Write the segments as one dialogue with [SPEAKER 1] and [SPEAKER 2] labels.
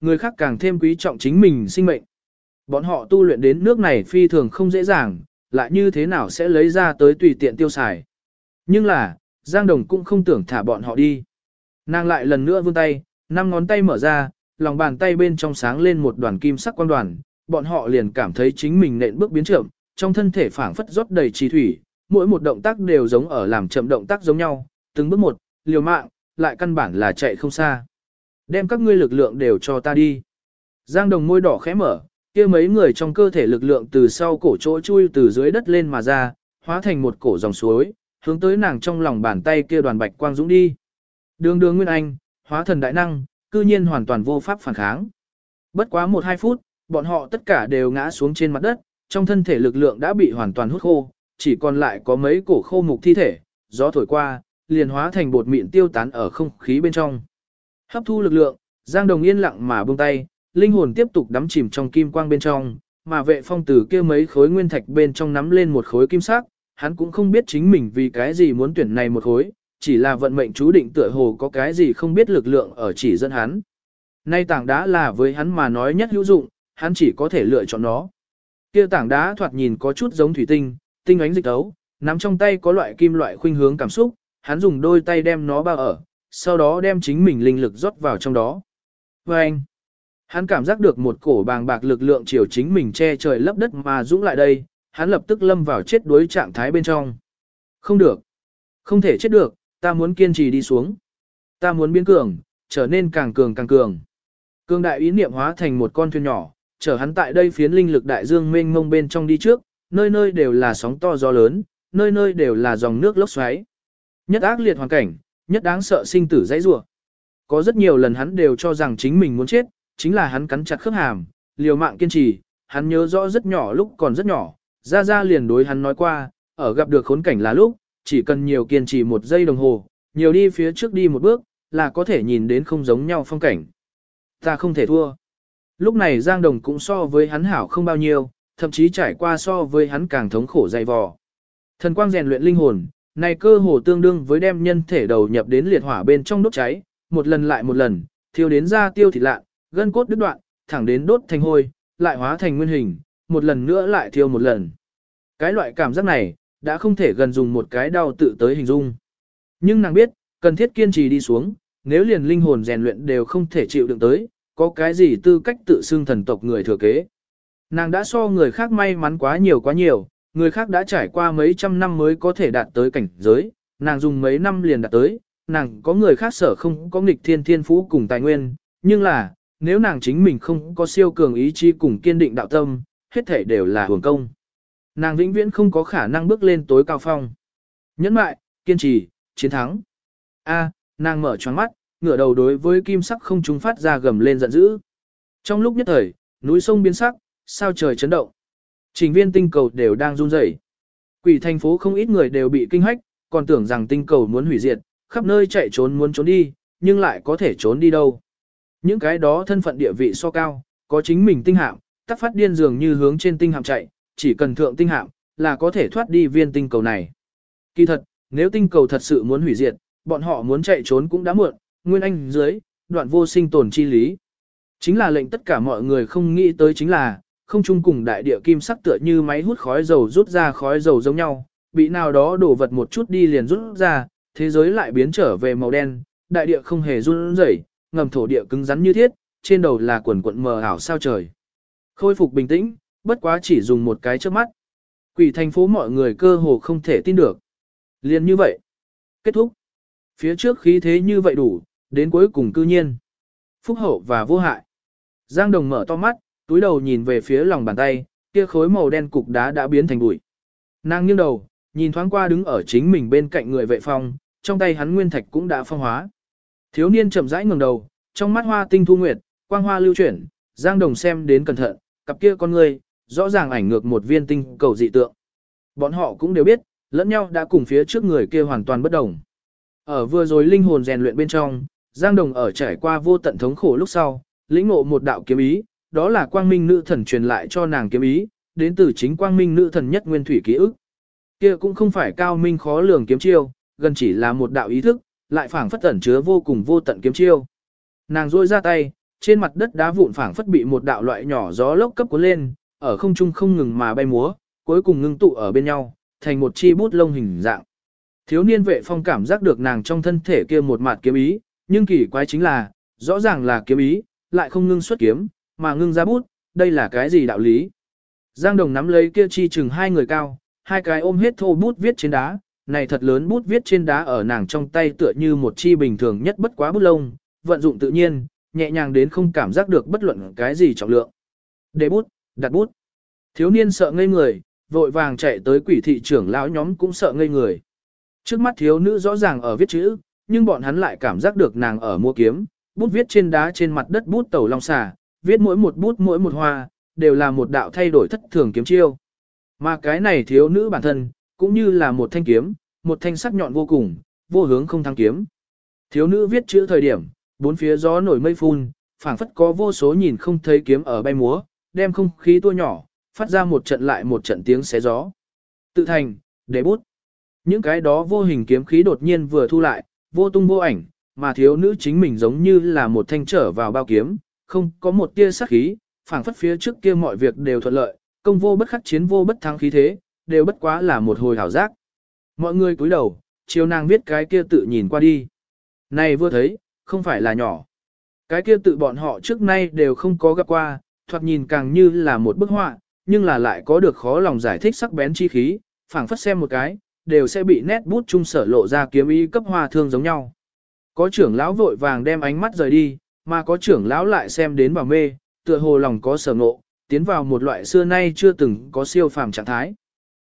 [SPEAKER 1] người khác càng thêm quý trọng chính mình sinh mệnh. Bọn họ tu luyện đến nước này phi thường không dễ dàng, lại như thế nào sẽ lấy ra tới tùy tiện tiêu xài. Nhưng là, Giang Đồng cũng không tưởng thả bọn họ đi. Nàng lại lần nữa vươn tay, năm ngón tay mở ra, lòng bàn tay bên trong sáng lên một đoàn kim sắc quang đoàn, bọn họ liền cảm thấy chính mình nện bước biến chậm, trong thân thể phảng phất rót đầy trì thủy, mỗi một động tác đều giống ở làm chậm động tác giống nhau, từng bước một, liều mạng, lại căn bản là chạy không xa. Đem các ngươi lực lượng đều cho ta đi. Giang đồng môi đỏ khẽ mở, kia mấy người trong cơ thể lực lượng từ sau cổ chỗ chui từ dưới đất lên mà ra, hóa thành một cổ dòng suối, hướng tới nàng trong lòng bàn tay kia đoàn bạch quang dũng đi. Đường đường Nguyên Anh, hóa thần đại năng, cư nhiên hoàn toàn vô pháp phản kháng. Bất quá 1-2 phút, bọn họ tất cả đều ngã xuống trên mặt đất, trong thân thể lực lượng đã bị hoàn toàn hút khô, chỉ còn lại có mấy cổ khô mục thi thể, gió thổi qua, liền hóa thành bột mịn tiêu tán ở không khí bên trong. Hấp thu lực lượng, Giang Đồng yên lặng mà buông tay, linh hồn tiếp tục đắm chìm trong kim quang bên trong, mà vệ phong từ kia mấy khối nguyên thạch bên trong nắm lên một khối kim sắc, hắn cũng không biết chính mình vì cái gì muốn tuyển này một khối, chỉ là vận mệnh chú định tựa hồ có cái gì không biết lực lượng ở chỉ dẫn hắn. Nay tảng đá là với hắn mà nói nhất hữu dụng, hắn chỉ có thể lựa chọn nó. Kia tảng đá thoạt nhìn có chút giống thủy tinh, tinh ánh dịch tấu, nắm trong tay có loại kim loại khuynh hướng cảm xúc, hắn dùng đôi tay đem nó bao ở, sau đó đem chính mình linh lực rót vào trong đó. Và anh, hắn cảm giác được một cổ bàng bạc lực lượng chiều chính mình che trời lấp đất mà dũng lại đây, hắn lập tức lâm vào chết đuối trạng thái bên trong. Không được, không thể chết được, ta muốn kiên trì đi xuống. Ta muốn biến cường, trở nên càng cường càng cường. Cường đại ý niệm hóa thành một con thuyền nhỏ, chở hắn tại đây phiến linh lực đại dương mênh mông bên trong đi trước, nơi nơi đều là sóng to gió lớn, nơi nơi đều là dòng nước lốc xoáy. Nhất ác liệt hoàn cảnh, nhất đáng sợ sinh tử dãy rủa. Có rất nhiều lần hắn đều cho rằng chính mình muốn chết, chính là hắn cắn chặt khớp hàm, liều mạng kiên trì, hắn nhớ rõ rất nhỏ lúc còn rất nhỏ, ra ra liền đối hắn nói qua, ở gặp được khốn cảnh là lúc, chỉ cần nhiều kiên trì một giây đồng hồ, nhiều đi phía trước đi một bước, là có thể nhìn đến không giống nhau phong cảnh. Ta không thể thua. Lúc này Giang Đồng cũng so với hắn hảo không bao nhiêu, thậm chí trải qua so với hắn càng thống khổ dày vò. Thần quang rèn luyện linh hồn, này cơ hồ tương đương với đem nhân thể đầu nhập đến liệt hỏa bên trong đốt cháy, một lần lại một lần, thiêu đến ra tiêu thịt lạ, gân cốt đứt đoạn, thẳng đến đốt thành hôi, lại hóa thành nguyên hình, một lần nữa lại thiêu một lần. Cái loại cảm giác này, đã không thể gần dùng một cái đau tự tới hình dung. Nhưng nàng biết, cần thiết kiên trì đi xuống, nếu liền linh hồn rèn luyện đều không thể chịu đựng tới, có cái gì tư cách tự xưng thần tộc người thừa kế. Nàng đã so người khác may mắn quá nhiều quá nhiều, người khác đã trải qua mấy trăm năm mới có thể đạt tới cảnh giới, nàng dùng mấy năm liền đạt tới, nàng có người khác sở không có nghịch thiên thiên phú cùng tài nguyên, nhưng là, nếu nàng chính mình không có siêu cường ý chí cùng kiên định đạo tâm, hết thể đều là hưởng công. Nàng vĩnh viễn không có khả năng bước lên tối cao phong. Nhẫn mại, kiên trì, chiến thắng. A, nàng mở choáng mắt, ngửa đầu đối với kim sắc không trung phát ra gầm lên giận dữ. Trong lúc nhất thời, núi sông biến sắc, sao trời chấn động. Trình viên tinh cầu đều đang run rẩy. Quỷ thành phố không ít người đều bị kinh hách, còn tưởng rằng tinh cầu muốn hủy diệt, khắp nơi chạy trốn muốn trốn đi, nhưng lại có thể trốn đi đâu. Những cái đó thân phận địa vị so cao, có chính mình tinh hạm, tắc phát điên dường như hướng trên tinh hạm chạy, chỉ cần thượng tinh hạm, là có thể thoát đi viên tinh cầu này. Kỳ thật, nếu tinh cầu thật sự muốn hủy diệt, bọn họ muốn chạy trốn cũng đã muộn, nguyên anh dưới, đoạn vô sinh tồn chi lý. Chính là lệnh tất cả mọi người không nghĩ tới chính là, không chung cùng đại địa kim sắc tựa như máy hút khói dầu rút ra khói dầu giống nhau, bị nào đó đổ vật một chút đi liền rút ra, thế giới lại biến trở về màu đen, đại địa không hề run rẩy, ngầm thổ địa cứng rắn như thiết, trên đầu là quần quận mờ ảo sao trời. Khôi phục bình tĩnh, bất quá chỉ dùng một cái trước mắt. Quỷ thành phố mọi người cơ hồ không thể tin được. liền như vậy. Kết thúc. Phía trước khí thế như vậy đủ, đến cuối cùng cư nhiên. Phúc hậu và vô hại. Giang Đồng mở to mắt, túi đầu nhìn về phía lòng bàn tay, kia khối màu đen cục đá đã biến thành bụi. Nàng nghiêng đầu, nhìn thoáng qua đứng ở chính mình bên cạnh người vệ phong, trong tay hắn nguyên thạch cũng đã phong hóa. Thiếu niên chậm rãi ngẩng đầu, trong mắt hoa tinh thu nguyệt, quang hoa lưu chuyển, Giang Đồng xem đến cẩn thận, cặp kia con người, rõ ràng ảnh ngược một viên tinh cầu dị tượng. Bọn họ cũng đều biết, lẫn nhau đã cùng phía trước người kia hoàn toàn bất đồng. Ở vừa rồi linh hồn rèn luyện bên trong, Giang Đồng ở trải qua vô tận thống khổ lúc sau, lĩnh ngộ một đạo kiếm ý, đó là quang minh nữ thần truyền lại cho nàng kiếm ý, đến từ chính quang minh nữ thần nhất nguyên thủy ký ức. Kia cũng không phải cao minh khó lường kiếm chiêu, gần chỉ là một đạo ý thức, lại phảng phất tẩn chứa vô cùng vô tận kiếm chiêu. Nàng rôi ra tay, trên mặt đất đá vụn phảng phất bị một đạo loại nhỏ gió lốc cấp cuốn lên, ở không trung không ngừng mà bay múa, cuối cùng ngưng tụ ở bên nhau, thành một chi bút lông hình dạng. Thiếu niên vệ phong cảm giác được nàng trong thân thể kia một mặt kiếm ý, nhưng kỳ quái chính là, rõ ràng là kiếm ý, lại không ngưng xuất kiếm, mà ngưng ra bút, đây là cái gì đạo lý? Giang Đồng nắm lấy kia chi chừng hai người cao, hai cái ôm hết thô bút viết trên đá, này thật lớn bút viết trên đá ở nàng trong tay tựa như một chi bình thường nhất bất quá bút lông, vận dụng tự nhiên, nhẹ nhàng đến không cảm giác được bất luận cái gì trọng lượng. Để bút, đặt bút. Thiếu niên sợ ngây người, vội vàng chạy tới quỷ thị trưởng lão nhóm cũng sợ ngây người. Trước mắt thiếu nữ rõ ràng ở viết chữ, nhưng bọn hắn lại cảm giác được nàng ở mua kiếm, bút viết trên đá trên mặt đất bút tẩu long xà, viết mỗi một bút mỗi một hoa, đều là một đạo thay đổi thất thường kiếm chiêu. Mà cái này thiếu nữ bản thân, cũng như là một thanh kiếm, một thanh sắc nhọn vô cùng, vô hướng không thăng kiếm. Thiếu nữ viết chữ thời điểm, bốn phía gió nổi mây phun, phảng phất có vô số nhìn không thấy kiếm ở bay múa, đem không khí tua nhỏ, phát ra một trận lại một trận tiếng xé gió. Tự thành, để bút. Những cái đó vô hình kiếm khí đột nhiên vừa thu lại, vô tung vô ảnh, mà thiếu nữ chính mình giống như là một thanh trở vào bao kiếm, không có một tia sát khí, phảng phất phía trước kia mọi việc đều thuận lợi, công vô bất khắc chiến vô bất thắng khí thế, đều bất quá là một hồi hảo giác. Mọi người cúi đầu, chiều nàng viết cái kia tự nhìn qua đi. Này vừa thấy, không phải là nhỏ. Cái kia tự bọn họ trước nay đều không có gặp qua, thoạt nhìn càng như là một bức họa, nhưng là lại có được khó lòng giải thích sắc bén chi khí, phảng phất xem một cái, đều sẽ bị nét bút trung sở lộ ra kiếm ý cấp hoa thương giống nhau. Có trưởng lão vội vàng đem ánh mắt rời đi, mà có trưởng lão lại xem đến bà mê, tựa hồ lòng có sở ngộ, tiến vào một loại xưa nay chưa từng có siêu phàm trạng thái.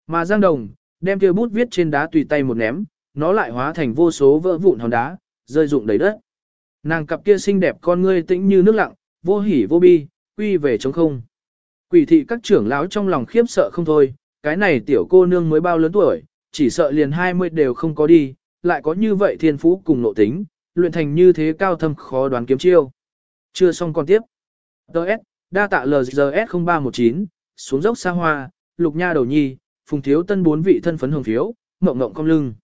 [SPEAKER 1] Mà Giang Đồng, đem kia bút viết trên đá tùy tay một ném, nó lại hóa thành vô số vỡ vụn hòn đá, rơi rụng đầy đất. Nàng cặp kia xinh đẹp con ngươi tĩnh như nước lặng, vô hỉ vô bi, quy về trống không. Quỷ thị các trưởng lão trong lòng khiếp sợ không thôi, cái này tiểu cô nương mới bao lớn tuổi, chỉ sợ liền 20 đều không có đi, lại có như vậy thiên phú cùng nộ tính, luyện thành như thế cao thâm khó đoán kiếm chiêu. Chưa xong còn tiếp. Đợt, đa tạ LZS0319, xuống dốc xa hoa, lục nha đầu nhi, phùng thiếu tân bốn vị thân phấn hồng phiếu, mộng mộng cong lưng.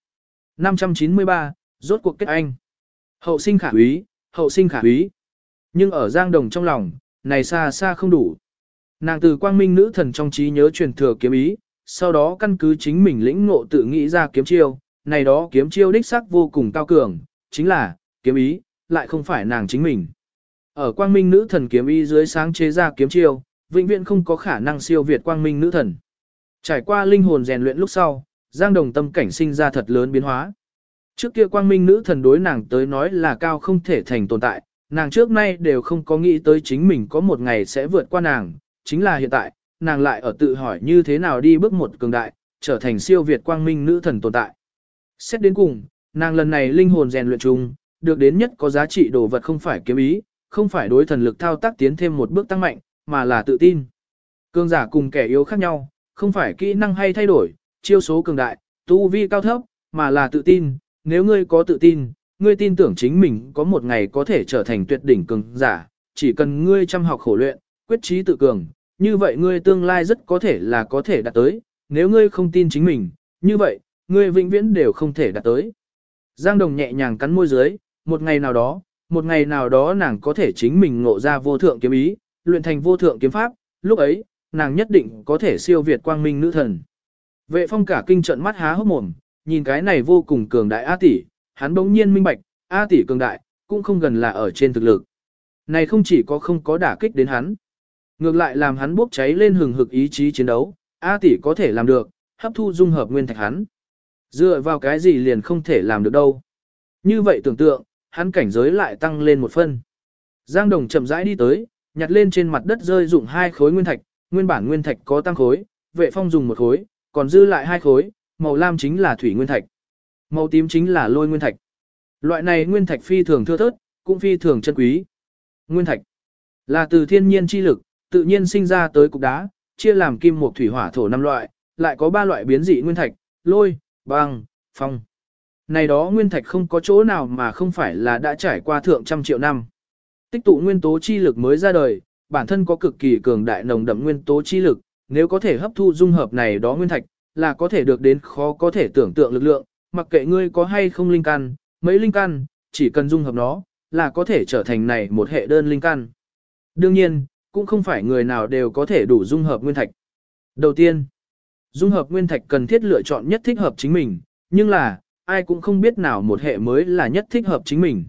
[SPEAKER 1] 593, rốt cuộc kết anh. Hậu sinh khả úy, hậu sinh khả úy. Nhưng ở Giang Đồng trong lòng, này xa xa không đủ. Nàng từ quang minh nữ thần trong trí nhớ truyền thừa kiếm ý, sau đó căn cứ chính mình lĩnh ngộ tự nghĩ ra kiếm chiêu, này đó kiếm chiêu đích sắc vô cùng cao cường, chính là, kiếm ý, lại không phải nàng chính mình. Ở quang minh nữ thần kiếm ý dưới sáng chế ra kiếm chiêu, vĩnh viễn không có khả năng siêu việt quang minh nữ thần. Trải qua linh hồn rèn luyện lúc sau, Giang Đồng tâm cảnh sinh ra thật lớn biến hóa. Trước kia quang minh nữ thần đối nàng tới nói là cao không thể thành tồn tại, nàng trước nay đều không có nghĩ tới chính mình có một ngày sẽ vượt qua nàng, chính là hiện tại, nàng lại ở tự hỏi như thế nào đi bước một cường đại, trở thành siêu việt quang minh nữ thần tồn tại. Xét đến cùng, nàng lần này linh hồn rèn luyện chung, được đến nhất có giá trị đồ vật không phải kiếm ý, không phải đối thần lực thao tác tiến thêm một bước tăng mạnh, mà là tự tin. Cường giả cùng kẻ yếu khác nhau, không phải kỹ năng hay thay đổi, chiêu số cường đại, tu vi cao thấp, mà là tự tin. Nếu ngươi có tự tin, ngươi tin tưởng chính mình có một ngày có thể trở thành tuyệt đỉnh cường giả, chỉ cần ngươi chăm học khổ luyện, quyết trí tự cường, như vậy ngươi tương lai rất có thể là có thể đạt tới, nếu ngươi không tin chính mình, như vậy, ngươi vĩnh viễn đều không thể đạt tới. Giang Đồng nhẹ nhàng cắn môi dưới, một ngày nào đó, một ngày nào đó nàng có thể chính mình ngộ ra vô thượng kiếm ý, luyện thành vô thượng kiếm pháp, lúc ấy, nàng nhất định có thể siêu việt quang minh nữ thần. Vệ phong cả kinh trận mắt há hốc mồm, nhìn cái này vô cùng cường đại A tỷ, hắn bỗng nhiên minh bạch, A tỷ cường đại, cũng không gần là ở trên thực lực. Này không chỉ có không có đả kích đến hắn, ngược lại làm hắn bốc cháy lên hừng hực ý chí chiến đấu, A tỷ có thể làm được, hấp thu dung hợp nguyên thạch hắn. Dựa vào cái gì liền không thể làm được đâu. Như vậy tưởng tượng, hắn cảnh giới lại tăng lên một phân. Giang Đồng chậm rãi đi tới, nhặt lên trên mặt đất rơi dụng hai khối nguyên thạch, nguyên bản nguyên thạch có tăng khối, vệ phong dùng một khối, còn dư lại hai khối, màu lam chính là thủy nguyên thạch. Màu tím chính là lôi nguyên thạch. Loại này nguyên thạch phi thường thưa thớt, cũng phi thường chân quý. Nguyên thạch là từ thiên nhiên chi lực, tự nhiên sinh ra tới cục đá, chia làm kim mộc thủy hỏa thổ năm loại, lại có ba loại biến dị nguyên thạch, lôi, băng, phong. Này đó nguyên thạch không có chỗ nào mà không phải là đã trải qua thượng trăm triệu năm. Tích tụ nguyên tố chi lực mới ra đời, bản thân có cực kỳ cường đại nồng đậm nguyên tố chi lực, nếu có thể hấp thu dung hợp này đó nguyên thạch, là có thể được đến khó có thể tưởng tượng lực lượng, mặc kệ ngươi có hay không linh căn, mấy linh căn, chỉ cần dung hợp nó, là có thể trở thành này một hệ đơn linh căn. Đương nhiên, cũng không phải người nào đều có thể đủ dung hợp nguyên thạch. Đầu tiên, dung hợp nguyên thạch cần thiết lựa chọn nhất thích hợp chính mình, nhưng là, ai cũng không biết nào một hệ mới là nhất thích hợp chính mình.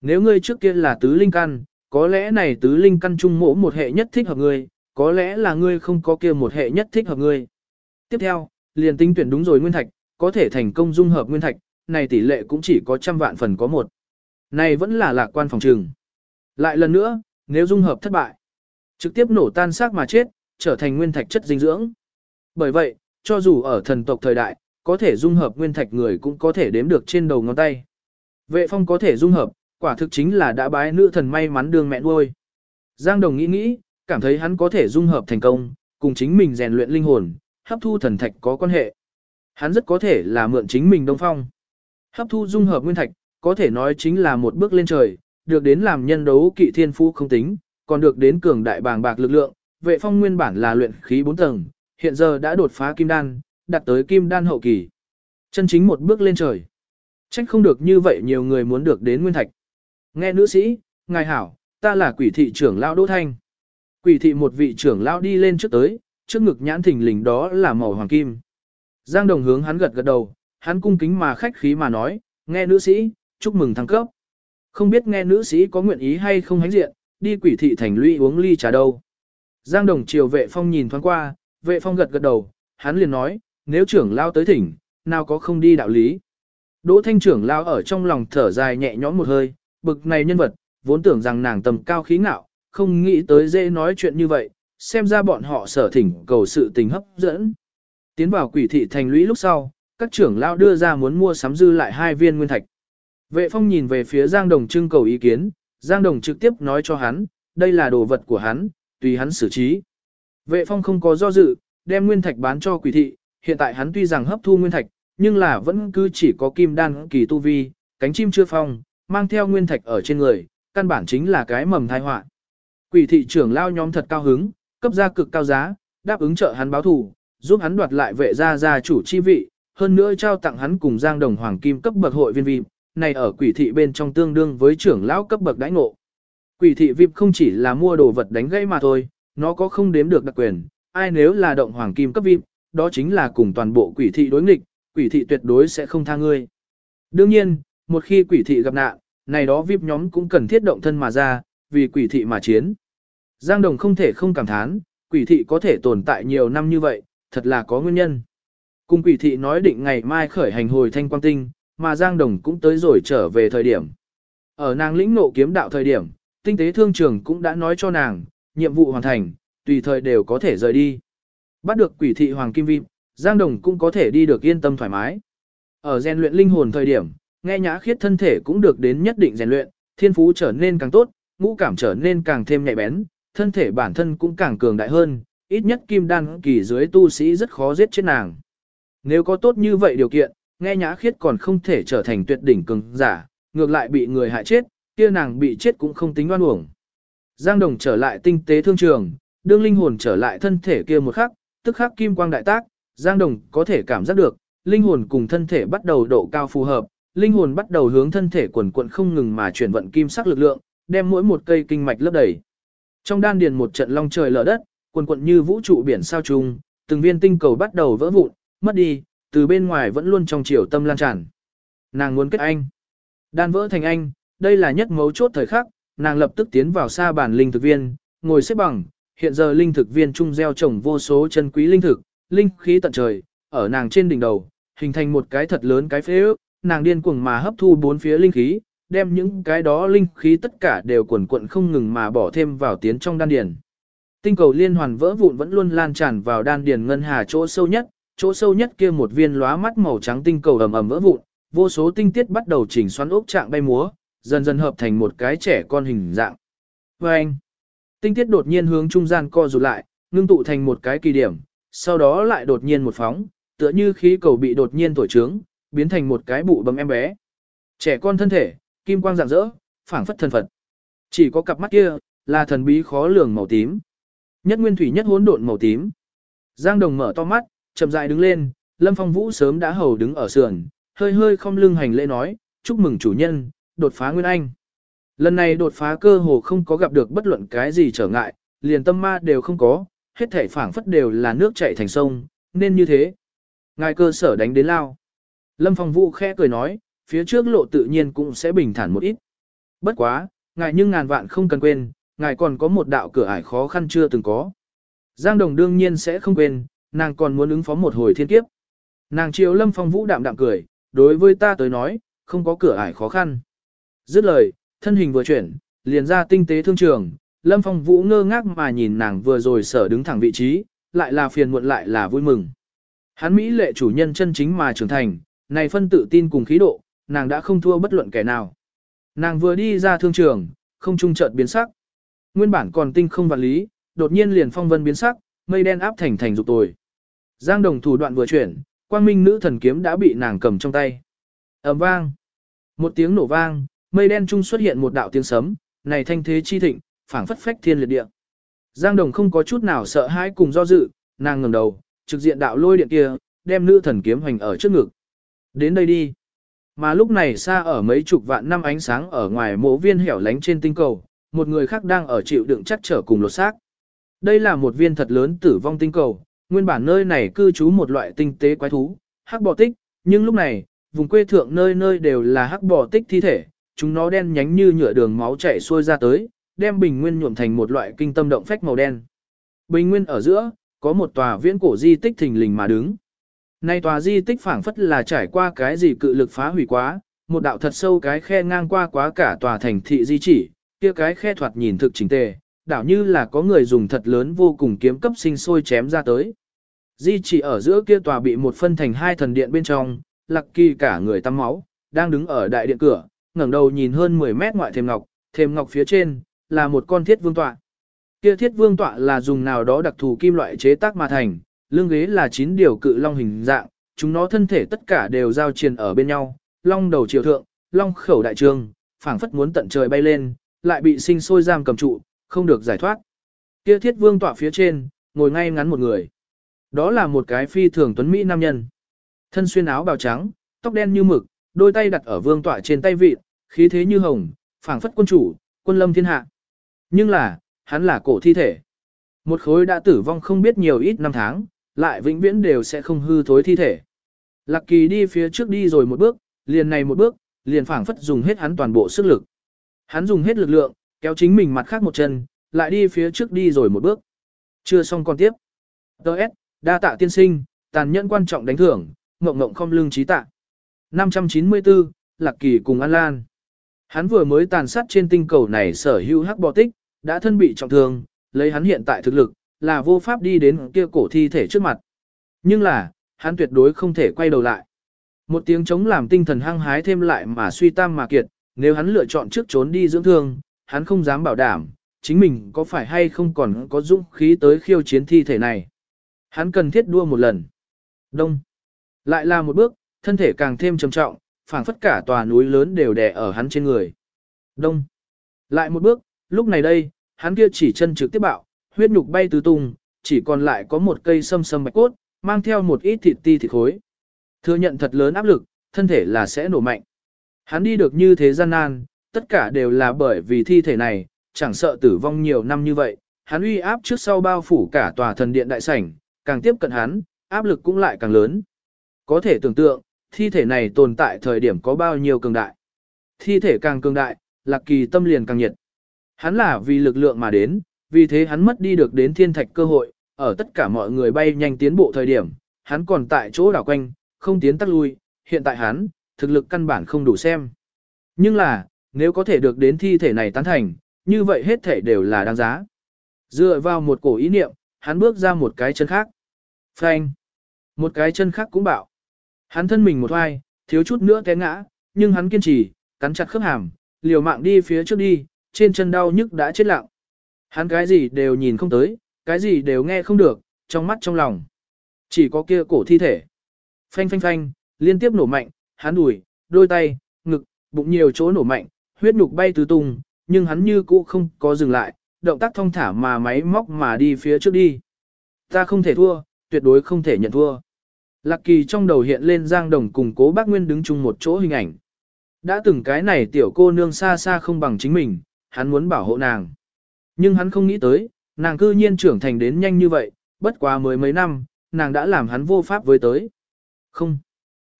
[SPEAKER 1] Nếu ngươi trước kia là tứ linh căn, có lẽ này tứ linh căn trung mỗ một hệ nhất thích hợp ngươi, có lẽ là ngươi không có kia một hệ nhất thích hợp ngươi. Tiếp theo, liền tính tuyển đúng rồi nguyên thạch, có thể thành công dung hợp nguyên thạch, này tỷ lệ cũng chỉ có trăm vạn phần có một. Này vẫn là lạc quan phòng trường. Lại lần nữa, nếu dung hợp thất bại, trực tiếp nổ tan xác mà chết, trở thành nguyên thạch chất dinh dưỡng. Bởi vậy, cho dù ở thần tộc thời đại, có thể dung hợp nguyên thạch người cũng có thể đếm được trên đầu ngón tay. Vệ phong có thể dung hợp, quả thực chính là đã bái nữ thần may mắn đường mẹ nuôi. Giang Đồng nghĩ nghĩ, cảm thấy hắn có thể dung hợp thành công, cùng chính mình rèn luyện linh hồn, hấp thu thần thạch có quan hệ. Hắn rất có thể là mượn chính mình đông phong. Hấp thu dung hợp nguyên thạch, có thể nói chính là một bước lên trời, được đến làm nhân đấu kỵ thiên phú không tính, còn được đến cường đại bàng bạc lực lượng, vệ phong nguyên bản là luyện khí 4 tầng, hiện giờ đã đột phá kim đan, đạt tới kim đan hậu kỳ. Chân chính một bước lên trời. Trách không được như vậy nhiều người muốn được đến nguyên thạch. Nghe nữ sĩ, ngài hảo, ta là quỷ thị trưởng lão Đỗ Thanh. Quỷ thị một vị trưởng lão đi lên trước tới, trước ngực nhãn thỉnh lình đó là màu hoàng kim. Giang Đồng hướng hắn gật gật đầu, hắn cung kính mà khách khí mà nói, nghe nữ sĩ, chúc mừng thăng cấp. Không biết nghe nữ sĩ có nguyện ý hay không hánh diện, đi quỷ thị thành lũy uống ly trà đâu. Giang Đồng chiều vệ phong nhìn thoáng qua, vệ phong gật gật đầu, hắn liền nói, nếu trưởng lao tới thỉnh, nào có không đi đạo lý. Đỗ thanh trưởng lao ở trong lòng thở dài nhẹ nhõm một hơi, bực này nhân vật, vốn tưởng rằng nàng tầm cao khí ngạo, không nghĩ tới dễ nói chuyện như vậy, xem ra bọn họ sở thỉnh cầu sự tình hấp dẫn. Tiến vào quỷ thị thành lũy lúc sau, các trưởng lao đưa ra muốn mua sắm dư lại hai viên nguyên thạch. Vệ phong nhìn về phía Giang Đồng trưng cầu ý kiến, Giang Đồng trực tiếp nói cho hắn, đây là đồ vật của hắn, tùy hắn xử trí. Vệ phong không có do dự, đem nguyên thạch bán cho quỷ thị, hiện tại hắn tuy rằng hấp thu nguyên thạch, nhưng là vẫn cứ chỉ có kim đan kỳ tu vi, cánh chim chưa phong, mang theo nguyên thạch ở trên người, căn bản chính là cái mầm thai họa. Quỷ thị trưởng lao nhóm thật cao hứng, cấp ra cực cao giá, đáp ứng trợ hắn báo thù, giúp hắn đoạt lại vệ gia gia chủ chi vị, hơn nữa trao tặng hắn cùng Giang Đồng Hoàng Kim cấp bậc hội viên vị, này ở quỷ thị bên trong tương đương với trưởng lão cấp bậc đãi ngộ. Quỷ thị VIP không chỉ là mua đồ vật đánh gãy mà thôi, nó có không đếm được đặc quyền, ai nếu là động Hoàng Kim cấp VIP, đó chính là cùng toàn bộ quỷ thị đối nghịch, quỷ thị tuyệt đối sẽ không tha ngươi. Đương nhiên, một khi quỷ thị gặp nạn, này đó VIP nhóm cũng cần thiết động thân mà ra, vì quỷ thị mà chiến. Giang Đồng không thể không cảm thán, quỷ thị có thể tồn tại nhiều năm như vậy, thật là có nguyên nhân. Cùng quỷ thị nói định ngày mai khởi hành hồi thanh quang tinh, mà Giang Đồng cũng tới rồi trở về thời điểm. Ở nàng lĩnh nộ kiếm đạo thời điểm, tinh tế thương trường cũng đã nói cho nàng, nhiệm vụ hoàn thành, tùy thời đều có thể rời đi. Bắt được quỷ thị Hoàng Kim Vim, Giang Đồng cũng có thể đi được yên tâm thoải mái. Ở rèn luyện linh hồn thời điểm, nghe nhã khiết thân thể cũng được đến nhất định rèn luyện, thiên phú trở nên càng tốt, ngũ cảm trở nên càng thêm nhạy bén, thân thể bản thân cũng càng cường đại hơn, ít nhất kim đan kỳ dưới tu sĩ rất khó giết chết nàng. Nếu có tốt như vậy điều kiện, nghe nhã khiết còn không thể trở thành tuyệt đỉnh cường giả, ngược lại bị người hại chết, kia nàng bị chết cũng không tính oan uổng. Giang Đồng trở lại tinh tế thương trường, đương linh hồn trở lại thân thể kia một khắc, tức khắc kim quang đại tác, Giang Đồng có thể cảm giác được, linh hồn cùng thân thể bắt đầu độ cao phù hợp, linh hồn bắt đầu hướng thân thể quần quận không ngừng mà chuyển vận kim sắc lực lượng, đem mỗi một cây kinh mạch lấp đầy. Trong đan điền một trận long trời lở đất, quần quận như vũ trụ biển sao trùng, từng viên tinh cầu bắt đầu vỡ vụn, mất đi, từ bên ngoài vẫn luôn trong chiều tâm lan tràn. Nàng muốn kết anh. Đan vỡ thành anh, đây là nhất mấu chốt thời khắc, nàng lập tức tiến vào xa bản linh thực viên, ngồi xếp bằng, hiện giờ linh thực viên trung gieo trồng vô số chân quý linh thực, linh khí tận trời, ở nàng trên đỉnh đầu, hình thành một cái thật lớn cái phế ước, nàng điên cuồng mà hấp thu bốn phía linh khí, đem những cái đó linh khí tất cả đều cuộn cuộn không ngừng mà bỏ thêm vào tiến trong đan điền. Tinh cầu liên hoàn vỡ vụn vẫn luôn lan tràn vào đan điền ngân hà chỗ sâu nhất, chỗ sâu nhất kia một viên lóa mắt màu trắng tinh cầu ầm ầm vỡ vụn, vô số tinh tiết bắt đầu chỉnh xoắn ốc trạng bay múa, dần dần hợp thành một cái trẻ con hình dạng. Và anh, tinh tiết đột nhiên hướng trung gian co rụt lại, ngưng tụ thành một cái kỳ điểm, sau đó lại đột nhiên một phóng, tựa như khí cầu bị đột nhiên thổi trướng, biến thành một cái bụ bấm em bé. Trẻ con thân thể, kim quang rạng rỡ, phảng phất thân phật. Chỉ có cặp mắt kia, là thần bí khó lường màu tím. Nhất nguyên thủy nhất hỗn độn màu tím. Giang Đồng mở to mắt, chậm rãi đứng lên, Lâm Phong Vũ sớm đã hầu đứng ở sườn, hơi hơi không lưng hành lễ nói, chúc mừng chủ nhân, đột phá Nguyên Anh. Lần này đột phá cơ hồ không có gặp được bất luận cái gì trở ngại, liền tâm ma đều không có, hết thể phảng phất đều là nước chảy thành sông, nên như thế. Ngài cơ sở đánh đến lao. Lâm Phong Vũ khẽ cười nói, phía trước lộ tự nhiên cũng sẽ bình thản một ít. Bất quá, ngài nhưng ngàn vạn không cần quên, ngài còn có một đạo cửa ải khó khăn chưa từng có. Giang Đồng đương nhiên sẽ không quên, nàng còn muốn ứng phó một hồi thiên kiếp. Nàng chiều Lâm Phong Vũ đạm đạm cười, đối với ta tới nói, không có cửa ải khó khăn. Dứt lời, thân hình vừa chuyển, liền ra tinh tế thương trường, Lâm Phong Vũ ngơ ngác mà nhìn nàng vừa rồi sở đứng thẳng vị trí, lại là phiền muộn lại là vui mừng. Hắn Mỹ lệ chủ nhân chân chính mà trưởng thành, này phân tự tin cùng khí độ, nàng đã không thua bất luận kẻ nào. Nàng vừa đi ra thương trường, không trung chợt biến sắc. Nguyên bản còn tinh không vạn lý, đột nhiên liền phong vân biến sắc, mây đen áp thành thành dục tồi. Giang đồng thủ đoạn vừa chuyển, quang minh nữ thần kiếm đã bị nàng cầm trong tay. ầm vang. Một tiếng nổ vang, mây đen trung xuất hiện một đạo tiếng sấm, này thanh thế chi thịnh, phảng phất phách thiên liệt địa. Giang đồng không có chút nào sợ hãi cùng do dự, nàng ngẩng đầu, trực diện đạo lôi điện kia, đem nữ thần kiếm hoành ở trước ngực. Đến đây đi. Mà lúc này xa ở mấy chục vạn năm ánh sáng ở ngoài mộ viên hẻo lánh trên tinh cầu, một người khác đang ở chịu đựng chắc trở cùng lột xác. Đây là một viên thật lớn tử vong tinh cầu, nguyên bản nơi này cư trú một loại tinh tế quái thú, hắc bò tích, nhưng lúc này, vùng quê thượng nơi nơi đều là hắc bò tích thi thể, chúng nó đen nhánh như nhựa đường máu chảy xuôi ra tới, đem bình nguyên nhuộm thành một loại kinh tâm động phách màu đen. Bình nguyên ở giữa, có một tòa viễn cổ di tích thình lình mà đứng. Nay tòa di tích phảng phất là trải qua cái gì cự lực phá hủy quá, một đạo thật sâu cái khe ngang qua quá cả tòa thành thị di chỉ, kia cái khe thoạt nhìn thực chỉnh tề, đảo như là có người dùng thật lớn vô cùng kiếm cấp sinh sôi chém ra tới. Di chỉ ở giữa kia tòa bị một phân thành hai thần điện bên trong, lạc kỳ cả người tắm máu, đang đứng ở đại điện cửa, ngẩng đầu nhìn hơn 10 mét ngoại thềm ngọc, thềm ngọc phía trên, là một con thiết vương tọa. Kia thiết vương tọa là dùng nào đó đặc thù kim loại chế tác mà thành, lưng ghế là chín điều cự long hình dạng, chúng nó thân thể tất cả đều giao triền ở bên nhau, long đầu chiều thượng, long khẩu đại trương, phảng phất muốn tận trời bay lên, lại bị sinh sôi giam cầm trụ, không được giải thoát. Kia thiết vương tọa phía trên, ngồi ngay ngắn một người. Đó là một cái phi thường tuấn Mỹ nam nhân. Thân xuyên áo bào trắng, tóc đen như mực, đôi tay đặt ở vương tọa trên tay vịt, khí thế như hồng, phảng phất quân chủ, quân lâm thiên hạ. Nhưng là, hắn là cổ thi thể. Một khối đã tử vong không biết nhiều ít năm tháng, lại vĩnh viễn đều sẽ không hư thối thi thể. Lạc kỳ đi phía trước đi rồi một bước, liền này một bước, liền phảng phất dùng hết hắn toàn bộ sức lực. Hắn dùng hết lực lượng, kéo chính mình mặt khác một chân, lại đi phía trước đi rồi một bước. Chưa xong còn tiếp. Đợt, đa tạ tiên sinh, tàn nhẫn quan trọng đánh thưởng, ngộng ngộng không lương trí tạ. 594, Lạc Kỳ cùng An Lan. Hắn vừa mới tàn sát trên tinh cầu này sở hữu hắc bò tích, đã thân bị trọng thương, lấy hắn hiện tại thực lực, là vô pháp đi đến kia cổ thi thể trước mặt. Nhưng là, hắn tuyệt đối không thể quay đầu lại. Một tiếng chống làm tinh thần hăng hái thêm lại mà suy tam mà kiệt, nếu hắn lựa chọn trước trốn đi dưỡng thương, hắn không dám bảo đảm, chính mình có phải hay không còn có dũng khí tới khiêu chiến thi thể này. Hắn cần thiết đua một lần. Đông. Lại là một bước, thân thể càng thêm trầm trọng, phảng phất cả tòa núi lớn đều đè ở hắn trên người. Đông. Lại một bước, lúc này đây, hắn kia chỉ chân trực tiếp bạo, huyết nhục bay tứ tung, chỉ còn lại có một cây sâm sâm bạch cốt, mang theo một ít thịt ti thịt khối. Thừa nhận thật lớn áp lực, thân thể là sẽ nổ mạnh. Hắn đi được như thế gian nan, tất cả đều là bởi vì thi thể này, chẳng sợ tử vong nhiều năm như vậy, hắn uy áp trước sau bao phủ cả tòa thần điện đại sảnh, càng tiếp cận hắn, áp lực cũng lại càng lớn. Có thể tưởng tượng, thi thể này tồn tại thời điểm có bao nhiêu cường đại. Thi thể càng cường đại, lạc kỳ tâm liền càng nhiệt. Hắn là vì lực lượng mà đến, vì thế hắn mất đi được đến thiên thạch cơ hội, ở tất cả mọi người bay nhanh tiến bộ thời điểm, hắn còn tại chỗ đảo quanh, không tiến tắt lui, hiện tại hắn, thực lực căn bản không đủ xem. Nhưng là, nếu có thể được đến thi thể này tán thành, như vậy hết thể đều là đáng giá. Dựa vào một cổ ý niệm, hắn bước ra một cái chân khác. Phanh. Một cái chân khác cũng bảo. Hắn thân mình một hoai, thiếu chút nữa té ngã, nhưng hắn kiên trì, cắn chặt khớp hàm, liều mạng đi phía trước đi, trên chân đau nhức đã chết lặng. Hắn cái gì đều nhìn không tới, cái gì đều nghe không được, trong mắt trong lòng. Chỉ có kia cổ thi thể. Phanh phanh phanh, liên tiếp nổ mạnh, hắn đùi, đôi tay, ngực, bụng nhiều chỗ nổ mạnh, huyết nhục bay tứ tung, nhưng hắn như cũ không có dừng lại, động tác thong thả mà máy móc mà đi phía trước đi. Ta không thể thua, tuyệt đối không thể nhận thua. Lạc kỳ trong đầu hiện lên Giang Đồng cùng cố bác Nguyên đứng chung một chỗ hình ảnh. Đã từng cái này tiểu cô nương xa xa không bằng chính mình, hắn muốn bảo hộ nàng. Nhưng hắn không nghĩ tới, nàng cư nhiên trưởng thành đến nhanh như vậy, bất quá mới mấy năm, nàng đã làm hắn vô pháp với tới. Không,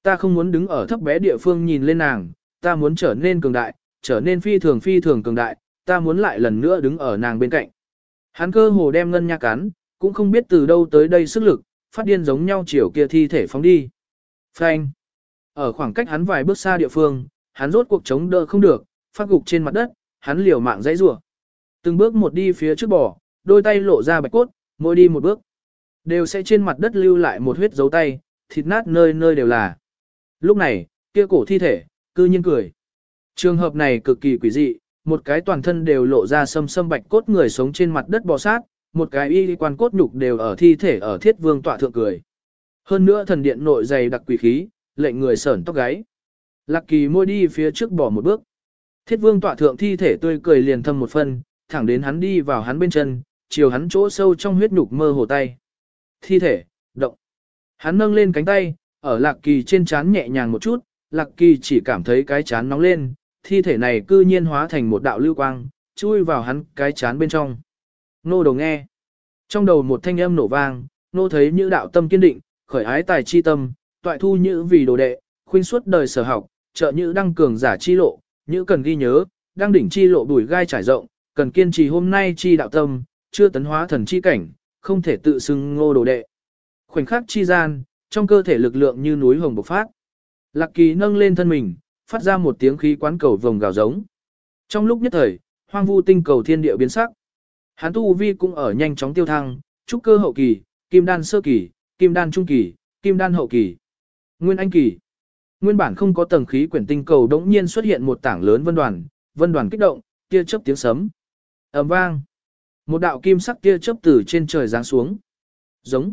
[SPEAKER 1] ta không muốn đứng ở thấp bé địa phương nhìn lên nàng, ta muốn trở nên cường đại, trở nên phi thường phi thường cường đại, ta muốn lại lần nữa đứng ở nàng bên cạnh. Hắn cơ hồ đem ngân nha cắn, cũng không biết từ đâu tới đây sức lực, phát điên giống nhau chiều kia thi thể phóng đi. Phanh. Ở khoảng cách hắn vài bước xa địa phương, hắn rốt cuộc chống đỡ không được, phát gục trên mặt đất, hắn liều mạng dãy rủa. Từng bước một đi phía trước bò, đôi tay lộ ra bạch cốt, mỗi đi một bước, đều sẽ trên mặt đất lưu lại một huyết dấu tay, thịt nát nơi nơi đều là. Lúc này, kia cổ thi thể, cư nhiên cười. Trường hợp này cực kỳ quỷ dị, một cái toàn thân đều lộ ra sâm sâm bạch cốt người sống trên mặt đất bò sát, một cái y quan cốt nhục đều ở thi thể ở thiết vương tọa thượng cười. Hơn nữa thần điện nội dày đặc quỷ khí, lệnh người sởn tóc gáy. Lạc kỳ môi đi phía trước bỏ một bước. Thiết vương tọa thượng thi thể tươi cười liền thâm một phân, thẳng đến hắn đi vào hắn bên chân, chiều hắn chỗ sâu trong huyết nhục mơ hồ tay. Thi thể, động. Hắn nâng lên cánh tay, ở lạc kỳ trên chán nhẹ nhàng một chút, lạc kỳ chỉ cảm thấy cái chán nóng lên, thi thể này cư nhiên hóa thành một đạo lưu quang, chui vào hắn cái chán bên trong. Nô đầu nghe. Trong đầu một thanh âm nổ vang, nô thấy như đạo tâm kiên định, khởi ái tài chi tâm, toại thu như vì đồ đệ, khuyên suốt đời sở học, trợ như đăng cường giả chi lộ, như cần ghi nhớ, đăng đỉnh chi lộ đuổi gai trải rộng, cần kiên trì hôm nay chi đạo tâm, chưa tấn hóa thần chi cảnh, không thể tự xưng ngô đồ đệ. Khoảnh khắc chi gian, trong cơ thể lực lượng như núi hồng bộc phát. Lạc kỳ nâng lên thân mình, phát ra một tiếng khí quán cầu vồng gào giống. Trong lúc nhất thời, hoang vu tinh cầu thiên địa biến sắc. Hán tu vi cũng ở nhanh chóng tiêu thăng, trúc cơ hậu kỳ, kim đan sơ kỳ, kim đan trung kỳ, kim đan hậu kỳ, nguyên anh kỳ. Nguyên bản không có tầng khí quyển tinh cầu đống nhiên xuất hiện một tảng lớn vân đoàn, vân đoàn kích động, tia chớp tiếng sấm. ầm vang. Một đạo kim sắc tia chớp từ trên trời giáng xuống. Giống.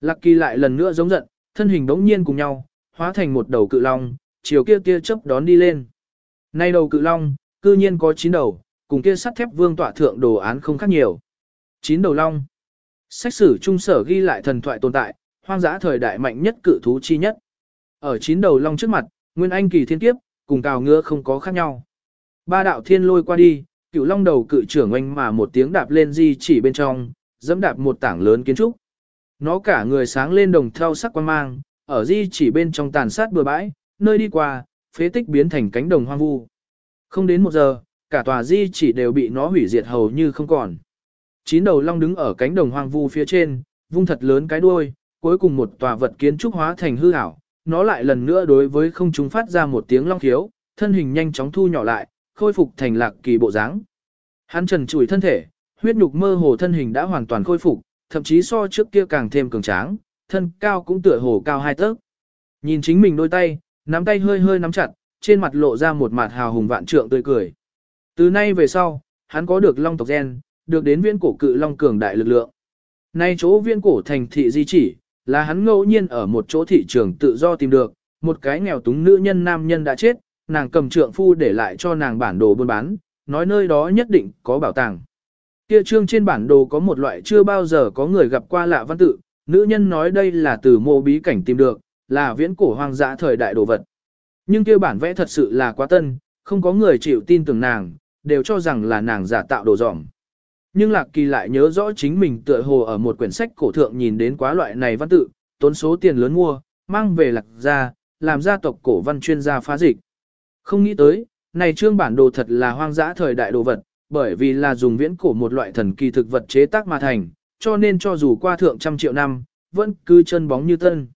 [SPEAKER 1] Lạc kỳ lại lần nữa giống giận, thân hình đống nhiên cùng nhau, hóa thành một đầu cự long, chiều kia tia chớp đón đi lên. Nay đầu cự long, cư nhiên có chín đầu, cùng kia sắt thép vương tọa thượng đồ án không khác nhiều. chín đầu long. Sách sử trung sở ghi lại thần thoại tồn tại, hoang dã thời đại mạnh nhất cự thú chi nhất. Ở chín đầu long trước mặt, Nguyên Anh kỳ thiên kiếp, cùng cào ngựa không có khác nhau. Ba đạo thiên lôi qua đi, cựu long đầu cự trưởng oanh mà một tiếng đạp lên di chỉ bên trong, dẫm đạp một tảng lớn kiến trúc. Nó cả người sáng lên đồng theo sắc quan mang, ở di chỉ bên trong tàn sát bừa bãi, nơi đi qua, phế tích biến thành cánh đồng hoang vu. Không đến một giờ, cả tòa di chỉ đều bị nó hủy diệt hầu như không còn. Chín đầu long đứng ở cánh đồng hoang vu phía trên, vung thật lớn cái đuôi, cuối cùng một tòa vật kiến trúc hóa thành hư ảo. Nó lại lần nữa đối với không chúng phát ra một tiếng long khiếu, thân hình nhanh chóng thu nhỏ lại, khôi phục thành lạc kỳ bộ dáng. Hắn trần trụi thân thể, huyết nhục mơ hồ thân hình đã hoàn toàn khôi phục, thậm chí so trước kia càng thêm cường tráng, thân cao cũng tựa hồ cao hai tấc. Nhìn chính mình đôi tay, nắm tay hơi hơi nắm chặt, trên mặt lộ ra một mặt hào hùng vạn trượng tươi cười. Từ nay về sau, hắn có được long tộc gen, được đến viên cổ cự long cường đại lực lượng. Nay chỗ viên cổ thành thị di chỉ, là hắn ngẫu nhiên ở một chỗ thị trường tự do tìm được, một cái nghèo túng nữ nhân nam nhân đã chết, nàng cầm trượng phu để lại cho nàng bản đồ buôn bán, nói nơi đó nhất định có bảo tàng. Kia trương trên bản đồ có một loại chưa bao giờ có người gặp qua lạ văn tự, nữ nhân nói đây là từ mộ bí cảnh tìm được, là viễn cổ hoang dã thời đại đồ vật. Nhưng kia bản vẽ thật sự là quá tân, không có người chịu tin tưởng nàng, đều cho rằng là nàng giả tạo đồ dỏng. Nhưng Lạc Kỳ lại nhớ rõ chính mình tựa hồ ở một quyển sách cổ thượng nhìn đến quá loại này văn tự, tốn số tiền lớn mua, mang về Lạc ra, làm gia tộc cổ văn chuyên gia phá dịch. Không nghĩ tới, này trương bản đồ thật là hoang dã thời đại đồ vật, bởi vì là dùng viễn cổ một loại thần kỳ thực vật chế tác mà thành, cho nên cho dù qua thượng trăm triệu năm, vẫn cứ chân bóng như tân.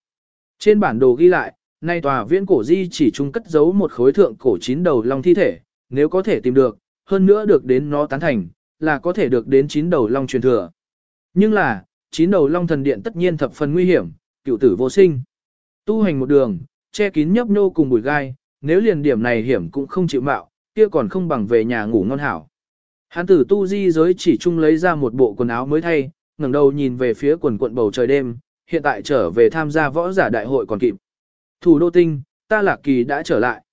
[SPEAKER 1] Trên bản đồ ghi lại, nay tòa viễn cổ di chỉ trung cất giấu một khối thượng cổ chín đầu long thi thể, nếu có thể tìm được, hơn nữa được đến nó tán thành, là có thể được đến chín đầu long truyền thừa. Nhưng là, chín đầu long thần điện tất nhiên thập phần nguy hiểm, cựu tử vô sinh. Tu hành một đường, che kín nhấp nhô cùng bụi gai, nếu liền điểm này hiểm cũng không chịu mạo, kia còn không bằng về nhà ngủ ngon hảo. Hán tử tu di giới chỉ chung lấy ra một bộ quần áo mới thay, ngẩng đầu nhìn về phía quần quận bầu trời đêm, hiện tại trở về tham gia võ giả đại hội còn kịp. Thủ đô tinh, ta lạc kỳ đã trở lại.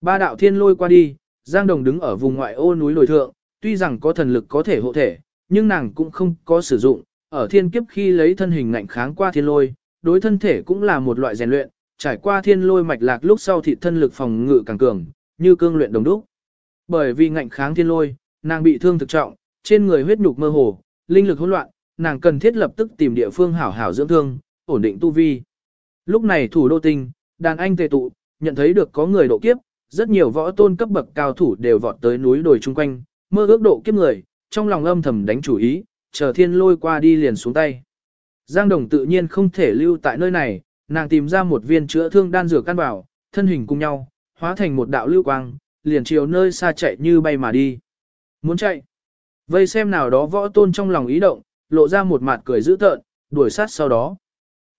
[SPEAKER 1] Ba đạo thiên lôi qua đi, Giang Đồng đứng ở vùng ngoại ô núi lồi thượng, tuy rằng có thần lực có thể hộ thể, nhưng nàng cũng không có sử dụng, ở thiên kiếp khi lấy thân hình ngạnh kháng qua thiên lôi, đối thân thể cũng là một loại rèn luyện, trải qua thiên lôi mạch lạc lúc sau thị thân lực phòng ngự càng cường, như cương luyện đồng đúc. Bởi vì ngạnh kháng thiên lôi, nàng bị thương thực trọng, trên người huyết nhục mơ hồ, linh lực hỗn loạn, nàng cần thiết lập tức tìm địa phương hảo hảo dưỡng thương, ổn định tu vi. Lúc này thủ đô tinh, đàn anh tề tụ, nhận thấy được có người độ kiếp, rất nhiều võ tôn cấp bậc cao thủ đều vọt tới núi đồi chung quanh, mơ ước độ kiếp người, trong lòng âm thầm đánh chủ ý, chờ thiên lôi qua đi liền xuống tay. Giang Đồng tự nhiên không thể lưu tại nơi này, nàng tìm ra một viên chữa thương đan dược căn bảo, thân hình cùng nhau, hóa thành một đạo lưu quang, liền chiều nơi xa chạy như bay mà đi. Muốn chạy. Vây xem nào đó võ tôn trong lòng ý động, lộ ra một mặt cười dữ tợn, đuổi sát sau đó.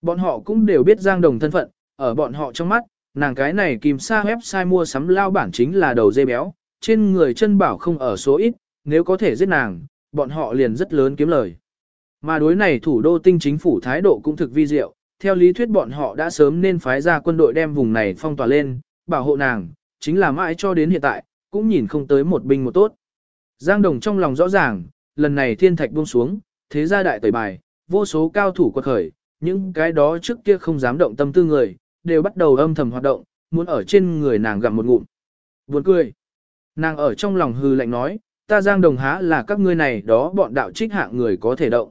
[SPEAKER 1] Bọn họ cũng đều biết Giang Đồng thân phận, ở bọn họ trong mắt, nàng cái này kìm xa website mua sắm lao bản chính là đầu dê béo, trên người chân bảo không ở số ít, nếu có thể giết nàng, bọn họ liền rất lớn kiếm lời. Mà đối này thủ đô tinh chính phủ thái độ cũng thực vi diệu, theo lý thuyết bọn họ đã sớm nên phái ra quân đội đem vùng này phong tỏa lên, bảo hộ nàng, chính là mãi cho đến hiện tại, cũng nhìn không tới một binh một tốt. Giang Đồng trong lòng rõ ràng, lần này thiên thạch buông xuống, thế gia đại tẩy bài, vô số cao thủ quật khởi, những cái đó trước kia không dám động tâm tư người, đều bắt đầu âm thầm hoạt động, muốn ở trên người nàng gặm một ngụm. Buồn cười. Nàng ở trong lòng hư lạnh nói, ta Giang Đồng há là các ngươi này đó bọn đạo trích hạng người có thể động.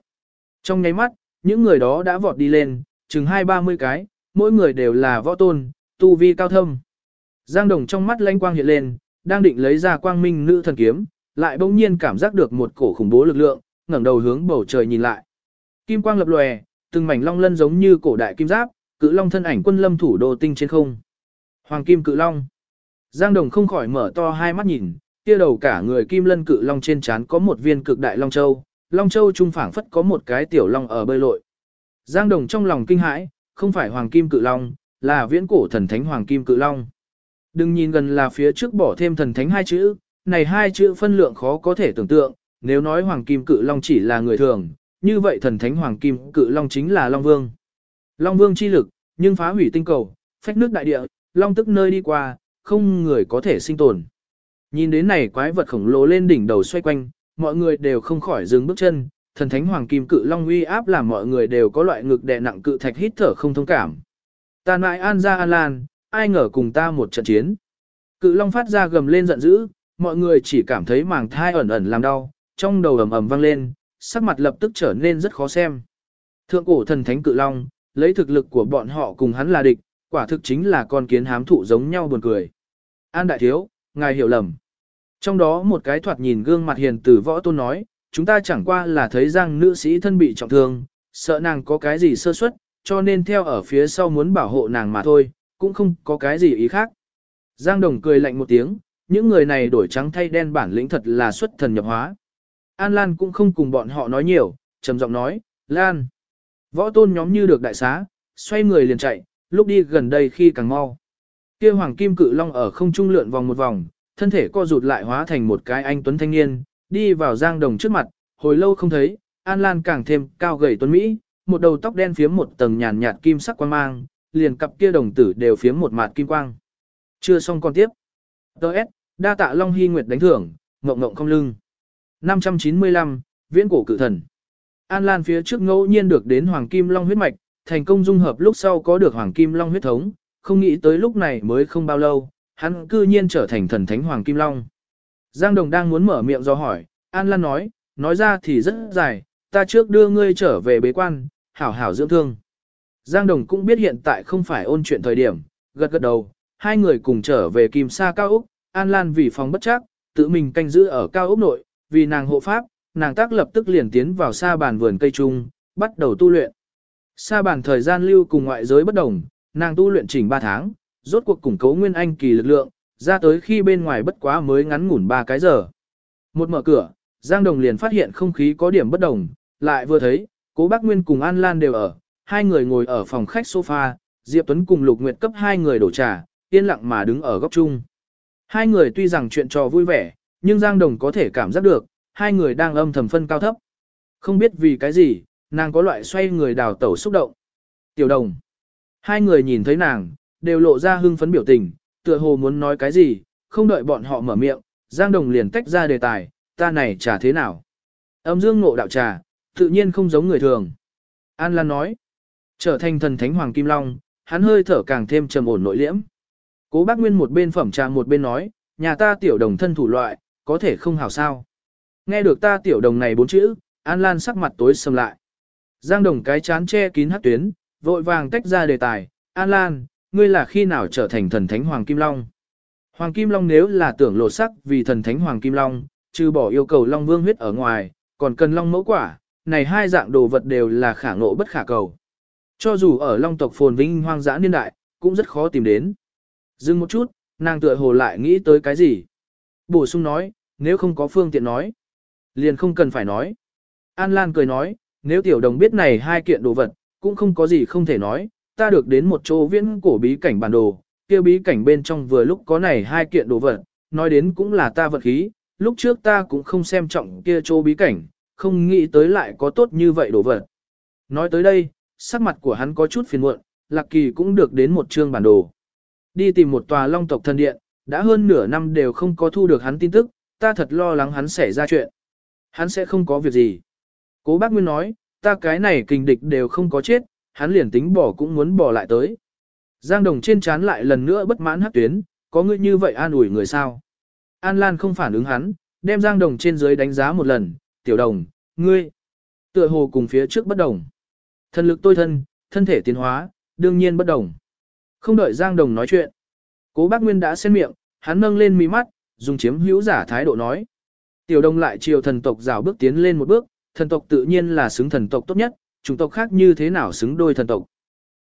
[SPEAKER 1] Trong nháy mắt, những người đó đã vọt đi lên, chừng hai ba mươi cái, mỗi người đều là võ tôn, tu vi cao thâm. Giang Đồng trong mắt lanh quang hiện lên, đang định lấy ra quang minh nữ thần kiếm, lại bỗng nhiên cảm giác được một cổ khủng bố lực lượng, ngẩng đầu hướng bầu trời nhìn lại. Kim quang lập lòe, từng mảnh long lân giống như cổ đại kim giáp, cự long thân ảnh quân lâm thủ đô tinh trên không. Hoàng kim cự long. Giang Đồng không khỏi mở to hai mắt nhìn, kia đầu cả người kim lân cự long trên trán có một viên cực đại long châu, long châu trung phảng phất có một cái tiểu long ở bơi lội. Giang Đồng trong lòng kinh hãi, không phải hoàng kim cự long, là viễn cổ thần thánh hoàng kim cự long. Đừng nhìn gần là phía trước bỏ thêm thần thánh hai chữ, này hai chữ phân lượng khó có thể tưởng tượng, nếu nói hoàng kim cự long chỉ là người thường, như vậy thần thánh hoàng kim cự long chính là long vương. Long vương chi lực, nhưng phá hủy tinh cầu, phách nước đại địa, long tức nơi đi qua, không người có thể sinh tồn. Nhìn đến này quái vật khổng lồ lên đỉnh đầu xoay quanh, mọi người đều không khỏi dừng bước chân, thần thánh hoàng kim cự long uy áp làm mọi người đều có loại ngực đè nặng cự thạch hít thở không thông cảm. Ta nại an ra an lan, ai ngờ cùng ta một trận chiến. Cự long phát ra gầm lên giận dữ, mọi người chỉ cảm thấy màng thai ẩn ẩn làm đau, trong đầu ầm ầm vang lên, sắc mặt lập tức trở nên rất khó xem. Thượng cổ thần thánh cự long, lấy thực lực của bọn họ cùng hắn là địch, quả thực chính là con kiến hám thụ giống nhau buồn cười. An đại thiếu, ngài hiểu lầm. Trong đó một cái thoạt nhìn gương mặt hiền từ võ tôn nói, chúng ta chẳng qua là thấy rằng nữ sĩ thân bị trọng thương, sợ nàng có cái gì sơ suất, cho nên theo ở phía sau muốn bảo hộ nàng mà thôi, cũng không có cái gì ý khác. Giang Đồng cười lạnh một tiếng, những người này đổi trắng thay đen bản lĩnh thật là xuất thần nhập hóa. An Lan cũng không cùng bọn họ nói nhiều, trầm giọng nói, Lan. Võ tôn nhóm như được đại xá, xoay người liền chạy, lúc đi gần đây khi càng mau. Kia hoàng kim cự long ở không trung lượn vòng một vòng, thân thể co rụt lại hóa thành một cái anh tuấn thanh niên, đi vào giang đồng trước mặt, hồi lâu không thấy, An Lan càng thêm cao gầy tuấn Mỹ, một đầu tóc đen phiếm một tầng nhàn nhạt kim sắc quang mang, liền cặp kia đồng tử đều phiếm một mạt kim quang. Chưa xong con tiếp. Đợt, đa tạ Long Hy Nguyệt đánh thưởng, ngộng ngộng không lưng. 595, Viễn cổ cự thần. An Lan phía trước ngẫu nhiên được đến Hoàng Kim Long huyết mạch, thành công dung hợp lúc sau có được Hoàng Kim Long huyết thống, không nghĩ tới lúc này mới không bao lâu, hắn cư nhiên trở thành thần thánh Hoàng Kim Long. Giang Đồng đang muốn mở miệng do hỏi, An Lan nói, nói ra thì rất dài, ta trước đưa ngươi trở về bế quan, hảo hảo dưỡng thương. Giang Đồng cũng biết hiện tại không phải ôn chuyện thời điểm, gật gật đầu, hai người cùng trở về Kim Sa Cao Úc, An Lan vì phòng bất chắc, tự mình canh giữ ở Cao Úc nội, vì nàng hộ pháp, nàng tác lập tức liền tiến vào sa bàn vườn cây trung, bắt đầu tu luyện. Sa bàn thời gian lưu cùng ngoại giới bất đồng, nàng tu luyện chỉnh 3 tháng, rốt cuộc củng cố nguyên anh kỳ lực lượng, ra tới khi bên ngoài bất quá mới ngắn ngủn 3 cái giờ. Một mở cửa, Giang Đồng liền phát hiện không khí có điểm bất đồng, lại vừa thấy, cố bác Nguyên cùng An Lan đều ở, hai người ngồi ở phòng khách sofa, Diệp Tuấn cùng Lục Nguyệt cấp hai người đổ trà, yên lặng mà đứng ở góc chung. Hai người tuy rằng chuyện trò vui vẻ, nhưng Giang Đồng có thể cảm giác được, hai người đang âm thầm phân cao thấp. Không biết vì cái gì, nàng có loại xoay người đào tẩu xúc động. Tiểu đồng. Hai người nhìn thấy nàng, đều lộ ra hưng phấn biểu tình, tựa hồ muốn nói cái gì, không đợi bọn họ mở miệng, Giang Đồng liền tách ra đề tài, ta này trà thế nào? Âm dương ngộ đạo trà, tự nhiên không giống người thường. An Lan nói, trở thành thần thánh Hoàng Kim Long, hắn hơi thở càng thêm trầm ổn nội liễm. Cố bác Nguyên một bên phẩm trà một bên nói, nhà ta tiểu đồng thân thủ loại, có thể không hảo sao. Nghe được ta tiểu đồng này bốn chữ, An Lan sắc mặt tối sầm lại. Giang đồng cái chán che kín hát tuyến, vội vàng tách ra đề tài, An Lan, ngươi là khi nào trở thành thần thánh Hoàng Kim Long? Hoàng Kim Long nếu là tưởng lộ sắc vì thần thánh Hoàng Kim Long, trừ bỏ yêu cầu Long Vương huyết ở ngoài, còn cần Long mẫu quả, này hai dạng đồ vật đều là khả ngộ bất khả cầu. Cho dù ở Long tộc phồn vinh hoang dã niên đại, cũng rất khó tìm đến. Dừng một chút, nàng tựa hồ lại nghĩ tới cái gì. Bổ sung nói, nếu không có phương tiện nói, liền không cần phải nói. An Lan cười nói, nếu tiểu đồng biết này hai kiện đồ vật, cũng không có gì không thể nói, ta được đến một chỗ viễn cổ bí cảnh bản đồ, kia bí cảnh bên trong vừa lúc có này hai kiện đồ vật, nói đến cũng là ta vật khí, lúc trước ta cũng không xem trọng kia chỗ bí cảnh, không nghĩ tới lại có tốt như vậy đồ vật. Nói tới đây, sắc mặt của hắn có chút phiền muộn, Lạc Kỳ cũng được đến một chương bản đồ. Đi tìm một tòa long tộc thân điện, đã hơn nửa năm đều không có thu được hắn tin tức, ta thật lo lắng hắn xảy ra chuyện. Hắn sẽ không có việc gì. Cố bác Nguyên nói, ta cái này kình địch đều không có chết, hắn liền tính bỏ cũng muốn bỏ lại tới. Giang Đồng trên chán lại lần nữa bất mãn hắc tuyến, có ngươi như vậy an ủi người sao? An Lan không phản ứng hắn, đem Giang Đồng trên dưới đánh giá một lần, tiểu đồng, ngươi, tựa hồ cùng phía trước bất đồng. Thân lực tôi thân, thân thể tiến hóa, đương nhiên bất đồng. Không đợi Giang Đồng nói chuyện. Cố bác Nguyên đã xen miệng, hắn nâng lên mí mắt, dùng chiếm hữu giả thái độ nói. Tiểu đồng lại chiều thần tộc rào bước tiến lên một bước, thần tộc tự nhiên là xứng thần tộc tốt nhất, chủng tộc khác như thế nào xứng đôi thần tộc.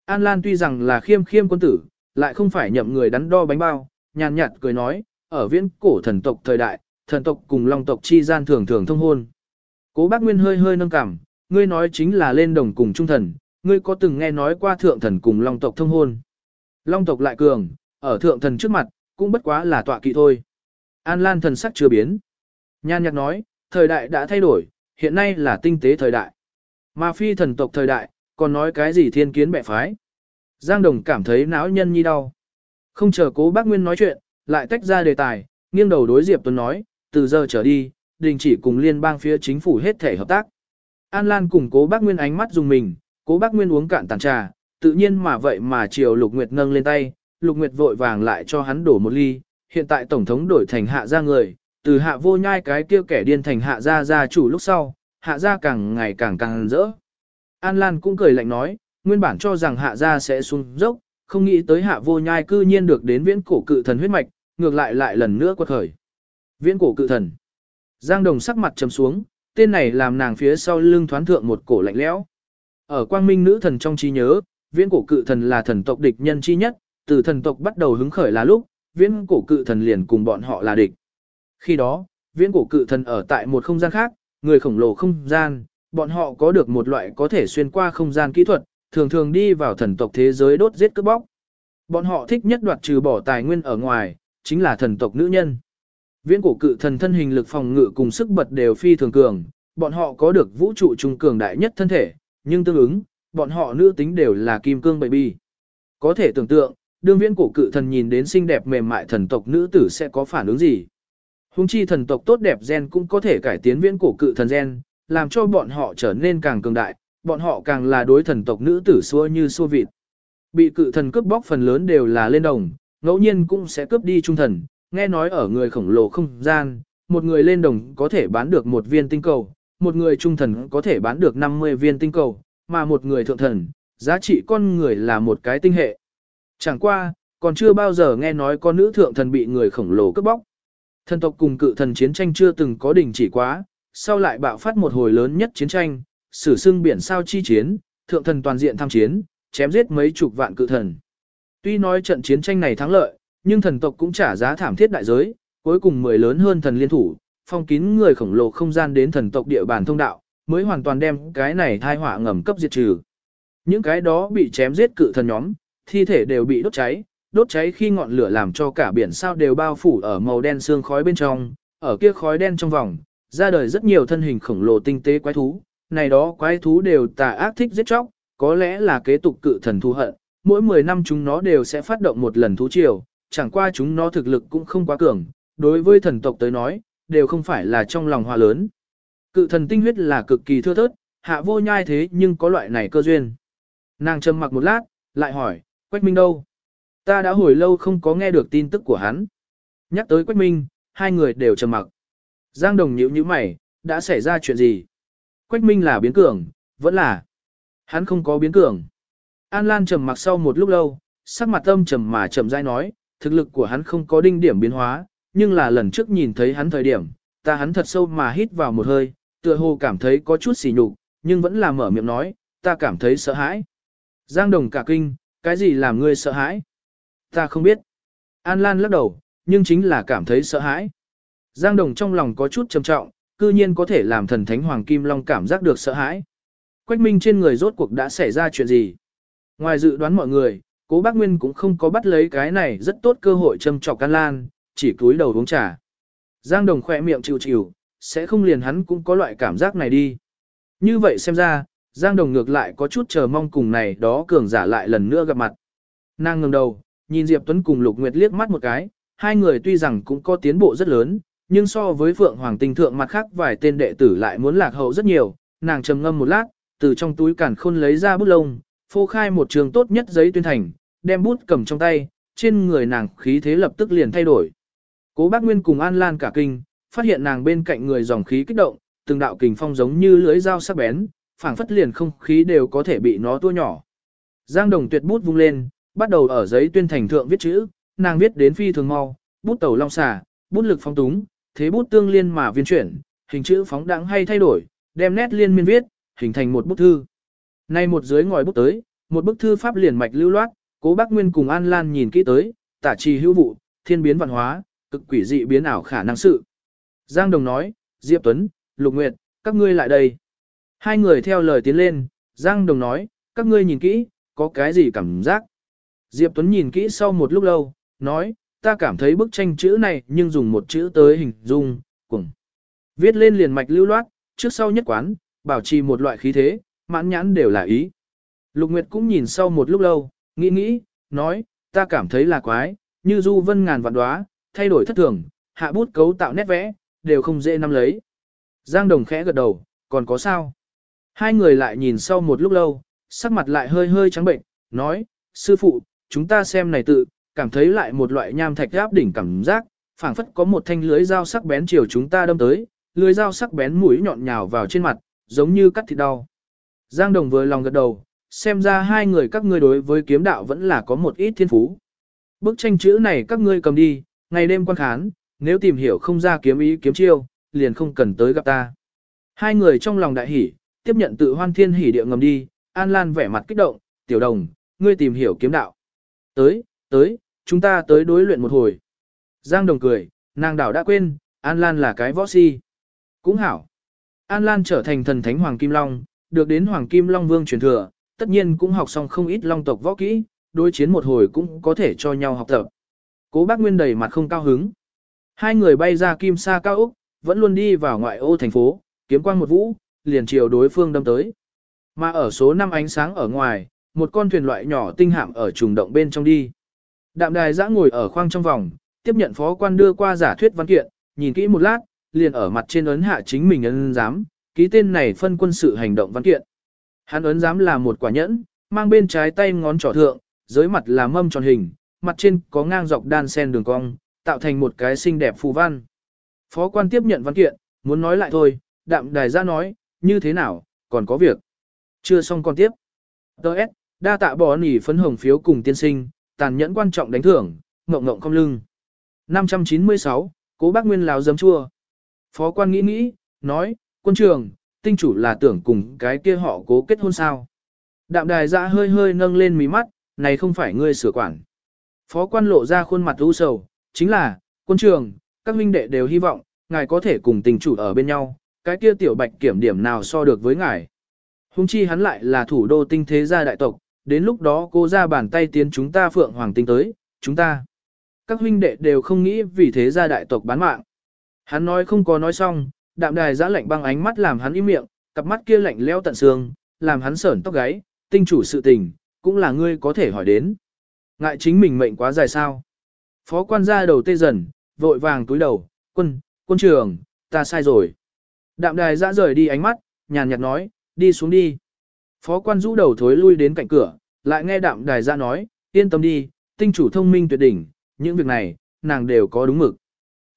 [SPEAKER 1] An Lan tuy rằng là khiêm khiêm quân tử, lại không phải nhậm người đắn đo bánh bao, nhàn nhạt cười nói, ở viễn cổ thần tộc thời đại, thần tộc cùng long tộc chi gian thường thường thông hôn. Cố bác Nguyên hơi hơi nâng cảm, ngươi nói chính là lên đồng cùng trung thần, ngươi có từng nghe nói qua thượng thần cùng long tộc thông hôn. Long tộc lại cường, ở thượng thần trước mặt, cũng bất quá là tọa kỵ thôi. An Lan thần sắc chưa biến. Nhan nhạc nói, thời đại đã thay đổi, hiện nay là tinh tế thời đại. Mà phi thần tộc thời đại, còn nói cái gì thiên kiến bệ phái. Giang Đồng cảm thấy não nhân nhi đau. Không chờ cố bác Nguyên nói chuyện, lại tách ra đề tài, nghiêng đầu đối Diệp Tuấn nói, từ giờ trở đi, đình chỉ cùng liên bang phía chính phủ hết thể hợp tác. An Lan cùng cố bác Nguyên ánh mắt dùng mình, cố bác Nguyên uống cạn tàn trà, tự nhiên mà vậy mà chiều Lục Nguyệt nâng lên tay, Lục Nguyệt vội vàng lại cho hắn đổ một ly, hiện tại Tổng thống đổi thành hạ ra người, từ hạ vô nhai cái kia kẻ điên thành hạ gia gia chủ lúc sau, hạ gia càng ngày càng càng rỡ. An Lan cũng cười lạnh nói, nguyên bản cho rằng hạ gia sẽ xuống dốc, không nghĩ tới hạ vô nhai cư nhiên được đến viễn cổ cự thần huyết mạch, ngược lại lại lần nữa quật khởi. Viễn cổ cự thần. Giang Đồng sắc mặt trầm xuống, tên này làm nàng phía sau lưng thoán thượng một cổ lạnh lẽo. Ở quang minh nữ thần trong trí nhớ, viễn cổ cự thần là thần tộc địch nhân chi nhất, từ thần tộc bắt đầu hứng khởi là lúc, viễn cổ cự thần liền cùng bọn họ là địch. Khi đó, viễn cổ cự thần ở tại một không gian khác, người khổng lồ không gian, bọn họ có được một loại có thể xuyên qua không gian kỹ thuật, thường thường đi vào thần tộc thế giới đốt giết cướp bóc. Bọn họ thích nhất đoạt trừ bỏ tài nguyên ở ngoài, chính là thần tộc nữ nhân. Viễn cổ cự thần thân hình lực phòng ngự cùng sức bật đều phi thường cường, bọn họ có được vũ trụ trung cường đại nhất thân thể, nhưng tương ứng, bọn họ nữ tính đều là kim cương baby. Có thể tưởng tượng, đương viễn cổ cự thần nhìn đến xinh đẹp mềm mại thần tộc nữ tử sẽ có phản ứng gì. Hùng chi thần tộc tốt đẹp gen cũng có thể cải tiến viễn cổ cự thần gen, làm cho bọn họ trở nên càng cường đại, bọn họ càng là đối thần tộc nữ tử xua như xua vịt. Bị cự thần cướp bóc phần lớn đều là lên đồng, ngẫu nhiên cũng sẽ cướp đi trung thần, nghe nói ở người khổng lồ không gian, một người lên đồng có thể bán được một viên tinh cầu, một người trung thần có thể bán được 50 viên tinh cầu, mà một người thượng thần, giá trị con người là một cái tinh hệ. Chẳng qua, còn chưa bao giờ nghe nói con nữ thượng thần bị người khổng lồ cướp bóc. Thần tộc cùng cự thần chiến tranh chưa từng có đỉnh chỉ quá, sau lại bạo phát một hồi lớn nhất chiến tranh, sử xưng biển sao chi chiến, thượng thần toàn diện tham chiến, chém giết mấy chục vạn cự thần. Tuy nói trận chiến tranh này thắng lợi, nhưng thần tộc cũng trả giá thảm thiết đại giới, cuối cùng mười lớn hơn thần liên thủ, phong kín người khổng lồ không gian đến thần tộc địa bàn thông đạo, mới hoàn toàn đem cái này thai họa ngầm cấp diệt trừ. Những cái đó bị chém giết cự thần nhóm, thi thể đều bị đốt cháy, đốt cháy khi ngọn lửa làm cho cả biển sao đều bao phủ ở màu đen xương khói bên trong, ở kia khói đen trong vòng, ra đời rất nhiều thân hình khổng lồ tinh tế quái thú, này đó quái thú đều tà ác thích giết chóc, có lẽ là kế tục cự thần thù hận, mỗi 10 năm chúng nó đều sẽ phát động một lần thú triều, chẳng qua chúng nó thực lực cũng không quá cường, đối với thần tộc tới nói, đều không phải là trong lòng hòa lớn. Cự thần tinh huyết là cực kỳ thưa thớt, hạ vô nhai thế nhưng có loại này cơ duyên. Nàng trầm mặc một lát, lại hỏi, Quách Minh đâu? Ta đã hồi lâu không có nghe được tin tức của hắn. Nhắc tới Quách Minh, hai người đều trầm mặc. Giang Đồng nhíu nhíu mày, đã xảy ra chuyện gì? Quách Minh là biến cường, vẫn là. Hắn không có biến cường. An Lan trầm mặc sau một lúc lâu, sắc mặt âm trầm mà trầm rãi nói, thực lực của hắn không có đinh điểm biến hóa, nhưng là lần trước nhìn thấy hắn thời điểm, ta hắn thật sâu mà hít vào một hơi, tựa hồ cảm thấy có chút xỉ nhục, nhưng vẫn là mở miệng nói, ta cảm thấy sợ hãi. Giang Đồng cả kinh, cái gì làm ngươi sợ hãi? Ta không biết. An Lan lắc đầu, nhưng chính là cảm thấy sợ hãi. Giang Đồng trong lòng có chút trầm trọng, cư nhiên có thể làm thần thánh Hoàng Kim Long cảm giác được sợ hãi. Quách Minh trên người rốt cuộc đã xảy ra chuyện gì? Ngoài dự đoán mọi người, cố bác Nguyên cũng không có bắt lấy cái này rất tốt cơ hội châm trọc An Lan, chỉ cúi đầu uống trà. Giang Đồng khỏe miệng chịu chịu, sẽ không liền hắn cũng có loại cảm giác này đi. Như vậy xem ra, Giang Đồng ngược lại có chút chờ mong cùng này đó cường giả lại lần nữa gặp mặt. Nàng ngừng đầu, nhìn Diệp Tuấn cùng Lục Nguyệt liếc mắt một cái, hai người tuy rằng cũng có tiến bộ rất lớn, nhưng so với Phượng Hoàng Tinh Thượng mặt khác vài tên đệ tử lại muốn lạc hậu rất nhiều, nàng trầm ngâm một lát, từ trong túi cản khôn lấy ra bút lông, phô khai một trường tốt nhất giấy tuyên thành, đem bút cầm trong tay, trên người nàng khí thế lập tức liền thay đổi. Cố bác Nguyên cùng An Lan cả kinh, phát hiện nàng bên cạnh người dòng khí kích động, từng đạo kình phong giống như lưới dao sắc bén, phảng phất liền không khí đều có thể bị nó tua nhỏ. Giang Đồng tuyệt bút vung lên, bắt đầu ở giấy tuyên thành thượng viết chữ, nàng viết đến phi thường mau, bút tẩu long xà, bút lực phóng túng, thế bút tương liên mà viên chuyển, hình chữ phóng đẳng hay thay đổi, đem nét liên miên viết, hình thành một bức thư. Nay một dưới ngòi bút tới, một bức thư pháp liền mạch lưu loát, Cố Bác Nguyên cùng An Lan nhìn kỹ tới, tả trì hữu vụ, thiên biến văn hóa, cực quỷ dị biến ảo khả năng sự. Giang Đồng nói, Diệp Tuấn, Lục Nguyệt, các ngươi lại đây. Hai người theo lời tiến lên, Giang Đồng nói, các ngươi nhìn kỹ, có cái gì cảm giác? Diệp Tuấn nhìn kỹ sau một lúc lâu, nói, ta cảm thấy bức tranh chữ này nhưng dùng một chữ tới hình dung, cùng. Viết lên liền mạch lưu loát, trước sau nhất quán, bảo trì một loại khí thế, mãn nhãn đều là ý. Lục Nguyệt cũng nhìn sau một lúc lâu, nghĩ nghĩ, nói, ta cảm thấy là quái, như du vân ngàn vạn đoá, thay đổi thất thường, hạ bút cấu tạo nét vẽ, đều không dễ nắm lấy. Giang Đồng khẽ gật đầu, còn có sao? Hai người lại nhìn sau một lúc lâu, sắc mặt lại hơi hơi trắng bệnh, nói, sư phụ, chúng ta xem này tự, cảm thấy lại một loại nham thạch áp đỉnh cảm giác, phảng phất có một thanh lưới dao sắc bén chiều chúng ta đâm tới, lưới dao sắc bén mũi nhọn nhào vào trên mặt, giống như cắt thịt đau. Giang Đồng vừa lòng gật đầu, xem ra hai người các ngươi đối với kiếm đạo vẫn là có một ít thiên phú. Bức tranh chữ này các ngươi cầm đi, ngày đêm quan khán, nếu tìm hiểu không ra kiếm ý kiếm chiêu, liền không cần tới gặp ta. Hai người trong lòng đại hỉ, tiếp nhận tự hoan thiên hỉ địa ngầm đi, An Lan vẻ mặt kích động, tiểu đồng, ngươi tìm hiểu kiếm đạo. Tới, tới, chúng ta tới đối luyện một hồi. Giang đồng cười, nàng đảo đã quên, An Lan là cái võ si. Cũng hảo. An Lan trở thành thần thánh Hoàng Kim Long, được đến Hoàng Kim Long Vương truyền thừa, tất nhiên cũng học xong không ít long tộc võ kỹ, đối chiến một hồi cũng có thể cho nhau học tập. Cố bác Nguyên đầy mặt không cao hứng. Hai người bay ra kim sa cao Úc, vẫn luôn đi vào ngoại ô thành phố, kiếm quang một vũ, liền chiều đối phương đâm tới. Mà ở số 5 ánh sáng ở ngoài, một con thuyền loại nhỏ tinh hạm ở trùng động bên trong đi. Đạm đài giã ngồi ở khoang trong vòng, tiếp nhận phó quan đưa qua giả thuyết văn kiện, nhìn kỹ một lát, liền ở mặt trên ấn hạ chính mình ấn giám, ký tên này phân quân sự hành động văn kiện. Hắn ấn giám là một quả nhẫn, mang bên trái tay ngón trỏ thượng, dưới mặt là mâm tròn hình, mặt trên có ngang dọc đan sen đường cong, tạo thành một cái xinh đẹp phù văn. Phó quan tiếp nhận văn kiện, muốn nói lại thôi, đạm đài ra nói, như thế nào, còn có việc. Chưa xong con tiếp. Đợt, đa tạ bỏ nỉ phấn hồng phiếu cùng tiên sinh, tàn nhẫn quan trọng đánh thưởng, ngộng ngộng không lưng. 596, cố bác nguyên láo giấm chua. Phó quan nghĩ nghĩ, nói, quân trường, tinh chủ là tưởng cùng cái kia họ cố kết hôn sao. Đạm đài dạ hơi hơi nâng lên mí mắt, này không phải ngươi sửa quản. Phó quan lộ ra khuôn mặt u sầu, chính là, quân trường, các huynh đệ đều hy vọng, ngài có thể cùng tình chủ ở bên nhau, cái kia tiểu bạch kiểm điểm nào so được với ngài. Hùng chi hắn lại là thủ đô tinh thế gia đại tộc, đến lúc đó cô ra bàn tay tiến chúng ta phượng hoàng tinh tới, chúng ta. Các huynh đệ đều không nghĩ vì thế gia đại tộc bán mạng. Hắn nói không có nói xong, đạm đài giã lạnh băng ánh mắt làm hắn im miệng, cặp mắt kia lạnh leo tận xương, làm hắn sởn tóc gáy, tinh chủ sự tình, cũng là ngươi có thể hỏi đến. Ngại chính mình mệnh quá dài sao. Phó quan gia đầu tê dần, vội vàng túi đầu, quân, quân trường, ta sai rồi. Đạm đài giã rời đi ánh mắt, nhàn nhạt nói, đi xuống đi. Phó quan rũ đầu thối lui đến cạnh cửa, lại nghe đạm đài ra nói, yên tâm đi, tinh chủ thông minh tuyệt đỉnh, những việc này, nàng đều có đúng mực.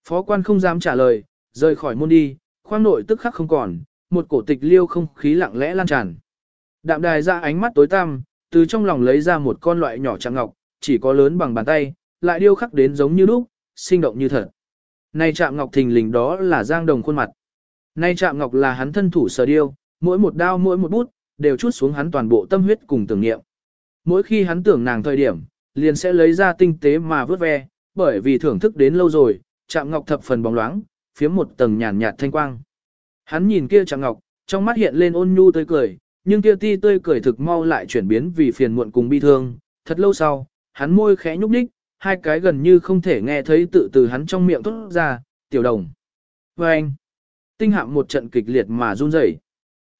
[SPEAKER 1] Phó quan không dám trả lời, rời khỏi môn đi, khoang nội tức khắc không còn, một cổ tịch liêu không khí lặng lẽ lan tràn. Đạm đài ra ánh mắt tối tăm, từ trong lòng lấy ra một con loại nhỏ trạng ngọc, chỉ có lớn bằng bàn tay, lại điêu khắc đến giống như lúc, sinh động như thật. Này chạm ngọc thình lình đó là giang đồng khuôn mặt. Này chạm ngọc là hắn thân thủ sở điêu, mỗi một đao mỗi một bút, đều chút xuống hắn toàn bộ tâm huyết cùng tưởng niệm. Mỗi khi hắn tưởng nàng thời điểm, liền sẽ lấy ra tinh tế mà vớt ve, bởi vì thưởng thức đến lâu rồi, chạm ngọc thập phần bóng loáng, phía một tầng nhàn nhạt thanh quang. Hắn nhìn kia chạm ngọc, trong mắt hiện lên ôn nhu tươi cười, nhưng kia ti tươi cười thực mau lại chuyển biến vì phiền muộn cùng bi thương. Thật lâu sau, hắn môi khẽ nhúc nhích, hai cái gần như không thể nghe thấy tự từ hắn trong miệng thốt ra, tiểu đồng. Và anh, tinh hạm một trận kịch liệt mà run rẩy.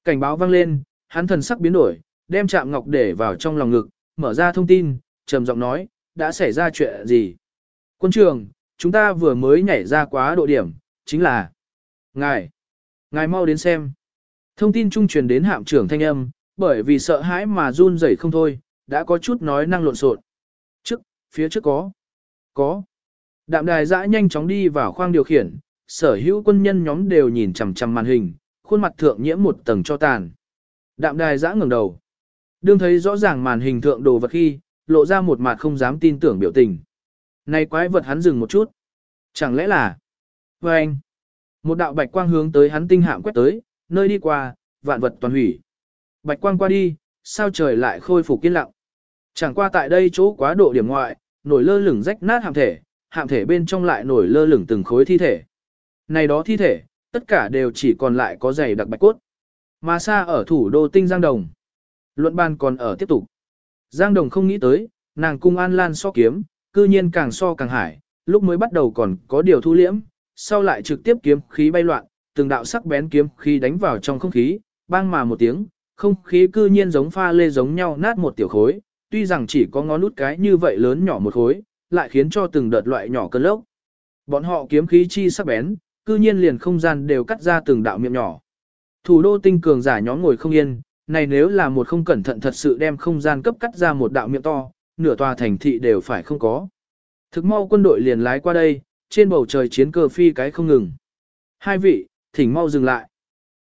[SPEAKER 1] Cảnh báo vang lên, hắn thần sắc biến đổi, đem chạm ngọc để vào trong lòng ngực, mở ra thông tin, trầm giọng nói, đã xảy ra chuyện gì? Quân trường, chúng ta vừa mới nhảy ra quá độ điểm, chính là Ngài, ngài mau đến xem. Thông tin trung truyền đến hạm trưởng thanh âm, bởi vì sợ hãi mà run rẩy không thôi, đã có chút nói năng lộn xộn. Trước, phía trước có. Có. Đạm đài dã nhanh chóng đi vào khoang điều khiển, sở hữu quân nhân nhóm đều nhìn chằm chằm màn hình, khuôn mặt thượng nhiễm một tầng cho tàn. Đạm đài giã ngẩng đầu. Đương thấy rõ ràng màn hình thượng đồ vật khi, lộ ra một mặt không dám tin tưởng biểu tình. Này quái vật hắn dừng một chút. Chẳng lẽ là... Và anh, một đạo bạch quang hướng tới hắn tinh hạm quét tới, nơi đi qua, vạn vật toàn hủy. Bạch quang qua đi, sao trời lại khôi phục kiên lặng. Chẳng qua tại đây chỗ quá độ điểm ngoại, nổi lơ lửng rách nát hạm thể, hạm thể bên trong lại nổi lơ lửng từng khối thi thể. Này đó thi thể, tất cả đều chỉ còn lại có giày đặc bạch cốt. Mà xa ở thủ đô tinh Giang Đồng. Luận ban còn ở tiếp tục. Giang Đồng không nghĩ tới, nàng cung An Lan so kiếm, cư nhiên càng so càng hải, lúc mới bắt đầu còn có điều thu liễm, sau lại trực tiếp kiếm khí bay loạn, từng đạo sắc bén kiếm khí đánh vào trong không khí, bang mà một tiếng, không khí cư nhiên giống pha lê giống nhau nát một tiểu khối, tuy rằng chỉ có ngón nút cái như vậy lớn nhỏ một khối, lại khiến cho từng đợt loại nhỏ cơn lốc. Bọn họ kiếm khí chi sắc bén, cư nhiên liền không gian đều cắt ra từng đạo miệng nhỏ. Thủ đô tinh cường giả nhóm ngồi không yên, này nếu là một không cẩn thận thật sự đem không gian cấp cắt ra một đạo miệng to, nửa tòa thành thị đều phải không có. Thực mau quân đội liền lái qua đây, trên bầu trời chiến cơ phi cái không ngừng. Hai vị, thỉnh mau dừng lại.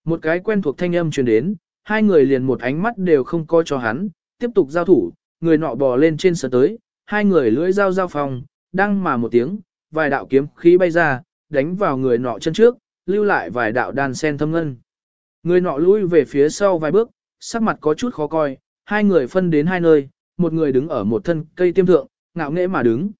[SPEAKER 1] Một cái quen thuộc thanh âm truyền đến, hai người liền một ánh mắt đều không coi cho hắn, tiếp tục giao thủ, người nọ bò lên trên sở tới, hai người lưỡi dao giao phòng, đăng mà một tiếng, vài đạo kiếm khí bay ra, đánh vào người nọ chân trước, lưu lại vài đạo đàn sen thâm ngân. Người nọ lui về phía sau vài bước, sắc mặt có chút khó coi, hai người phân đến hai nơi, một người đứng ở một thân cây tiêm thượng, ngạo nghễ mà đứng.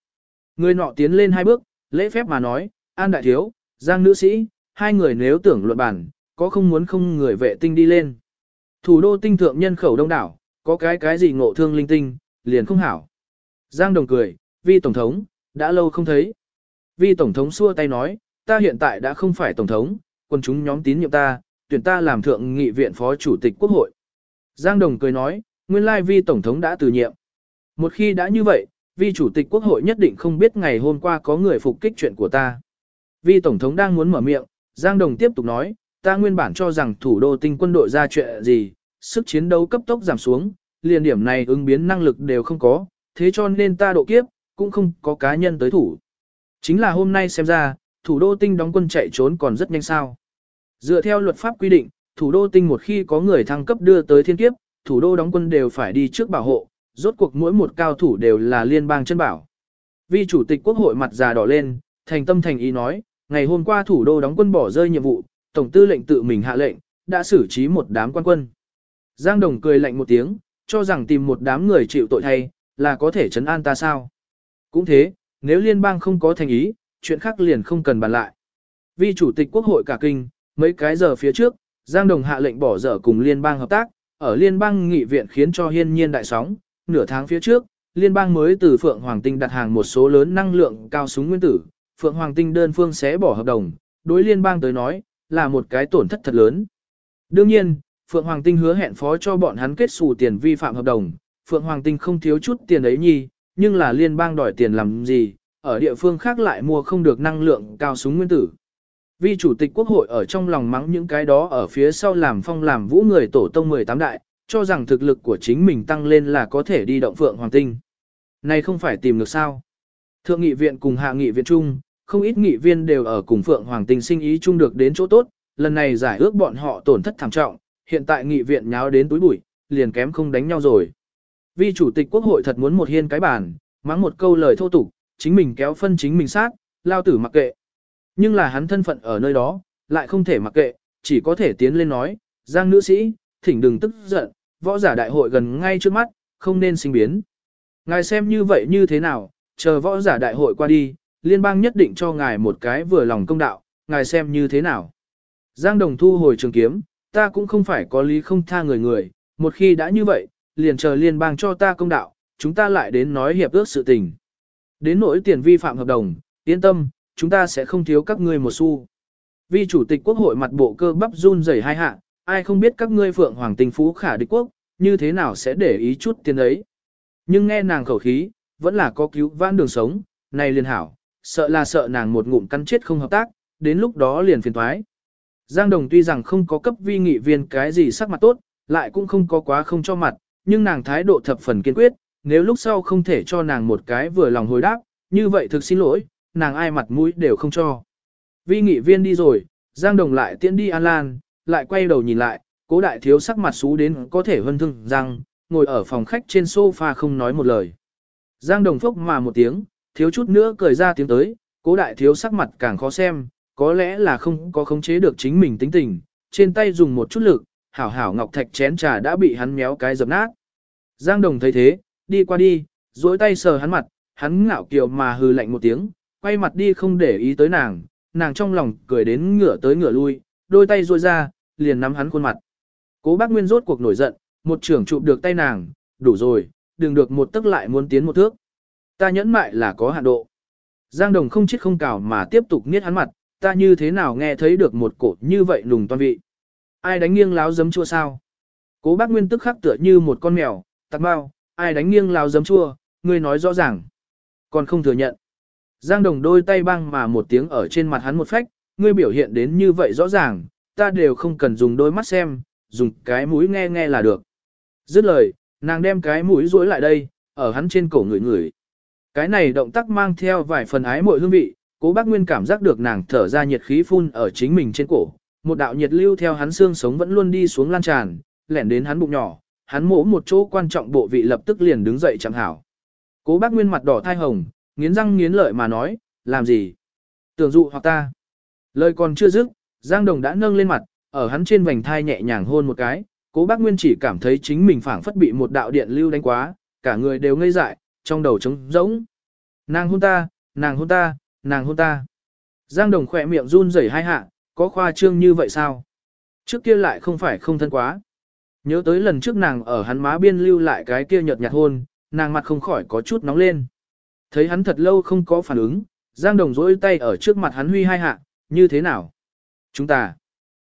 [SPEAKER 1] Người nọ tiến lên hai bước, lễ phép mà nói, an đại thiếu, giang nữ sĩ, hai người nếu tưởng luận bản, có không muốn không người vệ tinh đi lên. Thủ đô tinh thượng nhân khẩu đông đảo, có cái cái gì ngộ thương linh tinh, liền không hảo. Giang đồng cười, vi tổng thống, đã lâu không thấy. Vi tổng thống xua tay nói, ta hiện tại đã không phải tổng thống, quân chúng nhóm tín nhiệm ta, tuyển ta làm thượng nghị viện phó chủ tịch quốc hội. Giang đồng cười nói, nguyên lai vi tổng thống đã từ nhiệm. Một khi đã như vậy, vi chủ tịch quốc hội nhất định không biết ngày hôm qua có người phục kích chuyện của ta. Vi tổng thống đang muốn mở miệng, Giang Đồng tiếp tục nói, ta nguyên bản cho rằng thủ đô tinh quân đội ra chuyện gì, sức chiến đấu cấp tốc giảm xuống, liền điểm này ứng biến năng lực đều không có, thế cho nên ta độ kiếp, cũng không có cá nhân tới thủ. Chính là hôm nay xem ra, thủ đô tinh đóng quân chạy trốn còn rất nhanh sao. Dựa theo luật pháp quy định, thủ đô tinh một khi có người thăng cấp đưa tới thiên kiếp, thủ đô đóng quân đều phải đi trước bảo hộ, rốt cuộc mỗi một cao thủ đều là liên bang chân bảo. Vi chủ tịch quốc hội mặt già đỏ lên, thành tâm thành ý nói, ngày hôm qua thủ đô đóng quân bỏ rơi nhiệm vụ, tổng tư lệnh tự mình hạ lệnh, đã xử trí một đám quan quân. Giang Đồng cười lạnh một tiếng, cho rằng tìm một đám người chịu tội thay, là có thể chấn an ta sao. Cũng thế, nếu liên bang không có thành ý, chuyện khác liền không cần bàn lại. Vi chủ tịch quốc hội cả kinh, mấy cái giờ phía trước, Giang Đồng hạ lệnh bỏ dở cùng liên bang hợp tác, ở liên bang nghị viện khiến cho hiên nhiên đại sóng, nửa tháng phía trước, liên bang mới từ Phượng Hoàng Tinh đặt hàng một số lớn năng lượng cao súng nguyên tử, Phượng Hoàng Tinh đơn phương sẽ bỏ hợp đồng, đối liên bang tới nói, là một cái tổn thất thật lớn. Đương nhiên, Phượng Hoàng Tinh hứa hẹn phó cho bọn hắn kết xù tiền vi phạm hợp đồng, Phượng Hoàng Tinh không thiếu chút tiền ấy nhi, nhưng là liên bang đòi tiền làm gì, ở địa phương khác lại mua không được năng lượng cao súng nguyên tử. Vì chủ tịch quốc hội ở trong lòng mắng những cái đó ở phía sau làm phong làm vũ người tổ tông 18 đại, cho rằng thực lực của chính mình tăng lên là có thể đi động Phượng Hoàng Tinh. Này không phải tìm được sao. Thượng nghị viện cùng hạ nghị viện chung, không ít nghị viên đều ở cùng Phượng Hoàng tinh sinh ý chung được đến chỗ tốt, lần này giải ước bọn họ tổn thất thảm trọng, hiện tại nghị viện nháo đến túi bụi, liền kém không đánh nhau rồi. Vì chủ tịch quốc hội thật muốn một hiên cái bản, mắng một câu lời thô tục, chính mình kéo phân chính mình sát, lao tử mặc kệ. Nhưng là hắn thân phận ở nơi đó, lại không thể mặc kệ, chỉ có thể tiến lên nói, Giang nữ sĩ, thỉnh đừng tức giận, võ giả đại hội gần ngay trước mắt, không nên sinh biến. Ngài xem như vậy như thế nào, chờ võ giả đại hội qua đi, liên bang nhất định cho ngài một cái vừa lòng công đạo, ngài xem như thế nào. Giang Đồng thu hồi trường kiếm, ta cũng không phải có lý không tha người người, một khi đã như vậy, liền chờ liên bang cho ta công đạo, chúng ta lại đến nói hiệp ước sự tình. Đến nỗi tiền vi phạm hợp đồng, yên tâm, chúng ta sẽ không thiếu các ngươi một xu. Vi chủ tịch quốc hội mặt bộ cơ bắp run rẩy hai hạ, ai không biết các ngươi phượng hoàng tình phú khả địch quốc, như thế nào sẽ để ý chút tiền ấy. Nhưng nghe nàng khẩu khí, vẫn là có cứu vãn đường sống, này liền hảo, sợ là sợ nàng một ngụm cắn chết không hợp tác, đến lúc đó liền phiền thoái. Giang Đồng tuy rằng không có cấp vi nghị viên cái gì sắc mặt tốt, lại cũng không có quá không cho mặt, nhưng nàng thái độ thập phần kiên quyết, nếu lúc sau không thể cho nàng một cái vừa lòng hồi đáp, như vậy thực xin lỗi, nàng ai mặt mũi đều không cho. Vi nghị viên đi rồi, Giang Đồng lại tiễn đi An Lan, lại quay đầu nhìn lại, cố đại thiếu sắc mặt xú đến có thể hơn thương rằng, ngồi ở phòng khách trên sofa không nói một lời. Giang Đồng phốc mà một tiếng, thiếu chút nữa cười ra tiếng tới, cố đại thiếu sắc mặt càng khó xem, có lẽ là không có khống chế được chính mình tính tình, trên tay dùng một chút lực, hảo hảo ngọc thạch chén trà đã bị hắn méo cái dập nát. Giang Đồng thấy thế, đi qua đi, duỗi tay sờ hắn mặt, hắn ngạo kiều mà hừ lạnh một tiếng, quay mặt đi không để ý tới nàng, nàng trong lòng cười đến ngửa tới ngửa lui, đôi tay duỗi ra, liền nắm hắn khuôn mặt. Cố bác Nguyên rốt cuộc nổi giận, một trưởng chụp được tay nàng, đủ rồi, đừng được một tức lại muốn tiến một thước. Ta nhẫn mại là có hạn độ. Giang Đồng không chết không cào mà tiếp tục niết hắn mặt, ta như thế nào nghe thấy được một cổ như vậy nùng toan vị. Ai đánh nghiêng láo giấm chua sao? Cố bác Nguyên tức khắc tựa như một con mèo, tạc bao, ai đánh nghiêng láo giấm chua, ngươi nói rõ ràng. Còn không thừa nhận. Giang Đồng đôi tay băng mà một tiếng ở trên mặt hắn một phách, ngươi biểu hiện đến như vậy rõ ràng, ta đều không cần dùng đôi mắt xem, dùng cái mũi nghe nghe là được. Dứt lời, nàng đem cái mũi duỗi lại đây, ở hắn trên cổ người người. Cái này động tác mang theo vài phần ái mội hương vị, cố bác Nguyên cảm giác được nàng thở ra nhiệt khí phun ở chính mình trên cổ. Một đạo nhiệt lưu theo hắn xương sống vẫn luôn đi xuống lan tràn, lẻn đến hắn bụng nhỏ, hắn mổ một chỗ quan trọng bộ vị lập tức liền đứng dậy chẳng hảo. Cố bác Nguyên mặt đỏ thai hồng, nghiến răng nghiến lợi mà nói, làm gì? Tưởng dụ hoặc ta. Lời còn chưa dứt, Giang Đồng đã nâng lên mặt, ở hắn trên vành thai nhẹ nhàng hôn một cái, cố bác Nguyên chỉ cảm thấy chính mình phảng phất bị một đạo điện lưu đánh quá, cả người đều ngây dại, trong đầu trống rỗng. Nàng hôn ta, nàng hôn ta, nàng hôn ta. Giang Đồng khỏe miệng run rẩy hai hạ, có khoa trương như vậy sao? Trước kia lại không phải không thân quá. Nhớ tới lần trước nàng ở hắn má biên lưu lại cái kia nhợt nhạt hôn, nàng mặt không khỏi có chút nóng lên. Thấy hắn thật lâu không có phản ứng, Giang Đồng rỗi tay ở trước mặt hắn huy hai hạ, như thế nào? Chúng ta,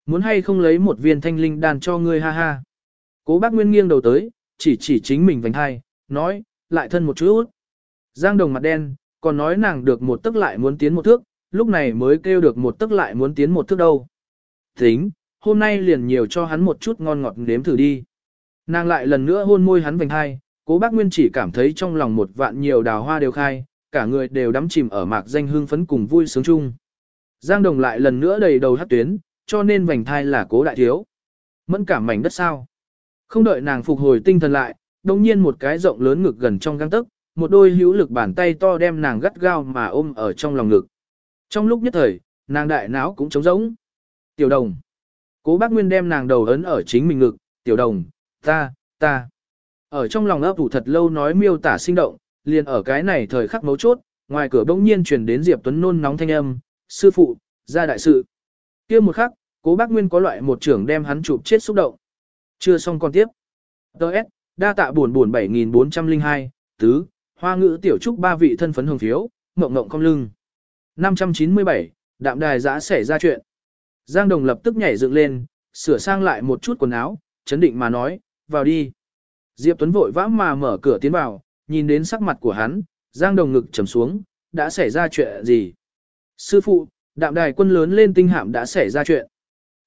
[SPEAKER 1] muốn hay không lấy một viên thanh linh đàn cho ngươi ha ha. Cố bác Nguyên nghiêng đầu tới, chỉ chỉ chính mình vành hai, nói, lại thân một chút. Giang Đồng mặt đen, còn nói nàng được một tức lại muốn tiến một thước, lúc này mới kêu được một tức lại muốn tiến một thước đâu. Tính, hôm nay liền nhiều cho hắn một chút ngon ngọt nếm thử đi. Nàng lại lần nữa hôn môi hắn vành hai, cố bác Nguyên chỉ cảm thấy trong lòng một vạn nhiều đào hoa đều khai, cả người đều đắm chìm ở mạc danh hương phấn cùng vui sướng chung. Giang Đồng lại lần nữa đầy đầu hát tuyến, cho nên vành thai là cố đại thiếu. Mẫn cảm mảnh đất sao. Không đợi nàng phục hồi tinh thần lại, đồng nhiên một cái rộng lớn ngực gần trong găng tức, một đôi hữu lực bàn tay to đem nàng gắt gao mà ôm ở trong lòng ngực. Trong lúc nhất thời, nàng đại não cũng trống rỗng. Tiểu đồng. Cố bác Nguyên đem nàng đầu ấn ở chính mình ngực, tiểu đồng, ta, ta. Ở trong lòng ấp ủ thật lâu nói miêu tả sinh động, liền ở cái này thời khắc mấu chốt, ngoài cửa bỗng nhiên truyền đến Diệp Tuấn nôn nóng thanh âm, sư phụ, ra đại sự. kia một khắc, cố bác Nguyên có loại một trưởng đem hắn chụp chết xúc động. Chưa xong con tiếp. DS, đa tạ buồn buồn 7402, tứ, hoa ngữ tiểu trúc ba vị thân phấn hồng phiếu, ngộng ngộng cong lưng. 597, đạm đài giã xảy ra chuyện. Giang Đồng lập tức nhảy dựng lên, sửa sang lại một chút quần áo, chấn định mà nói, vào đi. Diệp Tuấn vội vã mà mở cửa tiến vào, nhìn đến sắc mặt của hắn, Giang Đồng ngực trầm xuống, đã xảy ra chuyện gì? Sư phụ, đạm đài quân lớn lên tinh hạm đã xảy ra chuyện.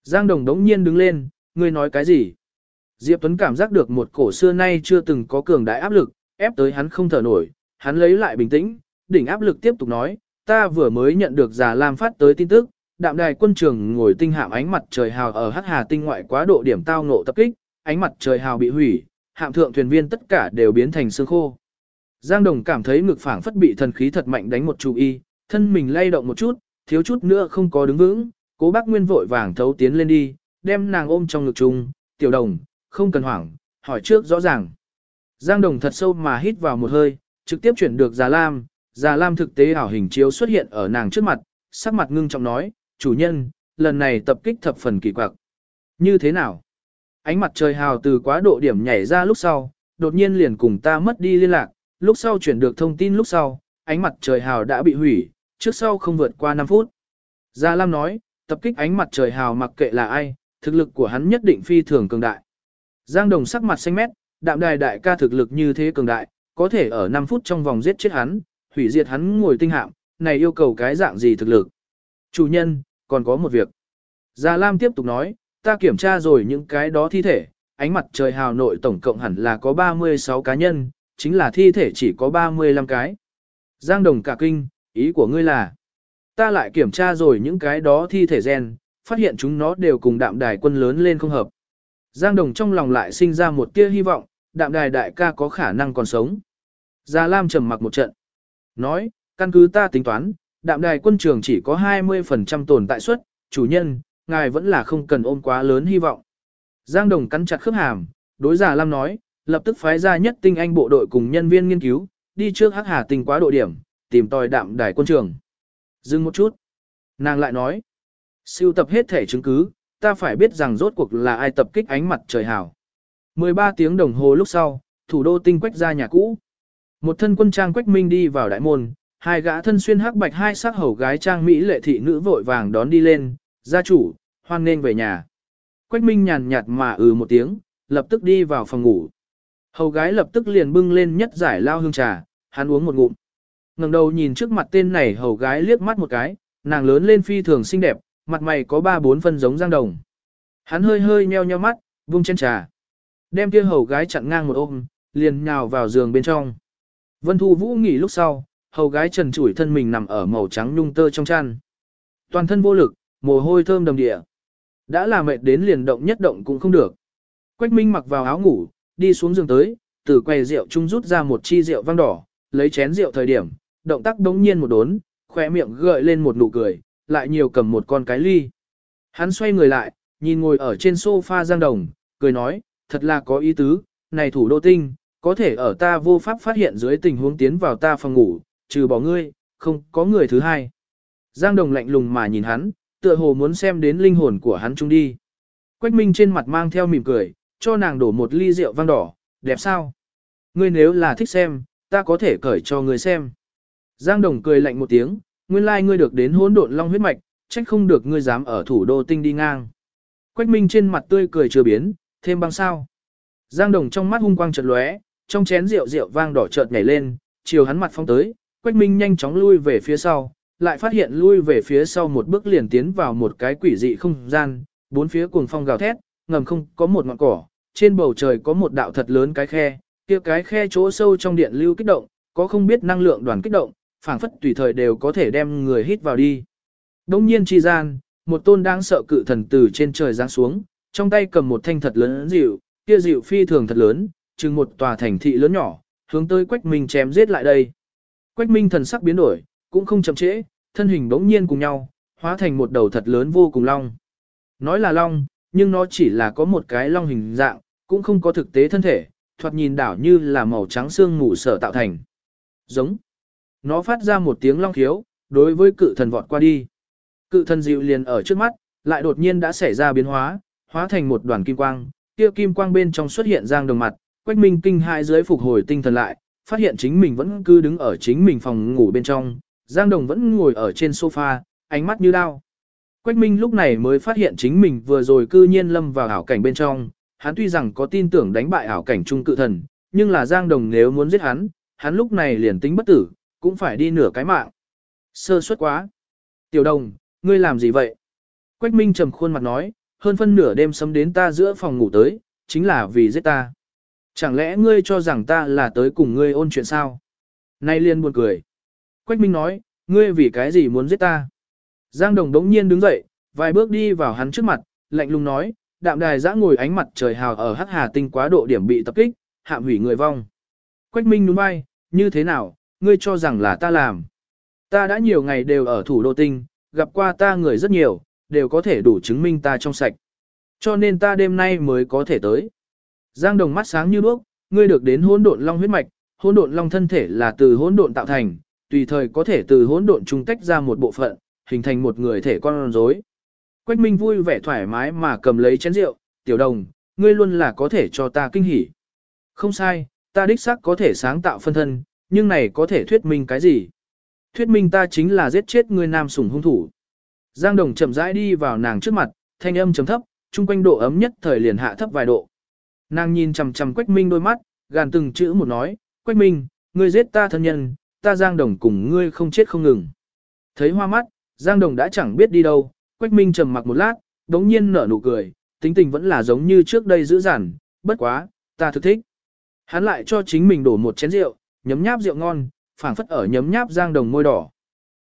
[SPEAKER 1] Giang Đồng đống nhiên đứng lên, ngươi nói cái gì? Diệp Tuấn cảm giác được một cổ xưa nay chưa từng có cường đại áp lực, ép tới hắn không thở nổi, hắn lấy lại bình tĩnh, đỉnh áp lực tiếp tục nói, ta vừa mới nhận được giả Lam phát tới tin tức, đạm đài quân trường ngồi tinh hạm ánh mặt trời hào ở Hắc Hà tinh ngoại quá độ điểm tao ngộ tập kích, ánh mặt trời hào bị hủy, hạm thượng thuyền viên tất cả đều biến thành xương khô. Giang Đồng cảm thấy ngực phảng phất bị thần khí thật mạnh đánh một chú y, thân mình lay động một chút, thiếu chút nữa không có đứng vững, cố bác Nguyên vội vàng thấu tiến lên đi, đem nàng ôm trong ngực chung, tiểu đồng, không cần hoảng, hỏi trước rõ ràng. Giang Đồng thật sâu mà hít vào một hơi, trực tiếp chuyển được Già Lam, Già Lam thực tế ảo hình chiếu xuất hiện ở nàng trước mặt, sắc mặt ngưng trọng nói, chủ nhân, lần này tập kích thập phần kỳ quặc. Như thế nào? Ánh mặt trời hào từ quá độ điểm nhảy ra lúc sau, đột nhiên liền cùng ta mất đi liên lạc, lúc sau chuyển được thông tin lúc sau, ánh mặt trời hào đã bị hủy, trước sau không vượt qua 5 phút. Gia Lam nói, tập kích ánh mặt trời hào mặc kệ là ai, thực lực của hắn nhất định phi thường cường đại. Giang Đồng sắc mặt xanh mét, đạm đài đại ca thực lực như thế cường đại, có thể ở 5 phút trong vòng giết chết hắn, hủy diệt hắn ngồi tinh hạm, này yêu cầu cái dạng gì thực lực. Chủ nhân, còn có một việc. Gia Lam tiếp tục nói, ta kiểm tra rồi những cái đó thi thể, ánh mặt trời hào nội tổng cộng hẳn là có 36 cá nhân, chính là thi thể chỉ có 35 cái. Giang Đồng cả kinh, ý của ngươi là, ta lại kiểm tra rồi những cái đó thi thể gen, phát hiện chúng nó đều cùng đạm đài quân lớn lên không hợp. Giang Đồng trong lòng lại sinh ra một tia hy vọng, đạm đài đại ca có khả năng còn sống. Gia Lam trầm mặc một trận. Nói, căn cứ ta tính toán, đạm đài quân trường chỉ có 20% tồn tại suất, chủ nhân, ngài vẫn là không cần ôm quá lớn hy vọng. Giang Đồng cắn chặt khớp hàm, đối giả Lam nói, lập tức phái ra nhất tinh anh bộ đội cùng nhân viên nghiên cứu, đi trước hắc hà tình quá độ điểm, tìm tòi đạm đài quân trường. Dừng một chút. Nàng lại nói, siêu tập hết thể chứng cứ, ta phải biết rằng rốt cuộc là ai tập kích ánh mặt trời hào. 13 tiếng đồng hồ lúc sau, thủ đô tinh quách ra nhà cũ. Một thân quân trang quách minh đi vào đại môn, hai gã thân xuyên hắc bạch hai sắc hầu gái trang mỹ lệ thị nữ vội vàng đón đi lên, gia chủ, hoan nên về nhà. Quách minh nhàn nhạt mà ừ một tiếng, lập tức đi vào phòng ngủ. Hầu gái lập tức liền bưng lên nhất giải lao hương trà, hắn uống một ngụm. ngẩng đầu nhìn trước mặt tên này hầu gái liếc mắt một cái, nàng lớn lên phi thường xinh đẹp, mặt mày có ba bốn phân giống giang đồng. Hắn hơi hơi nheo nheo mắt, vung chén trà. Đem kia hầu gái chặn ngang một ôm, liền nhào vào giường bên trong. Vân Thu Vũ nghỉ lúc sau, hầu gái trần trụi thân mình nằm ở màu trắng nhung tơ trong chăn. Toàn thân vô lực, mồ hôi thơm đầm địa. Đã là mệt đến liền động nhất động cũng không được. Quách Minh mặc vào áo ngủ, đi xuống giường tới, từ quầy rượu trung rút ra một chi rượu vang đỏ, lấy chén rượu thời điểm, động tác đống nhiên một đốn, khỏe miệng gợi lên một nụ cười, lại nhiều cầm một con cái ly. Hắn xoay người lại, nhìn ngồi ở trên sofa Giang Đồng, cười nói, thật là có ý tứ, này thủ đô tinh, có thể ở ta vô pháp phát hiện dưới tình huống tiến vào ta phòng ngủ, trừ bỏ ngươi, không có người thứ hai. Giang Đồng lạnh lùng mà nhìn hắn, tựa hồ muốn xem đến linh hồn của hắn chung đi. Quách Minh trên mặt mang theo mỉm cười, cho nàng đổ một ly rượu vang đỏ, đẹp sao? Ngươi nếu là thích xem, ta có thể cởi cho ngươi xem. Giang Đồng cười lạnh một tiếng, nguyên lai like ngươi được đến hỗn độn long huyết mạch, trách không được ngươi dám ở thủ đô tinh đi ngang. Quách Minh trên mặt tươi cười chưa biến, thêm băng sao. Giang Đồng trong mắt hung quang chợt lóe, trong chén rượu rượu vang đỏ chợt nhảy lên, chiều hắn mặt phong tới, Quách Minh nhanh chóng lui về phía sau, lại phát hiện lui về phía sau một bước liền tiến vào một cái quỷ dị không gian, bốn phía cuồng phong gào thét, ngầm không có một ngọn cỏ, trên bầu trời có một đạo thật lớn cái khe, kia cái khe chỗ sâu trong điện lưu kích động, có không biết năng lượng đoàn kích động, phảng phất tùy thời đều có thể đem người hít vào đi. Đông nhiên chi gian, một tôn đáng sợ cự thần từ trên trời giáng xuống, trong tay cầm một thanh thật lớn dịu, kia dịu phi thường thật lớn, chừng một tòa thành thị lớn nhỏ, hướng tới Quách Minh chém giết lại đây. Quách Minh thần sắc biến đổi, cũng không chậm trễ, thân hình bỗng nhiên cùng nhau, hóa thành một đầu thật lớn vô cùng long. Nói là long, nhưng nó chỉ là có một cái long hình dạng, cũng không có thực tế thân thể, thoạt nhìn đảo như là màu trắng xương ngủ sở tạo thành. Giống. Nó phát ra một tiếng long khiếu, đối với cự thần vọt qua đi. Cự thần dịu liền ở trước mắt, lại đột nhiên đã xảy ra biến hóa, hóa thành một đoàn kim quang, kia kim quang bên trong xuất hiện giang đồng mặt, Quách Minh kinh hãi dưới phục hồi tinh thần lại, phát hiện chính mình vẫn cứ đứng ở chính mình phòng ngủ bên trong, Giang Đồng vẫn ngồi ở trên sofa, ánh mắt như đao. Quách Minh lúc này mới phát hiện chính mình vừa rồi cư nhiên lâm vào ảo cảnh bên trong, hắn tuy rằng có tin tưởng đánh bại ảo cảnh trung cự thần, nhưng là Giang Đồng nếu muốn giết hắn, hắn lúc này liền tính bất tử, cũng phải đi nửa cái mạng. Sơ suất quá. Tiểu Đồng, ngươi làm gì vậy? Quách Minh trầm khuôn mặt nói, hơn phân nửa đêm sấm đến ta giữa phòng ngủ tới, chính là vì giết ta. Chẳng lẽ ngươi cho rằng ta là tới cùng ngươi ôn chuyện sao? Nay liên buồn cười. Quách Minh nói, ngươi vì cái gì muốn giết ta? Giang Đồng đống nhiên đứng dậy, vài bước đi vào hắn trước mặt, lạnh lùng nói, đạm đài giã ngồi ánh mặt trời hào ở hắc hà tinh quá độ điểm bị tập kích, hạ hủy người vong. Quách Minh nhún vai, như thế nào, ngươi cho rằng là ta làm. Ta đã nhiều ngày đều ở thủ đô tinh, gặp qua ta người rất nhiều, đều có thể đủ chứng minh ta trong sạch. Cho nên ta đêm nay mới có thể tới. Giang Đồng mắt sáng như đuốc, ngươi được đến hỗn độn long huyết mạch, hỗn độn long thân thể là từ hỗn độn tạo thành, tùy thời có thể từ hỗn độn trung tách ra một bộ phận, hình thành một người thể con rối. Quách Minh vui vẻ thoải mái mà cầm lấy chén rượu, tiểu đồng, ngươi luôn là có thể cho ta kinh hỉ. Không sai, ta đích xác có thể sáng tạo phân thân, nhưng này có thể thuyết minh cái gì? Thuyết minh ta chính là giết chết ngươi nam sủng hung thủ. Giang Đồng chậm rãi đi vào nàng trước mặt, thanh âm trầm thấp, trung quanh độ ấm nhất thời liền hạ thấp vài độ. Nàng nhìn chằm chằm Quách Minh đôi mắt, gàn từng chữ một nói, Quách Minh, ngươi giết ta thân nhân, ta Giang Đồng cùng ngươi không chết không ngừng. Thấy hoa mắt, Giang Đồng đã chẳng biết đi đâu, Quách Minh trầm mặc một lát, đống nhiên nở nụ cười, tính tình vẫn là giống như trước đây giữ dằn, bất quá, ta thực thích. Hắn lại cho chính mình đổ một chén rượu, nhấm nháp rượu ngon, phảng phất ở nhấm nháp Giang Đồng môi đỏ.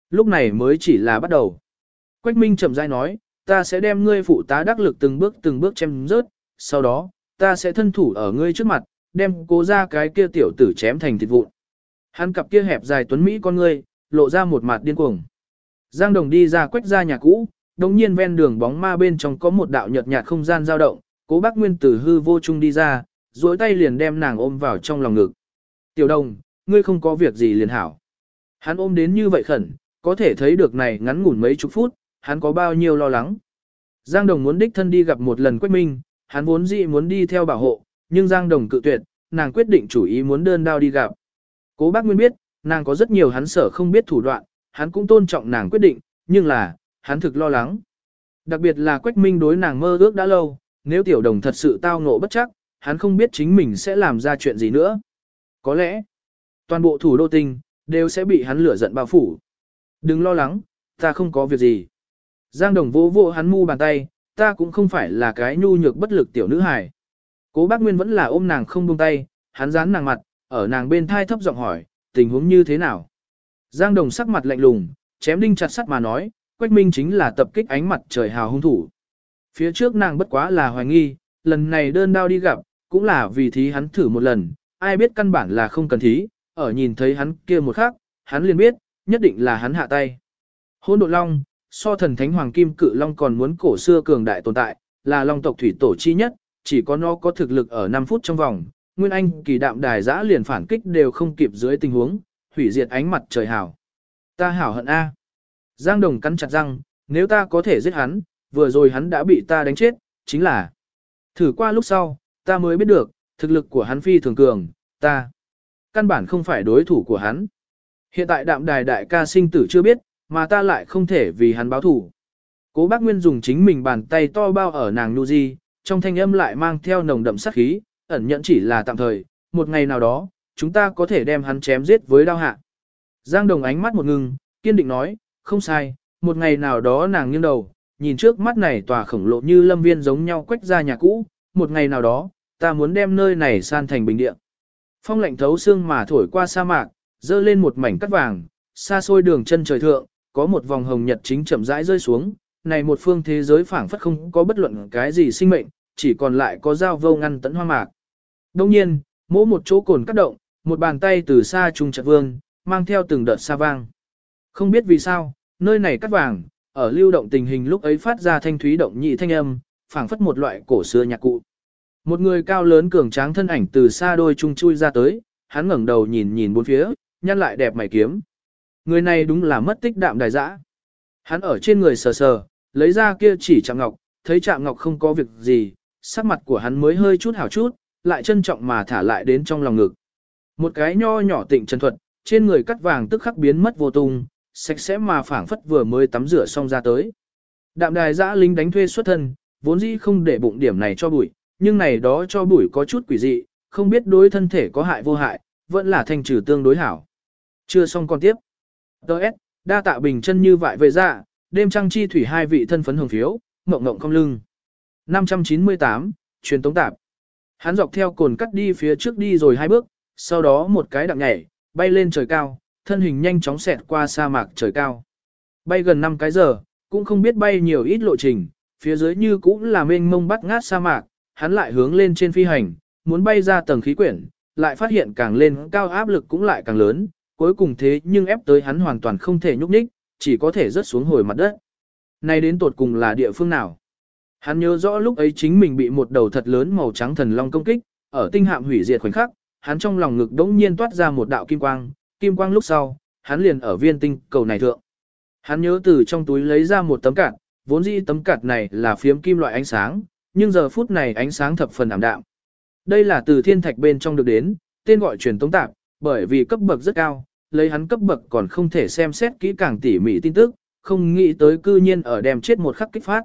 [SPEAKER 1] Lúc này mới chỉ là bắt đầu. Quách Minh chậm rãi nói, ta sẽ đem ngươi phụ tá đắc lực từng bước từng bước chém rớt, sau đó, ta sẽ thân thủ ở ngươi trước mặt, đem cố ra cái kia tiểu tử chém thành thịt vụn. Hắn cặp kia hẹp dài tuấn Mỹ con ngươi, lộ ra một mặt điên cuồng. Giang Đồng đi ra quách ra nhà cũ, đồng nhiên ven đường bóng ma bên trong có một đạo nhợt nhạt không gian dao động, cố bác Nguyên tử hư vô trung đi ra, duỗi tay liền đem nàng ôm vào trong lòng ngực. Tiểu đồng, ngươi không có việc gì liền hảo. Hắn ôm đến như vậy khẩn, có thể thấy được này ngắn ngủn mấy chục phút, hắn có bao nhiêu lo lắng. Giang Đồng muốn đích thân đi gặp một lần Quách Minh, hắn vốn dĩ muốn đi theo bảo hộ, nhưng Giang Đồng cự tuyệt, nàng quyết định chủ ý muốn đơn đao đi gặp. Cố bác Nguyên biết, nàng có rất nhiều hắn sở không biết thủ đoạn, hắn cũng tôn trọng nàng quyết định, nhưng là, hắn thực lo lắng. Đặc biệt là Quách Minh đối nàng mơ ước đã lâu, nếu tiểu đồng thật sự tao ngộ bất chắc, hắn không biết chính mình sẽ làm ra chuyện gì nữa. Có lẽ, toàn bộ thủ đô tinh, đều sẽ bị hắn lửa giận bao phủ. Đừng lo lắng, ta không có việc gì. Giang đồng vô vô hắn mu bàn tay, ta cũng không phải là cái nhu nhược bất lực tiểu nữ hài. Cố bác Nguyên vẫn là ôm nàng không buông tay, hắn dán nàng mặt, ở nàng bên thai thấp giọng hỏi, tình huống như thế nào? Giang đồng sắc mặt lạnh lùng, chém đinh chặt sắt mà nói, Quách Minh chính là tập kích ánh mặt trời hào hung thủ. Phía trước nàng bất quá là hoài nghi, lần này đơn đao đi gặp, cũng là vì thí hắn thử một lần, ai biết căn bản là không cần thí, ở nhìn thấy hắn kia một khắc, hắn liền biết, nhất định là hắn hạ tay. Hôn độ long, so thần thánh hoàng kim cự long còn muốn cổ xưa cường đại tồn tại, là long tộc thủy tổ chi nhất, chỉ có nó có thực lực ở 5 phút trong vòng, Nguyên Anh kỳ đạm đài giã liền phản kích đều không kịp dưới tình huống, hủy diệt ánh mặt trời hảo. Ta hảo hận A. Giang Đồng cắn chặt răng, nếu ta có thể giết hắn, vừa rồi hắn đã bị ta đánh chết, chính là. Thử qua lúc sau, ta mới biết được, thực lực của hắn phi thường cường, ta. Căn bản không phải đối thủ của hắn. Hiện tại đạm đài đại ca sinh tử chưa biết, mà ta lại không thể vì hắn báo thủ. Cố bác Nguyên dùng chính mình bàn tay to bao ở nàng nu di, trong thanh âm lại mang theo nồng đậm sát khí, ẩn nhẫn chỉ là tạm thời, một ngày nào đó, chúng ta có thể đem hắn chém giết với đao hạ. Giang Đồng ánh mắt một ngừng, kiên định nói, không sai, một ngày nào đó nàng nghiêng đầu, nhìn trước mắt này tòa khổng lồ như lâm viên giống nhau quách ra nhà cũ, một ngày nào đó, ta muốn đem nơi này san thành bình địa. Phong lạnh thấu xương mà thổi qua sa mạc, dơ lên một mảnh cắt vàng, xa xôi đường chân trời thượng, có một vòng hồng nhật chính chậm rãi rơi xuống, này một phương thế giới phảng phất không có bất luận cái gì sinh mệnh, chỉ còn lại có dao vô ngăn tấn hoa mạc. Đông nhiên, mỗi một chỗ cồn cắt động, một bàn tay từ xa trung chặt vương, mang theo từng đợt xa vang. Không biết vì sao, nơi này cắt vàng, ở lưu động tình hình lúc ấy phát ra thanh thúy động nhị thanh âm, phảng phất một loại cổ xưa nhạc cụ. Một người cao lớn cường tráng thân ảnh từ xa đôi trung chui ra tới, hắn ngẩng đầu nhìn nhìn bốn phía, nhăn lại đẹp mày kiếm. Người này đúng là mất tích đạm đài dã. Hắn ở trên người sờ sờ, lấy ra kia chỉ chạm ngọc, thấy chạm ngọc không có việc gì, sắc mặt của hắn mới hơi chút hảo chút, lại trân trọng mà thả lại đến trong lòng ngực. Một cái nho nhỏ tịnh trần thuật, trên người cắt vàng tức khắc biến mất vô tung, sạch sẽ mà phảng phất vừa mới tắm rửa xong ra tới. Đạm đài giã lính đánh thuê xuất thân, vốn dĩ không để bụng điểm này cho bụi, nhưng này đó cho bụi có chút quỷ dị, không biết đối thân thể có hại vô hại, vẫn là thanh trừ tương đối hảo. Chưa xong con tiếp. Đợt, đa tạ bình chân như vại về ra đêm trăng chi thủy hai vị thân phấn hồng phiếu, mộng mộng không lưng. 598, truyền tống tạp. Hắn dọc theo cồn cắt đi phía trước đi rồi hai bước, sau đó một cái đặng nhảy, bay lên trời cao, thân hình nhanh chóng xẹt qua sa mạc trời cao. Bay gần 5 cái giờ, cũng không biết bay nhiều ít lộ trình, phía dưới như cũng là mênh mông bắt ngát sa mạc, hắn lại hướng lên trên phi hành, muốn bay ra tầng khí quyển, lại phát hiện càng lên cao áp lực cũng lại càng lớn, cuối cùng thế nhưng ép tới hắn hoàn toàn không thể nhúc nhích, chỉ có thể rớt xuống hồi mặt đất. Nay đến tột cùng là địa phương nào? Hắn nhớ rõ lúc ấy chính mình bị một đầu thật lớn màu trắng thần long công kích, ở tinh hạm hủy diệt khoảnh khắc, hắn trong lòng ngực đống nhiên toát ra một đạo kim quang, kim quang lúc sau, hắn liền ở viên tinh cầu này thượng. Hắn nhớ từ trong túi lấy ra một tấm cạt, vốn dĩ tấm cạt này là phiếm kim loại ánh sáng, nhưng giờ phút này ánh sáng thập phần ảm đạm. Đây là từ thiên thạch bên trong được đến, tên gọi truyền tống tạp, bởi vì cấp bậc rất cao, lấy hắn cấp bậc còn không thể xem xét kỹ càng tỉ mỉ tin tức, không nghĩ tới cư nhiên ở đem chết một khắc kích phát.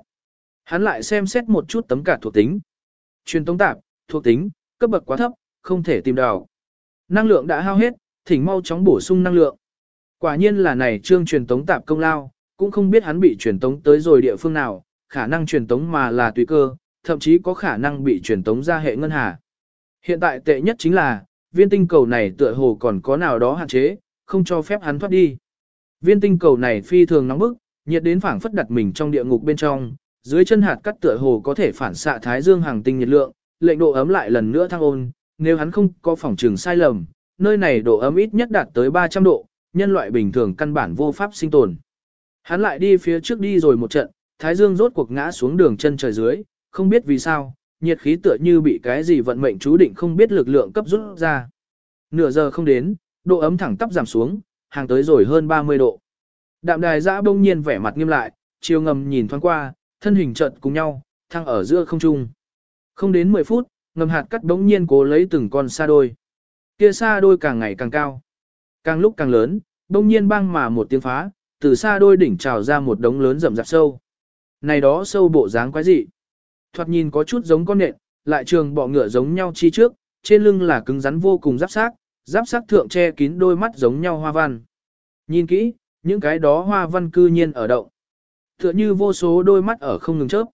[SPEAKER 1] Hắn lại xem xét một chút tấm cả thuộc tính. Truyền tống tạp, thuộc tính, cấp bậc quá thấp, không thể tìm đào. Năng lượng đã hao hết, thỉnh mau chóng bổ sung năng lượng. Quả nhiên là này trương truyền tống tạp công lao, cũng không biết hắn bị truyền tống tới rồi địa phương nào, khả năng truyền tống mà là tùy cơ, thậm chí có khả năng bị truyền tống ra hệ ngân hà. Hiện tại tệ nhất chính là, viên tinh cầu này tựa hồ còn có nào đó hạn chế, không cho phép hắn thoát đi. Viên tinh cầu này phi thường nóng bức, nhiệt đến phảng phất đặt mình trong địa ngục bên trong, dưới chân hạt cắt tựa hồ có thể phản xạ thái dương hàng tinh nhiệt lượng, lệnh độ ấm lại lần nữa thăng ôn, nếu hắn không có phòng trường sai lầm, nơi này độ ấm ít nhất đạt tới 300 độ, nhân loại bình thường căn bản vô pháp sinh tồn. Hắn lại đi phía trước đi rồi một trận, thái dương rốt cuộc ngã xuống đường chân trời dưới, không biết vì sao, nhiệt khí tựa như bị cái gì vận mệnh chú định không biết lực lượng cấp rút ra. Nửa giờ không đến, độ ấm thẳng tắp giảm xuống, hàng tới rồi hơn 30 độ. Đạm đài giã bông nhiên vẻ mặt nghiêm lại, chiều ngầm nhìn thoáng qua, thân hình trận cùng nhau, thăng ở giữa không trung. Không đến 10 phút, ngầm hạt cắt bỗng nhiên cố lấy từng con sa đôi. Kia sa đôi càng ngày càng cao, càng lúc càng lớn, bỗng nhiên băng mà một tiếng phá, từ sa đôi đỉnh trào ra một đống lớn rậm rạp sâu. Này đó sâu bộ dáng quái dị. Thoạt nhìn có chút giống con nện, lại trường bọ ngựa giống nhau chi trước, trên lưng là cứng rắn vô cùng giáp xác, giáp xác thượng che kín đôi mắt giống nhau hoa văn. Nhìn kỹ, những cái đó hoa văn cư nhiên ở động. Tựa như vô số đôi mắt ở không ngừng chớp.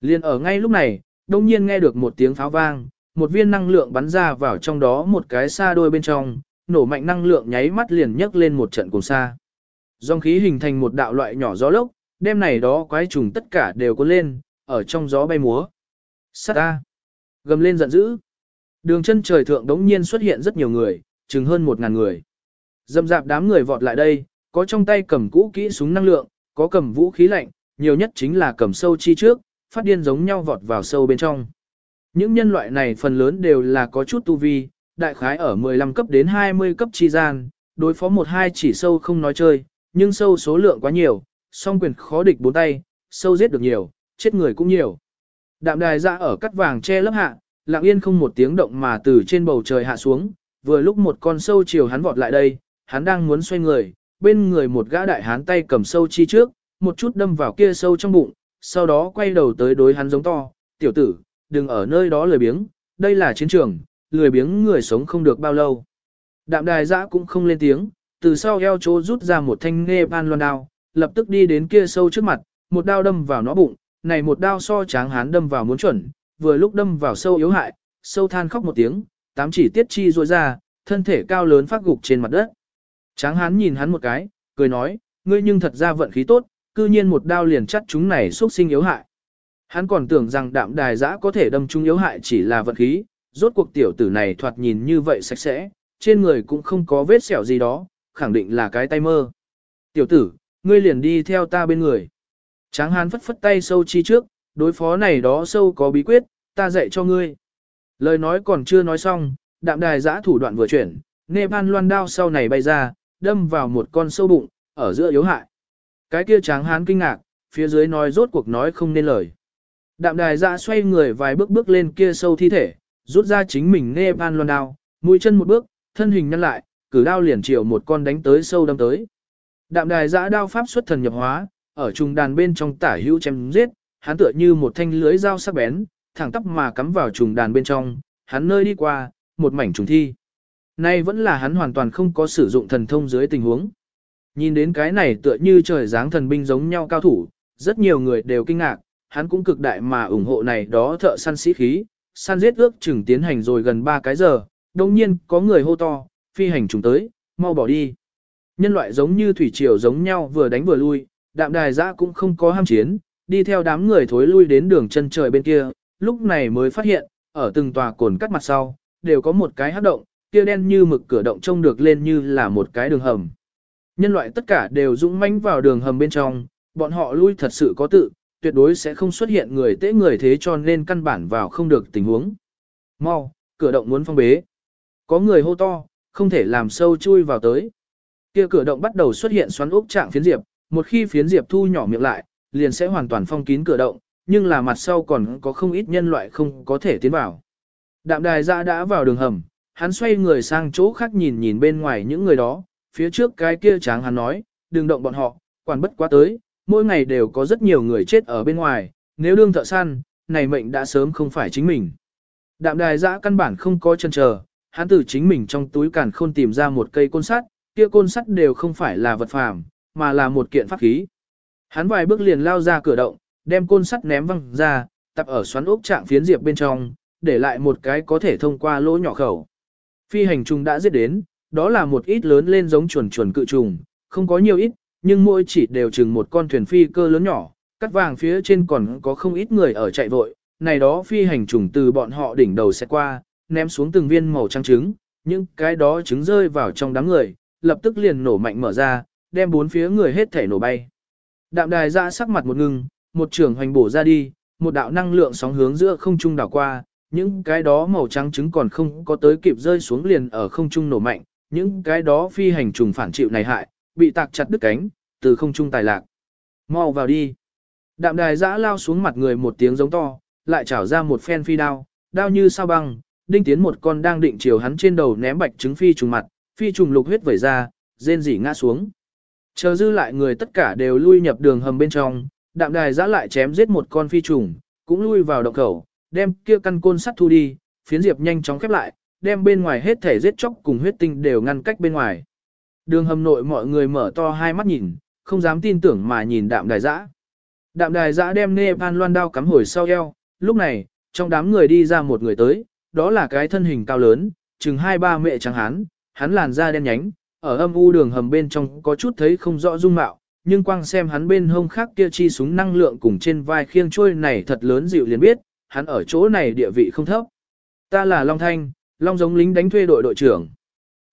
[SPEAKER 1] Liên ở ngay lúc này, đông nhiên nghe được một tiếng pháo vang, một viên năng lượng bắn ra vào trong đó một cái xa đôi bên trong, nổ mạnh năng lượng nháy mắt liền nhấc lên một trận cùng xa. Dòng khí hình thành một đạo loại nhỏ gió lốc, đêm này đó quái trùng tất cả đều có lên, ở trong gió bay múa. Sát A. Gầm lên giận dữ. Đường chân trời thượng đống nhiên xuất hiện rất nhiều người, chừng hơn một ngàn người. Dầm dạp đám người vọt lại đây, có trong tay cầm cũ kỹ súng năng lượng, có cầm vũ khí lạnh, nhiều nhất chính là cầm sâu chi trước, phát điên giống nhau vọt vào sâu bên trong. Những nhân loại này phần lớn đều là có chút tu vi, đại khái ở 15 cấp đến 20 cấp chi gian, đối phó một hai chỉ sâu không nói chơi, nhưng sâu số lượng quá nhiều, song quyền khó địch bốn tay, sâu giết được nhiều, chết người cũng nhiều. Đạm đài ra ở cắt vàng che lớp hạ, lặng yên không một tiếng động mà từ trên bầu trời hạ xuống, vừa lúc một con sâu chiều hắn vọt lại đây, hắn đang muốn xoay người, bên người một gã đại hán tay cầm sâu chi trước, một chút đâm vào kia sâu trong bụng, sau đó quay đầu tới đối hắn giống to, tiểu tử, đừng ở nơi đó lười biếng, đây là chiến trường, lười biếng người sống không được bao lâu. Đạm đài giã cũng không lên tiếng, từ sau eo chỗ rút ra một thanh nghe ban loan đao, lập tức đi đến kia sâu trước mặt, một đao đâm vào nó bụng, này một đao so tráng hán đâm vào muốn chuẩn, vừa lúc đâm vào sâu yếu hại, sâu than khóc một tiếng, tám chỉ tiết chi ruôi ra, thân thể cao lớn phát gục trên mặt đất. Tráng hán nhìn hắn một cái, cười nói, ngươi nhưng thật ra vận khí tốt, cư nhiên một đao liền chắt chúng này xuất sinh yếu hại. Hắn còn tưởng rằng đạm đài giã có thể đâm chúng yếu hại chỉ là vận khí, rốt cuộc tiểu tử này thoạt nhìn như vậy sạch sẽ, trên người cũng không có vết sẹo gì đó, khẳng định là cái tay mơ. Tiểu tử, ngươi liền đi theo ta bên người. Tráng hán phất phất tay sâu chi trước, đối phó này đó sâu có bí quyết, ta dạy cho ngươi. Lời nói còn chưa nói xong, đạm đài giã thủ đoạn vừa chuyển, nê ban loan đao sau này bay ra, đâm vào một con sâu bụng, ở giữa yếu hại. Cái kia tráng hán kinh ngạc, phía dưới nói rốt cuộc nói không nên lời. Đạm đài dạ xoay người vài bước bước lên kia sâu thi thể, rút ra chính mình nê ban loan đao, mũi chân một bước, thân hình nhăn lại, cử đao liền chiều một con đánh tới sâu đâm tới. Đạm đài Dã đao pháp xuất thần nhập hóa, ở trùng đàn bên trong tả hữu chém giết, hắn tựa như một thanh lưới dao sắc bén, thẳng tắp mà cắm vào trùng đàn bên trong, hắn nơi đi qua, một mảnh trùng thi. Nay vẫn là hắn hoàn toàn không có sử dụng thần thông dưới tình huống. Nhìn đến cái này tựa như trời dáng thần binh giống nhau cao thủ, rất nhiều người đều kinh ngạc, hắn cũng cực đại mà ủng hộ này đó thợ săn sĩ khí, săn giết ước chừng tiến hành rồi gần 3 cái giờ, đồng nhiên có người hô to, phi hành trùng tới, mau bỏ đi. nhân loại giống như thủy triều giống nhau vừa đánh vừa lui, đạm đài giã cũng không có ham chiến, đi theo đám người thối lui đến đường chân trời bên kia, lúc này mới phát hiện, ở từng tòa cồn cắt mặt sau, đều có một cái hát động, kia đen như mực cửa động trông được lên như là một cái đường hầm. Nhân loại tất cả đều dũng mãnh vào đường hầm bên trong, bọn họ lui thật sự có tự, tuyệt đối sẽ không xuất hiện người tế người thế cho nên căn bản vào không được tình huống. Mau, cửa động muốn phong bế. Có người hô to, không thể làm sâu chui vào tới. Kia cửa động bắt đầu xuất hiện xoắn ốc trạng phiến diệp, một khi phiến diệp thu nhỏ miệng lại, liền sẽ hoàn toàn phong kín cửa động, nhưng là mặt sau còn có không ít nhân loại không có thể tiến vào. Đạm đài ra đã vào đường hầm, hắn xoay người sang chỗ khác nhìn nhìn bên ngoài những người đó, phía trước cái kia tráng hắn nói, đừng động bọn họ, quản bất quá tới, mỗi ngày đều có rất nhiều người chết ở bên ngoài, nếu đương thợ săn, này mệnh đã sớm không phải chính mình. Đạm đài giã căn bản không có chân chờ, hắn từ chính mình trong túi càn khôn tìm ra một cây côn sắt, kia côn sắt đều không phải là vật phàm, mà là một kiện pháp khí. Hắn vài bước liền lao ra cửa động, đem côn sắt ném văng ra, tập ở xoắn ốc trạng phiến diệp bên trong, để lại một cái có thể thông qua lỗ nhỏ khẩu. Phi hành trùng đã giết đến, đó là một ít lớn lên giống chuồn chuồn cự trùng, không có nhiều ít, nhưng mỗi chỉ đều chừng một con thuyền phi cơ lớn nhỏ, cắt vàng phía trên còn có không ít người ở chạy vội, này đó phi hành trùng từ bọn họ đỉnh đầu sẽ qua, ném xuống từng viên màu trắng trứng, những cái đó trứng rơi vào trong đám người, lập tức liền nổ mạnh mở ra, đem bốn phía người hết thể nổ bay. Đạm đài ra sắc mặt một ngưng, một trường hoành bổ ra đi, một đạo năng lượng sóng hướng giữa không trung đảo qua, những cái đó màu trắng trứng còn không có tới kịp rơi xuống liền ở không trung nổ mạnh, những cái đó phi hành trùng phản chịu này hại, bị tạc chặt đứt cánh, từ không trung tài lạc. Mau vào đi. Đạm đài giã lao xuống mặt người một tiếng giống to, lại trảo ra một phen phi đao, đao như sao băng, đinh tiến một con đang định chiều hắn trên đầu ném bạch trứng phi trùng mặt, phi trùng lục huyết vẩy ra, rên rỉ ngã xuống. Chờ dư lại người tất cả đều lui nhập đường hầm bên trong, đạm đài giã lại chém giết một con phi trùng, cũng lui vào động khẩu, đem kia căn côn sắt thu đi, phiến diệp nhanh chóng khép lại, đem bên ngoài hết thể giết chóc cùng huyết tinh đều ngăn cách bên ngoài. Đường hầm nội mọi người mở to hai mắt nhìn, không dám tin tưởng mà nhìn đạm đài giã. Đạm đài giã đem nê van loan đao cắm hồi sau eo, lúc này, trong đám người đi ra một người tới, đó là cái thân hình cao lớn, chừng hai ba mẹ trắng hán, hắn làn da đen nhánh, ở âm u đường hầm bên trong có chút thấy không rõ dung mạo, nhưng quang xem hắn bên hông khác kia chi súng năng lượng cùng trên vai khiêng trôi này thật lớn dịu liền biết, hắn ở chỗ này địa vị không thấp. Ta là Long Thanh, Long giống lính đánh thuê đội đội trưởng.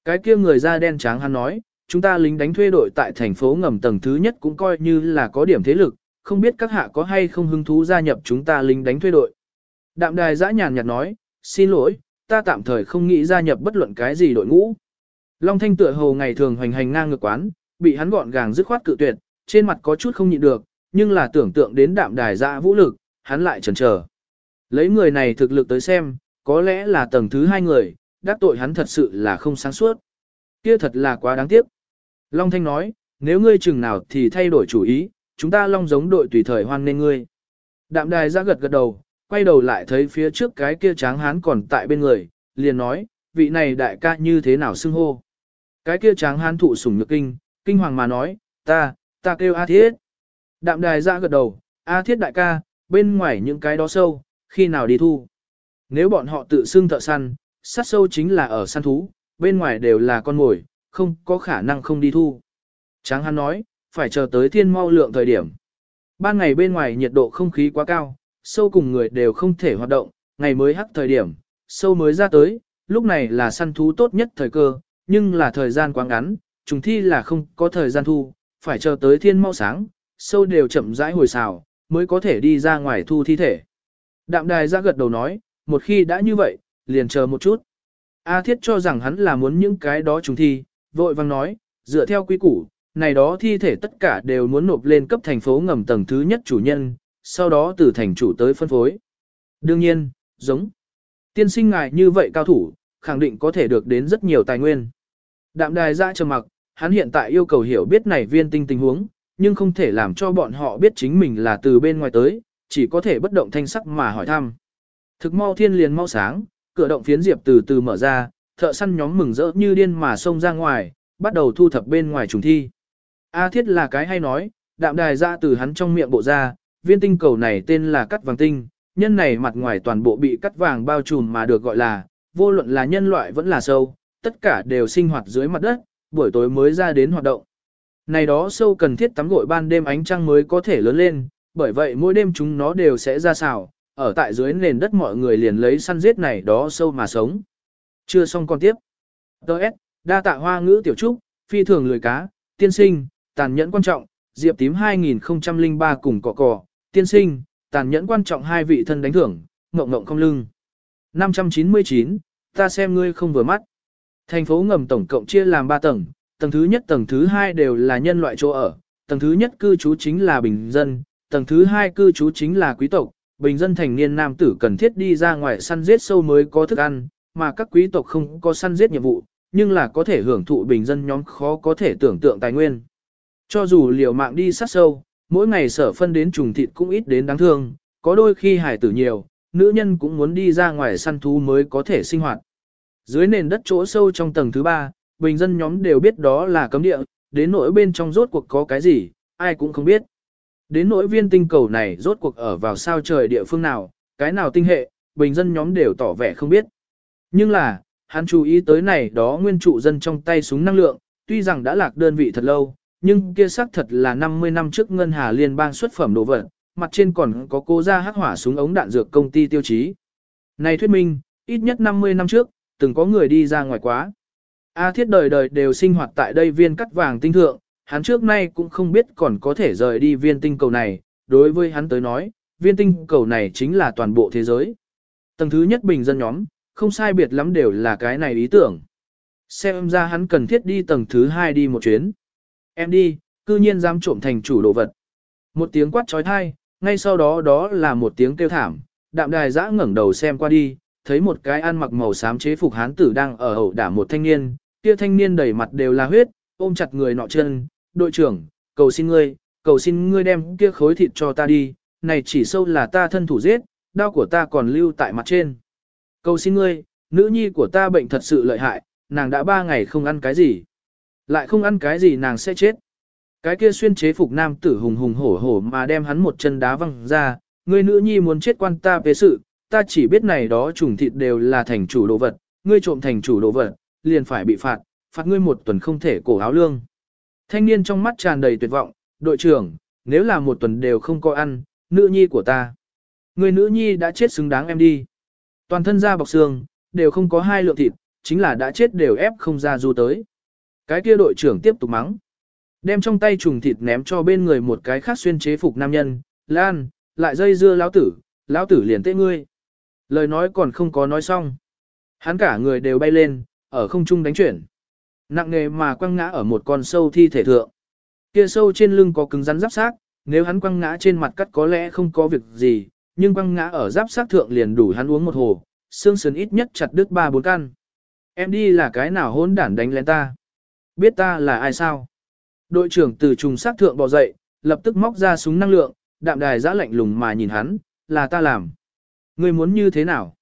[SPEAKER 1] Cái kia người da đen trắng hắn nói, chúng ta lính đánh thuê đội tại thành phố ngầm tầng thứ nhất cũng coi như là có điểm thế lực, không biết các hạ có hay không hứng thú gia nhập chúng ta lính đánh thuê đội. Đạm đài giã nhàn nhạt nói, xin lỗi, ta tạm thời không nghĩ gia nhập bất luận cái gì đội ngũ. Long Thanh tựa hồ ngày thường hoành hành ngang ngược quán, bị hắn gọn gàng dứt khoát cự tuyệt, trên mặt có chút không nhịn được, nhưng là tưởng tượng đến đạm đài giã vũ lực, hắn lại chần chờ. Lấy người này thực lực tới xem, có lẽ là tầng thứ hai người, đắc tội hắn thật sự là không sáng suốt. Kia thật là quá đáng tiếc. Long Thanh nói, nếu ngươi chừng nào thì thay đổi chủ ý, chúng ta Long giống đội tùy thời hoan nên ngươi. Đạm đài ra gật gật đầu, quay đầu lại thấy phía trước cái kia tráng hán còn tại bên người, liền nói, vị này đại ca như thế nào xưng hô. Cái kia tráng hán thụ sủng nhược kinh, kinh hoàng mà nói, ta, ta kêu A Thiết. Đạm đài ra gật đầu, A Thiết đại ca, bên ngoài những cái đó sâu, khi nào đi thu. Nếu bọn họ tự xưng thợ săn, sát sâu chính là ở săn thú, bên ngoài đều là con mồi, không có khả năng không đi thu. Tráng hắn nói, phải chờ tới thiên mau lượng thời điểm. Ban ngày bên ngoài nhiệt độ không khí quá cao, sâu cùng người đều không thể hoạt động, ngày mới hắc thời điểm, sâu mới ra tới, lúc này là săn thú tốt nhất thời cơ, nhưng là thời gian quá ngắn, trùng thi là không có thời gian thu, phải chờ tới thiên mau sáng, sâu đều chậm rãi hồi xào, mới có thể đi ra ngoài thu thi thể. Đạm đài ra gật đầu nói, một khi đã như vậy, liền chờ một chút. A thiết cho rằng hắn là muốn những cái đó trùng thi, vội vang nói, dựa theo quy củ, này đó thi thể tất cả đều muốn nộp lên cấp thành phố ngầm tầng thứ nhất chủ nhân, sau đó từ thành chủ tới phân phối. Đương nhiên, giống tiên sinh ngài như vậy cao thủ, khẳng định có thể được đến rất nhiều tài nguyên. Đạm đài ra trầm mặc, hắn hiện tại yêu cầu hiểu biết này viên tinh tình huống, nhưng không thể làm cho bọn họ biết chính mình là từ bên ngoài tới, chỉ có thể bất động thanh sắc mà hỏi thăm. Thực mau thiên liền mau sáng, cửa động phiến diệp từ từ mở ra, thợ săn nhóm mừng rỡ như điên mà xông ra ngoài, bắt đầu thu thập bên ngoài trùng thi. A thiết là cái hay nói, đạm đài ra từ hắn trong miệng bộ ra, viên tinh cầu này tên là cắt vàng tinh, nhân này mặt ngoài toàn bộ bị cắt vàng bao trùm mà được gọi là, vô luận là nhân loại vẫn là sâu, tất cả đều sinh hoạt dưới mặt đất, buổi tối mới ra đến hoạt động. Này đó sâu cần thiết tắm gội ban đêm ánh trăng mới có thể lớn lên, bởi vậy mỗi đêm chúng nó đều sẽ ra xào, ở tại dưới nền đất mọi người liền lấy săn giết này đó sâu mà sống. Chưa xong con tiếp. Đợt, đa tạ hoa ngữ tiểu trúc, phi thường lười cá, tiên sinh, tàn nhẫn quan trọng, diệp tím 2003 cùng cọ cọ, tiên sinh, tàn nhẫn quan trọng hai vị thân đánh thưởng, ngộng ngộng không lưng. 599, ta xem ngươi không vừa mắt. Thành phố ngầm tổng cộng chia làm 3 tầng, tầng thứ nhất tầng thứ hai đều là nhân loại chỗ ở, tầng thứ nhất cư trú chính là bình dân, tầng thứ hai cư trú chính là quý tộc, bình dân thành niên nam tử cần thiết đi ra ngoài săn giết sâu mới có thức ăn, mà các quý tộc không có săn giết nhiệm vụ, nhưng là có thể hưởng thụ bình dân nhóm khó có thể tưởng tượng tài nguyên. Cho dù liều mạng đi sát sâu, mỗi ngày sở phân đến trùng thịt cũng ít đến đáng thương, có đôi khi hải tử nhiều, nữ nhân cũng muốn đi ra ngoài săn thú mới có thể sinh hoạt. Dưới nền đất chỗ sâu trong tầng thứ ba, bình dân nhóm đều biết đó là cấm địa, đến nỗi bên trong rốt cuộc có cái gì, ai cũng không biết. Đến nỗi viên tinh cầu này rốt cuộc ở vào sao trời địa phương nào, cái nào tinh hệ, bình dân nhóm đều tỏ vẻ không biết. Nhưng là, hắn chú ý tới này đó nguyên trụ dân trong tay súng năng lượng, tuy rằng đã lạc đơn vị thật lâu, nhưng kia xác thật là 50 năm trước ngân hà liên bang xuất phẩm đồ vật, mặt trên còn có cô ra hắc hỏa súng ống đạn dược công ty tiêu chí. Này thuyết minh, ít nhất 50 năm trước, từng có người đi ra ngoài quá. A thiết đời đời đều sinh hoạt tại đây viên cắt vàng tinh thượng, hắn trước nay cũng không biết còn có thể rời đi viên tinh cầu này, đối với hắn tới nói, viên tinh cầu này chính là toàn bộ thế giới. Tầng thứ nhất bình dân nhóm, không sai biệt lắm đều là cái này ý tưởng. Xem ra hắn cần thiết đi tầng thứ hai đi một chuyến. Em đi, cư nhiên dám trộm thành chủ đồ vật. Một tiếng quát trói thai, ngay sau đó đó là một tiếng kêu thảm, đạm đài giã ngẩng đầu xem qua đi, thấy một cái ăn mặc màu xám chế phục hán tử đang ở hậu đả một thanh niên, kia thanh niên đầy mặt đều là huyết, ôm chặt người nọ chân, đội trưởng, cầu xin ngươi, cầu xin ngươi đem kia khối thịt cho ta đi, này chỉ sâu là ta thân thủ giết, đau của ta còn lưu tại mặt trên. Cầu xin ngươi, nữ nhi của ta bệnh thật sự lợi hại, nàng đã ba ngày không ăn cái gì. Lại không ăn cái gì nàng sẽ chết. Cái kia xuyên chế phục nam tử hùng hùng hổ hổ mà đem hắn một chân đá văng ra, ngươi nữ nhi muốn chết quan ta về sự, ta chỉ biết này đó trùng thịt đều là thành chủ đồ vật, ngươi trộm thành chủ đồ vật, liền phải bị phạt, phạt ngươi một tuần không thể cổ áo lương. Thanh niên trong mắt tràn đầy tuyệt vọng, đội trưởng, nếu là một tuần đều không có ăn, nữ nhi của ta. Người nữ nhi đã chết xứng đáng em đi. Toàn thân da bọc xương, đều không có hai lượng thịt, chính là đã chết đều ép không ra du tới. Cái kia đội trưởng tiếp tục mắng. Đem trong tay trùng thịt ném cho bên người một cái khác xuyên chế phục nam nhân, Lan, lại dây dưa lão tử, lão tử liền tệ ngươi. Lời nói còn không có nói xong. Hắn cả người đều bay lên, ở không trung đánh chuyển. Nặng nề mà quăng ngã ở một con sâu thi thể thượng. Kia sâu trên lưng có cứng rắn giáp xác, nếu hắn quăng ngã trên mặt cắt có lẽ không có việc gì, nhưng quăng ngã ở giáp xác thượng liền đủ hắn uống một hồ, xương sườn ít nhất chặt đứt ba bốn căn. Em đi là cái nào hỗn đản đánh lên ta? Biết ta là ai sao? Đội trưởng từ trùng xác thượng bò dậy, lập tức móc ra súng năng lượng, đạm đài giã lạnh lùng mà nhìn hắn, là ta làm. Ngươi muốn như thế nào?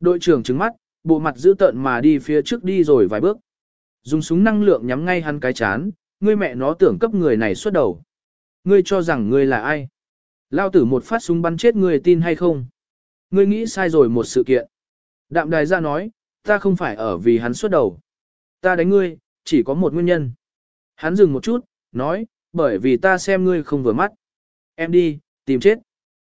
[SPEAKER 1] Đội trưởng trứng mắt, bộ mặt giữ tợn mà đi phía trước đi rồi vài bước. Dùng súng năng lượng nhắm ngay hắn cái chán, ngươi mẹ nó tưởng cấp người này xuất đầu. Ngươi cho rằng ngươi là ai? Lao tử một phát súng bắn chết ngươi tin hay không? Ngươi nghĩ sai rồi một sự kiện. Đạm đài ra nói, ta không phải ở vì hắn xuất đầu. Ta đánh ngươi, chỉ có một nguyên nhân. Hắn dừng một chút, nói, bởi vì ta xem ngươi không vừa mắt. Em đi, tìm chết.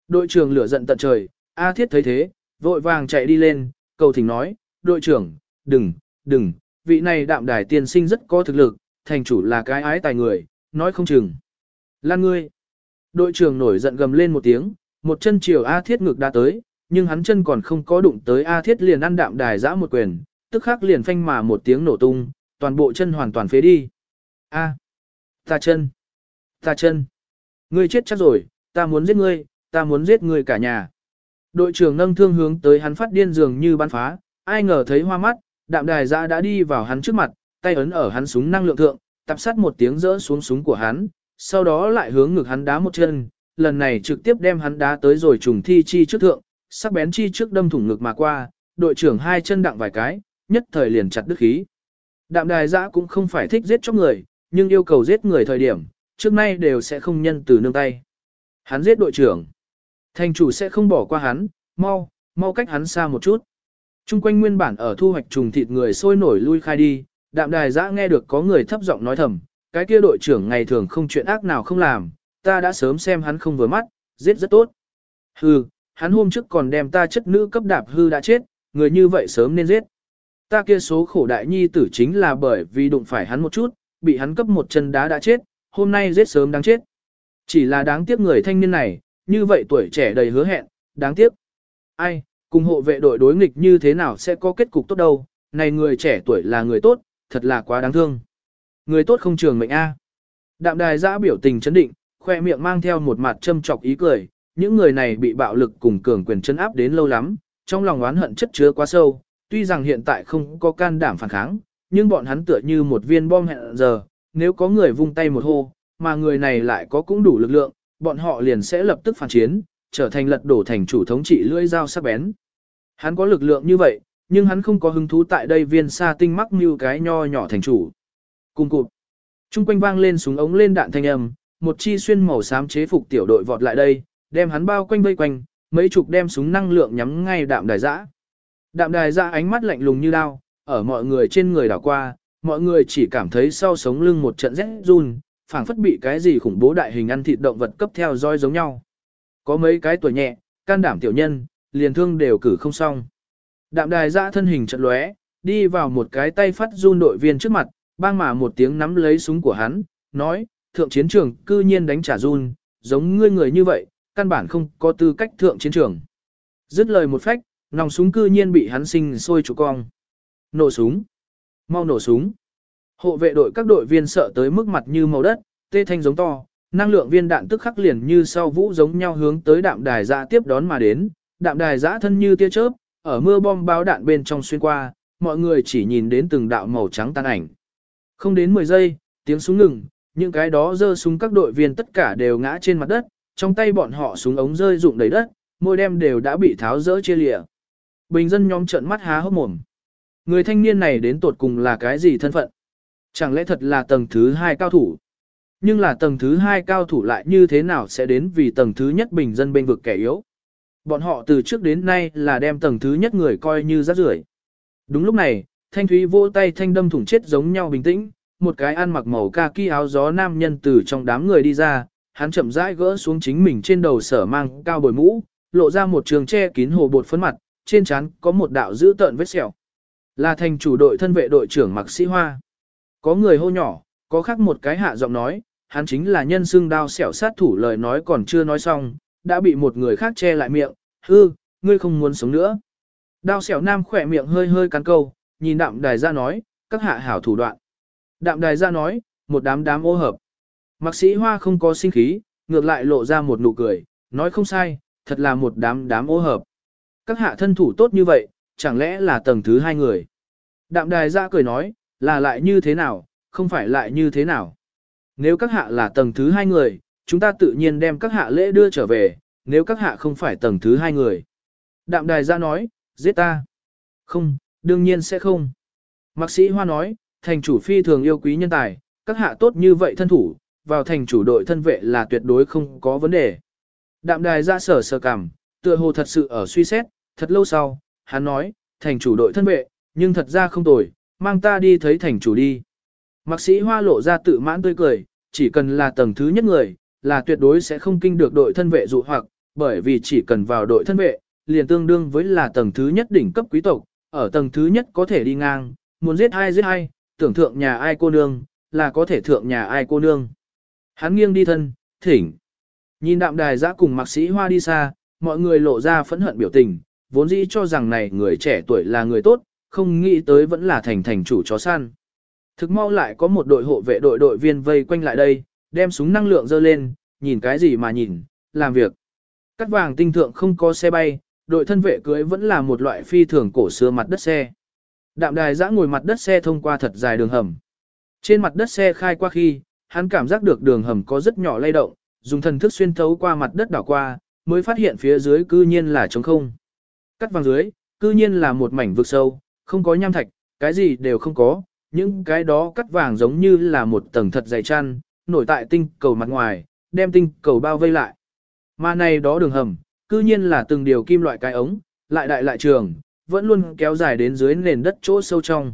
[SPEAKER 1] Đội trưởng lửa giận tận trời, A Thiết thấy thế, vội vàng chạy đi lên, cầu thỉnh nói, đội trưởng, đừng, đừng, vị này đạm đài tiên sinh rất có thực lực, thành chủ là cái ái tài người, nói không chừng. Lan ngươi. Đội trưởng nổi giận gầm lên một tiếng, một chân chiều A Thiết ngực đã tới, nhưng hắn chân còn không có đụng tới A Thiết liền ăn đạm đài giã một quyền, tức khắc liền phanh mà một tiếng nổ tung, toàn bộ chân hoàn toàn phế đi. A. Ta chân. Ta chân. Ngươi chết chắc rồi, ta muốn giết ngươi, ta muốn giết ngươi cả nhà. Đội trưởng nâng thương hướng tới hắn phát điên dường như bắn phá, ai ngờ thấy hoa mắt, đạm đài giã đã đi vào hắn trước mặt, tay ấn ở hắn súng năng lượng thượng, tập sát một tiếng rỡ xuống súng của hắn, sau đó lại hướng ngực hắn đá một chân, lần này trực tiếp đem hắn đá tới rồi trùng thi chi trước thượng, sắc bén chi trước đâm thủng ngực mà qua, đội trưởng hai chân đặng vài cái, nhất thời liền chặt đứt khí. Đạm đài giã cũng không phải thích giết chóc người, nhưng yêu cầu giết người thời điểm, trước nay đều sẽ không nhân từ nương tay. Hắn giết đội trưởng. Thành chủ sẽ không bỏ qua hắn, mau, mau cách hắn xa một chút. Trung quanh nguyên bản ở thu hoạch trùng thịt người sôi nổi lui khai đi, đạm đài giã nghe được có người thấp giọng nói thầm, cái kia đội trưởng ngày thường không chuyện ác nào không làm, ta đã sớm xem hắn không vừa mắt, giết rất tốt. Hừ, hắn hôm trước còn đem ta chất nữ cấp đạp hư đã chết, người như vậy sớm nên giết. Ta kia số khổ đại nhi tử chính là bởi vì đụng phải hắn một chút, bị hắn cấp một chân đá đã chết, hôm nay giết sớm đáng chết. Chỉ là đáng tiếc người thanh niên này, như vậy tuổi trẻ đầy hứa hẹn, đáng tiếc. Ai, cùng hộ vệ đội đối nghịch như thế nào sẽ có kết cục tốt đâu, này người trẻ tuổi là người tốt, thật là quá đáng thương. Người tốt không trường mệnh A. Đạm đài giã biểu tình chấn định, khoe miệng mang theo một mặt châm chọc ý cười, những người này bị bạo lực cùng cường quyền chân áp đến lâu lắm, trong lòng oán hận chất chứa quá sâu, tuy rằng hiện tại không có can đảm phản kháng, nhưng bọn hắn tựa như một viên bom hẹn giờ, nếu có người vung tay một hô, mà người này lại có cũng đủ lực lượng, bọn họ liền sẽ lập tức phản chiến, trở thành lật đổ thành chủ thống trị lưỡi dao sắc bén. Hắn có lực lượng như vậy, nhưng hắn không có hứng thú tại đây viên sa tinh mắc như cái nho nhỏ thành chủ. Cùng cụt. Trung quanh vang lên súng ống lên đạn thanh âm, một chi xuyên màu xám chế phục tiểu đội vọt lại đây, đem hắn bao quanh vây quanh, mấy chục đem súng năng lượng nhắm ngay đạm đài dã. Đạm đài dã ánh mắt lạnh lùng như đao, ở mọi người trên người đảo qua, mọi người chỉ cảm thấy sau sống lưng một trận rét run, phảng phất bị cái gì khủng bố đại hình ăn thịt động vật cấp theo dõi giống nhau. Có mấy cái tuổi nhẹ, can đảm tiểu nhân, liền thương đều cử không xong. Đạm đài dã thân hình trận lóe, đi vào một cái tay phát run đội viên trước mặt, bang mà một tiếng nắm lấy súng của hắn, nói, thượng chiến trường cư nhiên đánh trả run, giống ngươi người như vậy, căn bản không có tư cách thượng chiến trường. Dứt lời một phách, nòng súng cư nhiên bị hắn sinh sôi chủ cong. Nổ súng. Mau nổ súng. Hộ vệ đội các đội viên sợ tới mức mặt như màu đất, tê thanh giống to, năng lượng viên đạn tức khắc liền như sau vũ giống nhau hướng tới đạm đài giã tiếp đón mà đến, đạm đài giã thân như tia chớp, ở mưa bom báo đạn bên trong xuyên qua, mọi người chỉ nhìn đến từng đạo màu trắng tan ảnh. Không đến 10 giây, tiếng súng ngừng, những cái đó giơ súng các đội viên tất cả đều ngã trên mặt đất, trong tay bọn họ súng ống rơi rụng đầy đất, môi đem đều đã bị tháo rỡ chia lịa. Bình dân nhóm trợn mắt há hốc mồm. Người thanh niên này đến tột cùng là cái gì thân phận? Chẳng lẽ thật là tầng thứ hai cao thủ? Nhưng là tầng thứ hai cao thủ lại như thế nào sẽ đến vì tầng thứ nhất bình dân bên vực kẻ yếu? Bọn họ từ trước đến nay là đem tầng thứ nhất người coi như rác rưởi. Đúng lúc này, Thanh Thúy vỗ tay thanh đâm thủng chết giống nhau bình tĩnh, một cái ăn mặc màu kaki áo gió nam nhân từ trong đám người đi ra, hắn chậm rãi gỡ xuống chính mình trên đầu sở mang cao bồi mũ, lộ ra một trường che kín hồ bột phấn mặt, trên trán có một đạo dữ tợn vết sẹo. Là thành chủ đội thân vệ đội trưởng Mạc Sĩ Hoa. Có người hô nhỏ, có khác một cái hạ giọng nói, hắn chính là nhân xương đao xẻo sát thủ lời nói còn chưa nói xong, đã bị một người khác che lại miệng, hư, ngươi không muốn sống nữa. Đao xẻo nam khỏe miệng hơi hơi cắn câu, nhìn đạm đài ra nói, các hạ hảo thủ đoạn. Đạm đài ra nói, một đám đám ô hợp. Mạc sĩ hoa không có sinh khí, ngược lại lộ ra một nụ cười, nói không sai, thật là một đám đám ô hợp. Các hạ thân thủ tốt như vậy, chẳng lẽ là tầng thứ hai người. Đạm đài ra cười nói, là lại như thế nào, không phải lại như thế nào. Nếu các hạ là tầng thứ hai người, chúng ta tự nhiên đem các hạ lễ đưa trở về, nếu các hạ không phải tầng thứ hai người. Đạm đài ra nói, giết ta. Không, đương nhiên sẽ không. Mạc sĩ Hoa nói, thành chủ phi thường yêu quý nhân tài, các hạ tốt như vậy thân thủ, vào thành chủ đội thân vệ là tuyệt đối không có vấn đề. Đạm đài ra sở sở cảm, tựa hồ thật sự ở suy xét, thật lâu sau, hắn nói, thành chủ đội thân vệ, nhưng thật ra không tồi, mang ta đi thấy thành chủ đi. Mạc sĩ hoa lộ ra tự mãn tươi cười, chỉ cần là tầng thứ nhất người, là tuyệt đối sẽ không kinh được đội thân vệ dụ hoặc, bởi vì chỉ cần vào đội thân vệ, liền tương đương với là tầng thứ nhất đỉnh cấp quý tộc, ở tầng thứ nhất có thể đi ngang, muốn giết ai giết ai, tưởng thượng nhà ai cô nương, là có thể thượng nhà ai cô nương. Hắn nghiêng đi thân, thỉnh. Nhìn đạm đài giã cùng mạc sĩ hoa đi xa, mọi người lộ ra phẫn hận biểu tình, vốn dĩ cho rằng này người trẻ tuổi là người tốt, không nghĩ tới vẫn là thành thành chủ chó săn. Thực mau lại có một đội hộ vệ đội đội viên vây quanh lại đây, đem súng năng lượng dơ lên, nhìn cái gì mà nhìn, làm việc. Cắt vàng tinh thượng không có xe bay, đội thân vệ cưới vẫn là một loại phi thường cổ xưa mặt đất xe. Đạm đài giã ngồi mặt đất xe thông qua thật dài đường hầm. Trên mặt đất xe khai qua khi, hắn cảm giác được đường hầm có rất nhỏ lay động, dùng thần thức xuyên thấu qua mặt đất đảo qua, mới phát hiện phía dưới cư nhiên là trống không. Cắt vàng dưới, cư nhiên là một mảnh vực sâu, không có nham thạch, cái gì đều không có, những cái đó cắt vàng giống như là một tầng thật dày chăn, nổi tại tinh cầu mặt ngoài, đem tinh cầu bao vây lại. Mà này đó đường hầm, cư nhiên là từng điều kim loại cái ống, lại đại lại trường, vẫn luôn kéo dài đến dưới nền đất chỗ sâu trong.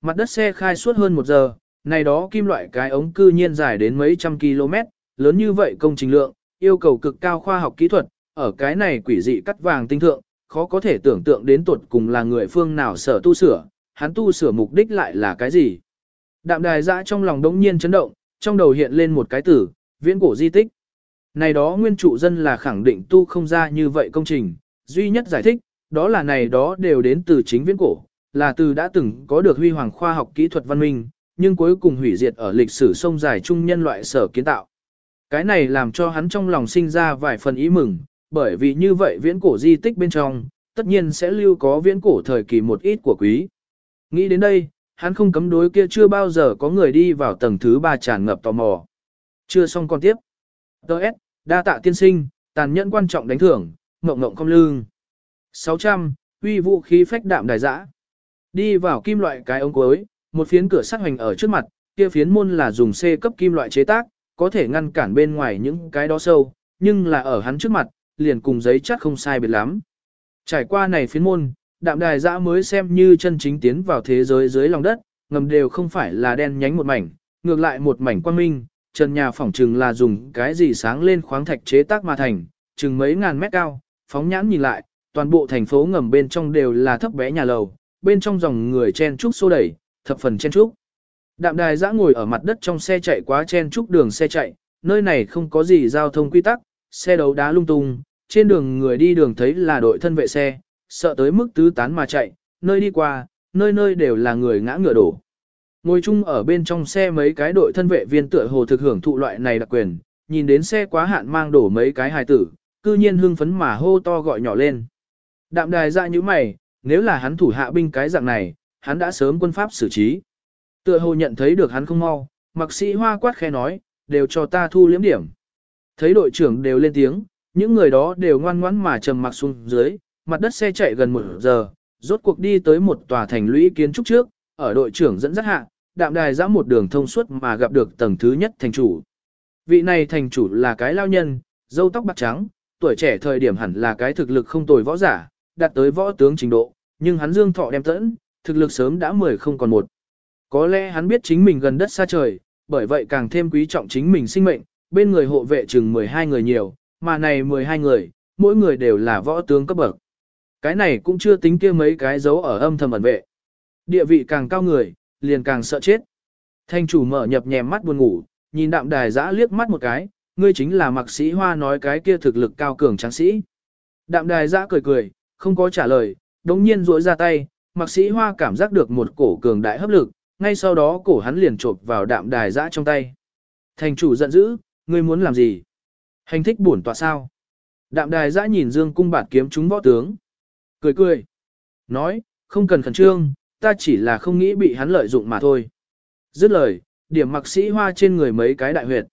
[SPEAKER 1] mặt đất xe khai suốt hơn một giờ, này đó kim loại cái ống cư nhiên dài đến mấy trăm km, lớn như vậy công trình lượng, yêu cầu cực cao khoa học kỹ thuật, ở cái này quỷ dị cắt vàng tinh thượng, khó có thể tưởng tượng đến tuột cùng là người phương nào sở tu sửa, hắn tu sửa mục đích lại là cái gì. Đạm đài dã trong lòng đống nhiên chấn động, trong đầu hiện lên một cái tử, viễn cổ di tích. Này đó nguyên trụ dân là khẳng định tu không ra như vậy công trình, duy nhất giải thích, đó là này đó đều đến từ chính viễn cổ, là từ đã từng có được huy hoàng khoa học kỹ thuật văn minh, nhưng cuối cùng hủy diệt ở lịch sử sông dài chung nhân loại sở kiến tạo. Cái này làm cho hắn trong lòng sinh ra vài phần ý mừng, bởi vì như vậy viễn cổ di tích bên trong, tất nhiên sẽ lưu có viễn cổ thời kỳ một ít của quý. Nghĩ đến đây, hắn không cấm đối kia chưa bao giờ có người đi vào tầng thứ ba tràn ngập tò mò. Chưa xong con tiếp. Đợt, đa tạ tiên sinh, tàn nhẫn quan trọng đánh thưởng, ngộng ngộng không lương. 600, uy vũ khí phách đạm đài dã. Đi vào kim loại cái ống cuối, một phiến cửa sắt hoành ở trước mặt, kia phiến môn là dùng C cấp kim loại chế tác, có thể ngăn cản bên ngoài những cái đó sâu, nhưng là ở hắn trước mặt, liền cùng giấy chắc không sai biệt lắm. Trải qua này phiến môn, đạm đài dã mới xem như chân chính tiến vào thế giới dưới lòng đất, ngầm đều không phải là đen nhánh một mảnh, ngược lại một mảnh quang minh, trần nhà phỏng trừng là dùng cái gì sáng lên khoáng thạch chế tác mà thành, chừng mấy ngàn mét cao, phóng nhãn nhìn lại, toàn bộ thành phố ngầm bên trong đều là thấp bé nhà lầu, bên trong dòng người chen trúc xô đẩy, thập phần chen trúc. Đạm đài dã ngồi ở mặt đất trong xe chạy quá chen trúc đường xe chạy, nơi này không có gì giao thông quy tắc, xe đấu đá lung tung, trên đường người đi đường thấy là đội thân vệ xe, sợ tới mức tứ tán mà chạy, nơi đi qua, nơi nơi đều là người ngã ngựa đổ. Ngồi chung ở bên trong xe mấy cái đội thân vệ viên tựa hồ thực hưởng thụ loại này đặc quyền, nhìn đến xe quá hạn mang đổ mấy cái hài tử, cư nhiên hưng phấn mà hô to gọi nhỏ lên. Đạm đài dạ ra như mày, nếu là hắn thủ hạ binh cái dạng này, hắn đã sớm quân pháp xử trí. Tựa hồ nhận thấy được hắn không mau, mặc sĩ hoa quát khe nói, đều cho ta thu liếm điểm. Thấy đội trưởng đều lên tiếng, những người đó đều ngoan ngoãn mà trầm mặc xuống dưới, mặt đất xe chạy gần một giờ, rốt cuộc đi tới một tòa thành lũy kiến trúc trước, ở đội trưởng dẫn dắt hạ, đạm đài dã một đường thông suốt mà gặp được tầng thứ nhất thành chủ. Vị này thành chủ là cái lao nhân, dâu tóc bạc trắng, tuổi trẻ thời điểm hẳn là cái thực lực không tồi võ giả, đạt tới võ tướng trình độ, nhưng hắn dương thọ đem tẫn, thực lực sớm đã mười không còn một. Có lẽ hắn biết chính mình gần đất xa trời, bởi vậy càng thêm quý trọng chính mình sinh mệnh, bên người hộ vệ chừng 12 người nhiều, mà này 12 người, mỗi người đều là võ tướng cấp bậc. Cái này cũng chưa tính kia mấy cái dấu ở âm thầm ẩn vệ. Địa vị càng cao người, liền càng sợ chết. Thanh chủ mở nhập nhèm mắt buồn ngủ, nhìn đạm đài giã liếc mắt một cái, ngươi chính là mặc sĩ hoa nói cái kia thực lực cao cường tráng sĩ. Đạm đài giã cười cười, không có trả lời, đống nhiên rỗi ra tay, mặc sĩ hoa cảm giác được một cổ cường đại hấp lực, ngay sau đó cổ hắn liền chộp vào đạm đài giã trong tay. Thành chủ giận dữ, ngươi muốn làm gì? Hành thích bổn tọa sao? Đạm đài giã nhìn dương cung bạt kiếm chúng võ tướng. Cười cười. Nói, không cần khẩn trương, ta chỉ là không nghĩ bị hắn lợi dụng mà thôi. Dứt lời, điểm mặc sĩ hoa trên người mấy cái đại huyệt.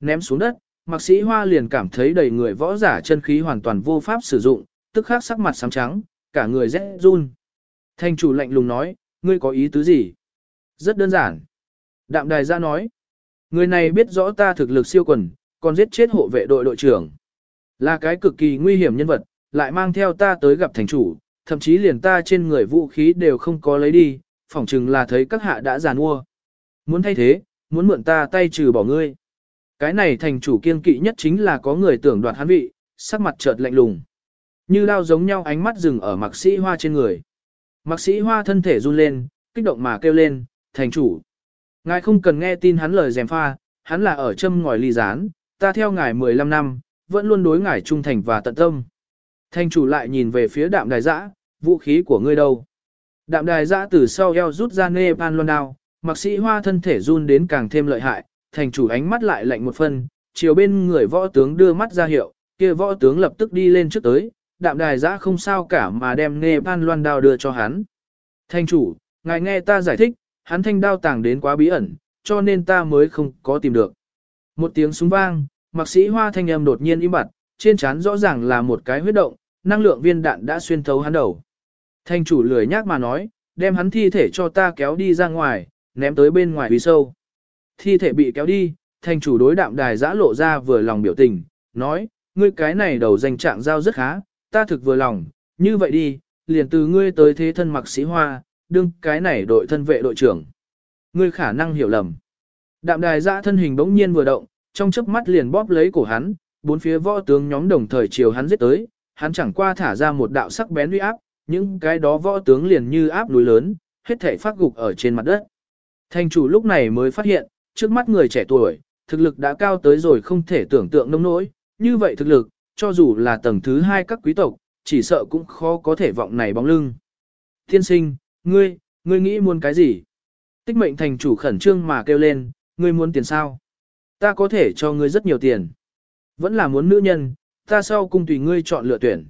[SPEAKER 1] Ném xuống đất, mặc sĩ hoa liền cảm thấy đầy người võ giả chân khí hoàn toàn vô pháp sử dụng, tức khắc sắc mặt xám trắng, cả người rẽ run. Thanh chủ lạnh lùng nói, ngươi có ý tứ gì? Rất đơn giản. Đạm đài ra nói, người này biết rõ ta thực lực siêu quần, còn giết chết hộ vệ đội đội trưởng. Là cái cực kỳ nguy hiểm nhân vật, lại mang theo ta tới gặp thành chủ, thậm chí liền ta trên người vũ khí đều không có lấy đi, phỏng chừng là thấy các hạ đã giàn mua. Muốn thay thế, muốn mượn ta tay trừ bỏ ngươi. Cái này thành chủ kiên kỵ nhất chính là có người tưởng đoạt hắn vị, sắc mặt chợt lạnh lùng. Như lao giống nhau ánh mắt dừng ở mạc sĩ hoa trên người. Mạc sĩ hoa thân thể run lên, kích động mà kêu lên, thành chủ. Ngài không cần nghe tin hắn lời dèm pha, hắn là ở châm ngòi ly gián, ta theo ngài 15 năm, vẫn luôn đối ngài trung thành và tận tâm. Thanh chủ lại nhìn về phía đạm đài giã, vũ khí của ngươi đâu? Đạm đài giã từ sau eo rút ra nê pan loan đao, mặc sĩ hoa thân thể run đến càng thêm lợi hại, thành chủ ánh mắt lại lạnh một phân, chiều bên người võ tướng đưa mắt ra hiệu, kia võ tướng lập tức đi lên trước tới, đạm đài giã không sao cả mà đem nê pan loan đao đưa cho hắn. Thanh chủ, ngài nghe ta giải thích, hắn thanh đao tàng đến quá bí ẩn, cho nên ta mới không có tìm được. Một tiếng súng vang, mặc sĩ hoa thanh âm đột nhiên im bặt, trên trán rõ ràng là một cái huyết động, năng lượng viên đạn đã xuyên thấu hắn đầu. Thanh chủ lười nhác mà nói, đem hắn thi thể cho ta kéo đi ra ngoài, ném tới bên ngoài vì sâu. Thi thể bị kéo đi, thanh chủ đối đạm đài giã lộ ra vừa lòng biểu tình, nói, ngươi cái này đầu danh trạng giao rất khá, ta thực vừa lòng, như vậy đi, liền từ ngươi tới thế thân mặc sĩ hoa, đương cái này đội thân vệ đội trưởng. Ngươi khả năng hiểu lầm. Đạm đài giã thân hình bỗng nhiên vừa động, trong chớp mắt liền bóp lấy cổ hắn, bốn phía võ tướng nhóm đồng thời chiều hắn giết tới, hắn chẳng qua thả ra một đạo sắc bén uy áp, những cái đó võ tướng liền như áp núi lớn, hết thể phát gục ở trên mặt đất. Thành chủ lúc này mới phát hiện, trước mắt người trẻ tuổi, thực lực đã cao tới rồi không thể tưởng tượng nông nỗi, như vậy thực lực, cho dù là tầng thứ hai các quý tộc, chỉ sợ cũng khó có thể vọng này bóng lưng. Thiên sinh, ngươi, ngươi nghĩ muốn cái gì? Tích mệnh thành chủ khẩn trương mà kêu lên, ngươi muốn tiền sao? Ta có thể cho ngươi rất nhiều tiền. Vẫn là muốn nữ nhân, ta sau cung tùy ngươi chọn lựa tuyển.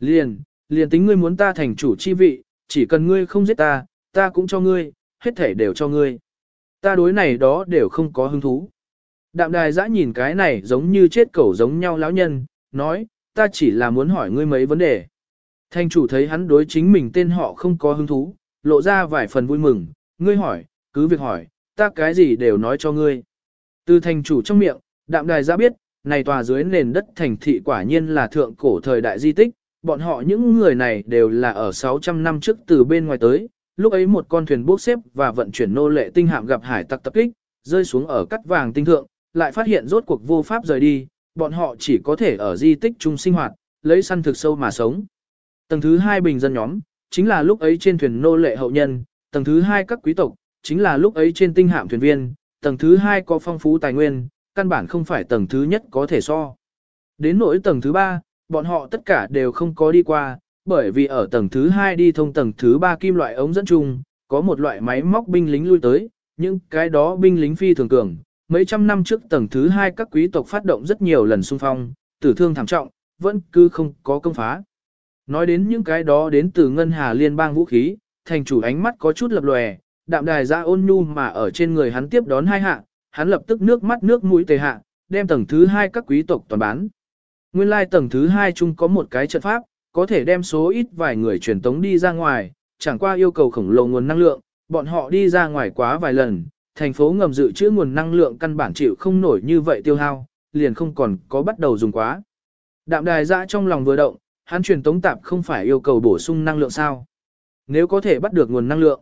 [SPEAKER 1] Liền, liền tính ngươi muốn ta thành chủ chi vị, chỉ cần ngươi không giết ta, ta cũng cho ngươi, hết thể đều cho ngươi. Ta đối này đó đều không có hứng thú. Đạm đài dã nhìn cái này giống như chết cẩu giống nhau lão nhân, nói, ta chỉ là muốn hỏi ngươi mấy vấn đề. Thành chủ thấy hắn đối chính mình tên họ không có hứng thú, lộ ra vài phần vui mừng, ngươi hỏi, cứ việc hỏi, ta cái gì đều nói cho ngươi. Từ thành chủ trong miệng, đạm đài dã biết, này tòa dưới nền đất thành thị quả nhiên là thượng cổ thời đại di tích, bọn họ những người này đều là ở 600 năm trước từ bên ngoài tới, lúc ấy một con thuyền bốc xếp và vận chuyển nô lệ tinh hạm gặp hải tặc tập kích, rơi xuống ở cắt vàng tinh thượng, lại phát hiện rốt cuộc vô pháp rời đi, bọn họ chỉ có thể ở di tích chung sinh hoạt, lấy săn thực sâu mà sống. Tầng thứ hai bình dân nhóm, chính là lúc ấy trên thuyền nô lệ hậu nhân, tầng thứ hai các quý tộc, chính là lúc ấy trên tinh hạm thuyền viên, tầng thứ hai có phong phú tài nguyên, căn bản không phải tầng thứ nhất có thể so. Đến nỗi tầng thứ ba, bọn họ tất cả đều không có đi qua, bởi vì ở tầng thứ hai đi thông tầng thứ ba kim loại ống dẫn chung, có một loại máy móc binh lính lui tới, nhưng cái đó binh lính phi thường cường. Mấy trăm năm trước tầng thứ hai các quý tộc phát động rất nhiều lần xung phong, tử thương thảm trọng, vẫn cứ không có công phá. Nói đến những cái đó đến từ ngân hà liên bang vũ khí, thành chủ ánh mắt có chút lập lòe, đạm đài ra ôn nhu mà ở trên người hắn tiếp đón hai hạ, hắn lập tức nước mắt nước mũi tề hạ, đem tầng thứ hai các quý tộc toàn bán. Nguyên lai tầng thứ hai chung có một cái trận pháp, có thể đem số ít vài người truyền tống đi ra ngoài, chẳng qua yêu cầu khổng lồ nguồn năng lượng, bọn họ đi ra ngoài quá vài lần, thành phố ngầm dự trữ nguồn năng lượng căn bản chịu không nổi như vậy tiêu hao, liền không còn có bắt đầu dùng quá. Đạm đài dã trong lòng vừa động, hắn truyền tống tạp không phải yêu cầu bổ sung năng lượng sao. Nếu có thể bắt được nguồn năng lượng,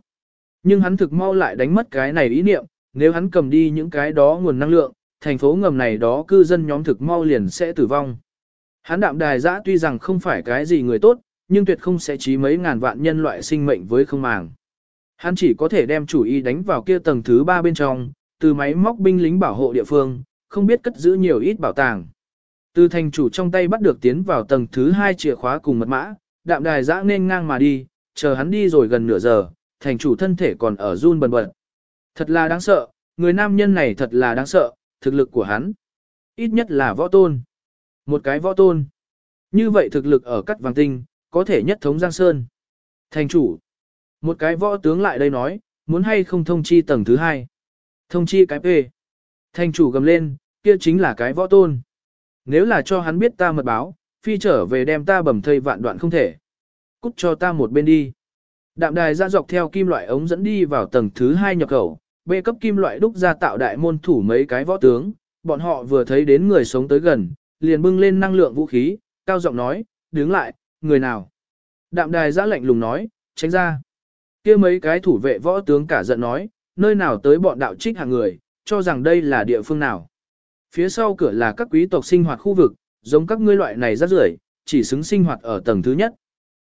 [SPEAKER 1] nhưng hắn thực mau lại đánh mất cái này ý niệm, nếu hắn cầm đi những cái đó nguồn năng lượng, thành phố ngầm này đó cư dân nhóm thực mau liền sẽ tử vong. Hắn đạm đài giã tuy rằng không phải cái gì người tốt, nhưng tuyệt không sẽ trí mấy ngàn vạn nhân loại sinh mệnh với không màng. Hắn chỉ có thể đem chủ ý đánh vào kia tầng thứ ba bên trong, từ máy móc binh lính bảo hộ địa phương, không biết cất giữ nhiều ít bảo tàng. Từ thành chủ trong tay bắt được tiến vào tầng thứ hai chìa khóa cùng mật mã, đạm đài giã nên ngang mà đi, chờ hắn đi rồi gần nửa giờ, thành chủ thân thể còn ở run bần bật. Thật là đáng sợ, người nam nhân này thật là đáng sợ, thực lực của hắn. Ít nhất là võ tôn. Một cái võ tôn. Như vậy thực lực ở cắt vàng tinh, có thể nhất thống Giang Sơn. Thành chủ. Một cái võ tướng lại đây nói, muốn hay không thông chi tầng thứ hai. Thông chi cái P. Thành chủ gầm lên, kia chính là cái võ tôn. Nếu là cho hắn biết ta mật báo, phi trở về đem ta bầm thây vạn đoạn không thể. Cút cho ta một bên đi. Đạm đài ra dọc theo kim loại ống dẫn đi vào tầng thứ hai nhập khẩu, bê cấp kim loại đúc ra tạo đại môn thủ mấy cái võ tướng, bọn họ vừa thấy đến người sống tới gần, liền bưng lên năng lượng vũ khí, cao giọng nói, đứng lại, người nào. Đạm đài ra lệnh lùng nói, tránh ra. kia mấy cái thủ vệ võ tướng cả giận nói, nơi nào tới bọn đạo trích hàng người, cho rằng đây là địa phương nào. Phía sau cửa là các quý tộc sinh hoạt khu vực, giống các ngươi loại này rất rưởi, chỉ xứng sinh hoạt ở tầng thứ nhất.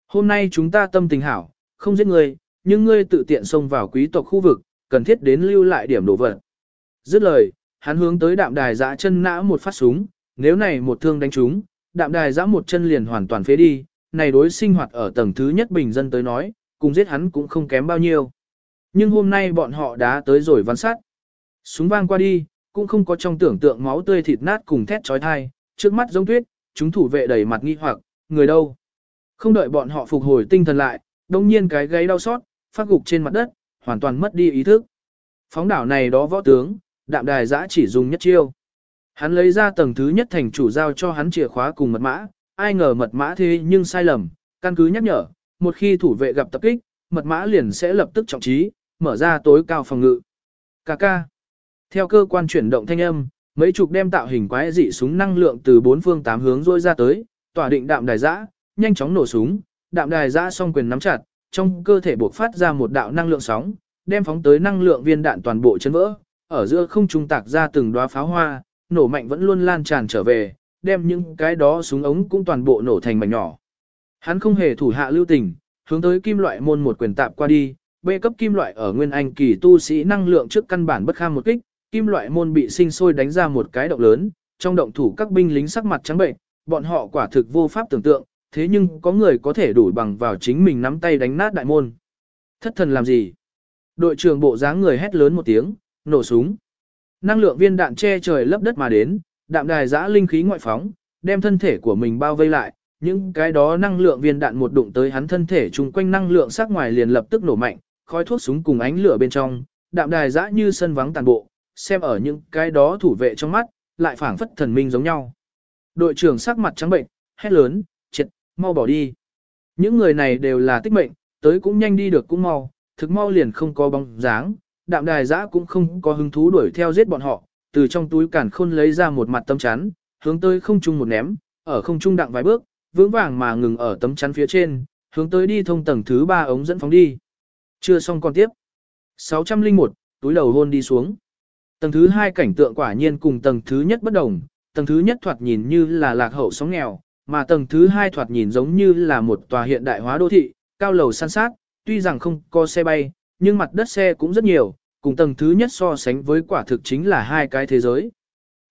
[SPEAKER 1] Hôm nay chúng ta tâm tình hảo, không giết ngươi, nhưng ngươi tự tiện xông vào quý tộc khu vực, cần thiết đến lưu lại điểm đồ vật. Dứt lời, hắn hướng tới đạm đài giã chân nã một phát súng, nếu này một thương đánh trúng, đạm đài giã một chân liền hoàn toàn phế đi, này đối sinh hoạt ở tầng thứ nhất bình dân tới nói, cùng giết hắn cũng không kém bao nhiêu. Nhưng hôm nay bọn họ đã tới rồi văn sát. Súng vang qua đi, cũng không có trong tưởng tượng máu tươi thịt nát cùng thét trói thai, trước mắt giống tuyết, chúng thủ vệ đầy mặt nghi hoặc, người đâu. Không đợi bọn họ phục hồi tinh thần lại, đông nhiên cái gáy đau xót, phát gục trên mặt đất, hoàn toàn mất đi ý thức. Phóng đảo này đó võ tướng, đạm đài giã chỉ dùng nhất chiêu. Hắn lấy ra tầng thứ nhất thành chủ giao cho hắn chìa khóa cùng mật mã, ai ngờ mật mã thế nhưng sai lầm, căn cứ nhắc nhở, một khi thủ vệ gặp tập kích, mật mã liền sẽ lập tức trọng trí, mở ra tối cao phòng ngự. Cà ca. Theo cơ quan chuyển động thanh âm, mấy chục đem tạo hình quái dị súng năng lượng từ bốn phương tám hướng rôi ra tới, tỏa định đạm đài giã, nhanh chóng nổ súng, đạm đài giã song quyền nắm chặt, trong cơ thể buộc phát ra một đạo năng lượng sóng, đem phóng tới năng lượng viên đạn toàn bộ chấn vỡ, ở giữa không trung tạc ra từng đóa pháo hoa, nổ mạnh vẫn luôn lan tràn trở về, đem những cái đó súng ống cũng toàn bộ nổ thành mảnh nhỏ. Hắn không hề thủ hạ lưu tình, hướng tới kim loại môn một quyền tạp qua đi, bê cấp kim loại ở nguyên anh kỳ tu sĩ năng lượng trước căn bản bất kham một kích, kim loại môn bị sinh sôi đánh ra một cái động lớn, trong động thủ các binh lính sắc mặt trắng bệnh, bọn họ quả thực vô pháp tưởng tượng, thế nhưng có người có thể đủ bằng vào chính mình nắm tay đánh nát đại môn. Thất thần làm gì? Đội trưởng bộ dáng người hét lớn một tiếng, nổ súng. Năng lượng viên đạn che trời lấp đất mà đến, đạm đài giã linh khí ngoại phóng, đem thân thể của mình bao vây lại, những cái đó năng lượng viên đạn một đụng tới hắn thân thể chung quanh năng lượng sắc ngoài liền lập tức nổ mạnh, khói thuốc súng cùng ánh lửa bên trong, đạm đài giã như sân vắng tàn bộ, xem ở những cái đó thủ vệ trong mắt, lại phảng phất thần minh giống nhau. Đội trưởng sắc mặt trắng bệnh, hét lớn, mau bỏ đi. Những người này đều là tích mệnh, tới cũng nhanh đi được cũng mau, thực mau liền không có bóng dáng, đạm đài giã cũng không có hứng thú đuổi theo giết bọn họ, từ trong túi cản khôn lấy ra một mặt tấm chắn, hướng tới không trung một ném, ở không trung đặng vài bước, vững vàng mà ngừng ở tấm chắn phía trên, hướng tới đi thông tầng thứ ba ống dẫn phóng đi. Chưa xong con tiếp. 601, túi đầu hôn đi xuống. Tầng thứ hai cảnh tượng quả nhiên cùng tầng thứ nhất bất đồng, tầng thứ nhất thoạt nhìn như là lạc hậu sóng nghèo, mà tầng thứ hai thoạt nhìn giống như là một tòa hiện đại hóa đô thị, cao lầu san sát, tuy rằng không có xe bay, nhưng mặt đất xe cũng rất nhiều, cùng tầng thứ nhất so sánh với quả thực chính là hai cái thế giới.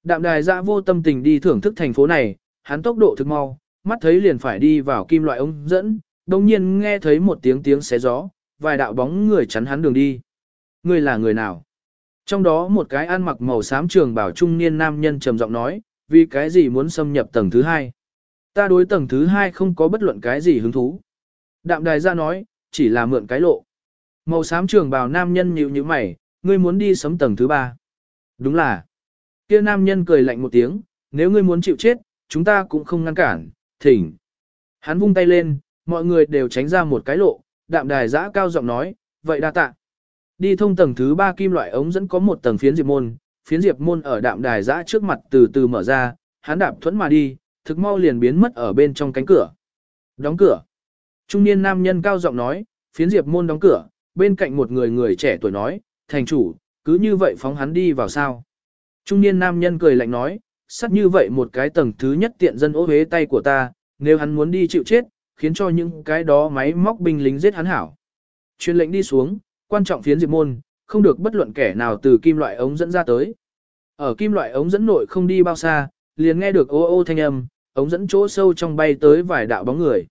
[SPEAKER 1] Đạm đài dạ vô tâm tình đi thưởng thức thành phố này, hắn tốc độ thực mau, mắt thấy liền phải đi vào kim loại ống dẫn, đồng nhiên nghe thấy một tiếng tiếng xé gió, vài đạo bóng người chắn hắn đường đi. Người là người nào? Trong đó một cái ăn mặc màu xám trường bảo trung niên nam nhân trầm giọng nói, vì cái gì muốn xâm nhập tầng thứ hai? Ta đối tầng thứ hai không có bất luận cái gì hứng thú. Đạm đài ra nói, chỉ là mượn cái lộ. Màu xám trường bào nam nhân nhịu như mày, ngươi muốn đi sấm tầng thứ ba. Đúng là. Kia nam nhân cười lạnh một tiếng, nếu ngươi muốn chịu chết, chúng ta cũng không ngăn cản, thỉnh. Hắn vung tay lên, mọi người đều tránh ra một cái lộ, đạm đài giã cao giọng nói, vậy đa tạ. Đi thông tầng thứ ba kim loại ống dẫn có một tầng phiến diệp môn, phiến diệp môn ở đạm đài giã trước mặt từ từ mở ra, hắn đạp thuẫn mà đi, thực mau liền biến mất ở bên trong cánh cửa. Đóng cửa. Trung niên nam nhân cao giọng nói, phiến diệp môn đóng cửa, bên cạnh một người người trẻ tuổi nói, thành chủ, cứ như vậy phóng hắn đi vào sao. Trung niên nam nhân cười lạnh nói, sắt như vậy một cái tầng thứ nhất tiện dân ô hế tay của ta, nếu hắn muốn đi chịu chết, khiến cho những cái đó máy móc binh lính giết hắn hảo. Truyền lệnh đi xuống, quan trọng phiến diệp môn, không được bất luận kẻ nào từ kim loại ống dẫn ra tới. Ở kim loại ống dẫn nội không đi bao xa, liền nghe được ô ô thanh âm, ống dẫn chỗ sâu trong bay tới vài đạo bóng người.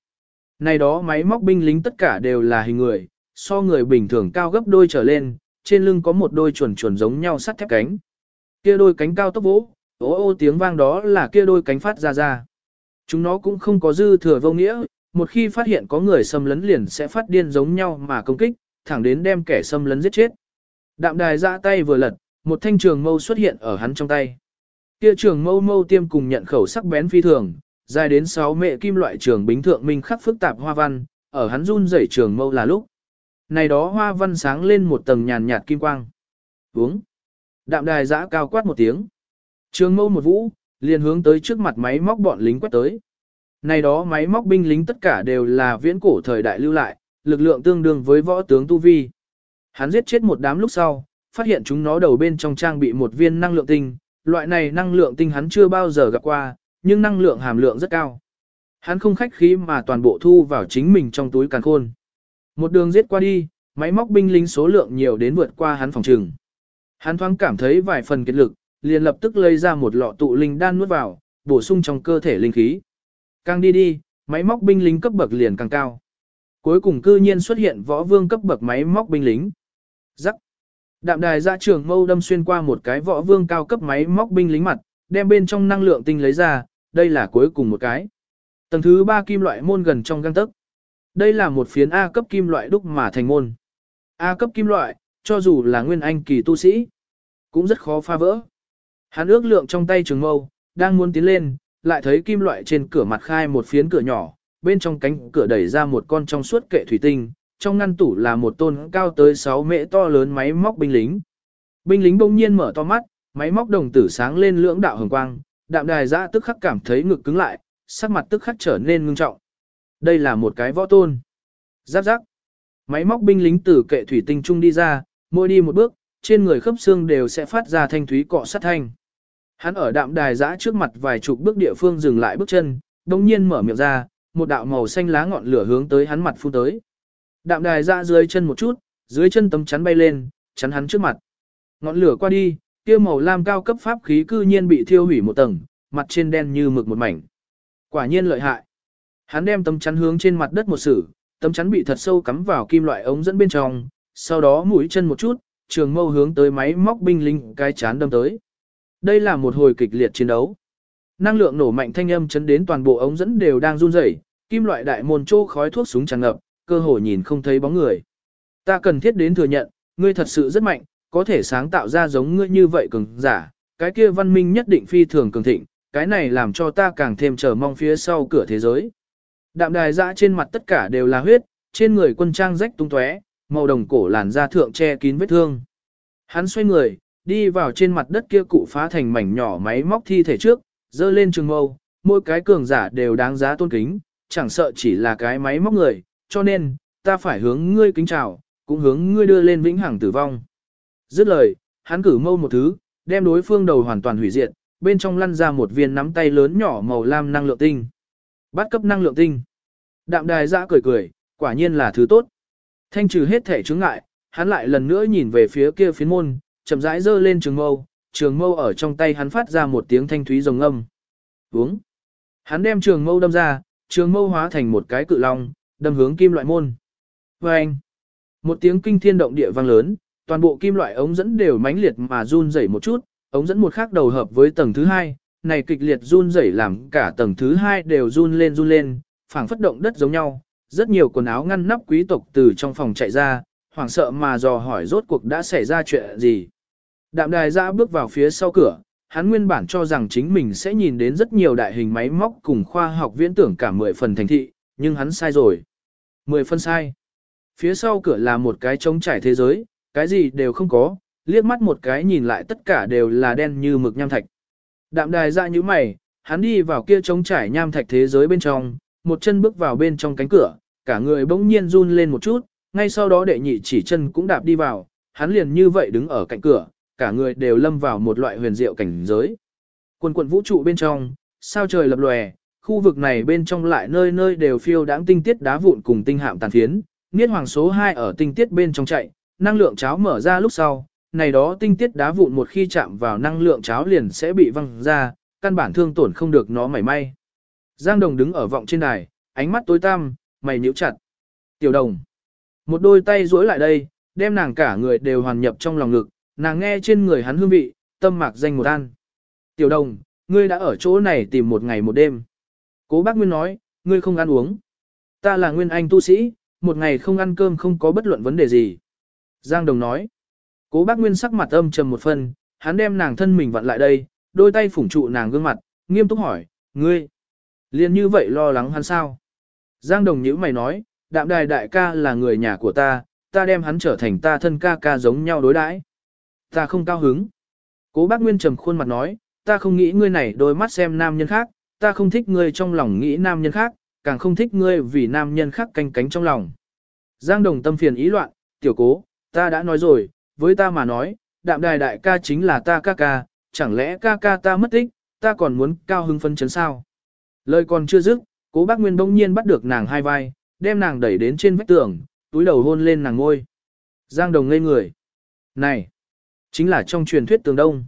[SPEAKER 1] Này đó máy móc binh lính tất cả đều là hình người, so người bình thường cao gấp đôi trở lên, trên lưng có một đôi chuẩn chuẩn giống nhau sắt thép cánh. Kia đôi cánh cao tốc vỗ, ô ô tiếng vang đó là kia đôi cánh phát ra ra. Chúng nó cũng không có dư thừa vô nghĩa, một khi phát hiện có người xâm lấn liền sẽ phát điên giống nhau mà công kích, thẳng đến đem kẻ xâm lấn giết chết. Đạm đài ra tay vừa lật, một thanh trường mâu xuất hiện ở hắn trong tay. Kia trường mâu mâu tiêm cùng nhận khẩu sắc bén phi thường, dài đến 6 mệ kim loại trường bính thượng minh khắc phức tạp hoa văn, ở hắn run rẩy trường mâu là lúc. Này đó hoa văn sáng lên một tầng nhàn nhạt kim quang. Uống. Đạm đài giã cao quát một tiếng. Trường mâu một vũ, liền hướng tới trước mặt máy móc bọn lính quét tới. Này đó máy móc binh lính tất cả đều là viễn cổ thời đại lưu lại, lực lượng tương đương với võ tướng Tu Vi. Hắn giết chết một đám lúc sau, phát hiện chúng nó đầu bên trong trang bị một viên năng lượng tinh, loại này năng lượng tinh hắn chưa bao giờ gặp qua, nhưng năng lượng hàm lượng rất cao. Hắn không khách khí mà toàn bộ thu vào chính mình trong túi càn khôn. Một đường giết qua đi, máy móc binh lính số lượng nhiều đến vượt qua hắn phòng trừng. Hắn thoáng cảm thấy vài phần kết lực, liền lập tức lấy ra một lọ tụ linh đan nuốt vào, bổ sung trong cơ thể linh khí. Càng đi đi, máy móc binh lính cấp bậc liền càng cao. Cuối cùng cư nhiên xuất hiện võ vương cấp bậc máy móc binh lính. Rắc. Đạm đài ra trường mâu đâm xuyên qua một cái võ vương cao cấp máy móc binh lính mặt, đem bên trong năng lượng tinh lấy ra, đây là cuối cùng một cái. Tầng thứ ba kim loại môn gần trong găng tấc. Đây là một phiến A cấp kim loại đúc mà thành môn. A cấp kim loại, cho dù là nguyên anh kỳ tu sĩ, cũng rất khó phá vỡ. Hắn ước lượng trong tay trường mâu, đang muốn tiến lên, lại thấy kim loại trên cửa mặt khai một phiến cửa nhỏ, bên trong cánh cửa đẩy ra một con trong suốt kệ thủy tinh, trong ngăn tủ là một tôn cao tới 6 mễ to lớn máy móc binh lính. Binh lính bỗng nhiên mở to mắt, máy móc đồng tử sáng lên lưỡng đạo hồng quang, đạm đài ra tức khắc cảm thấy ngực cứng lại, sắc mặt tức khắc trở nên ngưng trọng. Đây là một cái võ tôn. Giáp giáp. Máy móc binh lính từ kệ thủy tinh trung đi ra, mỗi đi một bước, trên người khớp xương đều sẽ phát ra thanh thúy cọ sát thanh. Hắn ở đạm đài giã trước mặt vài chục bước địa phương dừng lại bước chân, đồng nhiên mở miệng ra, một đạo màu xanh lá ngọn lửa hướng tới hắn mặt phun tới. Đạm đài ra dưới chân một chút, dưới chân tấm chắn bay lên, chắn hắn trước mặt. Ngọn lửa qua đi, kia màu lam cao cấp pháp khí cư nhiên bị thiêu hủy một tầng, mặt trên đen như mực một mảnh. Quả nhiên lợi hại. Hắn đem tấm chắn hướng trên mặt đất một sử, tấm chắn bị thật sâu cắm vào kim loại ống dẫn bên trong, sau đó mũi chân một chút, trường mâu hướng tới máy móc binh lính cái chán đâm tới. Đây là một hồi kịch liệt chiến đấu. Năng lượng nổ mạnh thanh âm chấn đến toàn bộ ống dẫn đều đang run rẩy, kim loại đại môn trô khói thuốc súng tràn ngập, cơ hội nhìn không thấy bóng người. Ta cần thiết đến thừa nhận, ngươi thật sự rất mạnh, có thể sáng tạo ra giống ngươi như vậy cường giả, cái kia văn minh nhất định phi thường cường thịnh, cái này làm cho ta càng thêm chờ mong phía sau cửa thế giới. Đạm đài dã trên mặt tất cả đều là huyết, trên người quân trang rách tung tóe, màu đồng cổ làn da thượng che kín vết thương. Hắn xoay người, đi vào trên mặt đất kia cụ phá thành mảnh nhỏ máy móc thi thể trước, dơ lên trường mâu, mỗi cái cường giả đều đáng giá tôn kính, chẳng sợ chỉ là cái máy móc người, cho nên, ta phải hướng ngươi kính chào, cũng hướng ngươi đưa lên vĩnh hằng tử vong. Dứt lời, hắn cử mâu một thứ, đem đối phương đầu hoàn toàn hủy diệt, bên trong lăn ra một viên nắm tay lớn nhỏ màu lam năng lượng tinh. Bắt cấp năng lượng tinh. Đạm đài giã cười cười, quả nhiên là thứ tốt. Thanh trừ hết thể chứng ngại, hắn lại lần nữa nhìn về phía kia phiến môn, chậm rãi giơ lên trường mâu, trường mâu ở trong tay hắn phát ra một tiếng thanh thúy rồng âm. Uống. Hắn đem trường mâu đâm ra, trường mâu hóa thành một cái cự long, đâm hướng kim loại môn. Và anh. Một tiếng kinh thiên động địa vang lớn, toàn bộ kim loại ống dẫn đều mãnh liệt mà run rẩy một chút, ống dẫn một khác đầu hợp với tầng thứ hai, này kịch liệt run rẩy làm cả tầng thứ hai đều run lên run lên, phảng phất động đất giống nhau. Rất nhiều quần áo ngăn nắp quý tộc từ trong phòng chạy ra, hoảng sợ mà dò hỏi rốt cuộc đã xảy ra chuyện gì. Đạm đài ra bước vào phía sau cửa, hắn nguyên bản cho rằng chính mình sẽ nhìn đến rất nhiều đại hình máy móc cùng khoa học viễn tưởng cả 10 phần thành thị, nhưng hắn sai rồi. 10 phân sai. Phía sau cửa là một cái trống trải thế giới, cái gì đều không có, liếc mắt một cái nhìn lại tất cả đều là đen như mực nham thạch. Đạm đài dạ ra như mày, hắn đi vào kia trống trải nham thạch thế giới bên trong, một chân bước vào bên trong cánh cửa, cả người bỗng nhiên run lên một chút, ngay sau đó đệ nhị chỉ chân cũng đạp đi vào, hắn liền như vậy đứng ở cạnh cửa, cả người đều lâm vào một loại huyền diệu cảnh giới. Quần quần vũ trụ bên trong, sao trời lập lòe, khu vực này bên trong lại nơi nơi đều phiêu đáng tinh tiết đá vụn cùng tinh hạm tàn phiến, niết hoàng số 2 ở tinh tiết bên trong chạy, năng lượng cháo mở ra lúc sau, này đó tinh tiết đá vụn một khi chạm vào năng lượng cháo liền sẽ bị văng ra, căn bản thương tổn không được nó mảy may. Giang Đồng đứng ở vọng trên đài, ánh mắt tối tăm, mày nhíu chặt. Tiểu Đồng. Một đôi tay duỗi lại đây, đem nàng cả người đều hoàn nhập trong lòng ngực, nàng nghe trên người hắn hương vị, tâm mạc danh một ăn. Tiểu Đồng, ngươi đã ở chỗ này tìm một ngày một đêm. Cố bác Nguyên nói, ngươi không ăn uống. Ta là Nguyên Anh tu sĩ, một ngày không ăn cơm không có bất luận vấn đề gì. Giang Đồng nói, cố bác Nguyên sắc mặt âm trầm một phần, hắn đem nàng thân mình vặn lại đây, đôi tay phủng trụ nàng gương mặt, nghiêm túc hỏi, ngươi, liền như vậy lo lắng hắn sao? Giang Đồng nhữ mày nói, đạm đài đại ca là người nhà của ta, ta đem hắn trở thành ta thân ca ca giống nhau đối đãi. Ta không cao hứng. Cố bác Nguyên trầm khuôn mặt nói, ta không nghĩ ngươi này đôi mắt xem nam nhân khác, ta không thích ngươi trong lòng nghĩ nam nhân khác, càng không thích ngươi vì nam nhân khác canh cánh trong lòng. Giang Đồng tâm phiền ý loạn, tiểu cố, ta đã nói rồi, với ta mà nói, đạm đài đại ca chính là ta ca ca, chẳng lẽ ca ca ta mất tích, ta còn muốn cao hứng phân chấn sao? Lời còn chưa dứt, cố bác Nguyên bỗng nhiên bắt được nàng hai vai, đem nàng đẩy đến trên vách tường, túi đầu hôn lên nàng ngôi. Giang Đồng ngây người. Này, chính là trong truyền thuyết tường đông.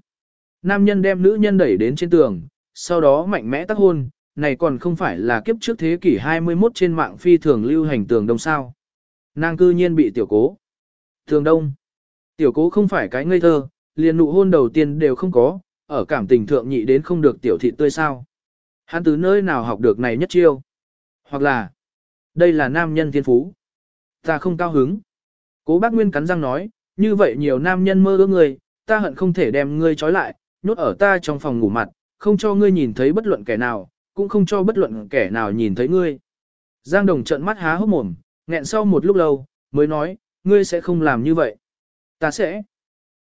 [SPEAKER 1] Nam nhân đem nữ nhân đẩy đến trên tường, sau đó mạnh mẽ tác hôn, này còn không phải là kiếp trước thế kỷ 21 trên mạng phi thường lưu hành tường đông sao. Nàng cư nhiên bị tiểu cố. Tường đông. Tiểu cố không phải cái ngây thơ, liền nụ hôn đầu tiên đều không có, ở cảm tình thượng nhị đến không được tiểu thị tươi sao. Hắn từ nơi nào học được này nhất chiêu. Hoặc là, đây là nam nhân thiên phú. Ta không cao hứng. Cố bác Nguyên cắn răng nói, như vậy nhiều nam nhân mơ ước người, ta hận không thể đem ngươi trói lại, nhốt ở ta trong phòng ngủ mặt, không cho ngươi nhìn thấy bất luận kẻ nào, cũng không cho bất luận kẻ nào nhìn thấy ngươi. Giang Đồng trợn mắt há hốc mồm, nghẹn sau một lúc lâu, mới nói, ngươi sẽ không làm như vậy. Ta sẽ.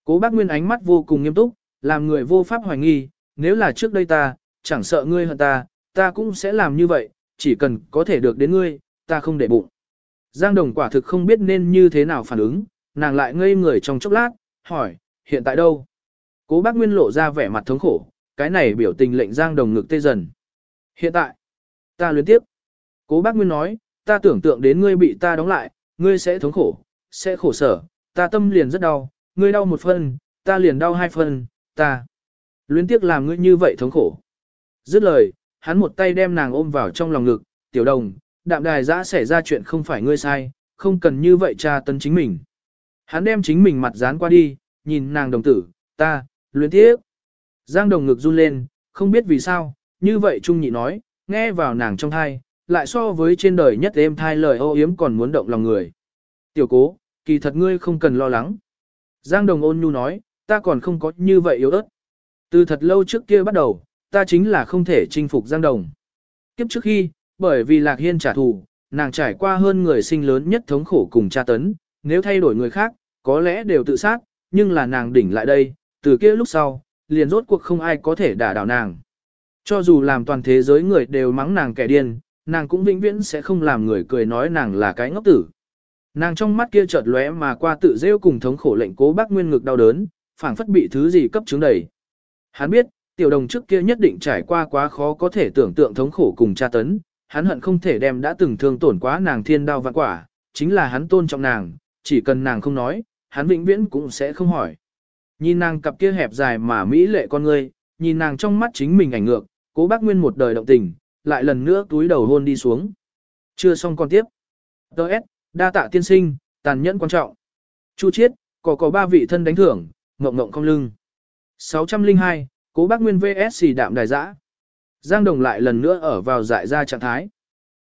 [SPEAKER 1] Cố bác Nguyên ánh mắt vô cùng nghiêm túc, làm người vô pháp hoài nghi, nếu là trước đây ta, chẳng sợ ngươi hơn ta, ta cũng sẽ làm như vậy, chỉ cần có thể được đến ngươi, ta không để bụng. Giang Đồng quả thực không biết nên như thế nào phản ứng, nàng lại ngây người trong chốc lát, hỏi, hiện tại đâu? Cố bác Nguyên lộ ra vẻ mặt thống khổ, cái này biểu tình lệnh Giang Đồng ngực tê dần. Hiện tại, ta luyến tiếp. Cố bác Nguyên nói, ta tưởng tượng đến ngươi bị ta đóng lại, ngươi sẽ thống khổ, sẽ khổ sở, ta tâm liền rất đau, ngươi đau một phần, ta liền đau hai phần, ta. Luyến tiếc làm ngươi như vậy thống khổ. Dứt lời, hắn một tay đem nàng ôm vào trong lòng ngực, tiểu đồng, đạm đài giã xảy ra chuyện không phải ngươi sai, không cần như vậy tra tấn chính mình. Hắn đem chính mình mặt dán qua đi, nhìn nàng đồng tử, ta, luyến tiếc. Giang đồng ngực run lên, không biết vì sao, như vậy Trung Nhị nói, nghe vào nàng trong thai, lại so với trên đời nhất êm thai lời ô yếm còn muốn động lòng người. Tiểu cố, kỳ thật ngươi không cần lo lắng. Giang đồng ôn nhu nói, ta còn không có như vậy yếu ớt. Từ thật lâu trước kia bắt đầu, ta chính là không thể chinh phục Giang đồng. Kiếp trước khi, bởi vì Lạc Hiên trả thù, nàng trải qua hơn người sinh lớn nhất thống khổ cùng tra tấn, nếu thay đổi người khác, có lẽ đều tự sát, nhưng là nàng đỉnh lại đây, từ kia lúc sau, liền rốt cuộc không ai có thể đả đảo nàng. Cho dù làm toàn thế giới người đều mắng nàng kẻ điên, nàng cũng vĩnh viễn sẽ không làm người cười nói nàng là cái ngốc tử. Nàng trong mắt kia chợt lóe mà qua tự rêu cùng thống khổ lệnh cố bác nguyên ngực đau đớn, phảng phất bị thứ gì cấp chứng đầy. Hắn biết, tiểu đồng trước kia nhất định trải qua quá khó có thể tưởng tượng thống khổ cùng tra tấn, hắn hận không thể đem đã từng thương tổn quá nàng thiên đao vạn quả, chính là hắn tôn trọng nàng, chỉ cần nàng không nói, hắn vĩnh viễn cũng sẽ không hỏi. Nhìn nàng cặp kia hẹp dài mà mỹ lệ con ngươi, nhìn nàng trong mắt chính mình ảnh ngược, cố bác nguyên một đời động tình, lại lần nữa túi đầu hôn đi xuống. Chưa xong con tiếp. Đợt, đa tạ tiên sinh, tàn nhẫn quan trọng. Chu chiết, có có ba vị thân đánh thưởng, ngộng ngộng không lưng. 602, cố bác nguyên VS đạm đài giã. Giang Đồng lại lần nữa ở vào dại ra trạng thái.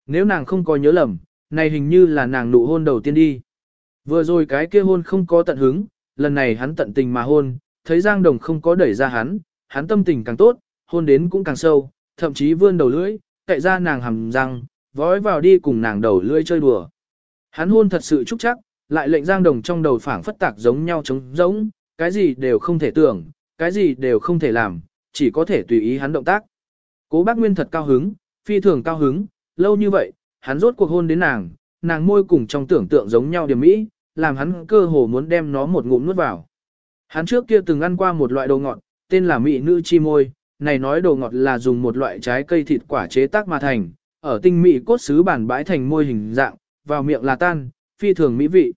[SPEAKER 1] Nếu nàng không có nhớ lầm, này hình như là nàng nụ hôn đầu tiên đi. Vừa rồi cái kia hôn không có tận hứng, lần này hắn tận tình mà hôn, thấy Giang Đồng không có đẩy ra hắn, hắn tâm tình càng tốt, hôn đến cũng càng sâu, thậm chí vươn đầu lưỡi, cậy ra nàng hầm răng, vói vào đi cùng nàng đầu lưỡi chơi đùa. Hắn hôn thật sự trúc chắc, lại lệnh Giang Đồng trong đầu phảng phất tạc giống nhau trống giống, cái gì đều không thể tưởng, cái gì đều không thể làm, chỉ có thể tùy ý hắn động tác. Cố bác Nguyên thật cao hứng, phi thường cao hứng, lâu như vậy, hắn rốt cuộc hôn đến nàng, nàng môi cùng trong tưởng tượng giống nhau điểm mỹ, làm hắn cơ hồ muốn đem nó một ngụm nuốt vào. Hắn trước kia từng ăn qua một loại đồ ngọt, tên là mỹ nữ chi môi, này nói đồ ngọt là dùng một loại trái cây thịt quả chế tác mà thành, ở tinh mỹ cốt xứ bản bãi thành môi hình dạng, vào miệng là tan, phi thường mỹ vị.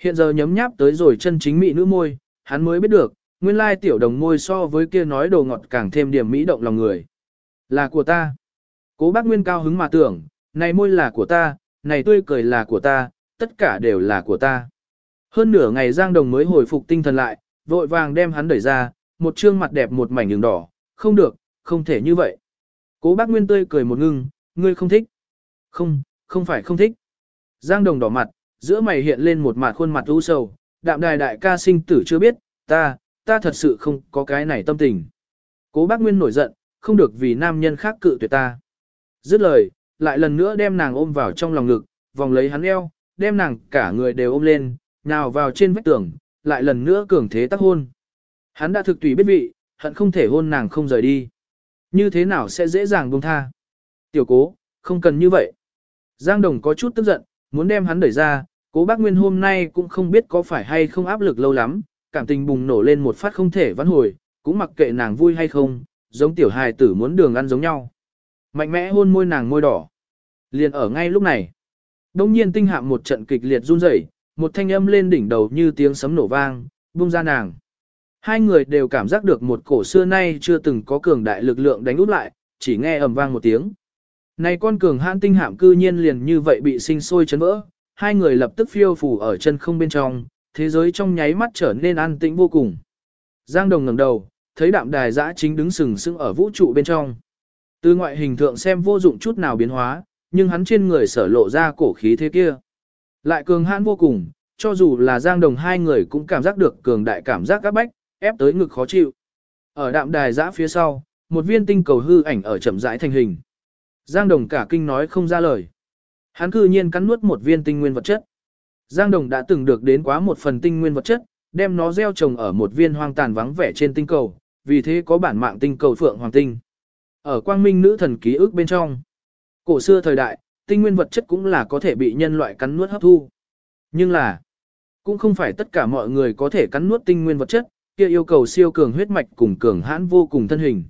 [SPEAKER 1] Hiện giờ nhấm nháp tới rồi chân chính mỹ nữ môi, hắn mới biết được, nguyên lai tiểu đồng môi so với kia nói đồ ngọt càng thêm điểm mỹ động lòng người. Là của ta. Cố bác Nguyên cao hứng mà tưởng, này môi là của ta, này tươi cười là của ta, tất cả đều là của ta. Hơn nửa ngày Giang Đồng mới hồi phục tinh thần lại, vội vàng đem hắn đẩy ra, một trương mặt đẹp một mảnh đường đỏ, không được, không thể như vậy. Cố bác Nguyên tươi cười một ngưng, ngươi không thích. Không, không phải không thích. Giang Đồng đỏ mặt, giữa mày hiện lên một mặt khuôn mặt u sầu, đạm đài đại ca sinh tử chưa biết, ta, ta thật sự không có cái này tâm tình. Cố bác Nguyên nổi giận, không được vì nam nhân khác cự tuyệt ta. Dứt lời, lại lần nữa đem nàng ôm vào trong lòng ngực, vòng lấy hắn eo, đem nàng cả người đều ôm lên, nào vào trên vách tường, lại lần nữa cường thế tác hôn. Hắn đã thực tùy biết vị, hận không thể hôn nàng không rời đi. Như thế nào sẽ dễ dàng buông tha? Tiểu cố, không cần như vậy. Giang Đồng có chút tức giận, muốn đem hắn đẩy ra, cố bác Nguyên hôm nay cũng không biết có phải hay không áp lực lâu lắm, cảm tình bùng nổ lên một phát không thể vãn hồi, cũng mặc kệ nàng vui hay không, giống tiểu hài tử muốn đường ăn giống nhau. Mạnh mẽ hôn môi nàng môi đỏ. Liền ở ngay lúc này. Đông nhiên tinh hạm một trận kịch liệt run rẩy, một thanh âm lên đỉnh đầu như tiếng sấm nổ vang, buông ra nàng. Hai người đều cảm giác được một cổ xưa nay chưa từng có cường đại lực lượng đánh út lại, chỉ nghe ầm vang một tiếng. Này con cường hãn tinh hạm cư nhiên liền như vậy bị sinh sôi chấn vỡ, hai người lập tức phiêu phủ ở chân không bên trong, thế giới trong nháy mắt trở nên an tĩnh vô cùng. Giang Đồng ngẩng đầu, thấy đạm đài giã chính đứng sừng sững ở vũ trụ bên trong. Từ ngoại hình thượng xem vô dụng chút nào biến hóa, nhưng hắn trên người sở lộ ra cổ khí thế kia. Lại cường hãn vô cùng, cho dù là giang đồng hai người cũng cảm giác được cường đại cảm giác các bách, ép tới ngực khó chịu. Ở đạm đài giã phía sau, một viên tinh cầu hư ảnh ở chậm rãi thành hình. Giang đồng cả kinh nói không ra lời. Hắn cư nhiên cắn nuốt một viên tinh nguyên vật chất. Giang đồng đã từng được đến quá một phần tinh nguyên vật chất, đem nó gieo trồng ở một viên hoang tàn vắng vẻ trên tinh cầu, vì thế có bản mạng tinh cầu Phượng Hoàng Tinh. Ở quang minh nữ thần ký ức bên trong, cổ xưa thời đại, tinh nguyên vật chất cũng là có thể bị nhân loại cắn nuốt hấp thu. Nhưng là, cũng không phải tất cả mọi người có thể cắn nuốt tinh nguyên vật chất, kia yêu cầu siêu cường huyết mạch cùng cường hãn vô cùng thân hình.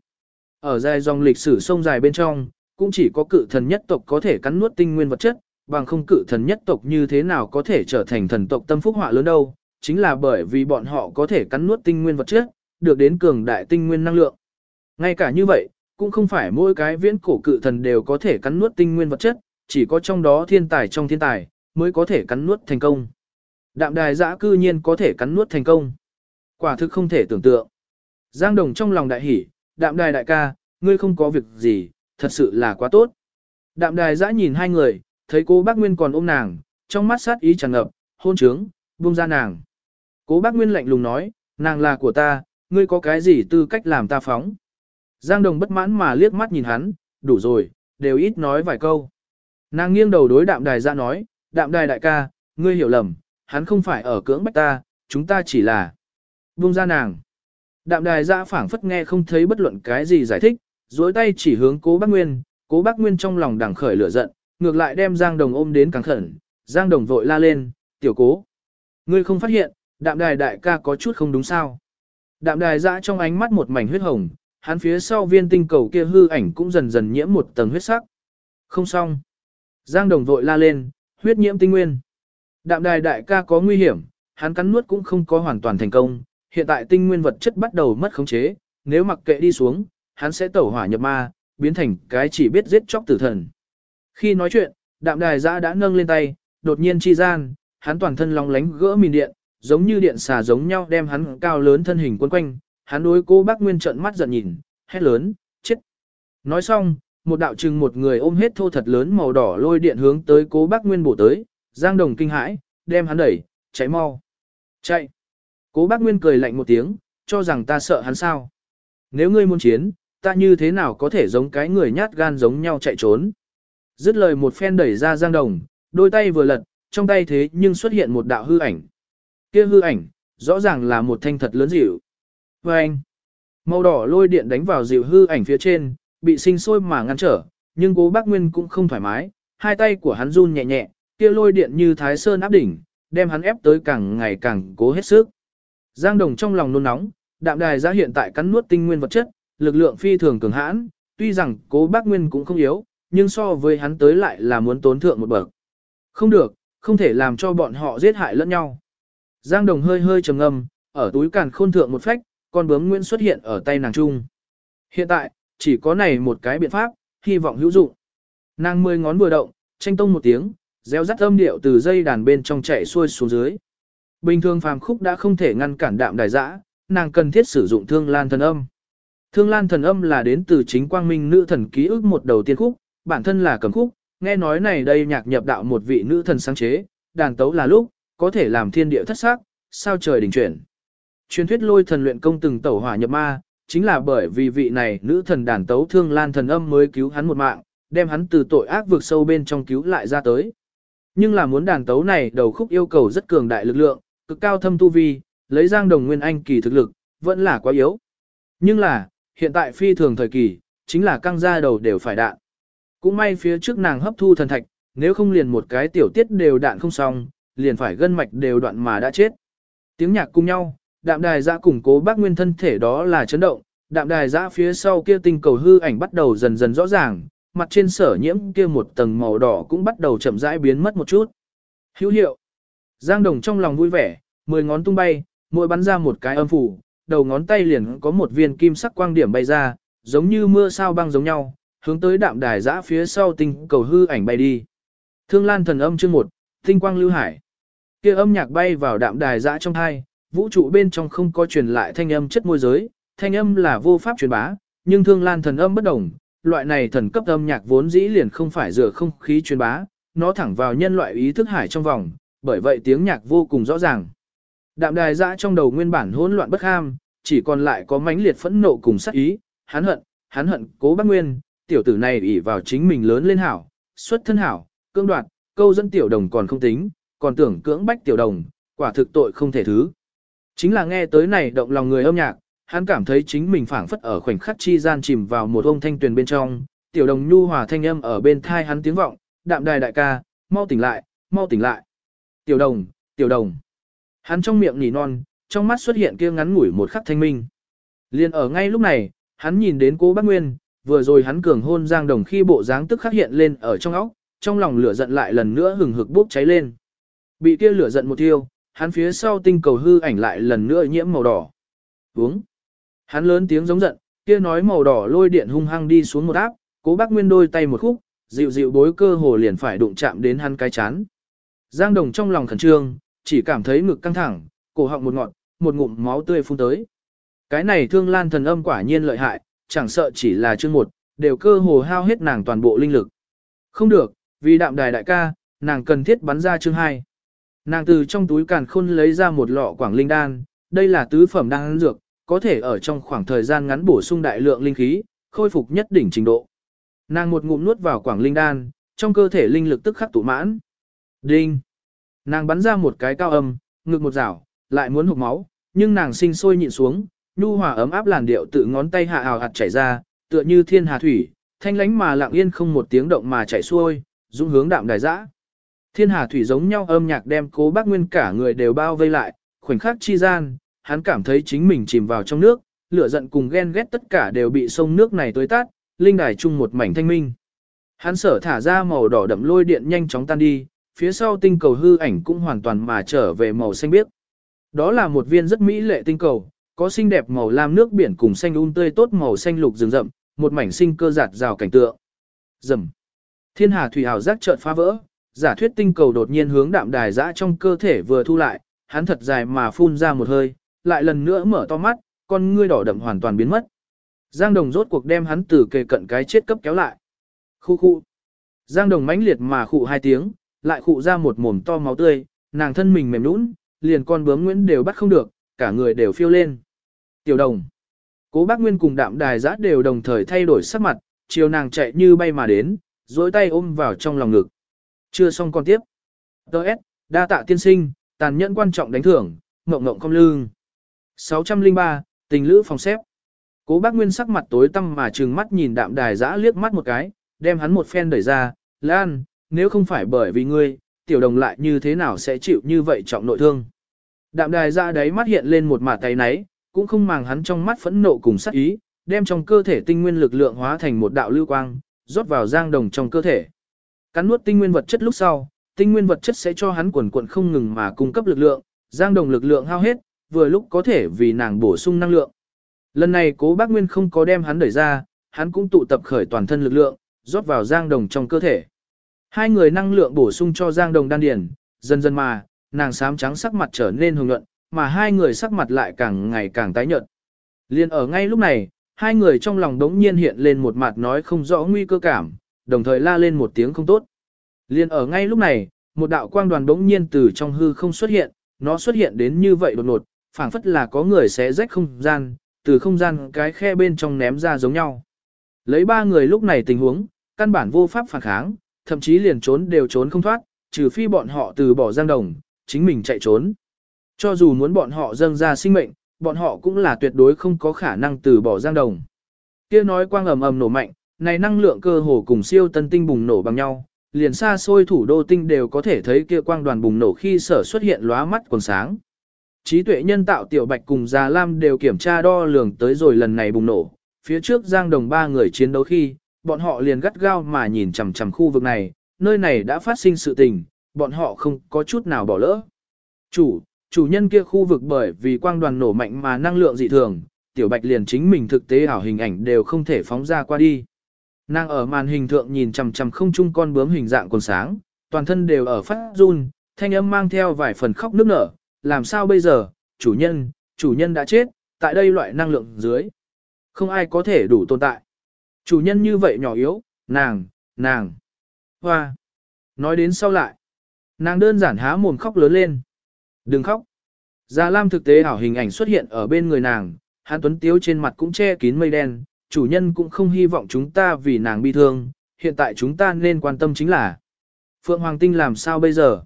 [SPEAKER 1] Ở dài dòng lịch sử sông dài bên trong, cũng chỉ có cự thần nhất tộc có thể cắn nuốt tinh nguyên vật chất, bằng không cự thần nhất tộc như thế nào có thể trở thành thần tộc tâm phúc họa lớn đâu, chính là bởi vì bọn họ có thể cắn nuốt tinh nguyên vật chất, được đến cường đại tinh nguyên năng lượng. Ngay cả như vậy, cũng không phải mỗi cái viễn cổ cự thần đều có thể cắn nuốt tinh nguyên vật chất, chỉ có trong đó thiên tài trong thiên tài, mới có thể cắn nuốt thành công. Đạm đài giã cư nhiên có thể cắn nuốt thành công. Quả thực không thể tưởng tượng. Giang Đồng trong lòng đại hỉ, đạm đài đại ca, ngươi không có việc gì, thật sự là quá tốt. Đạm đài giã nhìn hai người, thấy cô bác Nguyên còn ôm nàng, trong mắt sát ý tràn ngập, hôn trướng, buông ra nàng. Cố bác Nguyên lạnh lùng nói, nàng là của ta, ngươi có cái gì tư cách làm ta phóng. Giang Đồng bất mãn mà liếc mắt nhìn hắn, đủ rồi, đều ít nói vài câu. Nàng nghiêng đầu đối đạm đài ra nói, đạm đài đại ca, ngươi hiểu lầm, hắn không phải ở cưỡng bách ta, chúng ta chỉ là buông ra nàng. Đạm đài ra phảng phất nghe không thấy bất luận cái gì giải thích, duỗi tay chỉ hướng cố bác Nguyên, cố bác Nguyên trong lòng đằng khởi lửa giận, ngược lại đem Giang Đồng ôm đến càng khẩn, Giang Đồng vội la lên, tiểu cố. Ngươi không phát hiện, đạm đài đại ca có chút không đúng sao. Đạm đài ra trong ánh mắt một mảnh huyết hồng, hắn phía sau viên tinh cầu kia hư ảnh cũng dần dần nhiễm một tầng huyết sắc. Không xong. Giang Đồng vội la lên, huyết nhiễm tinh nguyên. Đạm đài đại ca có nguy hiểm, hắn cắn nuốt cũng không có hoàn toàn thành công, hiện tại tinh nguyên vật chất bắt đầu mất khống chế, nếu mặc kệ đi xuống, hắn sẽ tẩu hỏa nhập ma, biến thành cái chỉ biết giết chóc tử thần. Khi nói chuyện, đạm đài giã đã nâng lên tay, đột nhiên chi gian, hắn toàn thân long lánh gỡ mìn điện, giống như điện xà giống nhau đem hắn cao lớn thân hình quấn quanh, hắn đối cô bác Nguyên trợn mắt giận nhìn, hét lớn, chết. Nói xong, một đạo trừng một người ôm hết thô thật lớn màu đỏ lôi điện hướng tới cố bác Nguyên bổ tới, Giang Đồng kinh hãi, đem hắn đẩy, chạy mau. Chạy. Cố bác Nguyên cười lạnh một tiếng, cho rằng ta sợ hắn sao. Nếu ngươi muốn chiến, ta như thế nào có thể giống cái người nhát gan giống nhau chạy trốn. Dứt lời một phen đẩy ra Giang Đồng, đôi tay vừa lật, trong tay thế nhưng xuất hiện một đạo hư ảnh. Kia hư ảnh, rõ ràng là một thanh thật lớn dịu. Và anh, màu đỏ lôi điện đánh vào dịu hư ảnh phía trên, bị sinh sôi mà ngăn trở, nhưng cố bác Nguyên cũng không thoải mái, hai tay của hắn run nhẹ nhẹ, kia lôi điện như thái sơn áp đỉnh, đem hắn ép tới càng ngày càng cố hết sức. Giang Đồng trong lòng nôn nóng, đạm đài ra hiện tại cắn nuốt tinh nguyên vật chất, lực lượng phi thường cường hãn, tuy rằng cố bác Nguyên cũng không yếu, nhưng so với hắn tới lại là muốn tốn thượng một bậc. Không được, không thể làm cho bọn họ giết hại lẫn nhau. Giang Đồng hơi hơi trầm ngâm, ở túi càn khôn thượng một phách, con bướm nguyễn xuất hiện ở tay nàng trung. Hiện tại, chỉ có này một cái biện pháp, hy vọng hữu dụng. Nàng mười ngón vừa động, tranh tông một tiếng, réo rắt âm điệu từ dây đàn bên trong chạy xuôi xuống dưới. Bình thường phàm khúc đã không thể ngăn cản đạm đài dã, nàng cần thiết sử dụng thương lan thần âm. Thương lan thần âm là đến từ chính quang minh nữ thần ký ức một đầu tiên khúc, bản thân là cầm khúc, nghe nói này đây nhạc nhập đạo một vị nữ thần sáng chế, đàn tấu là lúc, có thể làm thiên địa thất sắc, sao trời đình chuyển. Truyền thuyết lôi thần luyện công từng tẩu hỏa nhập ma, chính là bởi vì vị này nữ thần đàn tấu thương lan thần âm mới cứu hắn một mạng, đem hắn từ tội ác vượt sâu bên trong cứu lại ra tới. Nhưng là muốn đàn tấu này đầu khúc yêu cầu rất cường đại lực lượng, cực cao thâm tu vi, lấy giang đồng nguyên anh kỳ thực lực, vẫn là quá yếu. Nhưng là, hiện tại phi thường thời kỳ, chính là căng ra đầu đều phải đạn. Cũng may phía trước nàng hấp thu thần thạch, nếu không liền một cái tiểu tiết đều đạn không xong, liền phải gân mạch đều đoạn mà đã chết. Tiếng nhạc cùng nhau, đạm đài giã củng cố bác nguyên thân thể đó là chấn động, đạm đài giã phía sau kia tinh cầu hư ảnh bắt đầu dần dần rõ ràng, mặt trên sở nhiễm kia một tầng màu đỏ cũng bắt đầu chậm rãi biến mất một chút. Hữu hiệu. Giang Đồng trong lòng vui vẻ, mười ngón tung bay, mỗi bắn ra một cái âm phủ, đầu ngón tay liền có một viên kim sắc quang điểm bay ra, giống như mưa sao băng giống nhau, hướng tới đạm đài giã phía sau tinh cầu hư ảnh bay đi. Thương Lan thần âm chương một, tinh quang lưu hải. Kia âm nhạc bay vào đạm đài giã trong hai, vũ trụ bên trong không có truyền lại thanh âm chất môi giới, thanh âm là vô pháp truyền bá, nhưng Thương Lan thần âm bất đồng, loại này thần cấp âm nhạc vốn dĩ liền không phải dựa không khí truyền bá, nó thẳng vào nhân loại ý thức hải trong vòng, bởi vậy tiếng nhạc vô cùng rõ ràng. Đạm đài dã trong đầu nguyên bản hỗn loạn bất ham, chỉ còn lại có mãnh liệt phẫn nộ cùng sát ý, hắn hận, hắn hận cố bác nguyên, tiểu tử này ỷ vào chính mình lớn lên hảo, xuất thân hảo, cưỡng đoạt, câu dẫn tiểu đồng còn không tính, còn tưởng cưỡng bách tiểu đồng, quả thực tội không thể thứ. Chính là nghe tới này động lòng người âm nhạc, hắn cảm thấy chính mình phảng phất ở khoảnh khắc chi gian chìm vào một ông thanh tuyền bên trong, tiểu đồng nhu hòa thanh âm ở bên thai hắn tiếng vọng, đạm đài đại ca, mau tỉnh lại, mau tỉnh lại. Tiểu đồng, tiểu đồng. Hắn trong miệng nỉ non, trong mắt xuất hiện kia ngắn ngủi một khắc thanh minh. Liên ở ngay lúc này, hắn nhìn đến cố bác Nguyên, vừa rồi hắn cường hôn Giang Đồng khi bộ dáng tức khắc hiện lên ở trong óc, trong lòng lửa giận lại lần nữa hừng hực bốc cháy lên. Bị kia lửa giận một thiêu, hắn phía sau tinh cầu hư ảnh lại lần nữa nhiễm màu đỏ. Uống. Hắn lớn tiếng giống giận, kia nói màu đỏ lôi điện hung hăng đi xuống một áp, cố bác Nguyên đôi tay một khúc, dịu dịu bối cơ hồ liền phải đụng chạm đến hắn cái chán. Giang Đồng trong lòng khẩn trương, chỉ cảm thấy ngực căng thẳng, cổ họng một ngọn, một ngụm máu tươi phun tới. Cái này thương lan thần âm quả nhiên lợi hại, chẳng sợ chỉ là chương một, đều cơ hồ hao hết nàng toàn bộ linh lực. Không được, vì đạm đài đại ca, nàng cần thiết bắn ra chương hai. Nàng từ trong túi càn khôn lấy ra một lọ quảng linh đan, đây là tứ phẩm đan dược, có thể ở trong khoảng thời gian ngắn bổ sung đại lượng linh khí, khôi phục nhất đỉnh trình độ. Nàng một ngụm nuốt vào quảng linh đan, trong cơ thể linh lực tức khắc tụ mãn. Đinh! Nàng bắn ra một cái cao âm, ngực một rảo, lại muốn hụt máu, nhưng nàng sinh sôi nhịn xuống, nhu hòa ấm áp làn điệu tự ngón tay hạ ào hạt chảy ra, tựa như thiên hà thủy, thanh lánh mà lặng yên không một tiếng động mà chảy xuôi, dũng hướng đạm đài dã. Thiên hà thủy giống nhau âm nhạc đem cố bác nguyên cả người đều bao vây lại, khoảnh khắc chi gian, hắn cảm thấy chính mình chìm vào trong nước, lửa giận cùng ghen ghét tất cả đều bị sông nước này tới tát, linh đài chung một mảnh thanh minh. Hắn sở thả ra màu đỏ đậm lôi điện nhanh chóng tan đi, phía sau tinh cầu hư ảnh cũng hoàn toàn mà trở về màu xanh biếc. Đó là một viên rất mỹ lệ tinh cầu, có xinh đẹp màu lam nước biển cùng xanh um tươi tốt màu xanh lục rừng rậm, một mảnh sinh cơ giạt rào cảnh tượng. Rầm. Thiên hà thủy hào giác chợt phá vỡ, giả thuyết tinh cầu đột nhiên hướng đạm đài dã trong cơ thể vừa thu lại, hắn thật dài mà phun ra một hơi, lại lần nữa mở to mắt, con ngươi đỏ đậm hoàn toàn biến mất. Giang Đồng rốt cuộc đem hắn từ kề cận cái chết cấp kéo lại. Khu khu. Giang Đồng mãnh liệt mà khụ hai tiếng, lại khụ ra một mồm to máu tươi, nàng thân mình mềm nũng, liền con bướm Nguyễn đều bắt không được, cả người đều phiêu lên. Tiểu Đồng. Cố bác Nguyên cùng đạm đài giã đều đồng thời thay đổi sắc mặt, chiều nàng chạy như bay mà đến, dối tay ôm vào trong lòng ngực. Chưa xong con tiếp. Đợt, đa tạ tiên sinh, tàn nhẫn quan trọng đánh thưởng, ngộng ngộng không lương. 603, tình lữ phòng xếp. Cố bác Nguyên sắc mặt tối tăm mà trừng mắt nhìn đạm đài giã liếc mắt một cái, đem hắn một phen đẩy ra, Lan, nếu không phải bởi vì ngươi, tiểu đồng lại như thế nào sẽ chịu như vậy trọng nội thương. Đạm đài giã đấy mắt hiện lên một mả tay náy, cũng không màng hắn trong mắt phẫn nộ cùng sắc ý, đem trong cơ thể tinh nguyên lực lượng hóa thành một đạo lưu quang, rót vào giang đồng trong cơ thể. Cắn nuốt tinh nguyên vật chất lúc sau, tinh nguyên vật chất sẽ cho hắn quần quần không ngừng mà cung cấp lực lượng, giang đồng lực lượng hao hết, vừa lúc có thể vì nàng bổ sung năng lượng. Lần này cố bác Nguyên không có đem hắn đẩy ra, hắn cũng tụ tập khởi toàn thân lực lượng, rót vào giang đồng trong cơ thể. Hai người năng lượng bổ sung cho giang đồng đan điển, dần dần mà, nàng xám trắng sắc mặt trở nên hồng nhuận, mà hai người sắc mặt lại càng ngày càng tái nhợt. Liên ở ngay lúc này, hai người trong lòng đống nhiên hiện lên một mặt nói không rõ nguy cơ cảm, đồng thời la lên một tiếng không tốt. Liên ở ngay lúc này, một đạo quang đoàn bỗng nhiên từ trong hư không xuất hiện, nó xuất hiện đến như vậy đột ngột, phảng phất là có người xé rách không gian, từ không gian cái khe bên trong ném ra giống nhau. Lấy ba người lúc này tình huống, căn bản vô pháp phản kháng, thậm chí liền trốn đều trốn không thoát, trừ phi bọn họ từ bỏ giang đồng, chính mình chạy trốn. Cho dù muốn bọn họ dâng ra sinh mệnh, bọn họ cũng là tuyệt đối không có khả năng từ bỏ giang đồng. Kia nói quang ầm ầm nổ mạnh, này năng lượng cơ hồ cùng siêu tân tinh bùng nổ bằng nhau, liền xa xôi thủ đô tinh đều có thể thấy kia quang đoàn bùng nổ khi sở xuất hiện lóa mắt còn sáng. Trí tuệ nhân tạo tiểu bạch cùng Già Lam đều kiểm tra đo lường tới rồi lần này bùng nổ. Phía trước Giang Đồng ba người chiến đấu khi, bọn họ liền gắt gao mà nhìn chằm chằm khu vực này, nơi này đã phát sinh sự tình, bọn họ không có chút nào bỏ lỡ. Chủ, chủ nhân kia khu vực bởi vì quang đoàn nổ mạnh mà năng lượng dị thường, tiểu bạch liền chính mình thực tế ảo hình ảnh đều không thể phóng ra qua đi. Nàng ở màn hình thượng nhìn chằm chằm không chung con bướm hình dạng còn sáng, toàn thân đều ở phát run, thanh âm mang theo vài phần khóc nức nở, làm sao bây giờ, chủ nhân, chủ nhân đã chết, tại đây loại năng lượng dưới. Không ai có thể đủ tồn tại. Chủ nhân như vậy nhỏ yếu, nàng, nàng, hoa. Nói đến sau lại, nàng đơn giản há mồm khóc lớn lên. Đừng khóc. Gia Lam thực tế ảo hình ảnh xuất hiện ở bên người nàng, Hàn Tuấn Tiếu trên mặt cũng che kín mây đen, chủ nhân cũng không hy vọng chúng ta vì nàng bi thương, hiện tại chúng ta nên quan tâm chính là Phượng Hoàng Tinh làm sao bây giờ?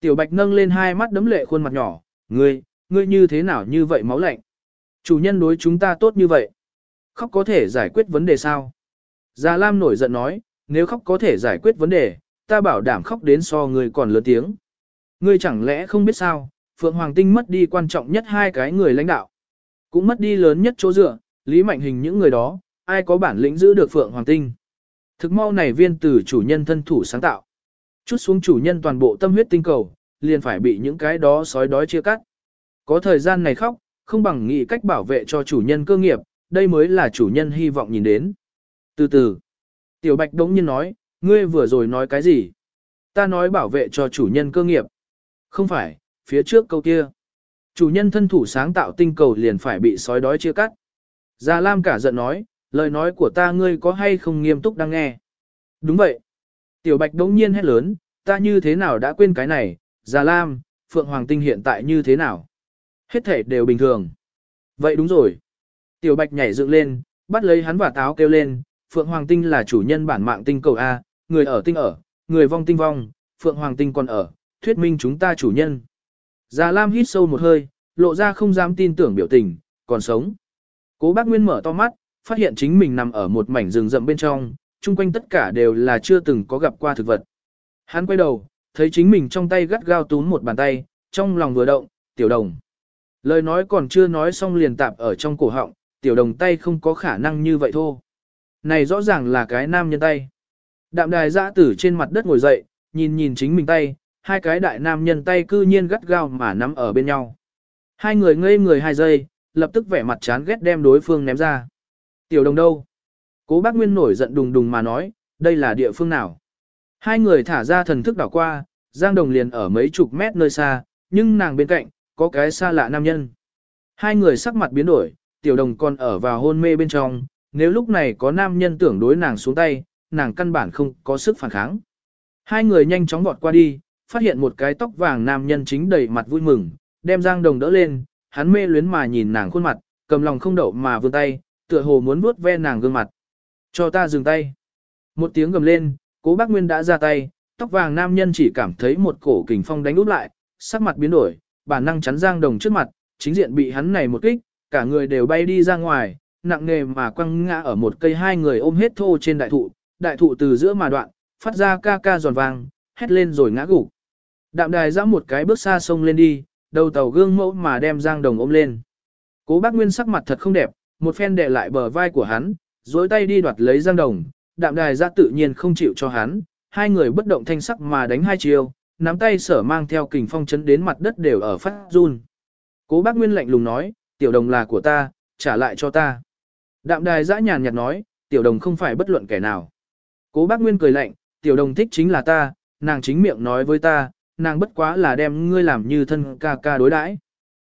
[SPEAKER 1] Tiểu Bạch nâng lên hai mắt đấm lệ khuôn mặt nhỏ, ngươi, ngươi như thế nào như vậy máu lạnh? Chủ nhân đối chúng ta tốt như vậy. Khóc có thể giải quyết vấn đề sao? Gia Lam nổi giận nói, nếu khóc có thể giải quyết vấn đề, ta bảo đảm khóc đến so người còn lớn tiếng. Ngươi chẳng lẽ không biết sao, Phượng Hoàng Tinh mất đi quan trọng nhất hai cái người lãnh đạo. Cũng mất đi lớn nhất chỗ dựa, Lý Mạnh Hình những người đó, ai có bản lĩnh giữ được Phượng Hoàng Tinh. Thực mau này viên từ chủ nhân thân thủ sáng tạo. Chút xuống chủ nhân toàn bộ tâm huyết tinh cầu, liền phải bị những cái đó sói đói chia cắt. Có thời gian này khóc, không bằng nghĩ cách bảo vệ cho chủ nhân cơ nghiệp, đây mới là chủ nhân hy vọng nhìn đến. Từ từ, Tiểu Bạch đống nhiên nói, ngươi vừa rồi nói cái gì? Ta nói bảo vệ cho chủ nhân cơ nghiệp. Không phải, phía trước câu kia. Chủ nhân thân thủ sáng tạo tinh cầu liền phải bị sói đói chia cắt. Già Lam cả giận nói, lời nói của ta ngươi có hay không nghiêm túc đang nghe. Đúng vậy. Tiểu Bạch đống nhiên hét lớn, ta như thế nào đã quên cái này, Già Lam, Phượng Hoàng Tinh hiện tại như thế nào? Hết thể đều bình thường. Vậy đúng rồi. Tiểu Bạch nhảy dựng lên, bắt lấy hắn và táo kêu lên, Phượng Hoàng Tinh là chủ nhân bản mạng tinh cầu A, người ở tinh ở, người vong tinh vong, Phượng Hoàng Tinh còn ở, thuyết minh chúng ta chủ nhân. Già Lam hít sâu một hơi, lộ ra không dám tin tưởng biểu tình, còn sống. Cố bác Nguyên mở to mắt, phát hiện chính mình nằm ở một mảnh rừng rậm bên trong, chung quanh tất cả đều là chưa từng có gặp qua thực vật. Hắn quay đầu, thấy chính mình trong tay gắt gao túm một bàn tay, trong lòng vừa động, tiểu đồng. Lời nói còn chưa nói xong liền tạp ở trong cổ họng, tiểu đồng tay không có khả năng như vậy thôi. Này rõ ràng là cái nam nhân tay. Đạm đài giã tử trên mặt đất ngồi dậy, nhìn nhìn chính mình tay, hai cái đại nam nhân tay cư nhiên gắt gao mà nắm ở bên nhau. Hai người ngây người hai giây, lập tức vẻ mặt chán ghét đem đối phương ném ra. Tiểu đồng đâu? Cố bác Nguyên nổi giận đùng đùng mà nói, đây là địa phương nào? Hai người thả ra thần thức đảo qua, Giang Đồng liền ở mấy chục mét nơi xa, nhưng nàng bên cạnh, có cái xa lạ nam nhân. Hai người sắc mặt biến đổi, tiểu đồng còn ở vào hôn mê bên trong, nếu lúc này có nam nhân tưởng đối nàng xuống tay, nàng căn bản không có sức phản kháng. Hai người nhanh chóng vọt qua đi, phát hiện một cái tóc vàng nam nhân chính đầy mặt vui mừng, đem Giang Đồng đỡ lên, hắn mê luyến mà nhìn nàng khuôn mặt, cầm lòng không đậu mà vươn tay, tựa hồ muốn vuốt ve nàng gương mặt. Cho ta dừng tay. Một tiếng gầm lên, cố bác Nguyên đã ra tay, tóc vàng nam nhân chỉ cảm thấy một cổ kình phong đánh úp lại, sắc mặt biến đổi, bản năng chắn Giang Đồng trước mặt, chính diện bị hắn này một kích, cả người đều bay đi ra ngoài, nặng nề mà quăng ngã ở một cây hai người ôm hết thô trên đại thụ, đại thụ từ giữa mà đoạn, phát ra ca ca giòn vang, hét lên rồi ngã gục. Đạm đài ra một cái bước xa sông lên đi, đầu tàu gương mẫu mà đem Giang Đồng ôm lên. Cố bác Nguyên sắc mặt thật không đẹp, một phen đè lại bờ vai của hắn, dối tay đi đoạt lấy Giang Đồng, đạm đài ra tự nhiên không chịu cho hắn, hai người bất động thanh sắc mà đánh hai chiều, nắm tay sở mang theo kình phong chấn đến mặt đất đều ở phát run. Cố bác Nguyên lạnh lùng nói, tiểu đồng là của ta, trả lại cho ta. Đạm đài dã nhàn nhạt nói, tiểu đồng không phải bất luận kẻ nào. Cố bác Nguyên cười lạnh, tiểu đồng thích chính là ta, nàng chính miệng nói với ta, nàng bất quá là đem ngươi làm như thân ca ca đối đãi.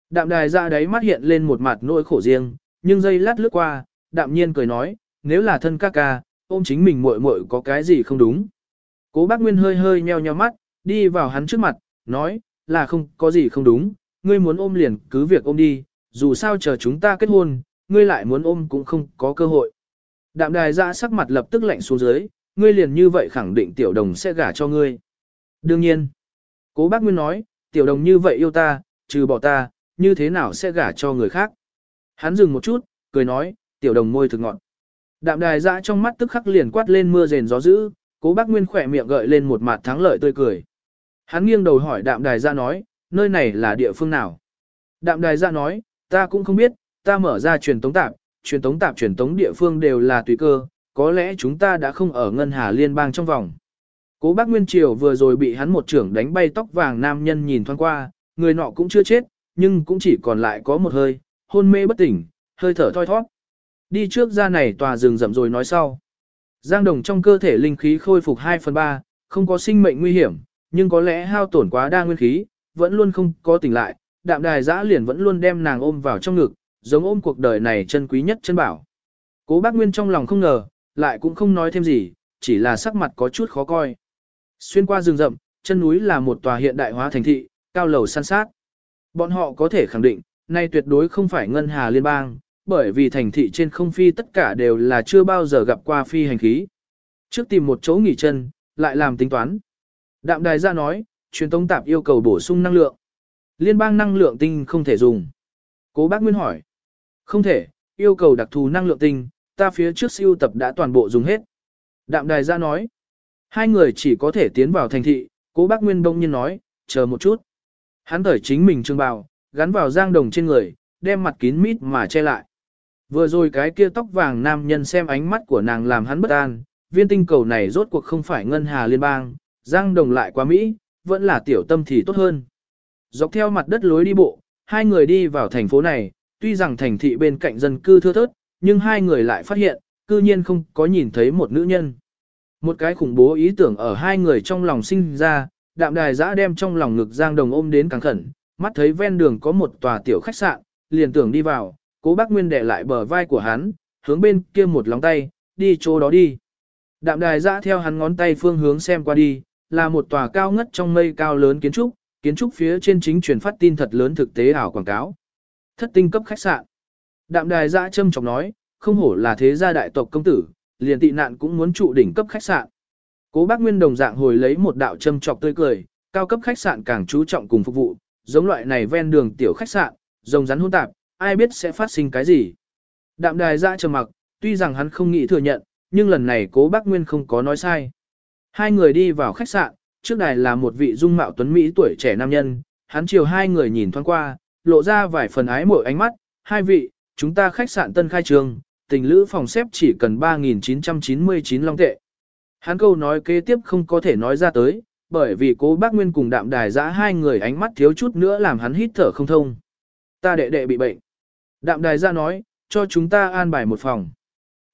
[SPEAKER 1] Đạm đài ra đấy mắt hiện lên một mặt nỗi khổ riêng, nhưng giây lát lướt qua, đạm nhiên cười nói, nếu là thân ca ca, ôm chính mình muội muội có cái gì không đúng. Cố bác Nguyên hơi hơi nheo nheo mắt, đi vào hắn trước mặt, nói, là không có gì không đúng, ngươi muốn ôm liền cứ việc ôm đi, dù sao chờ chúng ta kết hôn, ngươi lại muốn ôm cũng không có cơ hội. Đạm đài ra sắc mặt lập tức lạnh xuống dưới, ngươi liền như vậy khẳng định tiểu đồng sẽ gả cho ngươi. Đương nhiên, cố bác Nguyên nói, tiểu đồng như vậy yêu ta, trừ bỏ ta, như thế nào sẽ gả cho người khác. Hắn dừng một chút, cười nói, tiểu đồng môi thực ngọn. Đạm đài ra trong mắt tức khắc liền quát lên mưa rền gió dữ, cố bác Nguyên khỏe miệng gợi lên một mặt thắng lợi tươi cười. Hắn nghiêng đầu hỏi đạm đài ra nói, nơi này là địa phương nào? Đạm đài ra nói, ta cũng không biết, ta mở ra truyền tống tạp, truyền tống tạp truyền tống địa phương đều là tùy cơ, có lẽ chúng ta đã không ở ngân hà liên bang trong vòng. Cố bác Nguyên Triều vừa rồi bị hắn một trưởng đánh bay tóc vàng nam nhân nhìn thoáng qua, người nọ cũng chưa chết, nhưng cũng chỉ còn lại có một hơi, hôn mê bất tỉnh, hơi thở thoi thoát. Đi trước ra này tòa rừng rậm rồi nói sau. Giang đồng trong cơ thể linh khí khôi phục 2 phần 3, không có sinh mệnh nguy hiểm, nhưng có lẽ hao tổn quá đa nguyên khí, vẫn luôn không có tỉnh lại, đạm đài giã liền vẫn luôn đem nàng ôm vào trong ngực, giống ôm cuộc đời này chân quý nhất chân bảo. Cố bác Nguyên trong lòng không ngờ, lại cũng không nói thêm gì, chỉ là sắc mặt có chút khó coi. Xuyên qua rừng rậm, chân núi là một tòa hiện đại hóa thành thị, cao lầu san sát. Bọn họ có thể khẳng định, nay tuyệt đối không phải ngân hà liên bang, bởi vì thành thị trên không phi tất cả đều là chưa bao giờ gặp qua phi hành khí. Trước tìm một chỗ nghỉ chân, lại làm tính toán. Đạm đài ra nói, truyền tống tạp yêu cầu bổ sung năng lượng. Liên bang năng lượng tinh không thể dùng. Cố bác Nguyên hỏi. Không thể, yêu cầu đặc thù năng lượng tinh, ta phía trước siêu tập đã toàn bộ dùng hết. Đạm đài ra nói. Hai người chỉ có thể tiến vào thành thị, cố bác Nguyên đông nhiên nói, chờ một chút. Hắn thởi chính mình trương bào, gắn vào giang đồng trên người, đem mặt kín mít mà che lại. Vừa rồi cái kia tóc vàng nam nhân xem ánh mắt của nàng làm hắn bất an, viên tinh cầu này rốt cuộc không phải ngân hà liên bang, giang đồng lại qua Mỹ, vẫn là tiểu tâm thì tốt hơn. Dọc theo mặt đất lối đi bộ, hai người đi vào thành phố này, tuy rằng thành thị bên cạnh dân cư thưa thớt, nhưng hai người lại phát hiện, cư nhiên không có nhìn thấy một nữ nhân. Một cái khủng bố ý tưởng ở hai người trong lòng sinh ra, đạm đài giã đem trong lòng ngực Giang Đồng ôm đến càng khẩn, mắt thấy ven đường có một tòa tiểu khách sạn, liền tưởng đi vào, cố bác Nguyên để lại bờ vai của hắn, hướng bên kia một lòng tay, đi chỗ đó đi. Đạm đài giã theo hắn ngón tay phương hướng xem qua đi, là một tòa cao ngất trong mây cao lớn kiến trúc, kiến trúc phía trên chính truyền phát tin thật lớn thực tế ảo quảng cáo. Thất tinh cấp khách sạn. Đạm đài giã châm trọng nói, không hổ là thế gia đại tộc công tử, liền tị nạn cũng muốn trụ đỉnh cấp khách sạn. Cố bác Nguyên đồng dạng hồi lấy một đạo châm trọc tươi cười, cao cấp khách sạn càng chú trọng cùng phục vụ, giống loại này ven đường tiểu khách sạn, rồng rắn hỗn tạp, ai biết sẽ phát sinh cái gì. Đạm đài ra trầm mặc, tuy rằng hắn không nghĩ thừa nhận, nhưng lần này cố bác Nguyên không có nói sai. Hai người đi vào khách sạn, trước đài là một vị dung mạo tuấn Mỹ tuổi trẻ nam nhân, hắn chiều hai người nhìn thoáng qua, lộ ra vài phần ái mỗi ánh mắt, hai vị, chúng ta khách sạn tân khai trường, tình lữ phòng xếp chỉ cần 3.999 long tệ. Hắn câu nói kế tiếp không có thể nói ra tới, bởi vì cố bác Nguyên cùng đạm đài giã hai người ánh mắt thiếu chút nữa làm hắn hít thở không thông. Ta đệ đệ bị bệnh. Đạm đài giã nói, cho chúng ta an bài một phòng.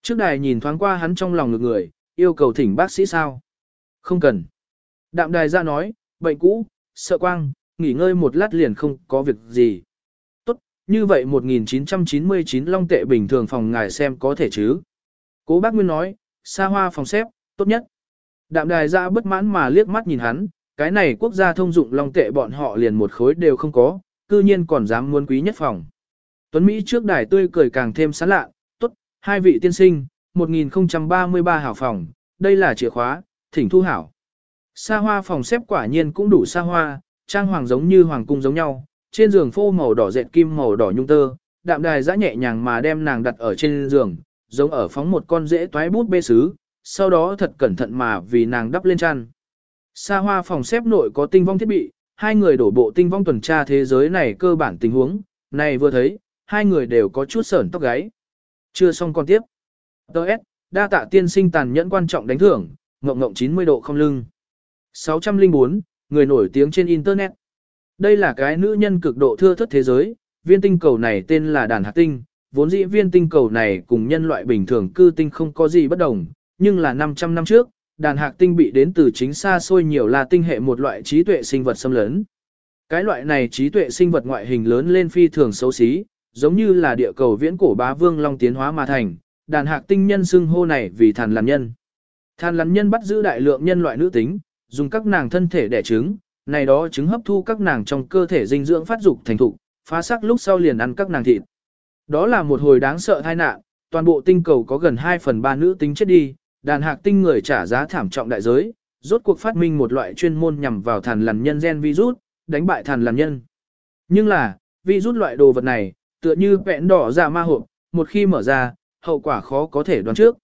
[SPEAKER 1] Trước đài nhìn thoáng qua hắn trong lòng ngược người, yêu cầu thỉnh bác sĩ sao? Không cần. Đạm đài giã nói, bệnh cũ, sợ quang, nghỉ ngơi một lát liền không có việc gì. Như vậy 1999 long tệ bình thường phòng ngài xem có thể chứ. Cố bác Nguyên nói, xa hoa phòng xếp, tốt nhất. Đạm đài ra bất mãn mà liếc mắt nhìn hắn, cái này quốc gia thông dụng long tệ bọn họ liền một khối đều không có, cư nhiên còn dám muốn quý nhất phòng. Tuấn Mỹ trước đài tươi cười càng thêm sán lạ, tốt, hai vị tiên sinh, 1033 hảo phòng, đây là chìa khóa, thỉnh thu hảo. Sa hoa phòng xếp quả nhiên cũng đủ xa hoa, trang hoàng giống như hoàng cung giống nhau, trên giường phô màu đỏ dệt kim màu đỏ nhung tơ, đạm đài giã nhẹ nhàng mà đem nàng đặt ở trên giường, giống ở phóng một con rễ toái bút bê sứ, sau đó thật cẩn thận mà vì nàng đắp lên chăn. Sa hoa phòng xếp nội có tinh vong thiết bị, hai người đổ bộ tinh vong tuần tra thế giới này cơ bản tình huống, này vừa thấy, hai người đều có chút sởn tóc gáy. Chưa xong con tiếp. Đợt, đa tạ tiên sinh tàn nhẫn quan trọng đánh thưởng, ngộng ngộng 90 độ không lưng. 604, người nổi tiếng trên Internet. Đây là cái nữ nhân cực độ thưa thất thế giới, viên tinh cầu này tên là đàn hạt tinh, vốn dĩ viên tinh cầu này cùng nhân loại bình thường cư tinh không có gì bất đồng, nhưng là 500 năm trước, đàn hạc tinh bị đến từ chính xa xôi nhiều là tinh hệ một loại trí tuệ sinh vật xâm lấn. Cái loại này trí tuệ sinh vật ngoại hình lớn lên phi thường xấu xí, giống như là địa cầu viễn cổ bá vương long tiến hóa mà thành, đàn hạc tinh nhân xưng hô này vì thàn làm nhân. Thàn làm nhân bắt giữ đại lượng nhân loại nữ tính, dùng các nàng thân thể đẻ trứng, này đó trứng hấp thu các nàng trong cơ thể dinh dưỡng phát dục thành thục, phá sắc lúc sau liền ăn các nàng thịt. Đó là một hồi đáng sợ tai nạn, toàn bộ tinh cầu có gần 2 phần 3 nữ tính chết đi, đàn hạc tinh người trả giá thảm trọng đại giới, rốt cuộc phát minh một loại chuyên môn nhằm vào thằn lằn nhân gen virus, đánh bại thằn lằn nhân. Nhưng là, virus loại đồ vật này, tựa như vẹn đỏ ra ma hộp, một khi mở ra, hậu quả khó có thể đoán trước.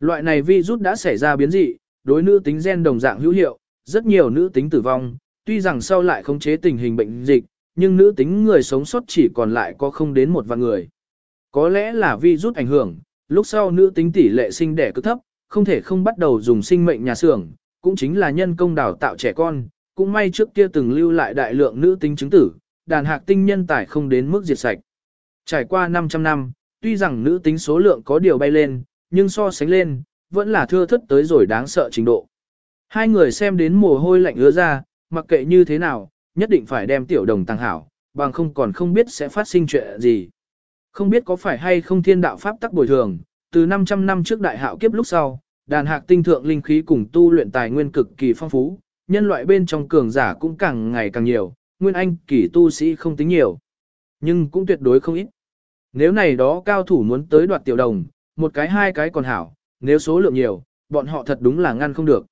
[SPEAKER 1] Loại này virus đã xảy ra biến dị, đối nữ tính gen đồng dạng hữu hiệu, rất nhiều nữ tính tử vong, tuy rằng sau lại khống chế tình hình bệnh dịch, nhưng nữ tính người sống sót chỉ còn lại có không đến một vạn người. Có lẽ là virus ảnh hưởng, lúc sau nữ tính tỷ lệ sinh đẻ cực thấp, không thể không bắt đầu dùng sinh mệnh nhà xưởng, cũng chính là nhân công đào tạo trẻ con, cũng may trước kia từng lưu lại đại lượng nữ tính chứng tử, đàn hạc tinh nhân tải không đến mức diệt sạch. Trải qua 500 năm, tuy rằng nữ tính số lượng có điều bay lên, nhưng so sánh lên, vẫn là thưa thất tới rồi đáng sợ trình độ. Hai người xem đến mồ hôi lạnh ứa ra, mặc kệ như thế nào, nhất định phải đem tiểu đồng tăng hảo, bằng không còn không biết sẽ phát sinh chuyện gì. Không biết có phải hay không thiên đạo pháp tắc bồi thường, từ 500 năm trước đại hạo kiếp lúc sau, đàn hạc tinh thượng linh khí cùng tu luyện tài nguyên cực kỳ phong phú, nhân loại bên trong cường giả cũng càng ngày càng nhiều, nguyên anh kỳ tu sĩ không tính nhiều, nhưng cũng tuyệt đối không ít. Nếu này đó cao thủ muốn tới đoạt tiểu đồng, một cái hai cái còn hảo, nếu số lượng nhiều, bọn họ thật đúng là ngăn không được.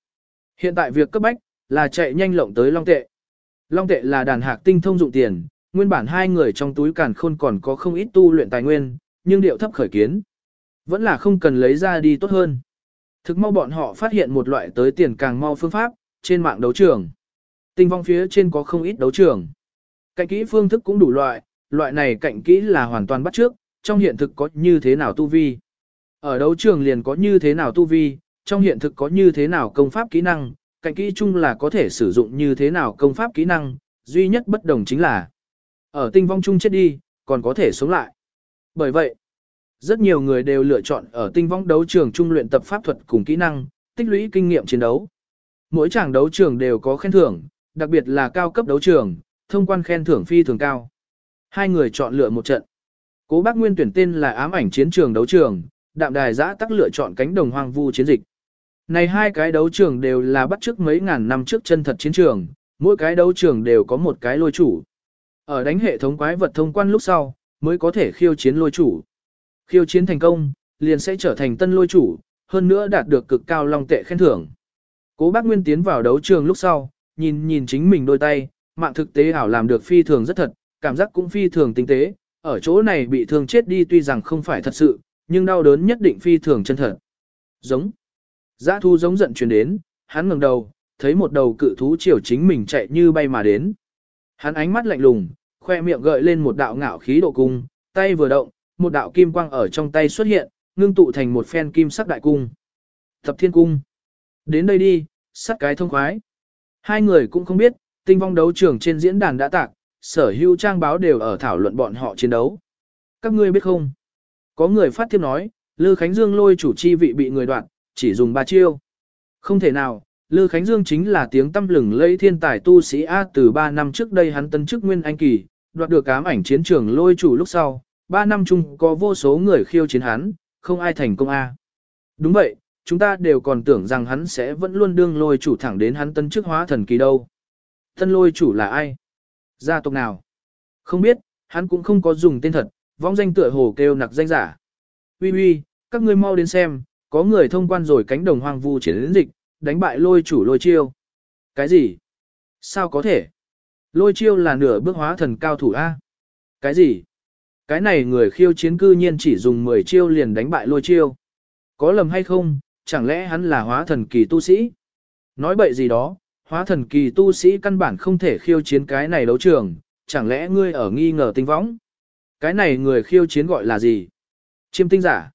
[SPEAKER 1] Hiện tại việc cấp bách, là chạy nhanh lộng tới Long Tệ. Long Tệ là đàn hạc tinh thông dụng tiền, nguyên bản hai người trong túi càn khôn còn có không ít tu luyện tài nguyên, nhưng điệu thấp khởi kiến. Vẫn là không cần lấy ra đi tốt hơn. Thực mau bọn họ phát hiện một loại tới tiền càng mau phương pháp, trên mạng đấu trường. Tinh vong phía trên có không ít đấu trường. Cạnh kỹ phương thức cũng đủ loại, loại này cạnh kỹ là hoàn toàn bắt trước, trong hiện thực có như thế nào tu vi. Ở đấu trường liền có như thế nào tu vi, trong hiện thực có như thế nào công pháp kỹ năng, cạnh kỹ chung là có thể sử dụng như thế nào công pháp kỹ năng, duy nhất bất đồng chính là ở tinh vong chung chết đi, còn có thể sống lại. Bởi vậy, rất nhiều người đều lựa chọn ở tinh vong đấu trường trung luyện tập pháp thuật cùng kỹ năng, tích lũy kinh nghiệm chiến đấu. Mỗi tràng đấu trường đều có khen thưởng, đặc biệt là cao cấp đấu trường, thông quan khen thưởng phi thường cao. Hai người chọn lựa một trận. Cố bác Nguyên tuyển tên là ám ảnh chiến trường đấu trường, đạm đài giã tắc lựa chọn cánh đồng hoang vu chiến dịch. Này hai cái đấu trường đều là bắt trước mấy ngàn năm trước chân thật chiến trường, mỗi cái đấu trường đều có một cái lôi chủ. Ở đánh hệ thống quái vật thông quan lúc sau, mới có thể khiêu chiến lôi chủ. Khiêu chiến thành công, liền sẽ trở thành tân lôi chủ, hơn nữa đạt được cực cao long tệ khen thưởng. Cố bác Nguyên tiến vào đấu trường lúc sau, nhìn nhìn chính mình đôi tay, mạng thực tế ảo làm được phi thường rất thật, cảm giác cũng phi thường tinh tế, ở chỗ này bị thương chết đi tuy rằng không phải thật sự, nhưng đau đớn nhất định phi thường chân thật. Giống. Giã thu giống giận truyền đến, hắn ngẩng đầu, thấy một đầu cự thú chiều chính mình chạy như bay mà đến. Hắn ánh mắt lạnh lùng, khoe miệng gợi lên một đạo ngạo khí độ cung, tay vừa động, một đạo kim quang ở trong tay xuất hiện, ngưng tụ thành một phen kim sắc đại cung. Thập thiên cung. Đến đây đi, sắt cái thông khoái. Hai người cũng không biết, tinh vong đấu trường trên diễn đàn đã tạc, sở hữu trang báo đều ở thảo luận bọn họ chiến đấu. Các ngươi biết không? Có người phát tiếp nói, Lư Khánh Dương lôi chủ chi vị bị người đoạn, chỉ dùng ba chiêu. Không thể nào, Lư Khánh Dương chính là tiếng tâm lừng lây thiên tài tu sĩ A từ 3 năm trước đây hắn tân chức nguyên anh kỳ, đoạt được ám ảnh chiến trường lôi chủ lúc sau, 3 năm chung có vô số người khiêu chiến hắn, không ai thành công A. Đúng vậy, chúng ta đều còn tưởng rằng hắn sẽ vẫn luôn đương lôi chủ thẳng đến hắn tân chức hóa thần kỳ đâu. Tân lôi chủ là ai? Gia tộc nào? Không biết, hắn cũng không có dùng tên thật, vong danh tựa hồ kêu nặc danh giả. Ui ui, các ngươi mau đến xem, có người thông quan rồi cánh đồng hoang vu chiến dịch, đánh bại lôi chủ lôi chiêu. Cái gì? Sao có thể? Lôi chiêu là nửa bước hóa thần cao thủ A. Cái gì? Cái này người khiêu chiến cư nhiên chỉ dùng 10 chiêu liền đánh bại lôi chiêu. Có lầm hay không, chẳng lẽ hắn là hóa thần kỳ tu sĩ? Nói bậy gì đó, hóa thần kỳ tu sĩ căn bản không thể khiêu chiến cái này đấu trường, chẳng lẽ ngươi ở nghi ngờ tinh võng? Cái này người khiêu chiến gọi là gì? Chiêm tinh giả.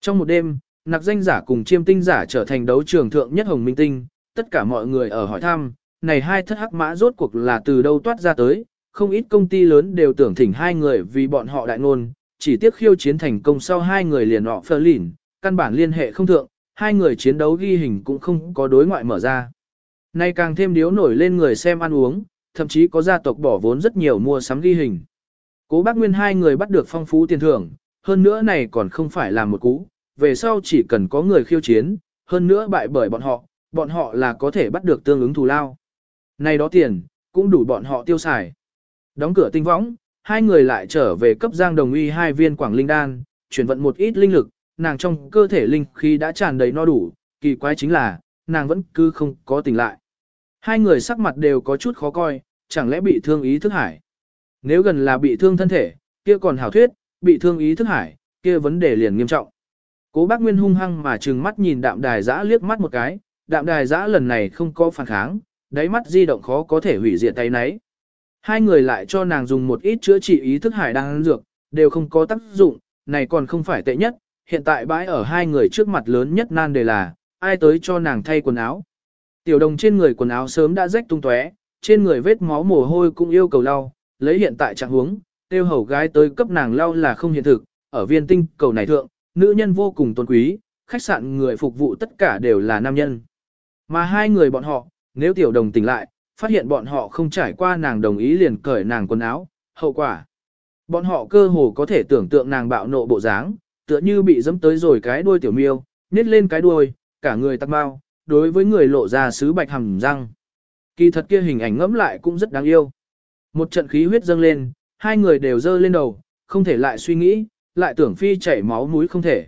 [SPEAKER 1] Trong một đêm, nặc danh giả cùng chiêm tinh giả trở thành đấu trường thượng nhất hồng minh tinh, tất cả mọi người ở hỏi thăm, này hai thất hắc mã rốt cuộc là từ đâu toát ra tới, không ít công ty lớn đều tưởng thỉnh hai người vì bọn họ đại ngôn, chỉ tiếc khiêu chiến thành công sau hai người liền họ phơ lỉn, căn bản liên hệ không thượng, hai người chiến đấu ghi hình cũng không có đối ngoại mở ra. Nay càng thêm điếu nổi lên người xem ăn uống, thậm chí có gia tộc bỏ vốn rất nhiều mua sắm ghi hình. Cố bác Nguyên hai người bắt được phong phú tiền thưởng, hơn nữa này còn không phải là một cú, về sau chỉ cần có người khiêu chiến, hơn nữa bại bởi bọn họ, bọn họ là có thể bắt được tương ứng thù lao. Này đó tiền, cũng đủ bọn họ tiêu xài. Đóng cửa tinh võng, hai người lại trở về cấp giang đồng uy hai viên quảng linh đan, chuyển vận một ít linh lực, nàng trong cơ thể linh khí đã tràn đầy no đủ, kỳ quái chính là, nàng vẫn cứ không có tỉnh lại. Hai người sắc mặt đều có chút khó coi, chẳng lẽ bị thương ý thức hải. Nếu gần là bị thương thân thể, kia còn hảo thuyết, bị thương ý thức hải, kia vấn đề liền nghiêm trọng. Cố bác Nguyên hung hăng mà trừng mắt nhìn đạm đài giã liếc mắt một cái, đạm đài giã lần này không có phản kháng, đáy mắt di động khó có thể hủy diệt tay nấy. Hai người lại cho nàng dùng một ít chữa trị ý thức hải đang dược, đều không có tác dụng, này còn không phải tệ nhất, hiện tại bãi ở hai người trước mặt lớn nhất nan đề là, ai tới cho nàng thay quần áo. Tiểu đồng trên người quần áo sớm đã rách tung tóe, trên người vết máu mồ hôi cũng yêu cầu lau, lấy hiện tại trạng huống, tiêu hầu gái tới cấp nàng lau là không hiện thực, ở viên tinh cầu này thượng, nữ nhân vô cùng tôn quý, khách sạn người phục vụ tất cả đều là nam nhân. Mà hai người bọn họ, nếu tiểu đồng tỉnh lại, phát hiện bọn họ không trải qua nàng đồng ý liền cởi nàng quần áo, hậu quả. Bọn họ cơ hồ có thể tưởng tượng nàng bạo nộ bộ dáng, tựa như bị dẫm tới rồi cái đuôi tiểu miêu, nết lên cái đuôi, cả người tắc bao, đối với người lộ ra sứ bạch hầm răng. Kỳ thật kia hình ảnh ngẫm lại cũng rất đáng yêu. Một trận khí huyết dâng lên, hai người đều dơ lên đầu, không thể lại suy nghĩ, lại tưởng phi chảy máu mũi không thể.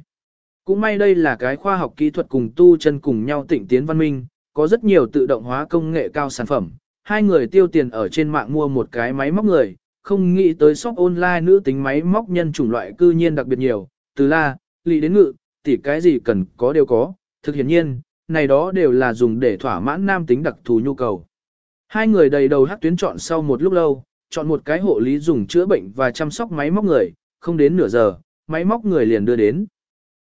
[SPEAKER 1] Cũng may đây là cái khoa học kỹ thuật cùng tu chân cùng nhau tỉnh tiến văn minh, có rất nhiều tự động hóa công nghệ cao sản phẩm. Hai người tiêu tiền ở trên mạng mua một cái máy móc người, không nghĩ tới shop online nữ tính máy móc nhân chủng loại cư nhiên đặc biệt nhiều, từ la, lì đến ngự, tỉ cái gì cần có đều có, thực hiện nhiên, này đó đều là dùng để thỏa mãn nam tính đặc thù nhu cầu. Hai người đầy đầu hát tuyến chọn sau một lúc lâu, chọn một cái hộ lý dùng chữa bệnh và chăm sóc máy móc người, không đến nửa giờ, máy móc người liền đưa đến.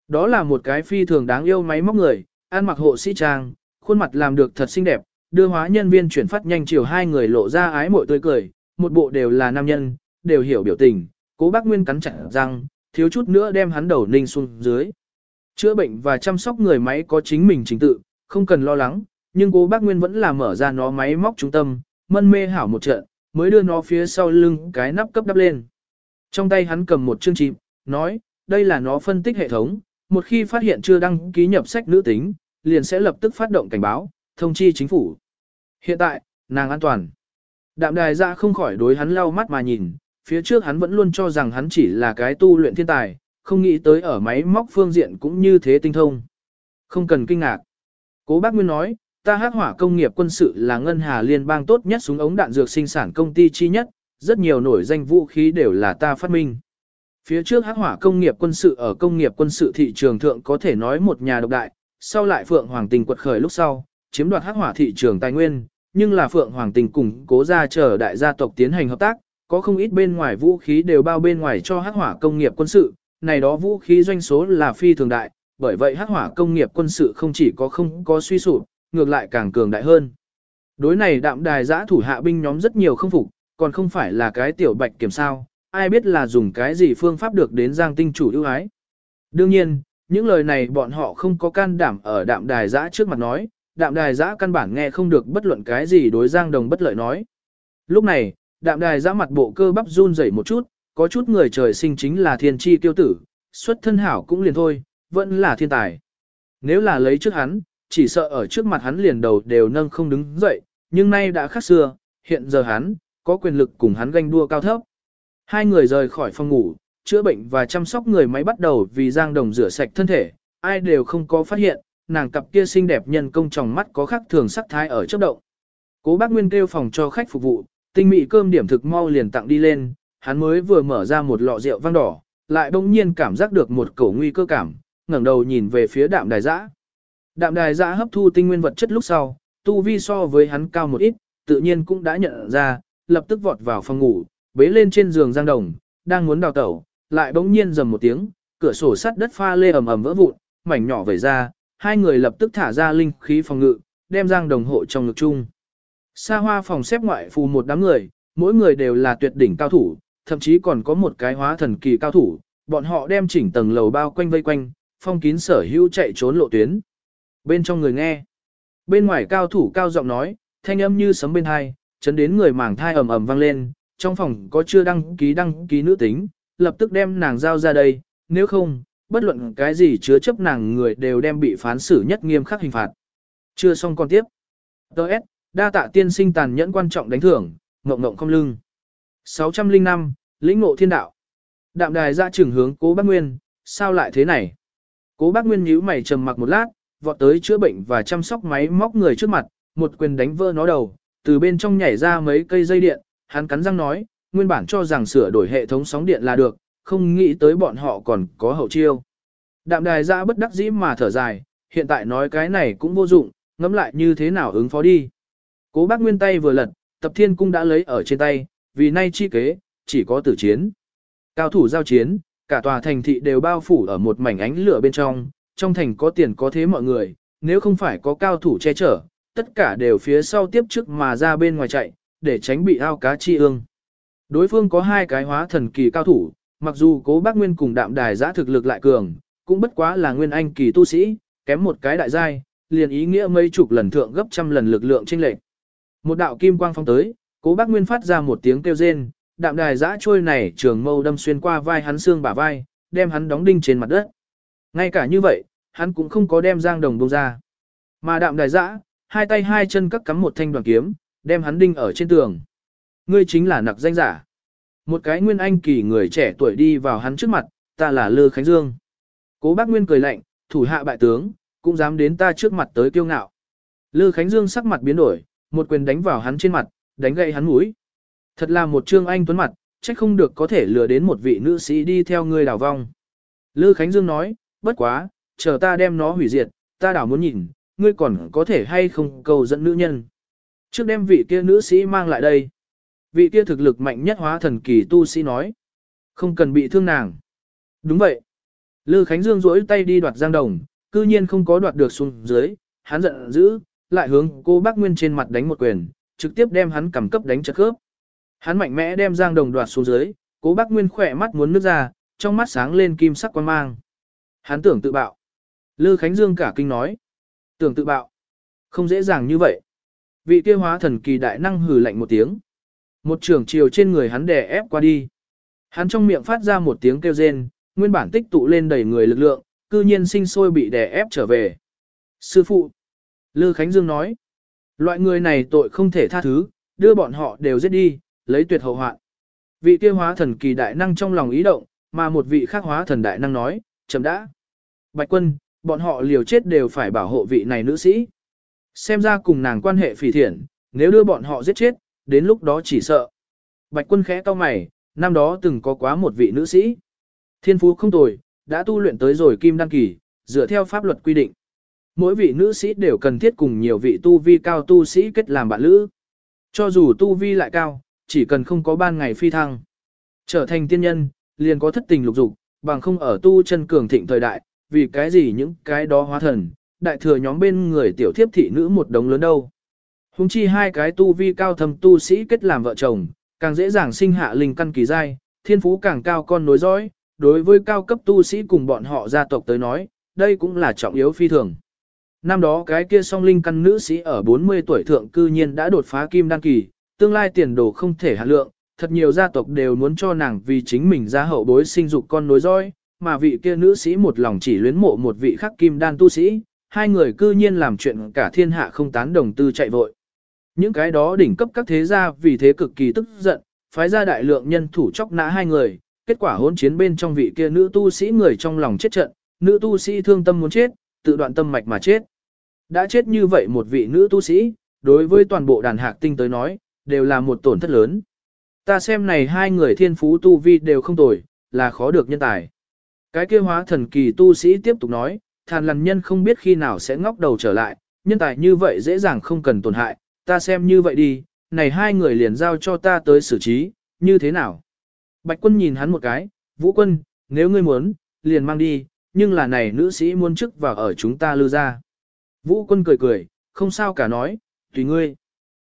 [SPEAKER 1] Đó là một cái phi thường đáng yêu máy móc người, ăn mặc hộ sĩ trang, khuôn mặt làm được thật xinh đẹp, đưa hóa nhân viên chuyển phát nhanh chiều hai người lộ ra ái mội tươi cười, một bộ đều là nam nhân, đều hiểu biểu tình, cố bác Nguyên cắn chặt răng, thiếu chút nữa đem hắn đầu ninh xuống dưới. Chữa bệnh và chăm sóc người máy có chính mình chính tự, không cần lo lắng, nhưng cố bác Nguyên vẫn là mở ra nó máy móc trung tâm, mân mê hảo một trận, mới đưa nó phía sau lưng cái nắp cấp đắp lên. Trong tay hắn cầm một chương chìm, nói, đây là nó phân tích hệ thống, một khi phát hiện chưa đăng ký nhập sách nữ tính, liền sẽ lập tức phát động cảnh báo, thông chi chính phủ. Hiện tại, nàng an toàn. Đạm đài ra không khỏi đối hắn lau mắt mà nhìn, phía trước hắn vẫn luôn cho rằng hắn chỉ là cái tu luyện thiên tài, không nghĩ tới ở máy móc phương diện cũng như thế tinh thông. Không cần kinh ngạc. Cố bác Nguyên nói, ta hắc hỏa công nghiệp quân sự là ngân hà liên bang tốt nhất súng ống đạn dược sinh sản công ty chi nhất, rất nhiều nổi danh vũ khí đều là ta phát minh. Phía trước hắc hỏa công nghiệp quân sự ở công nghiệp quân sự thị trường thượng có thể nói một nhà độc đại, sau lại Phượng Hoàng Tình quật khởi lúc sau, chiếm đoạt hắc hỏa thị trường tài nguyên, nhưng là Phượng Hoàng Tình cùng cố gia chờ đại gia tộc tiến hành hợp tác, có không ít bên ngoài vũ khí đều bao bên ngoài cho hắc hỏa công nghiệp quân sự, này đó vũ khí doanh số là phi thường đại, bởi vậy hắc hỏa công nghiệp quân sự không chỉ có không có suy sụp, ngược lại càng cường đại hơn. Đối này đạm đài giã thủ hạ binh nhóm rất nhiều không phục, còn không phải là cái tiểu bạch kiểm sao, ai biết là dùng cái gì phương pháp được đến giang tinh chủ ưu ái. Đương nhiên, những lời này bọn họ không có can đảm ở đạm đài giã trước mặt nói, đạm đài giã căn bản nghe không được bất luận cái gì đối giang đồng bất lợi nói. Lúc này, đạm đài giã mặt bộ cơ bắp run rẩy một chút, có chút người trời sinh chính là thiên tri tiêu tử, xuất thân hảo cũng liền thôi, vẫn là thiên tài. Nếu là lấy trước hắn, chỉ sợ ở trước mặt hắn liền đầu đều nâng không đứng dậy, nhưng nay đã khác xưa, hiện giờ hắn, có quyền lực cùng hắn ganh đua cao thấp. Hai người rời khỏi phòng ngủ, chữa bệnh và chăm sóc người máy bắt đầu vì Giang Đồng rửa sạch thân thể, ai đều không có phát hiện, nàng cặp kia xinh đẹp nhân công trong mắt có khác thường sắc thái ở chớp động. Cố bác Nguyên kêu phòng cho khách phục vụ, tinh mỹ cơm điểm thực mau liền tặng đi lên, hắn mới vừa mở ra một lọ rượu vang đỏ, lại bỗng nhiên cảm giác được một cổ nguy cơ cảm, ngẩng đầu nhìn về phía đạm đài dã Đạm đài dã hấp thu tinh nguyên vật chất lúc sau, tu vi so với hắn cao một ít, tự nhiên cũng đã nhận ra, lập tức vọt vào phòng ngủ, bế lên trên giường Giang Đồng, đang muốn đào tẩu, lại bỗng nhiên rầm một tiếng, cửa sổ sắt đất pha lê ầm ầm vỡ vụn, mảnh nhỏ vẩy ra, hai người lập tức thả ra linh khí phòng ngự, đem Giang Đồng hộ trong ngực chung. Sa hoa phòng xếp ngoại phù một đám người, mỗi người đều là tuyệt đỉnh cao thủ, thậm chí còn có một cái hóa thần kỳ cao thủ, bọn họ đem chỉnh tầng lầu bao quanh vây quanh, phong kín sở hữu chạy trốn lộ tuyến. Bên trong người nghe, bên ngoài cao thủ cao giọng nói, thanh âm như sấm bên hai, chấn đến người màng thai ầm ầm vang lên, trong phòng có chưa đăng ký đăng ký nữ tính, lập tức đem nàng giao ra đây, nếu không, bất luận cái gì chứa chấp nàng người đều đem bị phán xử nhất nghiêm khắc hình phạt. Chưa xong con tiếp. Đợt, đa tạ tiên sinh tàn nhẫn quan trọng đánh thưởng, ngộng ngộng không lưng. 605, lĩnh ngộ thiên đạo. Đạm đài dạ ra trưởng hướng cố bác Nguyên, sao lại thế này? Cố bác Nguyên nhíu mày trầm mặc một lát, vọt tới chữa bệnh và chăm sóc máy móc người trước mặt, một quyền đánh vỡ nó đầu, từ bên trong nhảy ra mấy cây dây điện, hắn cắn răng nói, nguyên bản cho rằng sửa đổi hệ thống sóng điện là được, không nghĩ tới bọn họ còn có hậu chiêu. Đạm đài ra bất đắc dĩ mà thở dài, hiện tại nói cái này cũng vô dụng, ngẫm lại như thế nào ứng phó đi. Cố bác nguyên tay vừa lật, tập thiên cung đã lấy ở trên tay, vì nay chi kế, chỉ có tử chiến. Cao thủ giao chiến, cả tòa thành thị đều bao phủ ở một mảnh ánh lửa bên trong, trong thành có tiền có thế mọi người, nếu không phải có cao thủ che chở, tất cả đều phía sau tiếp trước mà ra bên ngoài chạy, để tránh bị ao cá chi ương. Đối phương có hai cái hóa thần kỳ cao thủ, mặc dù cố bác Nguyên cùng đạm đài giã thực lực lại cường, cũng bất quá là Nguyên Anh kỳ tu sĩ, kém một cái đại giai, liền ý nghĩa mấy chục lần thượng gấp trăm lần lực lượng chênh lệch. Một đạo kim quang phong tới, cố bác Nguyên phát ra một tiếng kêu rên, đạm đài giã trôi này trường mâu đâm xuyên qua vai hắn xương bả vai, đem hắn đóng đinh trên mặt đất. Ngay cả như vậy, hắn cũng không có đem giang đồng bông ra. Mà đạm đài giã, hai tay hai chân cắt cắm một thanh đoàn kiếm, đem hắn đinh ở trên tường. Ngươi chính là nặc danh giả. Một cái nguyên anh kỳ người trẻ tuổi đi vào hắn trước mặt, ta là Lư Khánh Dương. Cố bác Nguyên cười lạnh, thủ hạ bại tướng, cũng dám đến ta trước mặt tới kiêu ngạo. Lư Khánh Dương sắc mặt biến đổi, một quyền đánh vào hắn trên mặt, đánh gậy hắn mũi. Thật là một trương anh tuấn mặt, trách không được có thể lừa đến một vị nữ sĩ đi theo ngươi đào vong. Lư Khánh Dương nói, bất quá, chờ ta đem nó hủy diệt, ta đảo muốn nhìn, ngươi còn có thể hay không cầu dẫn nữ nhân. Trước đem vị kia nữ sĩ mang lại đây. Vị kia thực lực mạnh nhất hóa thần kỳ tu sĩ nói. Không cần bị thương nàng. Đúng vậy. Lư Khánh Dương rỗi tay đi đoạt Giang Đồng, cư nhiên không có đoạt được xuống dưới, hắn giận dữ, lại hướng cô bác Nguyên trên mặt đánh một quyền, trực tiếp đem hắn cầm cấp đánh chật khớp. Hắn mạnh mẽ đem Giang Đồng đoạt xuống dưới, cố bác Nguyên khỏe mắt muốn nước ra, trong mắt sáng lên kim sắc quan mang. Hắn tưởng tự bạo. Lư Khánh Dương cả kinh nói. Tưởng tự bạo. Không dễ dàng như vậy. Vị kia hóa thần kỳ đại năng hừ lạnh một tiếng. Một trường chiều trên người hắn đè ép qua đi. Hắn trong miệng phát ra một tiếng kêu rên, nguyên bản tích tụ lên đầy người lực lượng, cư nhiên sinh sôi bị đè ép trở về. Sư phụ. Lư Khánh Dương nói. Loại người này tội không thể tha thứ, đưa bọn họ đều giết đi, lấy tuyệt hậu hoạn. Vị kia hóa thần kỳ đại năng trong lòng ý động, mà một vị khác hóa thần đại năng nói, chậm đã. Bạch quân, bọn họ liều chết đều phải bảo hộ vị này nữ sĩ. Xem ra cùng nàng quan hệ phỉ thiện, nếu đưa bọn họ giết chết, đến lúc đó chỉ sợ. Bạch quân khẽ cau mày, năm đó từng có quá một vị nữ sĩ. Thiên phú không tồi, đã tu luyện tới rồi kim đăng kỳ, dựa theo pháp luật quy định. Mỗi vị nữ sĩ đều cần thiết cùng nhiều vị tu vi cao tu sĩ kết làm bạn lữ. Cho dù tu vi lại cao, chỉ cần không có ban ngày phi thăng. Trở thành tiên nhân, liền có thất tình lục dục, bằng không ở tu chân cường thịnh thời đại, vì cái gì những cái đó hóa thần, đại thừa nhóm bên người tiểu thiếp thị nữ một đống lớn đâu. Hùng chi hai cái tu vi cao thầm tu sĩ kết làm vợ chồng, càng dễ dàng sinh hạ linh căn kỳ giai, thiên phú càng cao con nối dõi, đối với cao cấp tu sĩ cùng bọn họ gia tộc tới nói, đây cũng là trọng yếu phi thường. Năm đó cái kia song linh căn nữ sĩ ở 40 tuổi thượng cư nhiên đã đột phá kim đan kỳ, tương lai tiền đồ không thể hạ lượng, thật nhiều gia tộc đều muốn cho nàng vì chính mình ra hậu bối sinh dục con nối dõi, mà vị kia nữ sĩ một lòng chỉ luyến mộ một vị khắc kim đan tu sĩ, hai người cư nhiên làm chuyện cả thiên hạ không tán đồng tư chạy vội. Những cái đó đỉnh cấp các thế gia vì thế cực kỳ tức giận, phái ra đại lượng nhân thủ chóc nã hai người, kết quả hỗn chiến bên trong vị kia nữ tu sĩ người trong lòng chết trận, nữ tu sĩ thương tâm muốn chết, tự đoạn tâm mạch mà chết. Đã chết như vậy một vị nữ tu sĩ, đối với toàn bộ đàn hạc tinh tới nói, đều là một tổn thất lớn. Ta xem này hai người thiên phú tu vi đều không tồi, là khó được nhân tài. Cái kia hóa thần kỳ tu sĩ tiếp tục nói, thàn lằn nhân không biết khi nào sẽ ngóc đầu trở lại, nhân tài như vậy dễ dàng không cần tổn hại, ta xem như vậy đi, này hai người liền giao cho ta tới xử trí, như thế nào? Bạch quân nhìn hắn một cái, vũ quân, nếu ngươi muốn, liền mang đi, nhưng là này nữ sĩ muốn chức vào ở chúng ta lưu ra. Vũ quân cười cười, không sao cả nói, tùy ngươi.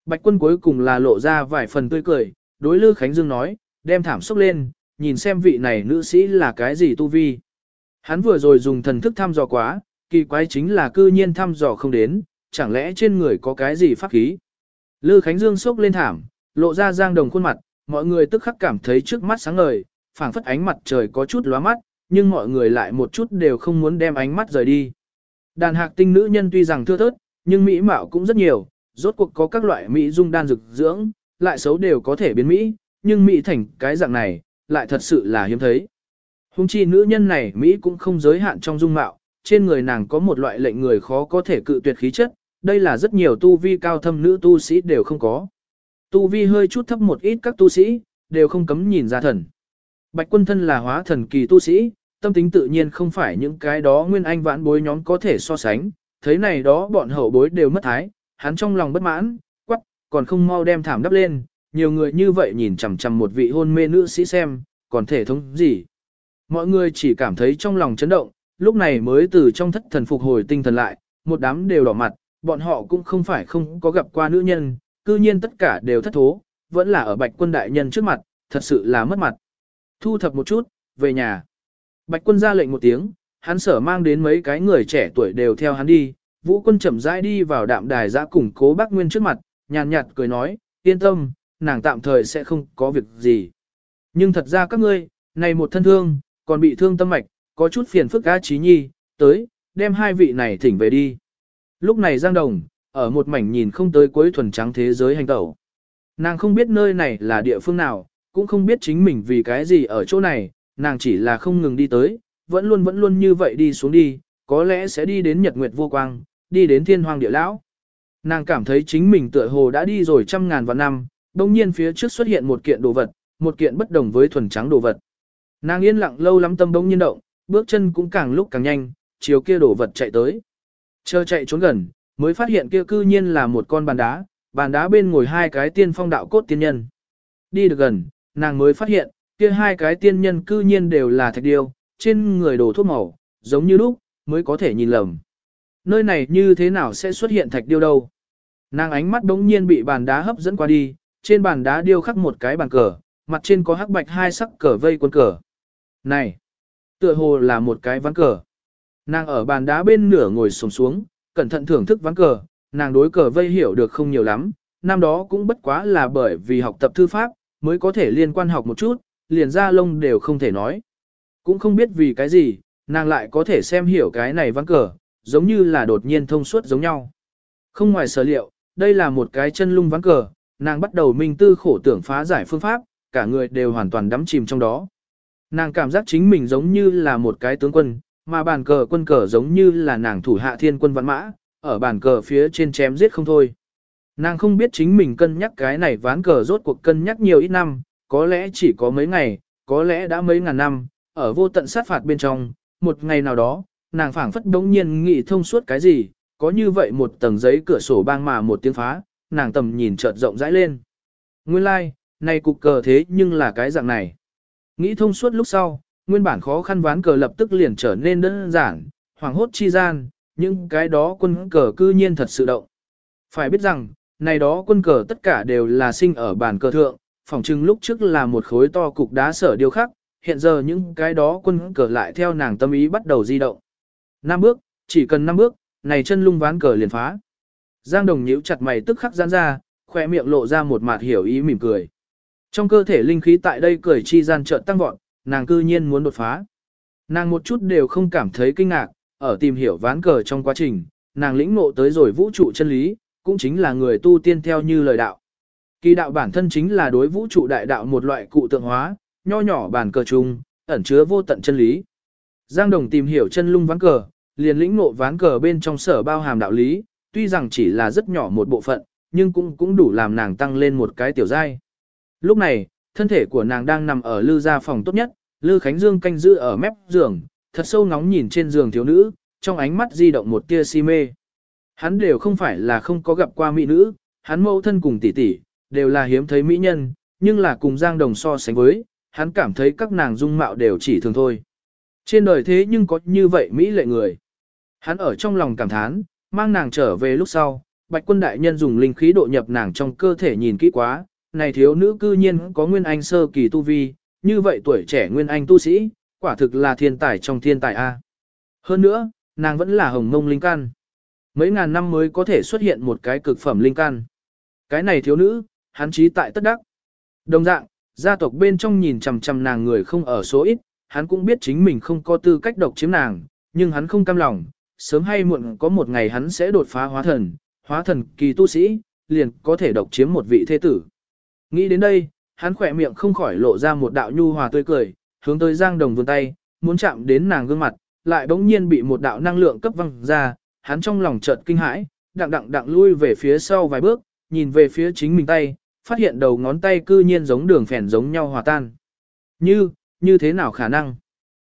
[SPEAKER 1] Bạch quân cuối cùng là lộ ra vài phần tươi cười, đối Lư Khánh Dương nói, đem thảm xúc lên, nhìn xem vị này nữ sĩ là cái gì tu vi. Hắn vừa rồi dùng thần thức thăm dò quá, kỳ quái chính là cư nhiên thăm dò không đến, chẳng lẽ trên người có cái gì pháp khí. Lư Khánh Dương sốc lên thảm, lộ ra giang đồng khuôn mặt, mọi người tức khắc cảm thấy trước mắt sáng ngời, phảng phất ánh mặt trời có chút lóa mắt, nhưng mọi người lại một chút đều không muốn đem ánh mắt rời đi. Đàn hạc tinh nữ nhân tuy rằng thưa thớt, nhưng mỹ mạo cũng rất nhiều, rốt cuộc có các loại mỹ dung đan dược dưỡng, lại xấu đều có thể biến mỹ, nhưng mỹ thành cái dạng này, lại thật sự là hiếm thấy. Hùng chi nữ nhân này Mỹ cũng không giới hạn trong dung mạo, trên người nàng có một loại lệnh người khó có thể cự tuyệt khí chất, đây là rất nhiều tu vi cao thâm nữ tu sĩ đều không có. Tu vi hơi chút thấp một ít các tu sĩ, đều không cấm nhìn ra thần. Bạch quân thân là hóa thần kỳ tu sĩ, tâm tính tự nhiên không phải những cái đó nguyên anh vãn bối nhóm có thể so sánh, thấy này đó bọn hậu bối đều mất thái, hắn trong lòng bất mãn, quắc, còn không mau đem thảm đắp lên, nhiều người như vậy nhìn chằm chằm một vị hôn mê nữ sĩ xem, còn thể thống gì. Mọi người chỉ cảm thấy trong lòng chấn động, lúc này mới từ trong thất thần phục hồi tinh thần lại, một đám đều đỏ mặt, bọn họ cũng không phải không có gặp qua nữ nhân, cư nhiên tất cả đều thất thố, vẫn là ở bạch quân đại nhân trước mặt, thật sự là mất mặt. Thu thập một chút, về nhà. Bạch quân ra lệnh một tiếng, hắn sở mang đến mấy cái người trẻ tuổi đều theo hắn đi, vũ quân chậm rãi đi vào đạm đài giã củng cố bác Nguyên trước mặt, nhàn nhạt cười nói, yên tâm, nàng tạm thời sẽ không có việc gì. Nhưng thật ra các ngươi, này một thân thương, còn bị thương tâm mạch, có chút phiền phức á trí nhi, tới, đem hai vị này thỉnh về đi. Lúc này Giang Đồng, ở một mảnh nhìn không tới cuối thuần trắng thế giới hành tẩu. Nàng không biết nơi này là địa phương nào, cũng không biết chính mình vì cái gì ở chỗ này, nàng chỉ là không ngừng đi tới, vẫn luôn vẫn luôn như vậy đi xuống đi, có lẽ sẽ đi đến Nhật Nguyệt Vô Quang, đi đến Thiên Hoàng Địa Lão. Nàng cảm thấy chính mình tựa hồ đã đi rồi trăm ngàn vạn năm, đông nhiên phía trước xuất hiện một kiện đồ vật, một kiện bất đồng với thuần trắng đồ vật. Nàng yên lặng lâu lắm tâm đông nhiên động, bước chân cũng càng lúc càng nhanh, chiều kia đồ vật chạy tới. Chờ chạy trốn gần, mới phát hiện kia cư nhiên là một con bàn đá, bàn đá bên ngồi hai cái tiên phong đạo cốt tiên nhân. Đi được gần, nàng mới phát hiện, kia hai cái tiên nhân cư nhiên đều là thạch điêu, trên người đồ thuốc màu, giống như lúc, mới có thể nhìn lầm. Nơi này như thế nào sẽ xuất hiện thạch điêu đâu? Nàng ánh mắt đống nhiên bị bàn đá hấp dẫn qua đi, trên bàn đá điêu khắc một cái bàn cờ, mặt trên có hắc bạch hai sắc cờ vây quân cờ. Này, tựa hồ là một cái ván cờ. Nàng ở bàn đá bên nửa ngồi xổm xuống, cẩn thận thưởng thức ván cờ, nàng đối cờ vây hiểu được không nhiều lắm, năm đó cũng bất quá là bởi vì học tập thư pháp, mới có thể liên quan học một chút, liền ra lông đều không thể nói. Cũng không biết vì cái gì, nàng lại có thể xem hiểu cái này ván cờ, giống như là đột nhiên thông suốt giống nhau. Không ngoài sở liệu, đây là một cái chân lung ván cờ, nàng bắt đầu minh tư khổ tưởng phá giải phương pháp, cả người đều hoàn toàn đắm chìm trong đó. Nàng cảm giác chính mình giống như là một cái tướng quân, mà bàn cờ quân cờ giống như là nàng thủ hạ thiên quân văn mã, ở bàn cờ phía trên chém giết không thôi. Nàng không biết chính mình cân nhắc cái này ván cờ rốt cuộc cân nhắc nhiều ít năm, có lẽ chỉ có mấy ngày, có lẽ đã mấy ngàn năm, ở vô tận sát phạt bên trong, một ngày nào đó, nàng phảng phất đống nhiên nghĩ thông suốt cái gì, có như vậy một tầng giấy cửa sổ bang mà một tiếng phá, nàng tầm nhìn chợt rộng rãi lên. Nguyên lai, like, này cục cờ thế nhưng là cái dạng này. Nghĩ thông suốt lúc sau, nguyên bản khó khăn ván cờ lập tức liền trở nên đơn giản, hoàng hốt chi gian, nhưng cái đó quân cờ cư nhiên thật sự động. Phải biết rằng, này đó quân cờ tất cả đều là sinh ở bàn cờ thượng, phỏng chừng lúc trước là một khối to cục đá sở điều khắc, hiện giờ những cái đó quân cờ lại theo nàng tâm ý bắt đầu di động. Năm bước, chỉ cần năm bước, này chân lung ván cờ liền phá. Giang Đồng nhíu chặt mày tức khắc giãn ra, khoe miệng lộ ra một mặt hiểu ý mỉm cười. Trong cơ thể linh khí tại đây cười chi gian chợt tăng vọt, nàng cư nhiên muốn đột phá. Nàng một chút đều không cảm thấy kinh ngạc, ở tìm hiểu ván cờ trong quá trình, nàng lĩnh ngộ tới rồi vũ trụ chân lý, cũng chính là người tu tiên theo như lời đạo. Kỳ đạo bản thân chính là đối vũ trụ đại đạo một loại cụ tượng hóa, nho nhỏ bàn cờ chung, ẩn chứa vô tận chân lý. Giang Đồng tìm hiểu chân lung ván cờ, liền lĩnh ngộ ván cờ bên trong sở bao hàm đạo lý, tuy rằng chỉ là rất nhỏ một bộ phận, nhưng cũng cũng đủ làm nàng tăng lên một cái tiểu giai. Lúc này, thân thể của nàng đang nằm ở lư gia phòng tốt nhất, lư Khánh Dương canh giữ ở mép giường, thật sâu ngóng nhìn trên giường thiếu nữ, trong ánh mắt di động một tia si mê. Hắn đều không phải là không có gặp qua mỹ nữ, hắn mâu thân cùng tỷ tỷ, đều là hiếm thấy mỹ nhân, nhưng là cùng Giang Đồng so sánh với, hắn cảm thấy các nàng dung mạo đều chỉ thường thôi. Trên đời thế nhưng có như vậy mỹ lệ người. Hắn ở trong lòng cảm thán, mang nàng trở về lúc sau, bạch quân đại nhân dùng linh khí độ nhập nàng trong cơ thể nhìn kỹ quá, này thiếu nữ cư nhiên có nguyên anh sơ kỳ tu vi, như vậy tuổi trẻ nguyên anh tu sĩ, quả thực là thiên tài trong thiên tài A. Hơn nữa, nàng vẫn là hồng mông linh căn. Mấy ngàn năm mới có thể xuất hiện một cái cực phẩm linh căn. Cái này thiếu nữ, hắn trí tại tất đắc. Đồng dạng, gia tộc bên trong nhìn chằm chằm nàng người không ở số ít, hắn cũng biết chính mình không có tư cách độc chiếm nàng, nhưng hắn không cam lòng, sớm hay muộn có một ngày hắn sẽ đột phá hóa thần, hóa thần kỳ tu sĩ, liền có thể độc chiếm một vị thế tử. Nghĩ đến đây, hắn khỏe miệng không khỏi lộ ra một đạo nhu hòa tươi cười, hướng tới Giang Đồng vươn tay, muốn chạm đến nàng gương mặt, lại bỗng nhiên bị một đạo năng lượng cấp văng ra, hắn trong lòng chợt kinh hãi, đặng đặng đặng lui về phía sau vài bước, nhìn về phía chính mình tay, phát hiện đầu ngón tay cư nhiên giống đường phèn giống nhau hòa tan. Như, như thế nào khả năng?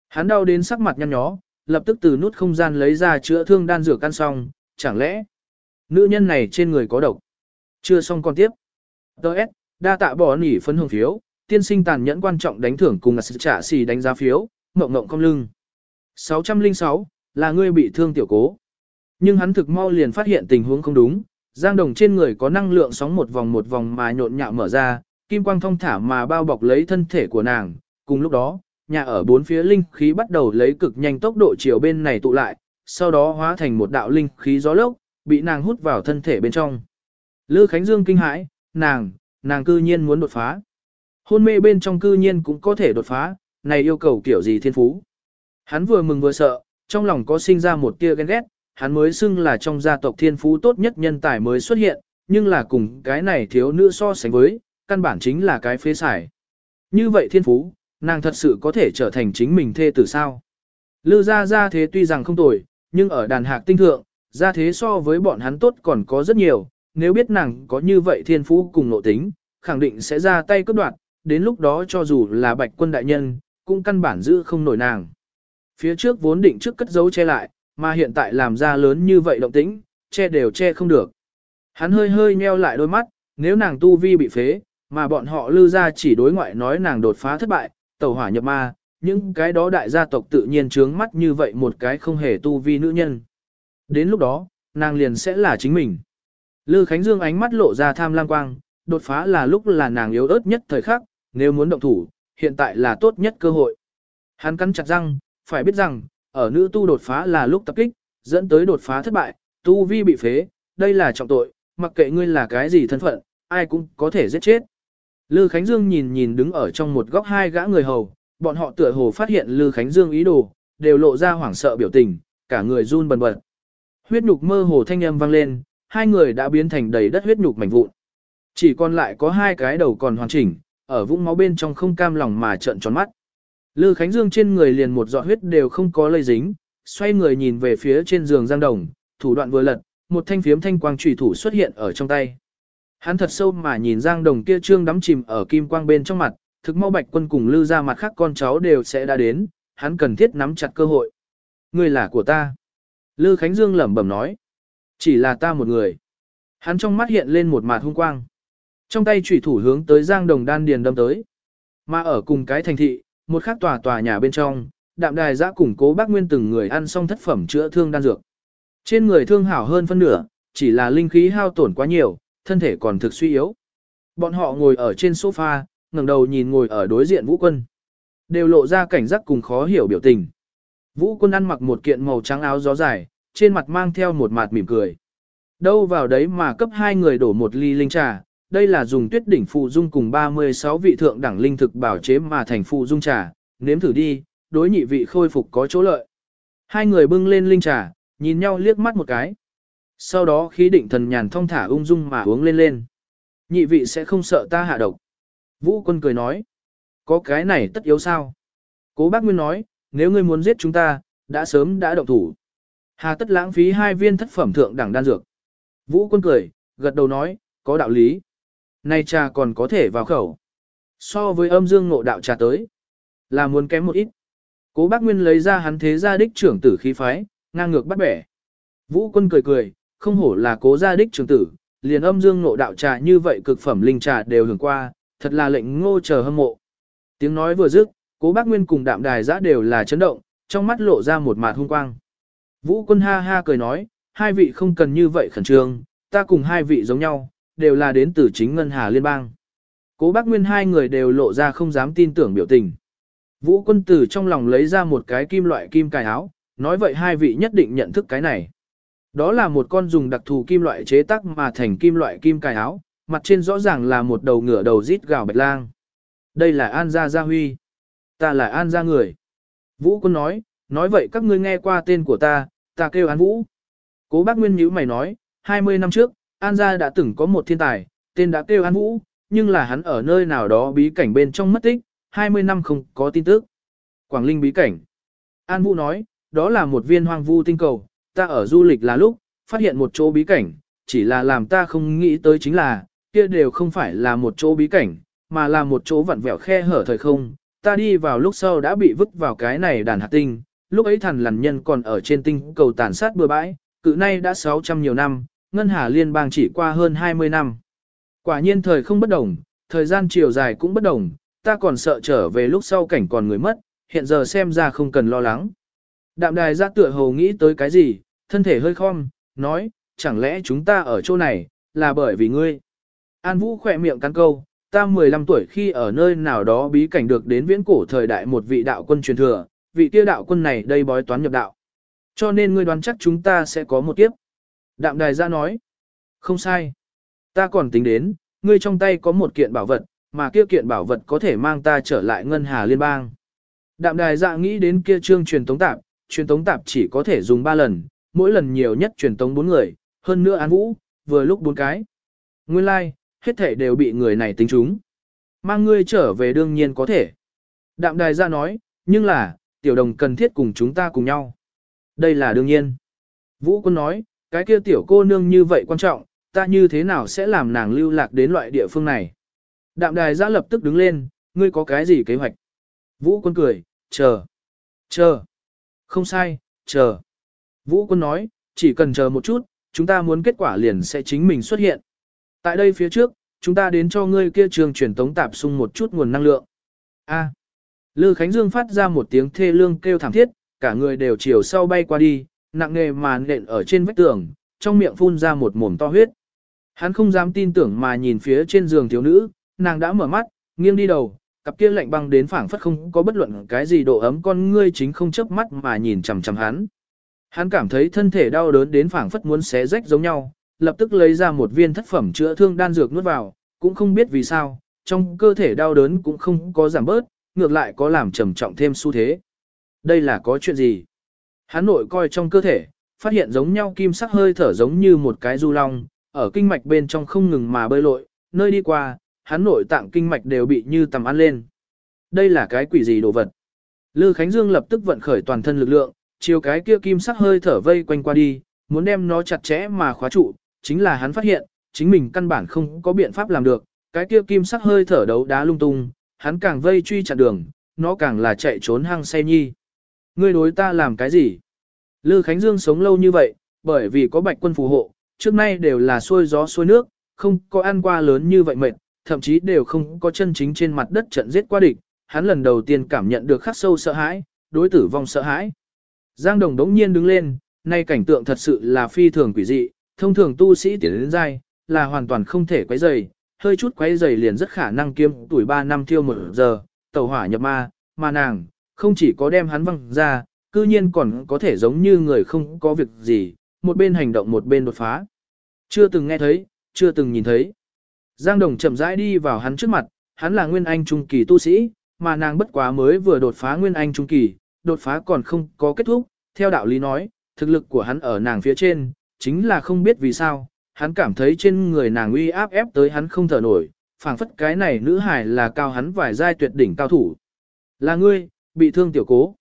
[SPEAKER 1] Hắn đau đến sắc mặt nhăn nhó, lập tức từ nút không gian lấy ra chữa thương đan dược căn xong, chẳng lẽ nữ nhân này trên người có độc? Chưa xong con tiếp. Đợt, đa tạ bỏ nỉ phấn hồng phiếu, tiên sinh tàn nhẫn quan trọng đánh thưởng cùng sự trả xì đánh giá phiếu, mộng mộng cong lưng. 606, là ngươi bị thương tiểu cố. Nhưng hắn thực mau liền phát hiện tình huống không đúng, giang đồng trên người có năng lượng sóng một vòng một vòng mà nhộn nhạo mở ra, kim quang thông thả mà bao bọc lấy thân thể của nàng, cùng lúc đó, nhà ở bốn phía linh khí bắt đầu lấy cực nhanh tốc độ chiều bên này tụ lại, sau đó hóa thành một đạo linh khí gió lốc, bị nàng hút vào thân thể bên trong. Lư Khánh Dương kinh hãi, nàng, nàng cư nhiên muốn đột phá. Hôn mê bên trong cư nhiên cũng có thể đột phá, này yêu cầu kiểu gì thiên phú. Hắn vừa mừng vừa sợ, trong lòng có sinh ra một tia ghen ghét, hắn mới xưng là trong gia tộc thiên phú tốt nhất nhân tài mới xuất hiện, nhưng là cùng cái này thiếu nữ so sánh với, căn bản chính là cái phế xài. Như vậy thiên phú, nàng thật sự có thể trở thành chính mình thê tử sao. Lư gia gia thế tuy rằng không tồi, nhưng ở đàn hạc tinh thượng, gia thế so với bọn hắn tốt còn có rất nhiều, nếu biết nàng có như vậy thiên phú cùng nội tính, khẳng định sẽ ra tay cướp đoạt, đến lúc đó cho dù là bạch quân đại nhân, cũng căn bản giữ không nổi nàng. Phía trước vốn định trước cất dấu che lại, mà hiện tại làm ra lớn như vậy động tĩnh, che đều che không được. Hắn hơi hơi nheo lại đôi mắt, nếu nàng tu vi bị phế, mà bọn họ lư ra chỉ đối ngoại nói nàng đột phá thất bại, tẩu hỏa nhập ma, những cái đó đại gia tộc tự nhiên trướng mắt như vậy một cái không hề tu vi nữ nhân. Đến lúc đó, nàng liền sẽ là chính mình. Lư Khánh Dương ánh mắt lộ ra tham lam quang, đột phá là lúc là nàng yếu ớt nhất thời khắc, nếu muốn động thủ, hiện tại là tốt nhất cơ hội. Hắn cắn chặt răng, phải biết rằng, ở nữ tu đột phá là lúc tập kích, dẫn tới đột phá thất bại, tu vi bị phế, đây là trọng tội, mặc kệ ngươi là cái gì thân phận, ai cũng có thể giết chết. Lư Khánh Dương nhìn nhìn đứng ở trong một góc hai gã người hầu, bọn họ tựa hồ phát hiện Lư Khánh Dương ý đồ, đều lộ ra hoảng sợ biểu tình, cả người run bần bật. Huyết nhục mơ hồ thanh âm vang lên, hai người đã biến thành đầy đất huyết nhục mảnh vụn. Chỉ còn lại có hai cái đầu còn hoàn chỉnh, ở vũng máu bên trong không cam lòng mà trợn tròn mắt. Lư Khánh Dương trên người liền một giọt huyết đều không có lây dính, xoay người nhìn về phía trên giường Giang Đồng, thủ đoạn vừa lật, một thanh phiếm thanh quang chủy thủ xuất hiện ở trong tay. Hắn thật sâu mà nhìn Giang Đồng kia trương đắm chìm ở kim quang bên trong mặt, thực mau bạch quân cùng lư ra mặt khác con cháu đều sẽ đã đến, hắn cần thiết nắm chặt cơ hội. Người là của ta. Lư Khánh Dương lẩm bẩm nói. Chỉ là ta một người. Hắn trong mắt hiện lên một mạt hung quang. Trong tay chủy thủ hướng tới Giang Đồng đan điền đâm tới. Mà ở cùng cái thành thị, một khắc tòa tòa nhà bên trong, đạm đài giã củng cố bác nguyên từng người ăn xong thất phẩm chữa thương đan dược. Trên người thương hảo hơn phân nửa, chỉ là linh khí hao tổn quá nhiều, thân thể còn thực suy yếu. Bọn họ ngồi ở trên sofa, ngẩng đầu nhìn ngồi ở đối diện vũ quân. Đều lộ ra cảnh giác cùng khó hiểu biểu tình. Vũ quân ăn mặc một kiện màu trắng áo gió dài, trên mặt mang theo một mặt mỉm cười. Đâu vào đấy mà cấp hai người đổ một ly linh trà, đây là dùng tuyết đỉnh phụ dung cùng 36 vị thượng đẳng linh thực bảo chế mà thành phụ dung trà, nếm thử đi, đối nhị vị khôi phục có chỗ lợi. Hai người bưng lên linh trà, nhìn nhau liếc mắt một cái. Sau đó khí định thần nhàn thong thả ung dung mà uống lên lên. Nhị vị sẽ không sợ ta hạ độc. Vũ quân cười nói. Có cái này tất yếu sao? Cố bác Nguyên nói, nếu ngươi muốn giết chúng ta, đã sớm đã động thủ. Hà tất lãng phí hai viên thất phẩm thượng đẳng đan dược. Vũ quân cười, gật đầu nói, có đạo lý. Nay trà còn có thể vào khẩu. So với âm dương ngộ đạo trà tới, là muốn kém một ít. Cố bác Nguyên lấy ra hắn thế gia đích trưởng tử khí phái, ngang ngược bắt bẻ. Vũ quân cười cười, không hổ là cố gia đích trưởng tử, liền âm dương ngộ đạo trà như vậy cực phẩm linh trà đều hưởng qua, thật là lệnh ngô chờ hâm mộ. Tiếng nói vừa dứt, cố bác Nguyên cùng đạm đài giã đều là chấn động, trong mắt lộ ra một mạt hung quang. Vũ quân ha ha cười nói, hai vị không cần như vậy khẩn trương, ta cùng hai vị giống nhau, đều là đến từ chính ngân hà liên bang. Cố bác Nguyên hai người đều lộ ra không dám tin tưởng biểu tình. Vũ quân tử trong lòng lấy ra một cái kim loại kim cài áo, nói vậy hai vị nhất định nhận thức cái này. Đó là một con dùng đặc thù kim loại chế tác mà thành kim loại kim cài áo, mặt trên rõ ràng là một đầu ngựa đầu rít gào bạch lang. Đây là An Gia Gia Huy. Ta là An Gia người. Vũ quân nói, nói vậy các ngươi nghe qua tên của ta, ta kêu An Vũ. Cố bác Nguyên nhữ mày nói, 20 năm trước, An Gia đã từng có một thiên tài, tên đã kêu An Vũ, nhưng là hắn ở nơi nào đó bí cảnh bên trong mất tích, 20 năm không có tin tức. Quảng Linh bí cảnh. An Vũ nói, đó là một viên hoang vu tinh cầu, ta ở du lịch là lúc, phát hiện một chỗ bí cảnh, chỉ là làm ta không nghĩ tới chính là, kia đều không phải là một chỗ bí cảnh, mà là một chỗ vặn vẹo khe hở thời không. Ta đi vào lúc sau đã bị vứt vào cái này đàn hạt tinh, lúc ấy thần lằn nhân còn ở trên tinh cầu tàn sát bừa bãi, cự nay đã 600 nhiều năm, ngân hà liên bang chỉ qua hơn 20 năm. Quả nhiên thời không bất đồng, thời gian chiều dài cũng bất đồng, ta còn sợ trở về lúc sau cảnh còn người mất, hiện giờ xem ra không cần lo lắng. Đạm đài ra tựa hồ nghĩ tới cái gì, thân thể hơi khom, nói, chẳng lẽ chúng ta ở chỗ này, là bởi vì ngươi. An Vũ khỏe miệng cắn câu, ta 15 tuổi khi ở nơi nào đó bí cảnh được đến viễn cổ thời đại một vị đạo quân truyền thừa, vị kia đạo quân này đây bói toán nhập đạo. Cho nên ngươi đoán chắc chúng ta sẽ có một kiếp. Đạm đài ra nói, không sai. Ta còn tính đến, ngươi trong tay có một kiện bảo vật, mà kia kiện bảo vật có thể mang ta trở lại ngân hà liên bang. Đạm đài dạ nghĩ đến kia trương truyền tống tạp, truyền tống tạp chỉ có thể dùng 3 lần, mỗi lần nhiều nhất truyền tống bốn người, hơn nữa án vũ, vừa lúc bốn cái. Nguyên lai, like, hết thể đều bị người này tính trúng. Mang ngươi trở về đương nhiên có thể. Đạm đài ra nói, nhưng là, tiểu đồng cần thiết cùng chúng ta cùng nhau. Đây là đương nhiên. Vũ quân nói, cái kia tiểu cô nương như vậy quan trọng, ta như thế nào sẽ làm nàng lưu lạc đến loại địa phương này. Đạm đài ra lập tức đứng lên, ngươi có cái gì kế hoạch? Vũ quân cười, chờ, chờ. Không sai, chờ. Vũ quân nói, chỉ cần chờ một chút, chúng ta muốn kết quả liền sẽ chính mình xuất hiện. Tại đây phía trước, chúng ta đến cho ngươi kia trường truyền tống tạp sung một chút nguồn năng lượng. A. Lư Khánh Dương phát ra một tiếng thê lương kêu thảm thiết, cả người đều chiều sau bay qua đi, nặng nề mà nện ở trên vách tường, trong miệng phun ra một mồm to huyết. Hắn không dám tin tưởng mà nhìn phía trên giường thiếu nữ, nàng đã mở mắt, nghiêng đi đầu, cặp kia lạnh băng đến phảng phất không có bất luận cái gì độ ấm con ngươi chính không chớp mắt mà nhìn chằm chằm hắn. Hắn cảm thấy thân thể đau đớn đến phảng phất muốn xé rách giống nhau, lập tức lấy ra một viên thất phẩm chữa thương đan dược nuốt vào, cũng không biết vì sao, trong cơ thể đau đớn cũng không có giảm bớt, ngược lại có làm trầm trọng thêm xu thế. Đây là có chuyện gì? Hắn nội coi trong cơ thể, phát hiện giống nhau kim sắc hơi thở giống như một cái du long, ở kinh mạch bên trong không ngừng mà bơi lội, nơi đi qua, hắn nội tạng kinh mạch đều bị như tầm ăn lên. Đây là cái quỷ gì đồ vật? Lư Khánh Dương lập tức vận khởi toàn thân lực lượng, chiều cái kia kim sắc hơi thở vây quanh qua đi, muốn đem nó chặt chẽ mà khóa trụ, chính là hắn phát hiện, chính mình căn bản không có biện pháp làm được, cái kia kim sắc hơi thở đấu đá lung tung, hắn càng vây truy chặt đường, nó càng là chạy trốn hăng say nhi. Ngươi đối ta làm cái gì? Lư Khánh Dương sống lâu như vậy, bởi vì có bạch quân phù hộ, trước nay đều là xuôi gió xuôi nước, không có ăn qua lớn như vậy mệt, thậm chí đều không có chân chính trên mặt đất trận giết qua địch, hắn lần đầu tiên cảm nhận được khắc sâu sợ hãi, đối tử vong sợ hãi. Giang Đồng đống nhiên đứng lên, nay cảnh tượng thật sự là phi thường quỷ dị, thông thường tu sĩ tiến đến dai, là hoàn toàn không thể quấy rầy, hơi chút quấy rầy liền rất khả năng kiếm tuổi 3 năm thiêu một giờ, tẩu hỏa nhập ma, mà nàng, không chỉ có đem hắn văng ra, cư nhiên còn có thể giống như người không có việc gì, một bên hành động một bên đột phá. Chưa từng nghe thấy, chưa từng nhìn thấy. Giang Đồng chậm rãi đi vào hắn trước mặt, hắn là nguyên anh trung kỳ tu sĩ, mà nàng bất quá mới vừa đột phá nguyên anh trung kỳ, đột phá còn không có kết thúc, theo đạo lý nói, thực lực của hắn ở nàng phía trên, chính là không biết vì sao, hắn cảm thấy trên người nàng uy áp ép tới hắn không thở nổi, phảng phất cái này nữ hài là cao hắn vài giai tuyệt đỉnh cao thủ. Là ngươi, bị thương tiểu cố.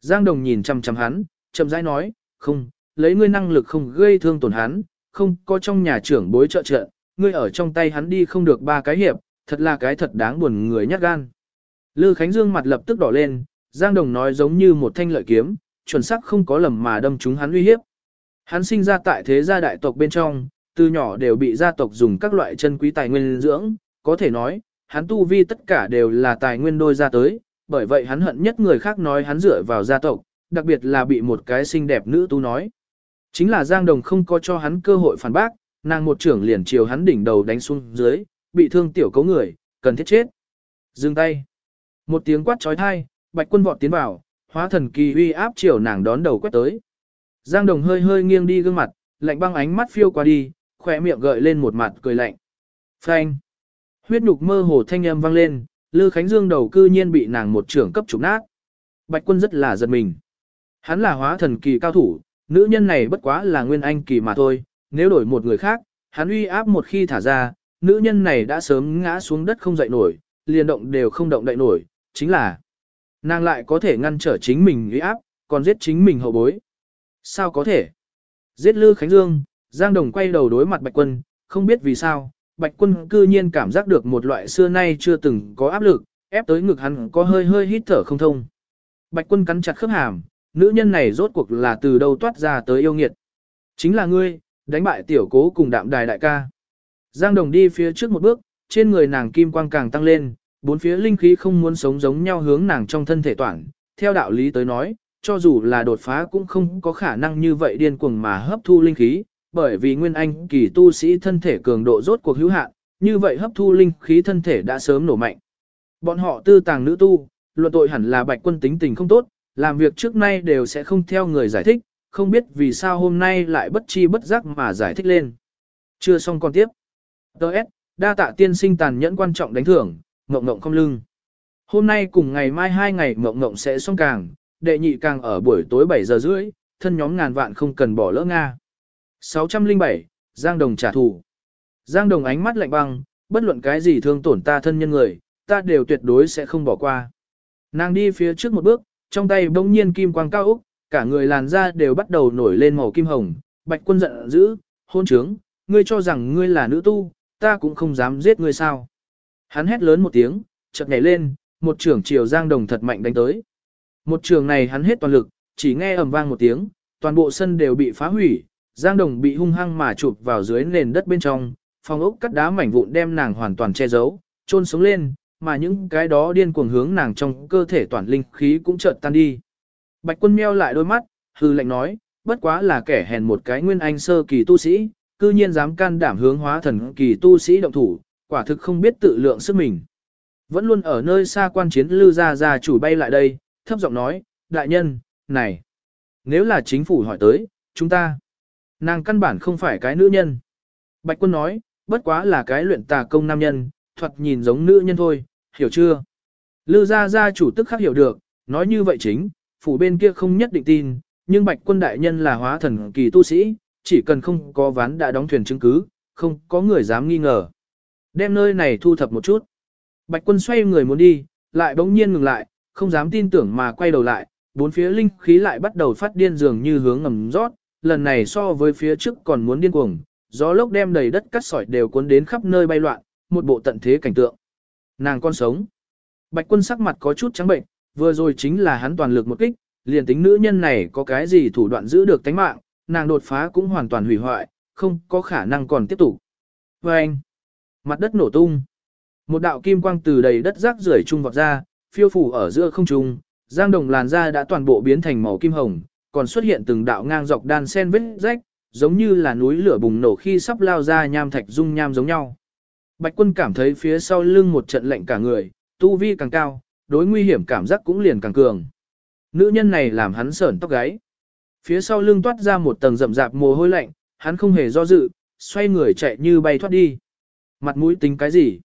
[SPEAKER 1] Giang Đồng nhìn chăm chăm hắn, chậm rãi nói, không, lấy ngươi năng lực không gây thương tổn hắn, không có trong nhà trưởng bối trợ trợ, ngươi ở trong tay hắn đi không được ba cái hiệp, thật là cái thật đáng buồn người nhát gan. Lư Khánh Dương mặt lập tức đỏ lên, Giang Đồng nói giống như một thanh lợi kiếm, chuẩn xác không có lầm mà đâm chúng hắn uy hiếp. Hắn sinh ra tại thế gia đại tộc bên trong, từ nhỏ đều bị gia tộc dùng các loại chân quý tài nguyên dưỡng, có thể nói, hắn tu vi tất cả đều là tài nguyên đôi ra tới, bởi vậy hắn hận nhất người khác nói hắn dựa vào gia tộc, đặc biệt là bị một cái xinh đẹp nữ tu nói. Chính là Giang Đồng không có cho hắn cơ hội phản bác, nàng một trưởng liền chiều hắn đỉnh đầu đánh xuống dưới, bị thương tiểu cấu người, cần thiết chết. Dừng tay. Một tiếng quát trói thai, bạch quân vọt tiến vào, hóa thần kỳ uy áp chiều nàng đón đầu quét tới. Giang Đồng hơi hơi nghiêng đi gương mặt, lạnh băng ánh mắt phiêu qua đi, khỏe miệng gợi lên một mặt cười lạnh. Phanh. Huyết nhục mơ hồ thanh âm vang lên, Lư Khánh Dương đầu cư nhiên bị nàng một trưởng cấp trục nát. Bạch quân rất là giật mình. Hắn là hóa thần kỳ cao thủ, nữ nhân này bất quá là nguyên anh kỳ mà thôi, nếu đổi một người khác, hắn uy áp một khi thả ra, nữ nhân này đã sớm ngã xuống đất không dậy nổi, liền động đều không động đậy nổi, chính là nàng lại có thể ngăn trở chính mình uy áp, còn giết chính mình hậu bối. Sao có thể? Giết Lư Khánh Dương, Giang Đồng quay đầu đối mặt Bạch Quân, không biết vì sao, Bạch Quân cư nhiên cảm giác được một loại xưa nay chưa từng có áp lực, ép tới ngực hắn có hơi hơi hít thở không thông. Bạch Quân cắn chặt khớp hàm, nữ nhân này rốt cuộc là từ đâu toát ra tới yêu nghiệt. Chính là ngươi, đánh bại tiểu cố cùng đạm đài đại ca. Giang Đồng đi phía trước một bước, trên người nàng kim quang càng tăng lên, bốn phía linh khí không muốn sống giống nhau hướng nàng trong thân thể toàn. Theo đạo lý tới nói, cho dù là đột phá cũng không có khả năng như vậy điên cuồng mà hấp thu linh khí, bởi vì nguyên anh kỳ tu sĩ thân thể cường độ rốt cuộc hữu hạn, như vậy hấp thu linh khí thân thể đã sớm nổ mạnh. Bọn họ tư tàng nữ tu, luận tội hẳn là bạch quân tính tình không tốt, làm việc trước nay đều sẽ không theo người giải thích, không biết vì sao hôm nay lại bất chi bất giác mà giải thích lên. Chưa xong còn tiếp. Đợt, đa tạ tiên sinh tàn nhẫn quan trọng đánh thưởng, mộng mộng không lưng. Hôm nay cùng ngày mai hai ngày mộng mộng sẽ xong càng, đệ nhị càng ở buổi tối 7 giờ rưỡi, thân nhóm ngàn vạn không cần bỏ lỡ Nga. 607, Giang Đồng trả thù. Giang Đồng ánh mắt lạnh băng, bất luận cái gì thương tổn ta thân nhân người, ta đều tuyệt đối sẽ không bỏ qua. Nàng đi phía trước một bước, trong tay bỗng nhiên kim quang cao úc, cả người làn da đều bắt đầu nổi lên màu kim hồng, bạch quân giận dữ, hôn trướng, ngươi cho rằng ngươi là nữ tu, ta cũng không dám giết ngươi sao. Hắn hét lớn một tiếng, chợt nhảy lên, một trưởng chiều Giang Đồng thật mạnh đánh tới. Một trường này hắn hết toàn lực, chỉ nghe ầm vang một tiếng, toàn bộ sân đều bị phá hủy, Giang Đồng bị hung hăng mà chụp vào dưới nền đất bên trong, phòng ốc cắt đá mảnh vụn đem nàng hoàn toàn che giấu, trôn sống lên, mà những cái đó điên cuồng hướng nàng trong cơ thể toàn linh khí cũng chợt tan đi. Bạch quân meo lại đôi mắt, hư lệnh nói, bất quá là kẻ hèn một cái nguyên anh sơ kỳ tu sĩ, cư nhiên dám can đảm hướng hóa thần kỳ tu sĩ động thủ, quả thực không biết tự lượng sức mình. Vẫn luôn ở nơi xa quan chiến lư gia gia chủ bay lại đây, thấp giọng nói, đại nhân, này, nếu là chính phủ hỏi tới, chúng ta, nàng căn bản không phải cái nữ nhân. Bạch quân nói, bất quá là cái luyện tà công nam nhân, thuật nhìn giống nữ nhân thôi, hiểu chưa? Lư gia gia chủ tức khắc hiểu được, nói như vậy chính, phủ bên kia không nhất định tin, nhưng bạch quân đại nhân là hóa thần kỳ tu sĩ, chỉ cần không có ván đã đóng thuyền chứng cứ, không có người dám nghi ngờ. Đem nơi này thu thập một chút. Bạch quân xoay người muốn đi, lại bỗng nhiên ngừng lại, không dám tin tưởng mà quay đầu lại, bốn phía linh khí lại bắt đầu phát điên dường như hướng ngầm rót, lần này so với phía trước còn muốn điên cuồng, gió lốc đem đầy đất cắt sỏi đều cuốn đến khắp nơi bay loạn, một bộ tận thế cảnh tượng. Nàng con sống. Bạch quân sắc mặt có chút trắng bệnh, vừa rồi chính là hắn toàn lực một kích, liền tính nữ nhân này có cái gì thủ đoạn giữ được tánh mạng, nàng đột phá cũng hoàn toàn hủy hoại, không có khả năng còn tiếp tục. Và anh, mặt đất nổ tung. Một đạo kim quang từ đầy đất rác rưởi trung vọt ra, phiêu phủ ở giữa không trung, giang đồng làn da đã toàn bộ biến thành màu kim hồng, còn xuất hiện từng đạo ngang dọc đan sen vết rách, giống như là núi lửa bùng nổ khi sắp lao ra nham thạch dung nham giống nhau. Bạch quân cảm thấy phía sau lưng một trận lạnh cả người, tu vi càng cao, đối nguy hiểm cảm giác cũng liền càng cường. Nữ nhân này làm hắn sởn tóc gáy. Phía sau lưng toát ra một tầng rậm rạp mồ hôi lạnh, hắn không hề do dự, xoay người chạy như bay thoát đi. Mặt mũi tính cái gì?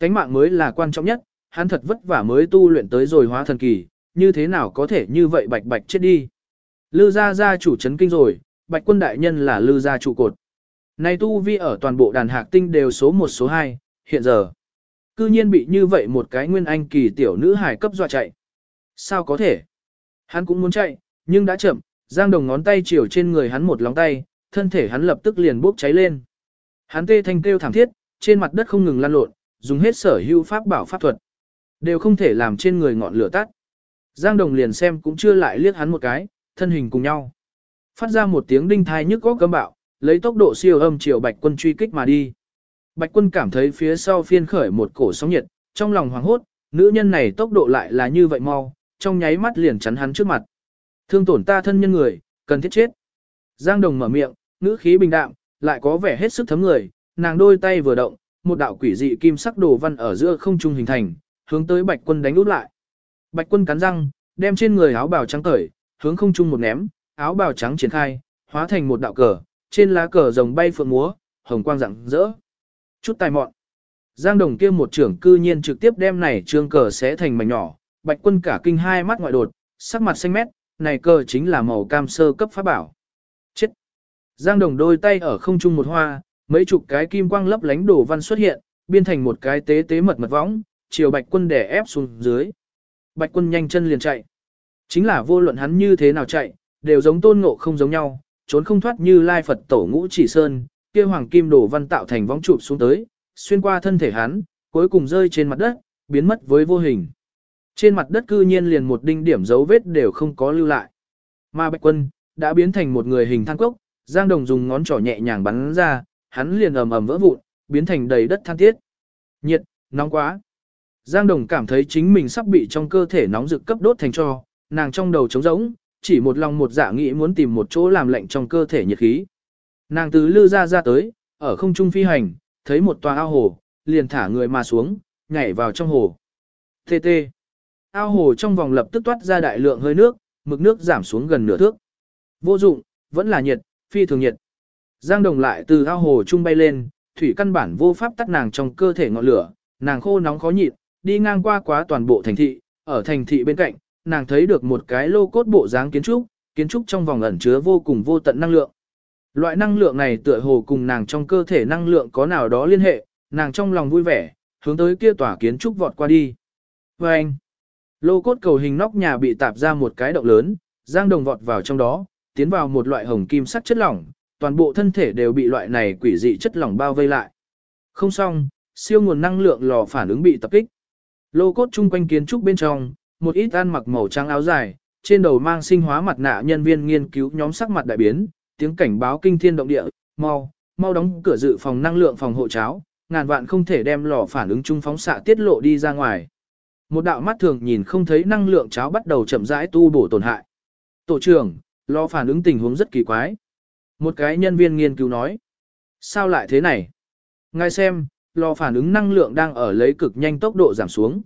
[SPEAKER 1] Cánh mạng mới là quan trọng nhất, hắn thật vất vả mới tu luyện tới rồi hóa thần kỳ, như thế nào có thể như vậy bạch bạch chết đi. Lư gia gia chủ chấn kinh rồi, bạch quân đại nhân là lư gia trụ cột. Này tu vi ở toàn bộ đàn hạc tinh đều số 1 số 2, hiện giờ. Cư nhiên bị như vậy một cái nguyên anh kỳ tiểu nữ hài cấp dọa chạy. Sao có thể? Hắn cũng muốn chạy, nhưng đã chậm, giang đồng ngón tay chiều trên người hắn một lóng tay, thân thể hắn lập tức liền bốc cháy lên. Hắn tê thanh kêu thảm thiết, trên mặt đất không ngừng lan lộn, dùng hết sở hữu pháp bảo pháp thuật. Đều không thể làm trên người ngọn lửa tắt. Giang đồng liền xem cũng chưa lại liếc hắn một cái, thân hình cùng nhau. Phát ra một tiếng đinh thai nhức góc cấm bạo, lấy tốc độ siêu âm chiều bạch quân truy kích mà đi. Bạch quân cảm thấy phía sau phiên khởi một cổ sóng nhiệt, trong lòng hoảng hốt, nữ nhân này tốc độ lại là như vậy mau, trong nháy mắt liền chắn hắn trước mặt. Thương tổn ta thân nhân người, cần thiết chết. Giang đồng mở miệng, ngữ khí bình đạm, lại có vẻ hết sức thấm người, nàng đôi tay vừa động, một đạo quỷ dị kim sắc đồ văn ở giữa không trung hình thành, hướng tới bạch quân đánh út lại. Bạch quân cắn răng, đem trên người áo bào trắng cởi, hướng không trung một ném, áo bào trắng triển khai, hóa thành một đạo cờ, trên lá cờ rồng bay phượng múa, hồng quang rạng rỡ. Chút tài mọn. Giang Đồng kia một trưởng cư nhiên trực tiếp đem này trương cờ xé thành mảnh nhỏ, Bạch Quân cả kinh hai mắt ngoại đột, sắc mặt xanh mét, này cờ chính là màu cam sơ cấp pháp bảo. Chết. Giang Đồng đôi tay ở không trung một hoa, mấy chục cái kim quang lấp lánh đổ văn xuất hiện, biên thành một cái tế tế mật mật võng, chiều Bạch Quân đè ép xuống dưới. Bạch Quân nhanh chân liền chạy. Chính là vô luận hắn như thế nào chạy, đều giống tôn ngộ không giống nhau, trốn không thoát như lai Phật tổ ngũ chỉ sơn, kia hoàng kim đổ văn tạo thành võng chụp xuống tới, xuyên qua thân thể hắn, cuối cùng rơi trên mặt đất, biến mất với vô hình. Trên mặt đất cư nhiên liền một đinh điểm dấu vết đều không có lưu lại. Mà Bạch Quân đã biến thành một người hình than cốc, Giang Đồng dùng ngón trỏ nhẹ nhàng bắn ra, hắn liền ầm ầm vỡ vụn, biến thành đầy đất than tiết. Nhiệt, nóng quá. Giang Đồng cảm thấy chính mình sắp bị trong cơ thể nóng rực cấp đốt thành cho, nàng trong đầu trống rỗng, chỉ một lòng một dạ nghĩ muốn tìm một chỗ làm lạnh trong cơ thể nhiệt khí. Nàng từ lư ra ra tới, ở không trung phi hành, thấy một tòa ao hồ, liền thả người mà xuống, nhảy vào trong hồ. Tê tê. Ao hồ trong vòng lập tức toát ra đại lượng hơi nước, mực nước giảm xuống gần nửa thước. Vô dụng, vẫn là nhiệt, phi thường nhiệt. Giang đồng lại từ ao hồ trung bay lên, thủy căn bản vô pháp tắt nàng trong cơ thể ngọn lửa, nàng khô nóng khó nhịn, đi ngang qua quá toàn bộ thành thị, ở thành thị bên cạnh, nàng thấy được một cái lô cốt bộ dáng kiến trúc, kiến trúc trong vòng ẩn chứa vô cùng vô tận năng lượng. Loại năng lượng này tựa hồ cùng nàng trong cơ thể năng lượng có nào đó liên hệ, nàng trong lòng vui vẻ, hướng tới kia tòa kiến trúc vọt qua đi. Và anh, lô cốt cầu hình nóc nhà bị tạp ra một cái động lớn, giang đồng vọt vào trong đó, tiến vào một loại hồng kim sắc chất lỏng, toàn bộ thân thể đều bị loại này quỷ dị chất lỏng bao vây lại. Không xong, siêu nguồn năng lượng lò phản ứng bị tập kích. Lô cốt chung quanh kiến trúc bên trong, một ít ăn mặc màu trắng áo dài, trên đầu mang sinh hóa mặt nạ nhân viên nghiên cứu nhóm sắc mặt đại biến, tiếng cảnh báo kinh thiên động địa, mau, mau đóng cửa dự phòng năng lượng phòng hộ cháo, ngàn vạn không thể đem lò phản ứng chung phóng xạ tiết lộ đi ra ngoài. Một đạo mắt thường nhìn không thấy năng lượng cháo bắt đầu chậm rãi tu bổ tổn hại. Tổ trưởng, lò phản ứng tình huống rất kỳ quái. Một cái nhân viên nghiên cứu nói. Sao lại thế này? Ngài xem, lò phản ứng năng lượng đang ở lấy cực nhanh tốc độ giảm xuống.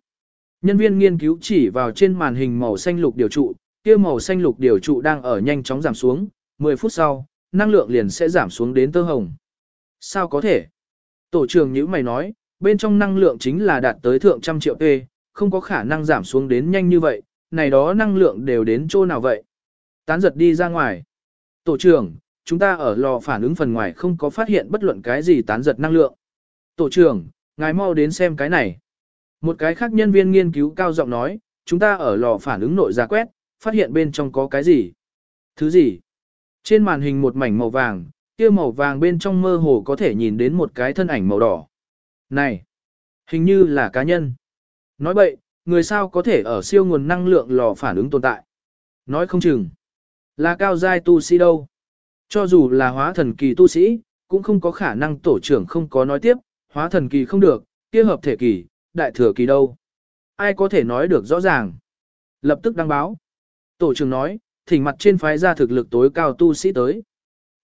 [SPEAKER 1] Nhân viên nghiên cứu chỉ vào trên màn hình màu xanh lục điều trụ, kia màu xanh lục điều trụ đang ở nhanh chóng giảm xuống, 10 phút sau, năng lượng liền sẽ giảm xuống đến tơ hồng. Sao có thể? Tổ trưởng như mày nói, bên trong năng lượng chính là đạt tới thượng trăm triệu T, không có khả năng giảm xuống đến nhanh như vậy, này đó năng lượng đều đến chỗ nào vậy? Tán giật đi ra ngoài. Tổ trưởng, chúng ta ở lò phản ứng phần ngoài không có phát hiện bất luận cái gì tán giật năng lượng. Tổ trưởng, ngài mau đến xem cái này. Một cái khác nhân viên nghiên cứu cao giọng nói, chúng ta ở lò phản ứng nội ra quét, phát hiện bên trong có cái gì? Thứ gì? Trên màn hình một mảnh màu vàng, kia màu vàng bên trong mơ hồ có thể nhìn đến một cái thân ảnh màu đỏ. Này! Hình như là cá nhân. Nói bậy, người sao có thể ở siêu nguồn năng lượng lò phản ứng tồn tại? Nói không chừng. Là cao giai tu sĩ đâu? Cho dù là hóa thần kỳ tu sĩ, cũng không có khả năng tổ trưởng không có nói tiếp, hóa thần kỳ không được, kia hợp thể kỳ, đại thừa kỳ đâu. Ai có thể nói được rõ ràng? Lập tức đăng báo. Tổ trưởng nói, thỉnh mặt trên phái ra thực lực tối cao tu sĩ tới.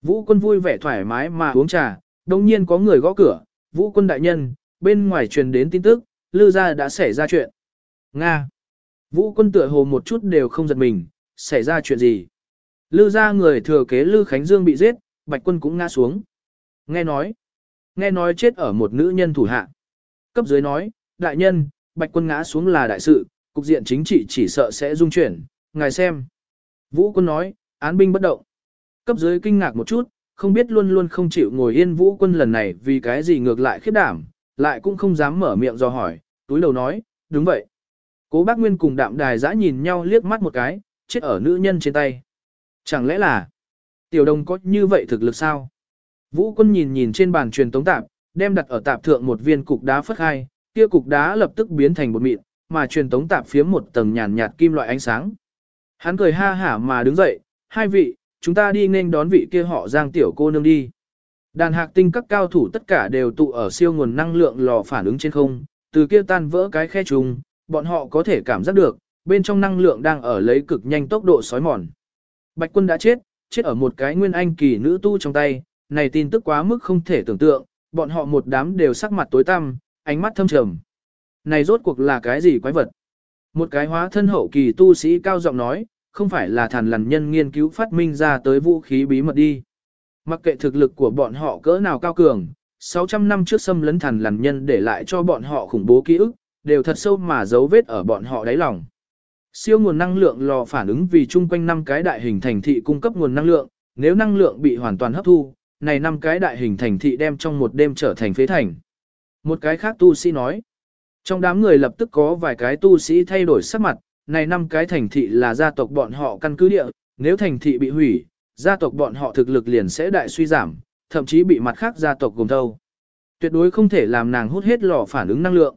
[SPEAKER 1] Vũ quân vui vẻ thoải mái mà uống trà, đồng nhiên có người gõ cửa, vũ quân đại nhân, bên ngoài truyền đến tin tức, lư gia đã xảy ra chuyện. Nga. Vũ quân tựa hồ một chút đều không giật mình, xảy ra chuyện gì? Lư gia người thừa kế Lư Khánh Dương bị giết, Bạch quân cũng ngã xuống. Nghe nói, nghe nói chết ở một nữ nhân thủ hạ. Cấp dưới nói, đại nhân, Bạch quân ngã xuống là đại sự, cục diện chính trị chỉ sợ sẽ dung chuyển, ngài xem. Vũ quân nói, án binh bất động. Cấp dưới kinh ngạc một chút, không biết luôn luôn không chịu ngồi yên vũ quân lần này vì cái gì ngược lại khiếp đảm, lại cũng không dám mở miệng do hỏi, túi đầu nói, đúng vậy. Cố bác Nguyên cùng đạm đài giã nhìn nhau liếc mắt một cái, chết ở nữ nhân trên tay. Chẳng lẽ là, tiểu đồng có như vậy thực lực sao? Vũ quân nhìn nhìn trên bàn truyền tống tạp, đem đặt ở tạp thượng một viên cục đá phất hai, kia cục đá lập tức biến thành một mịn, mà truyền tống tạp phía một tầng nhàn nhạt kim loại ánh sáng. Hắn cười ha hả mà đứng dậy, hai vị, chúng ta đi nên đón vị kia họ giang tiểu cô nương đi. Đàn hạc tinh các cao thủ tất cả đều tụ ở siêu nguồn năng lượng lò phản ứng trên không, từ kia tan vỡ cái khe trùng, bọn họ có thể cảm giác được, bên trong năng lượng đang ở lấy cực nhanh tốc độ sói mòn. Bạch quân đã chết, chết ở một cái nguyên anh kỳ nữ tu trong tay, này tin tức quá mức không thể tưởng tượng, bọn họ một đám đều sắc mặt tối tăm, ánh mắt thâm trầm. Này rốt cuộc là cái gì quái vật? Một cái hóa thân hậu kỳ tu sĩ cao giọng nói, không phải là thần lằn nhân nghiên cứu phát minh ra tới vũ khí bí mật đi. Mặc kệ thực lực của bọn họ cỡ nào cao cường, 600 năm trước xâm lấn thần lằn nhân để lại cho bọn họ khủng bố ký ức, đều thật sâu mà dấu vết ở bọn họ đáy lòng. Siêu nguồn năng lượng lò phản ứng vì chung quanh năm cái đại hình thành thị cung cấp nguồn năng lượng, nếu năng lượng bị hoàn toàn hấp thu, này năm cái đại hình thành thị đem trong một đêm trở thành phế thành. Một cái khác tu sĩ nói, trong đám người lập tức có vài cái tu sĩ thay đổi sắc mặt, này năm cái thành thị là gia tộc bọn họ căn cứ địa, nếu thành thị bị hủy, gia tộc bọn họ thực lực liền sẽ đại suy giảm, thậm chí bị mặt khác gia tộc gồm thâu. Tuyệt đối không thể làm nàng hút hết lò phản ứng năng lượng.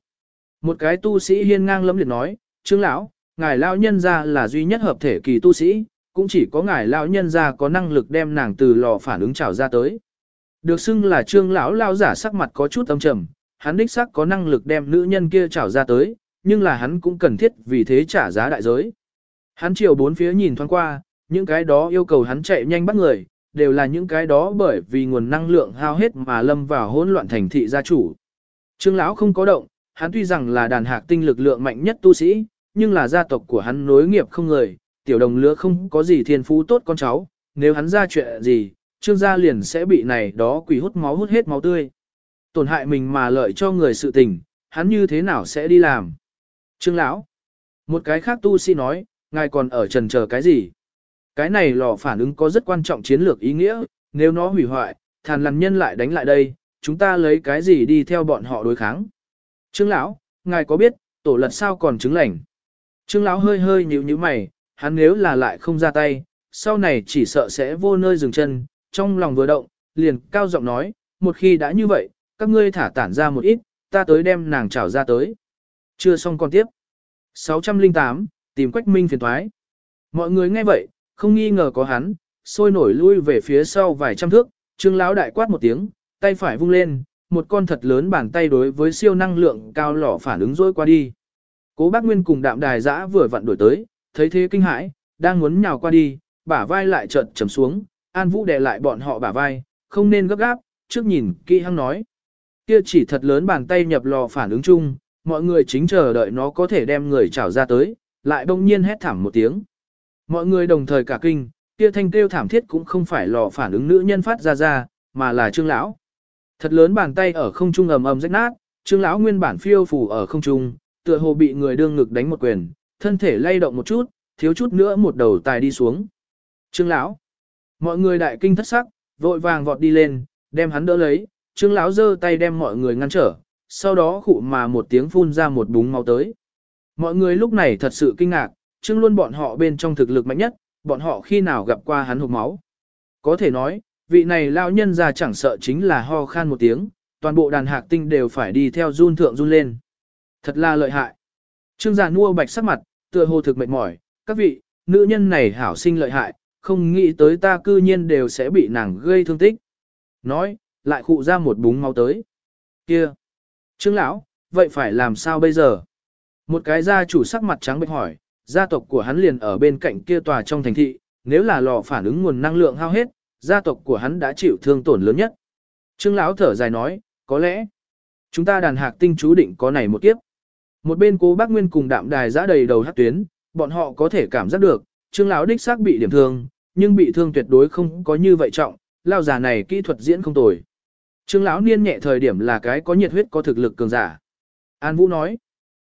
[SPEAKER 1] Một cái tu sĩ hiên ngang lẫm liệt nói, Trương lão, ngài lão nhân gia là duy nhất hợp thể kỳ tu sĩ, cũng chỉ có ngài lão nhân gia có năng lực đem nàng từ lò phản ứng trào ra tới. Được xưng là Trương lão lao giả sắc mặt có chút âm trầm, hắn đích xác có năng lực đem nữ nhân kia trào ra tới, nhưng là hắn cũng cần thiết vì thế trả giá đại giới. Hắn chiều bốn phía nhìn thoáng qua, những cái đó yêu cầu hắn chạy nhanh bắt người, đều là những cái đó bởi vì nguồn năng lượng hao hết mà lâm vào hỗn loạn thành thị gia chủ. Trương lão không có động, hắn tuy rằng là đàn hạc tinh lực lượng mạnh nhất tu sĩ, nhưng là gia tộc của hắn nối nghiệp không người, tiểu đồng lứa không có gì thiên phú tốt con cháu, nếu hắn ra chuyện gì, trương gia liền sẽ bị này đó quỷ hút máu hút hết máu tươi. Tổn hại mình mà lợi cho người sự tình, hắn như thế nào sẽ đi làm? Trương lão, một cái khác tu sĩ nói, ngài còn ở trần chờ cái gì? Cái này lò phản ứng có rất quan trọng chiến lược ý nghĩa, nếu nó hủy hoại, thàn lằn nhân lại đánh lại đây, chúng ta lấy cái gì đi theo bọn họ đối kháng? Trương lão, ngài có biết, tổ lật sao còn chứng lành? Trương lão hơi hơi nhíu nhíu mày, hắn nếu là lại không ra tay, sau này chỉ sợ sẽ vô nơi dừng chân, trong lòng vừa động, liền cao giọng nói, một khi đã như vậy, các ngươi thả tản ra một ít, ta tới đem nàng trảo ra tới. Chưa xong còn tiếp. 608, tìm Quách Minh phiền thoái. Mọi người nghe vậy, không nghi ngờ có hắn, sôi nổi lui về phía sau vài trăm thước, trương lão đại quát một tiếng, tay phải vung lên, một con thật lớn bàn tay đối với siêu năng lượng cao lỏ phản ứng rối qua đi. Cố bác Nguyên cùng đạm đài giã vừa vặn đuổi tới, thấy thế kinh hãi, đang muốn nhào qua đi, bả vai lại chợt trầm xuống, An Vũ đè lại bọn họ bả vai, không nên gấp gáp, trước nhìn kỹ hăng nói. Kia chỉ thật lớn bàn tay nhập lò phản ứng chung, mọi người chính chờ đợi nó có thể đem người trảo ra tới, lại đông nhiên hét thảm một tiếng. Mọi người đồng thời cả kinh, kia thanh kêu thảm thiết cũng không phải lò phản ứng nữ nhân phát ra ra, mà là trương lão. Thật lớn bàn tay ở không trung ầm ầm rách nát, trương lão nguyên bản phiêu phù ở không trung, tựa hồ bị người đương ngực đánh một quyền, thân thể lay động một chút, thiếu chút nữa một đầu tài đi xuống. Trương lão, mọi người đại kinh thất sắc, vội vàng vọt đi lên, đem hắn đỡ lấy, trương lão giơ tay đem mọi người ngăn trở, sau đó khụ mà một tiếng phun ra một búng máu tới. Mọi người lúc này thật sự kinh ngạc, trương luôn bọn họ bên trong thực lực mạnh nhất, bọn họ khi nào gặp qua hắn hộp máu. Có thể nói, vị này lão nhân già chẳng sợ chính là ho khan một tiếng, toàn bộ đàn hạc tinh đều phải đi theo run thượng run lên. Thật là lợi hại. Trương già nua bạch sắc mặt, tựa hồ thực mệt mỏi, các vị, nữ nhân này hảo sinh lợi hại, không nghĩ tới ta cư nhiên đều sẽ bị nàng gây thương tích. Nói, lại khụ ra một búng máu tới. Kia! Trương lão, vậy phải làm sao bây giờ? Một cái gia chủ sắc mặt trắng bệch hỏi, gia tộc của hắn liền ở bên cạnh kia tòa trong thành thị, nếu là lò phản ứng nguồn năng lượng hao hết, gia tộc của hắn đã chịu thương tổn lớn nhất. Trương lão thở dài nói, có lẽ chúng ta đàn hạc tinh chú định có này một kiếp. Một bên cố bác Nguyên cùng đạm đài giã đầy đầu hát tuyến, bọn họ có thể cảm giác được, trương lão đích xác bị điểm thương, nhưng bị thương tuyệt đối không có như vậy trọng, lao già này kỹ thuật diễn không tồi. Trương lão niên nhẹ thời điểm là cái có nhiệt huyết có thực lực cường giả. An Vũ nói,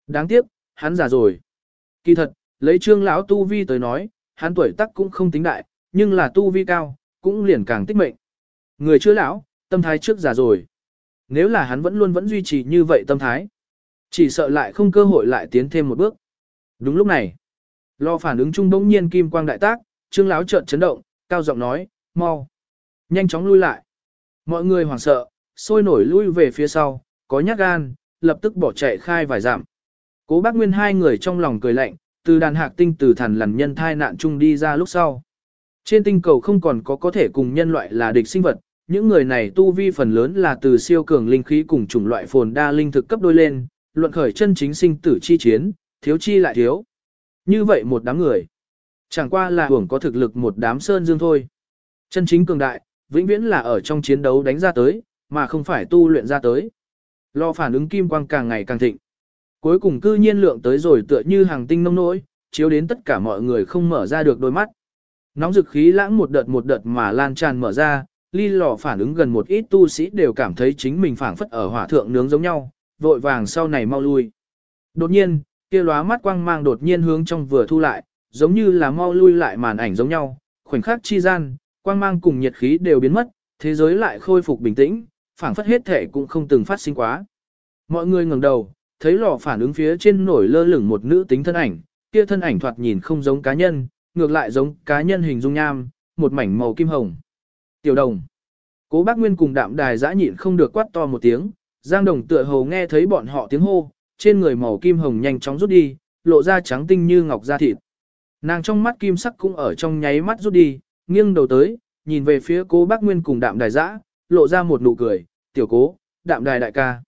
[SPEAKER 1] đáng tiếc, hắn già rồi. Kỳ thật, lấy trương lão tu vi tới nói, hắn tuổi tác cũng không tính đại, nhưng là tu vi cao, cũng liền càng tích mệnh. Người chưa lão, tâm thái trước già rồi. Nếu là hắn vẫn luôn vẫn duy trì như vậy tâm thái, chỉ sợ lại không cơ hội lại tiến thêm một bước. Đúng lúc này, lo phản ứng chung bỗng nhiên kim quang đại tác, trương lão trợn chấn động, cao giọng nói, mau, nhanh chóng lui lại. Mọi người hoảng sợ, sôi nổi lui về phía sau, có nhát gan, lập tức bỏ chạy khai vài giảm. Cố bác Nguyên hai người trong lòng cười lạnh, từ đàn hạc tinh từ thần lằn nhân thai nạn chung đi ra lúc sau. Trên tinh cầu không còn có có thể cùng nhân loại là địch sinh vật, những người này tu vi phần lớn là từ siêu cường linh khí cùng chủng loại phồn đa linh thực cấp đôi lên, luận khởi chân chính sinh tử chi chiến, thiếu chi lại thiếu. Như vậy một đám người, chẳng qua là hưởng có thực lực một đám sơn dương thôi. Chân chính cường đại, vĩnh viễn là ở trong chiến đấu đánh ra tới, mà không phải tu luyện ra tới. Lo phản ứng kim quang càng ngày càng thịnh. Cuối cùng cư nhiên lượng tới rồi tựa như hàng tinh nông nỗi, chiếu đến tất cả mọi người không mở ra được đôi mắt. Nóng dực khí lãng một đợt một đợt mà lan tràn mở ra, ly lò phản ứng gần một ít tu sĩ đều cảm thấy chính mình phản phất ở hỏa thượng nướng giống nhau, vội vàng sau này mau lui. Đột nhiên, kia lóa mắt quang mang đột nhiên hướng trong vừa thu lại, giống như là mau lui lại màn ảnh giống nhau, khoảnh khắc chi gian, quang mang cùng nhiệt khí đều biến mất, thế giới lại khôi phục bình tĩnh, phảng phất hết thể cũng không từng phát sinh quá. Mọi người ngẩng đầu, thấy lò phản ứng phía trên nổi lơ lửng một nữ tính thân ảnh, kia thân ảnh thoạt nhìn không giống cá nhân, ngược lại giống cá nhân hình dung nham, một mảnh màu kim hồng. Tiểu đồng. Cố bác Nguyên cùng đạm đài giã nhịn không được quát to một tiếng, Giang đồng tựa hồ nghe thấy bọn họ tiếng hô, trên người màu kim hồng nhanh chóng rút đi, lộ ra trắng tinh như ngọc da thịt. Nàng trong mắt kim sắc cũng ở trong nháy mắt rút đi, nghiêng đầu tới, nhìn về phía cố bác Nguyên cùng đạm đài giã, lộ ra một nụ cười, tiểu cố, đạm đài đại ca.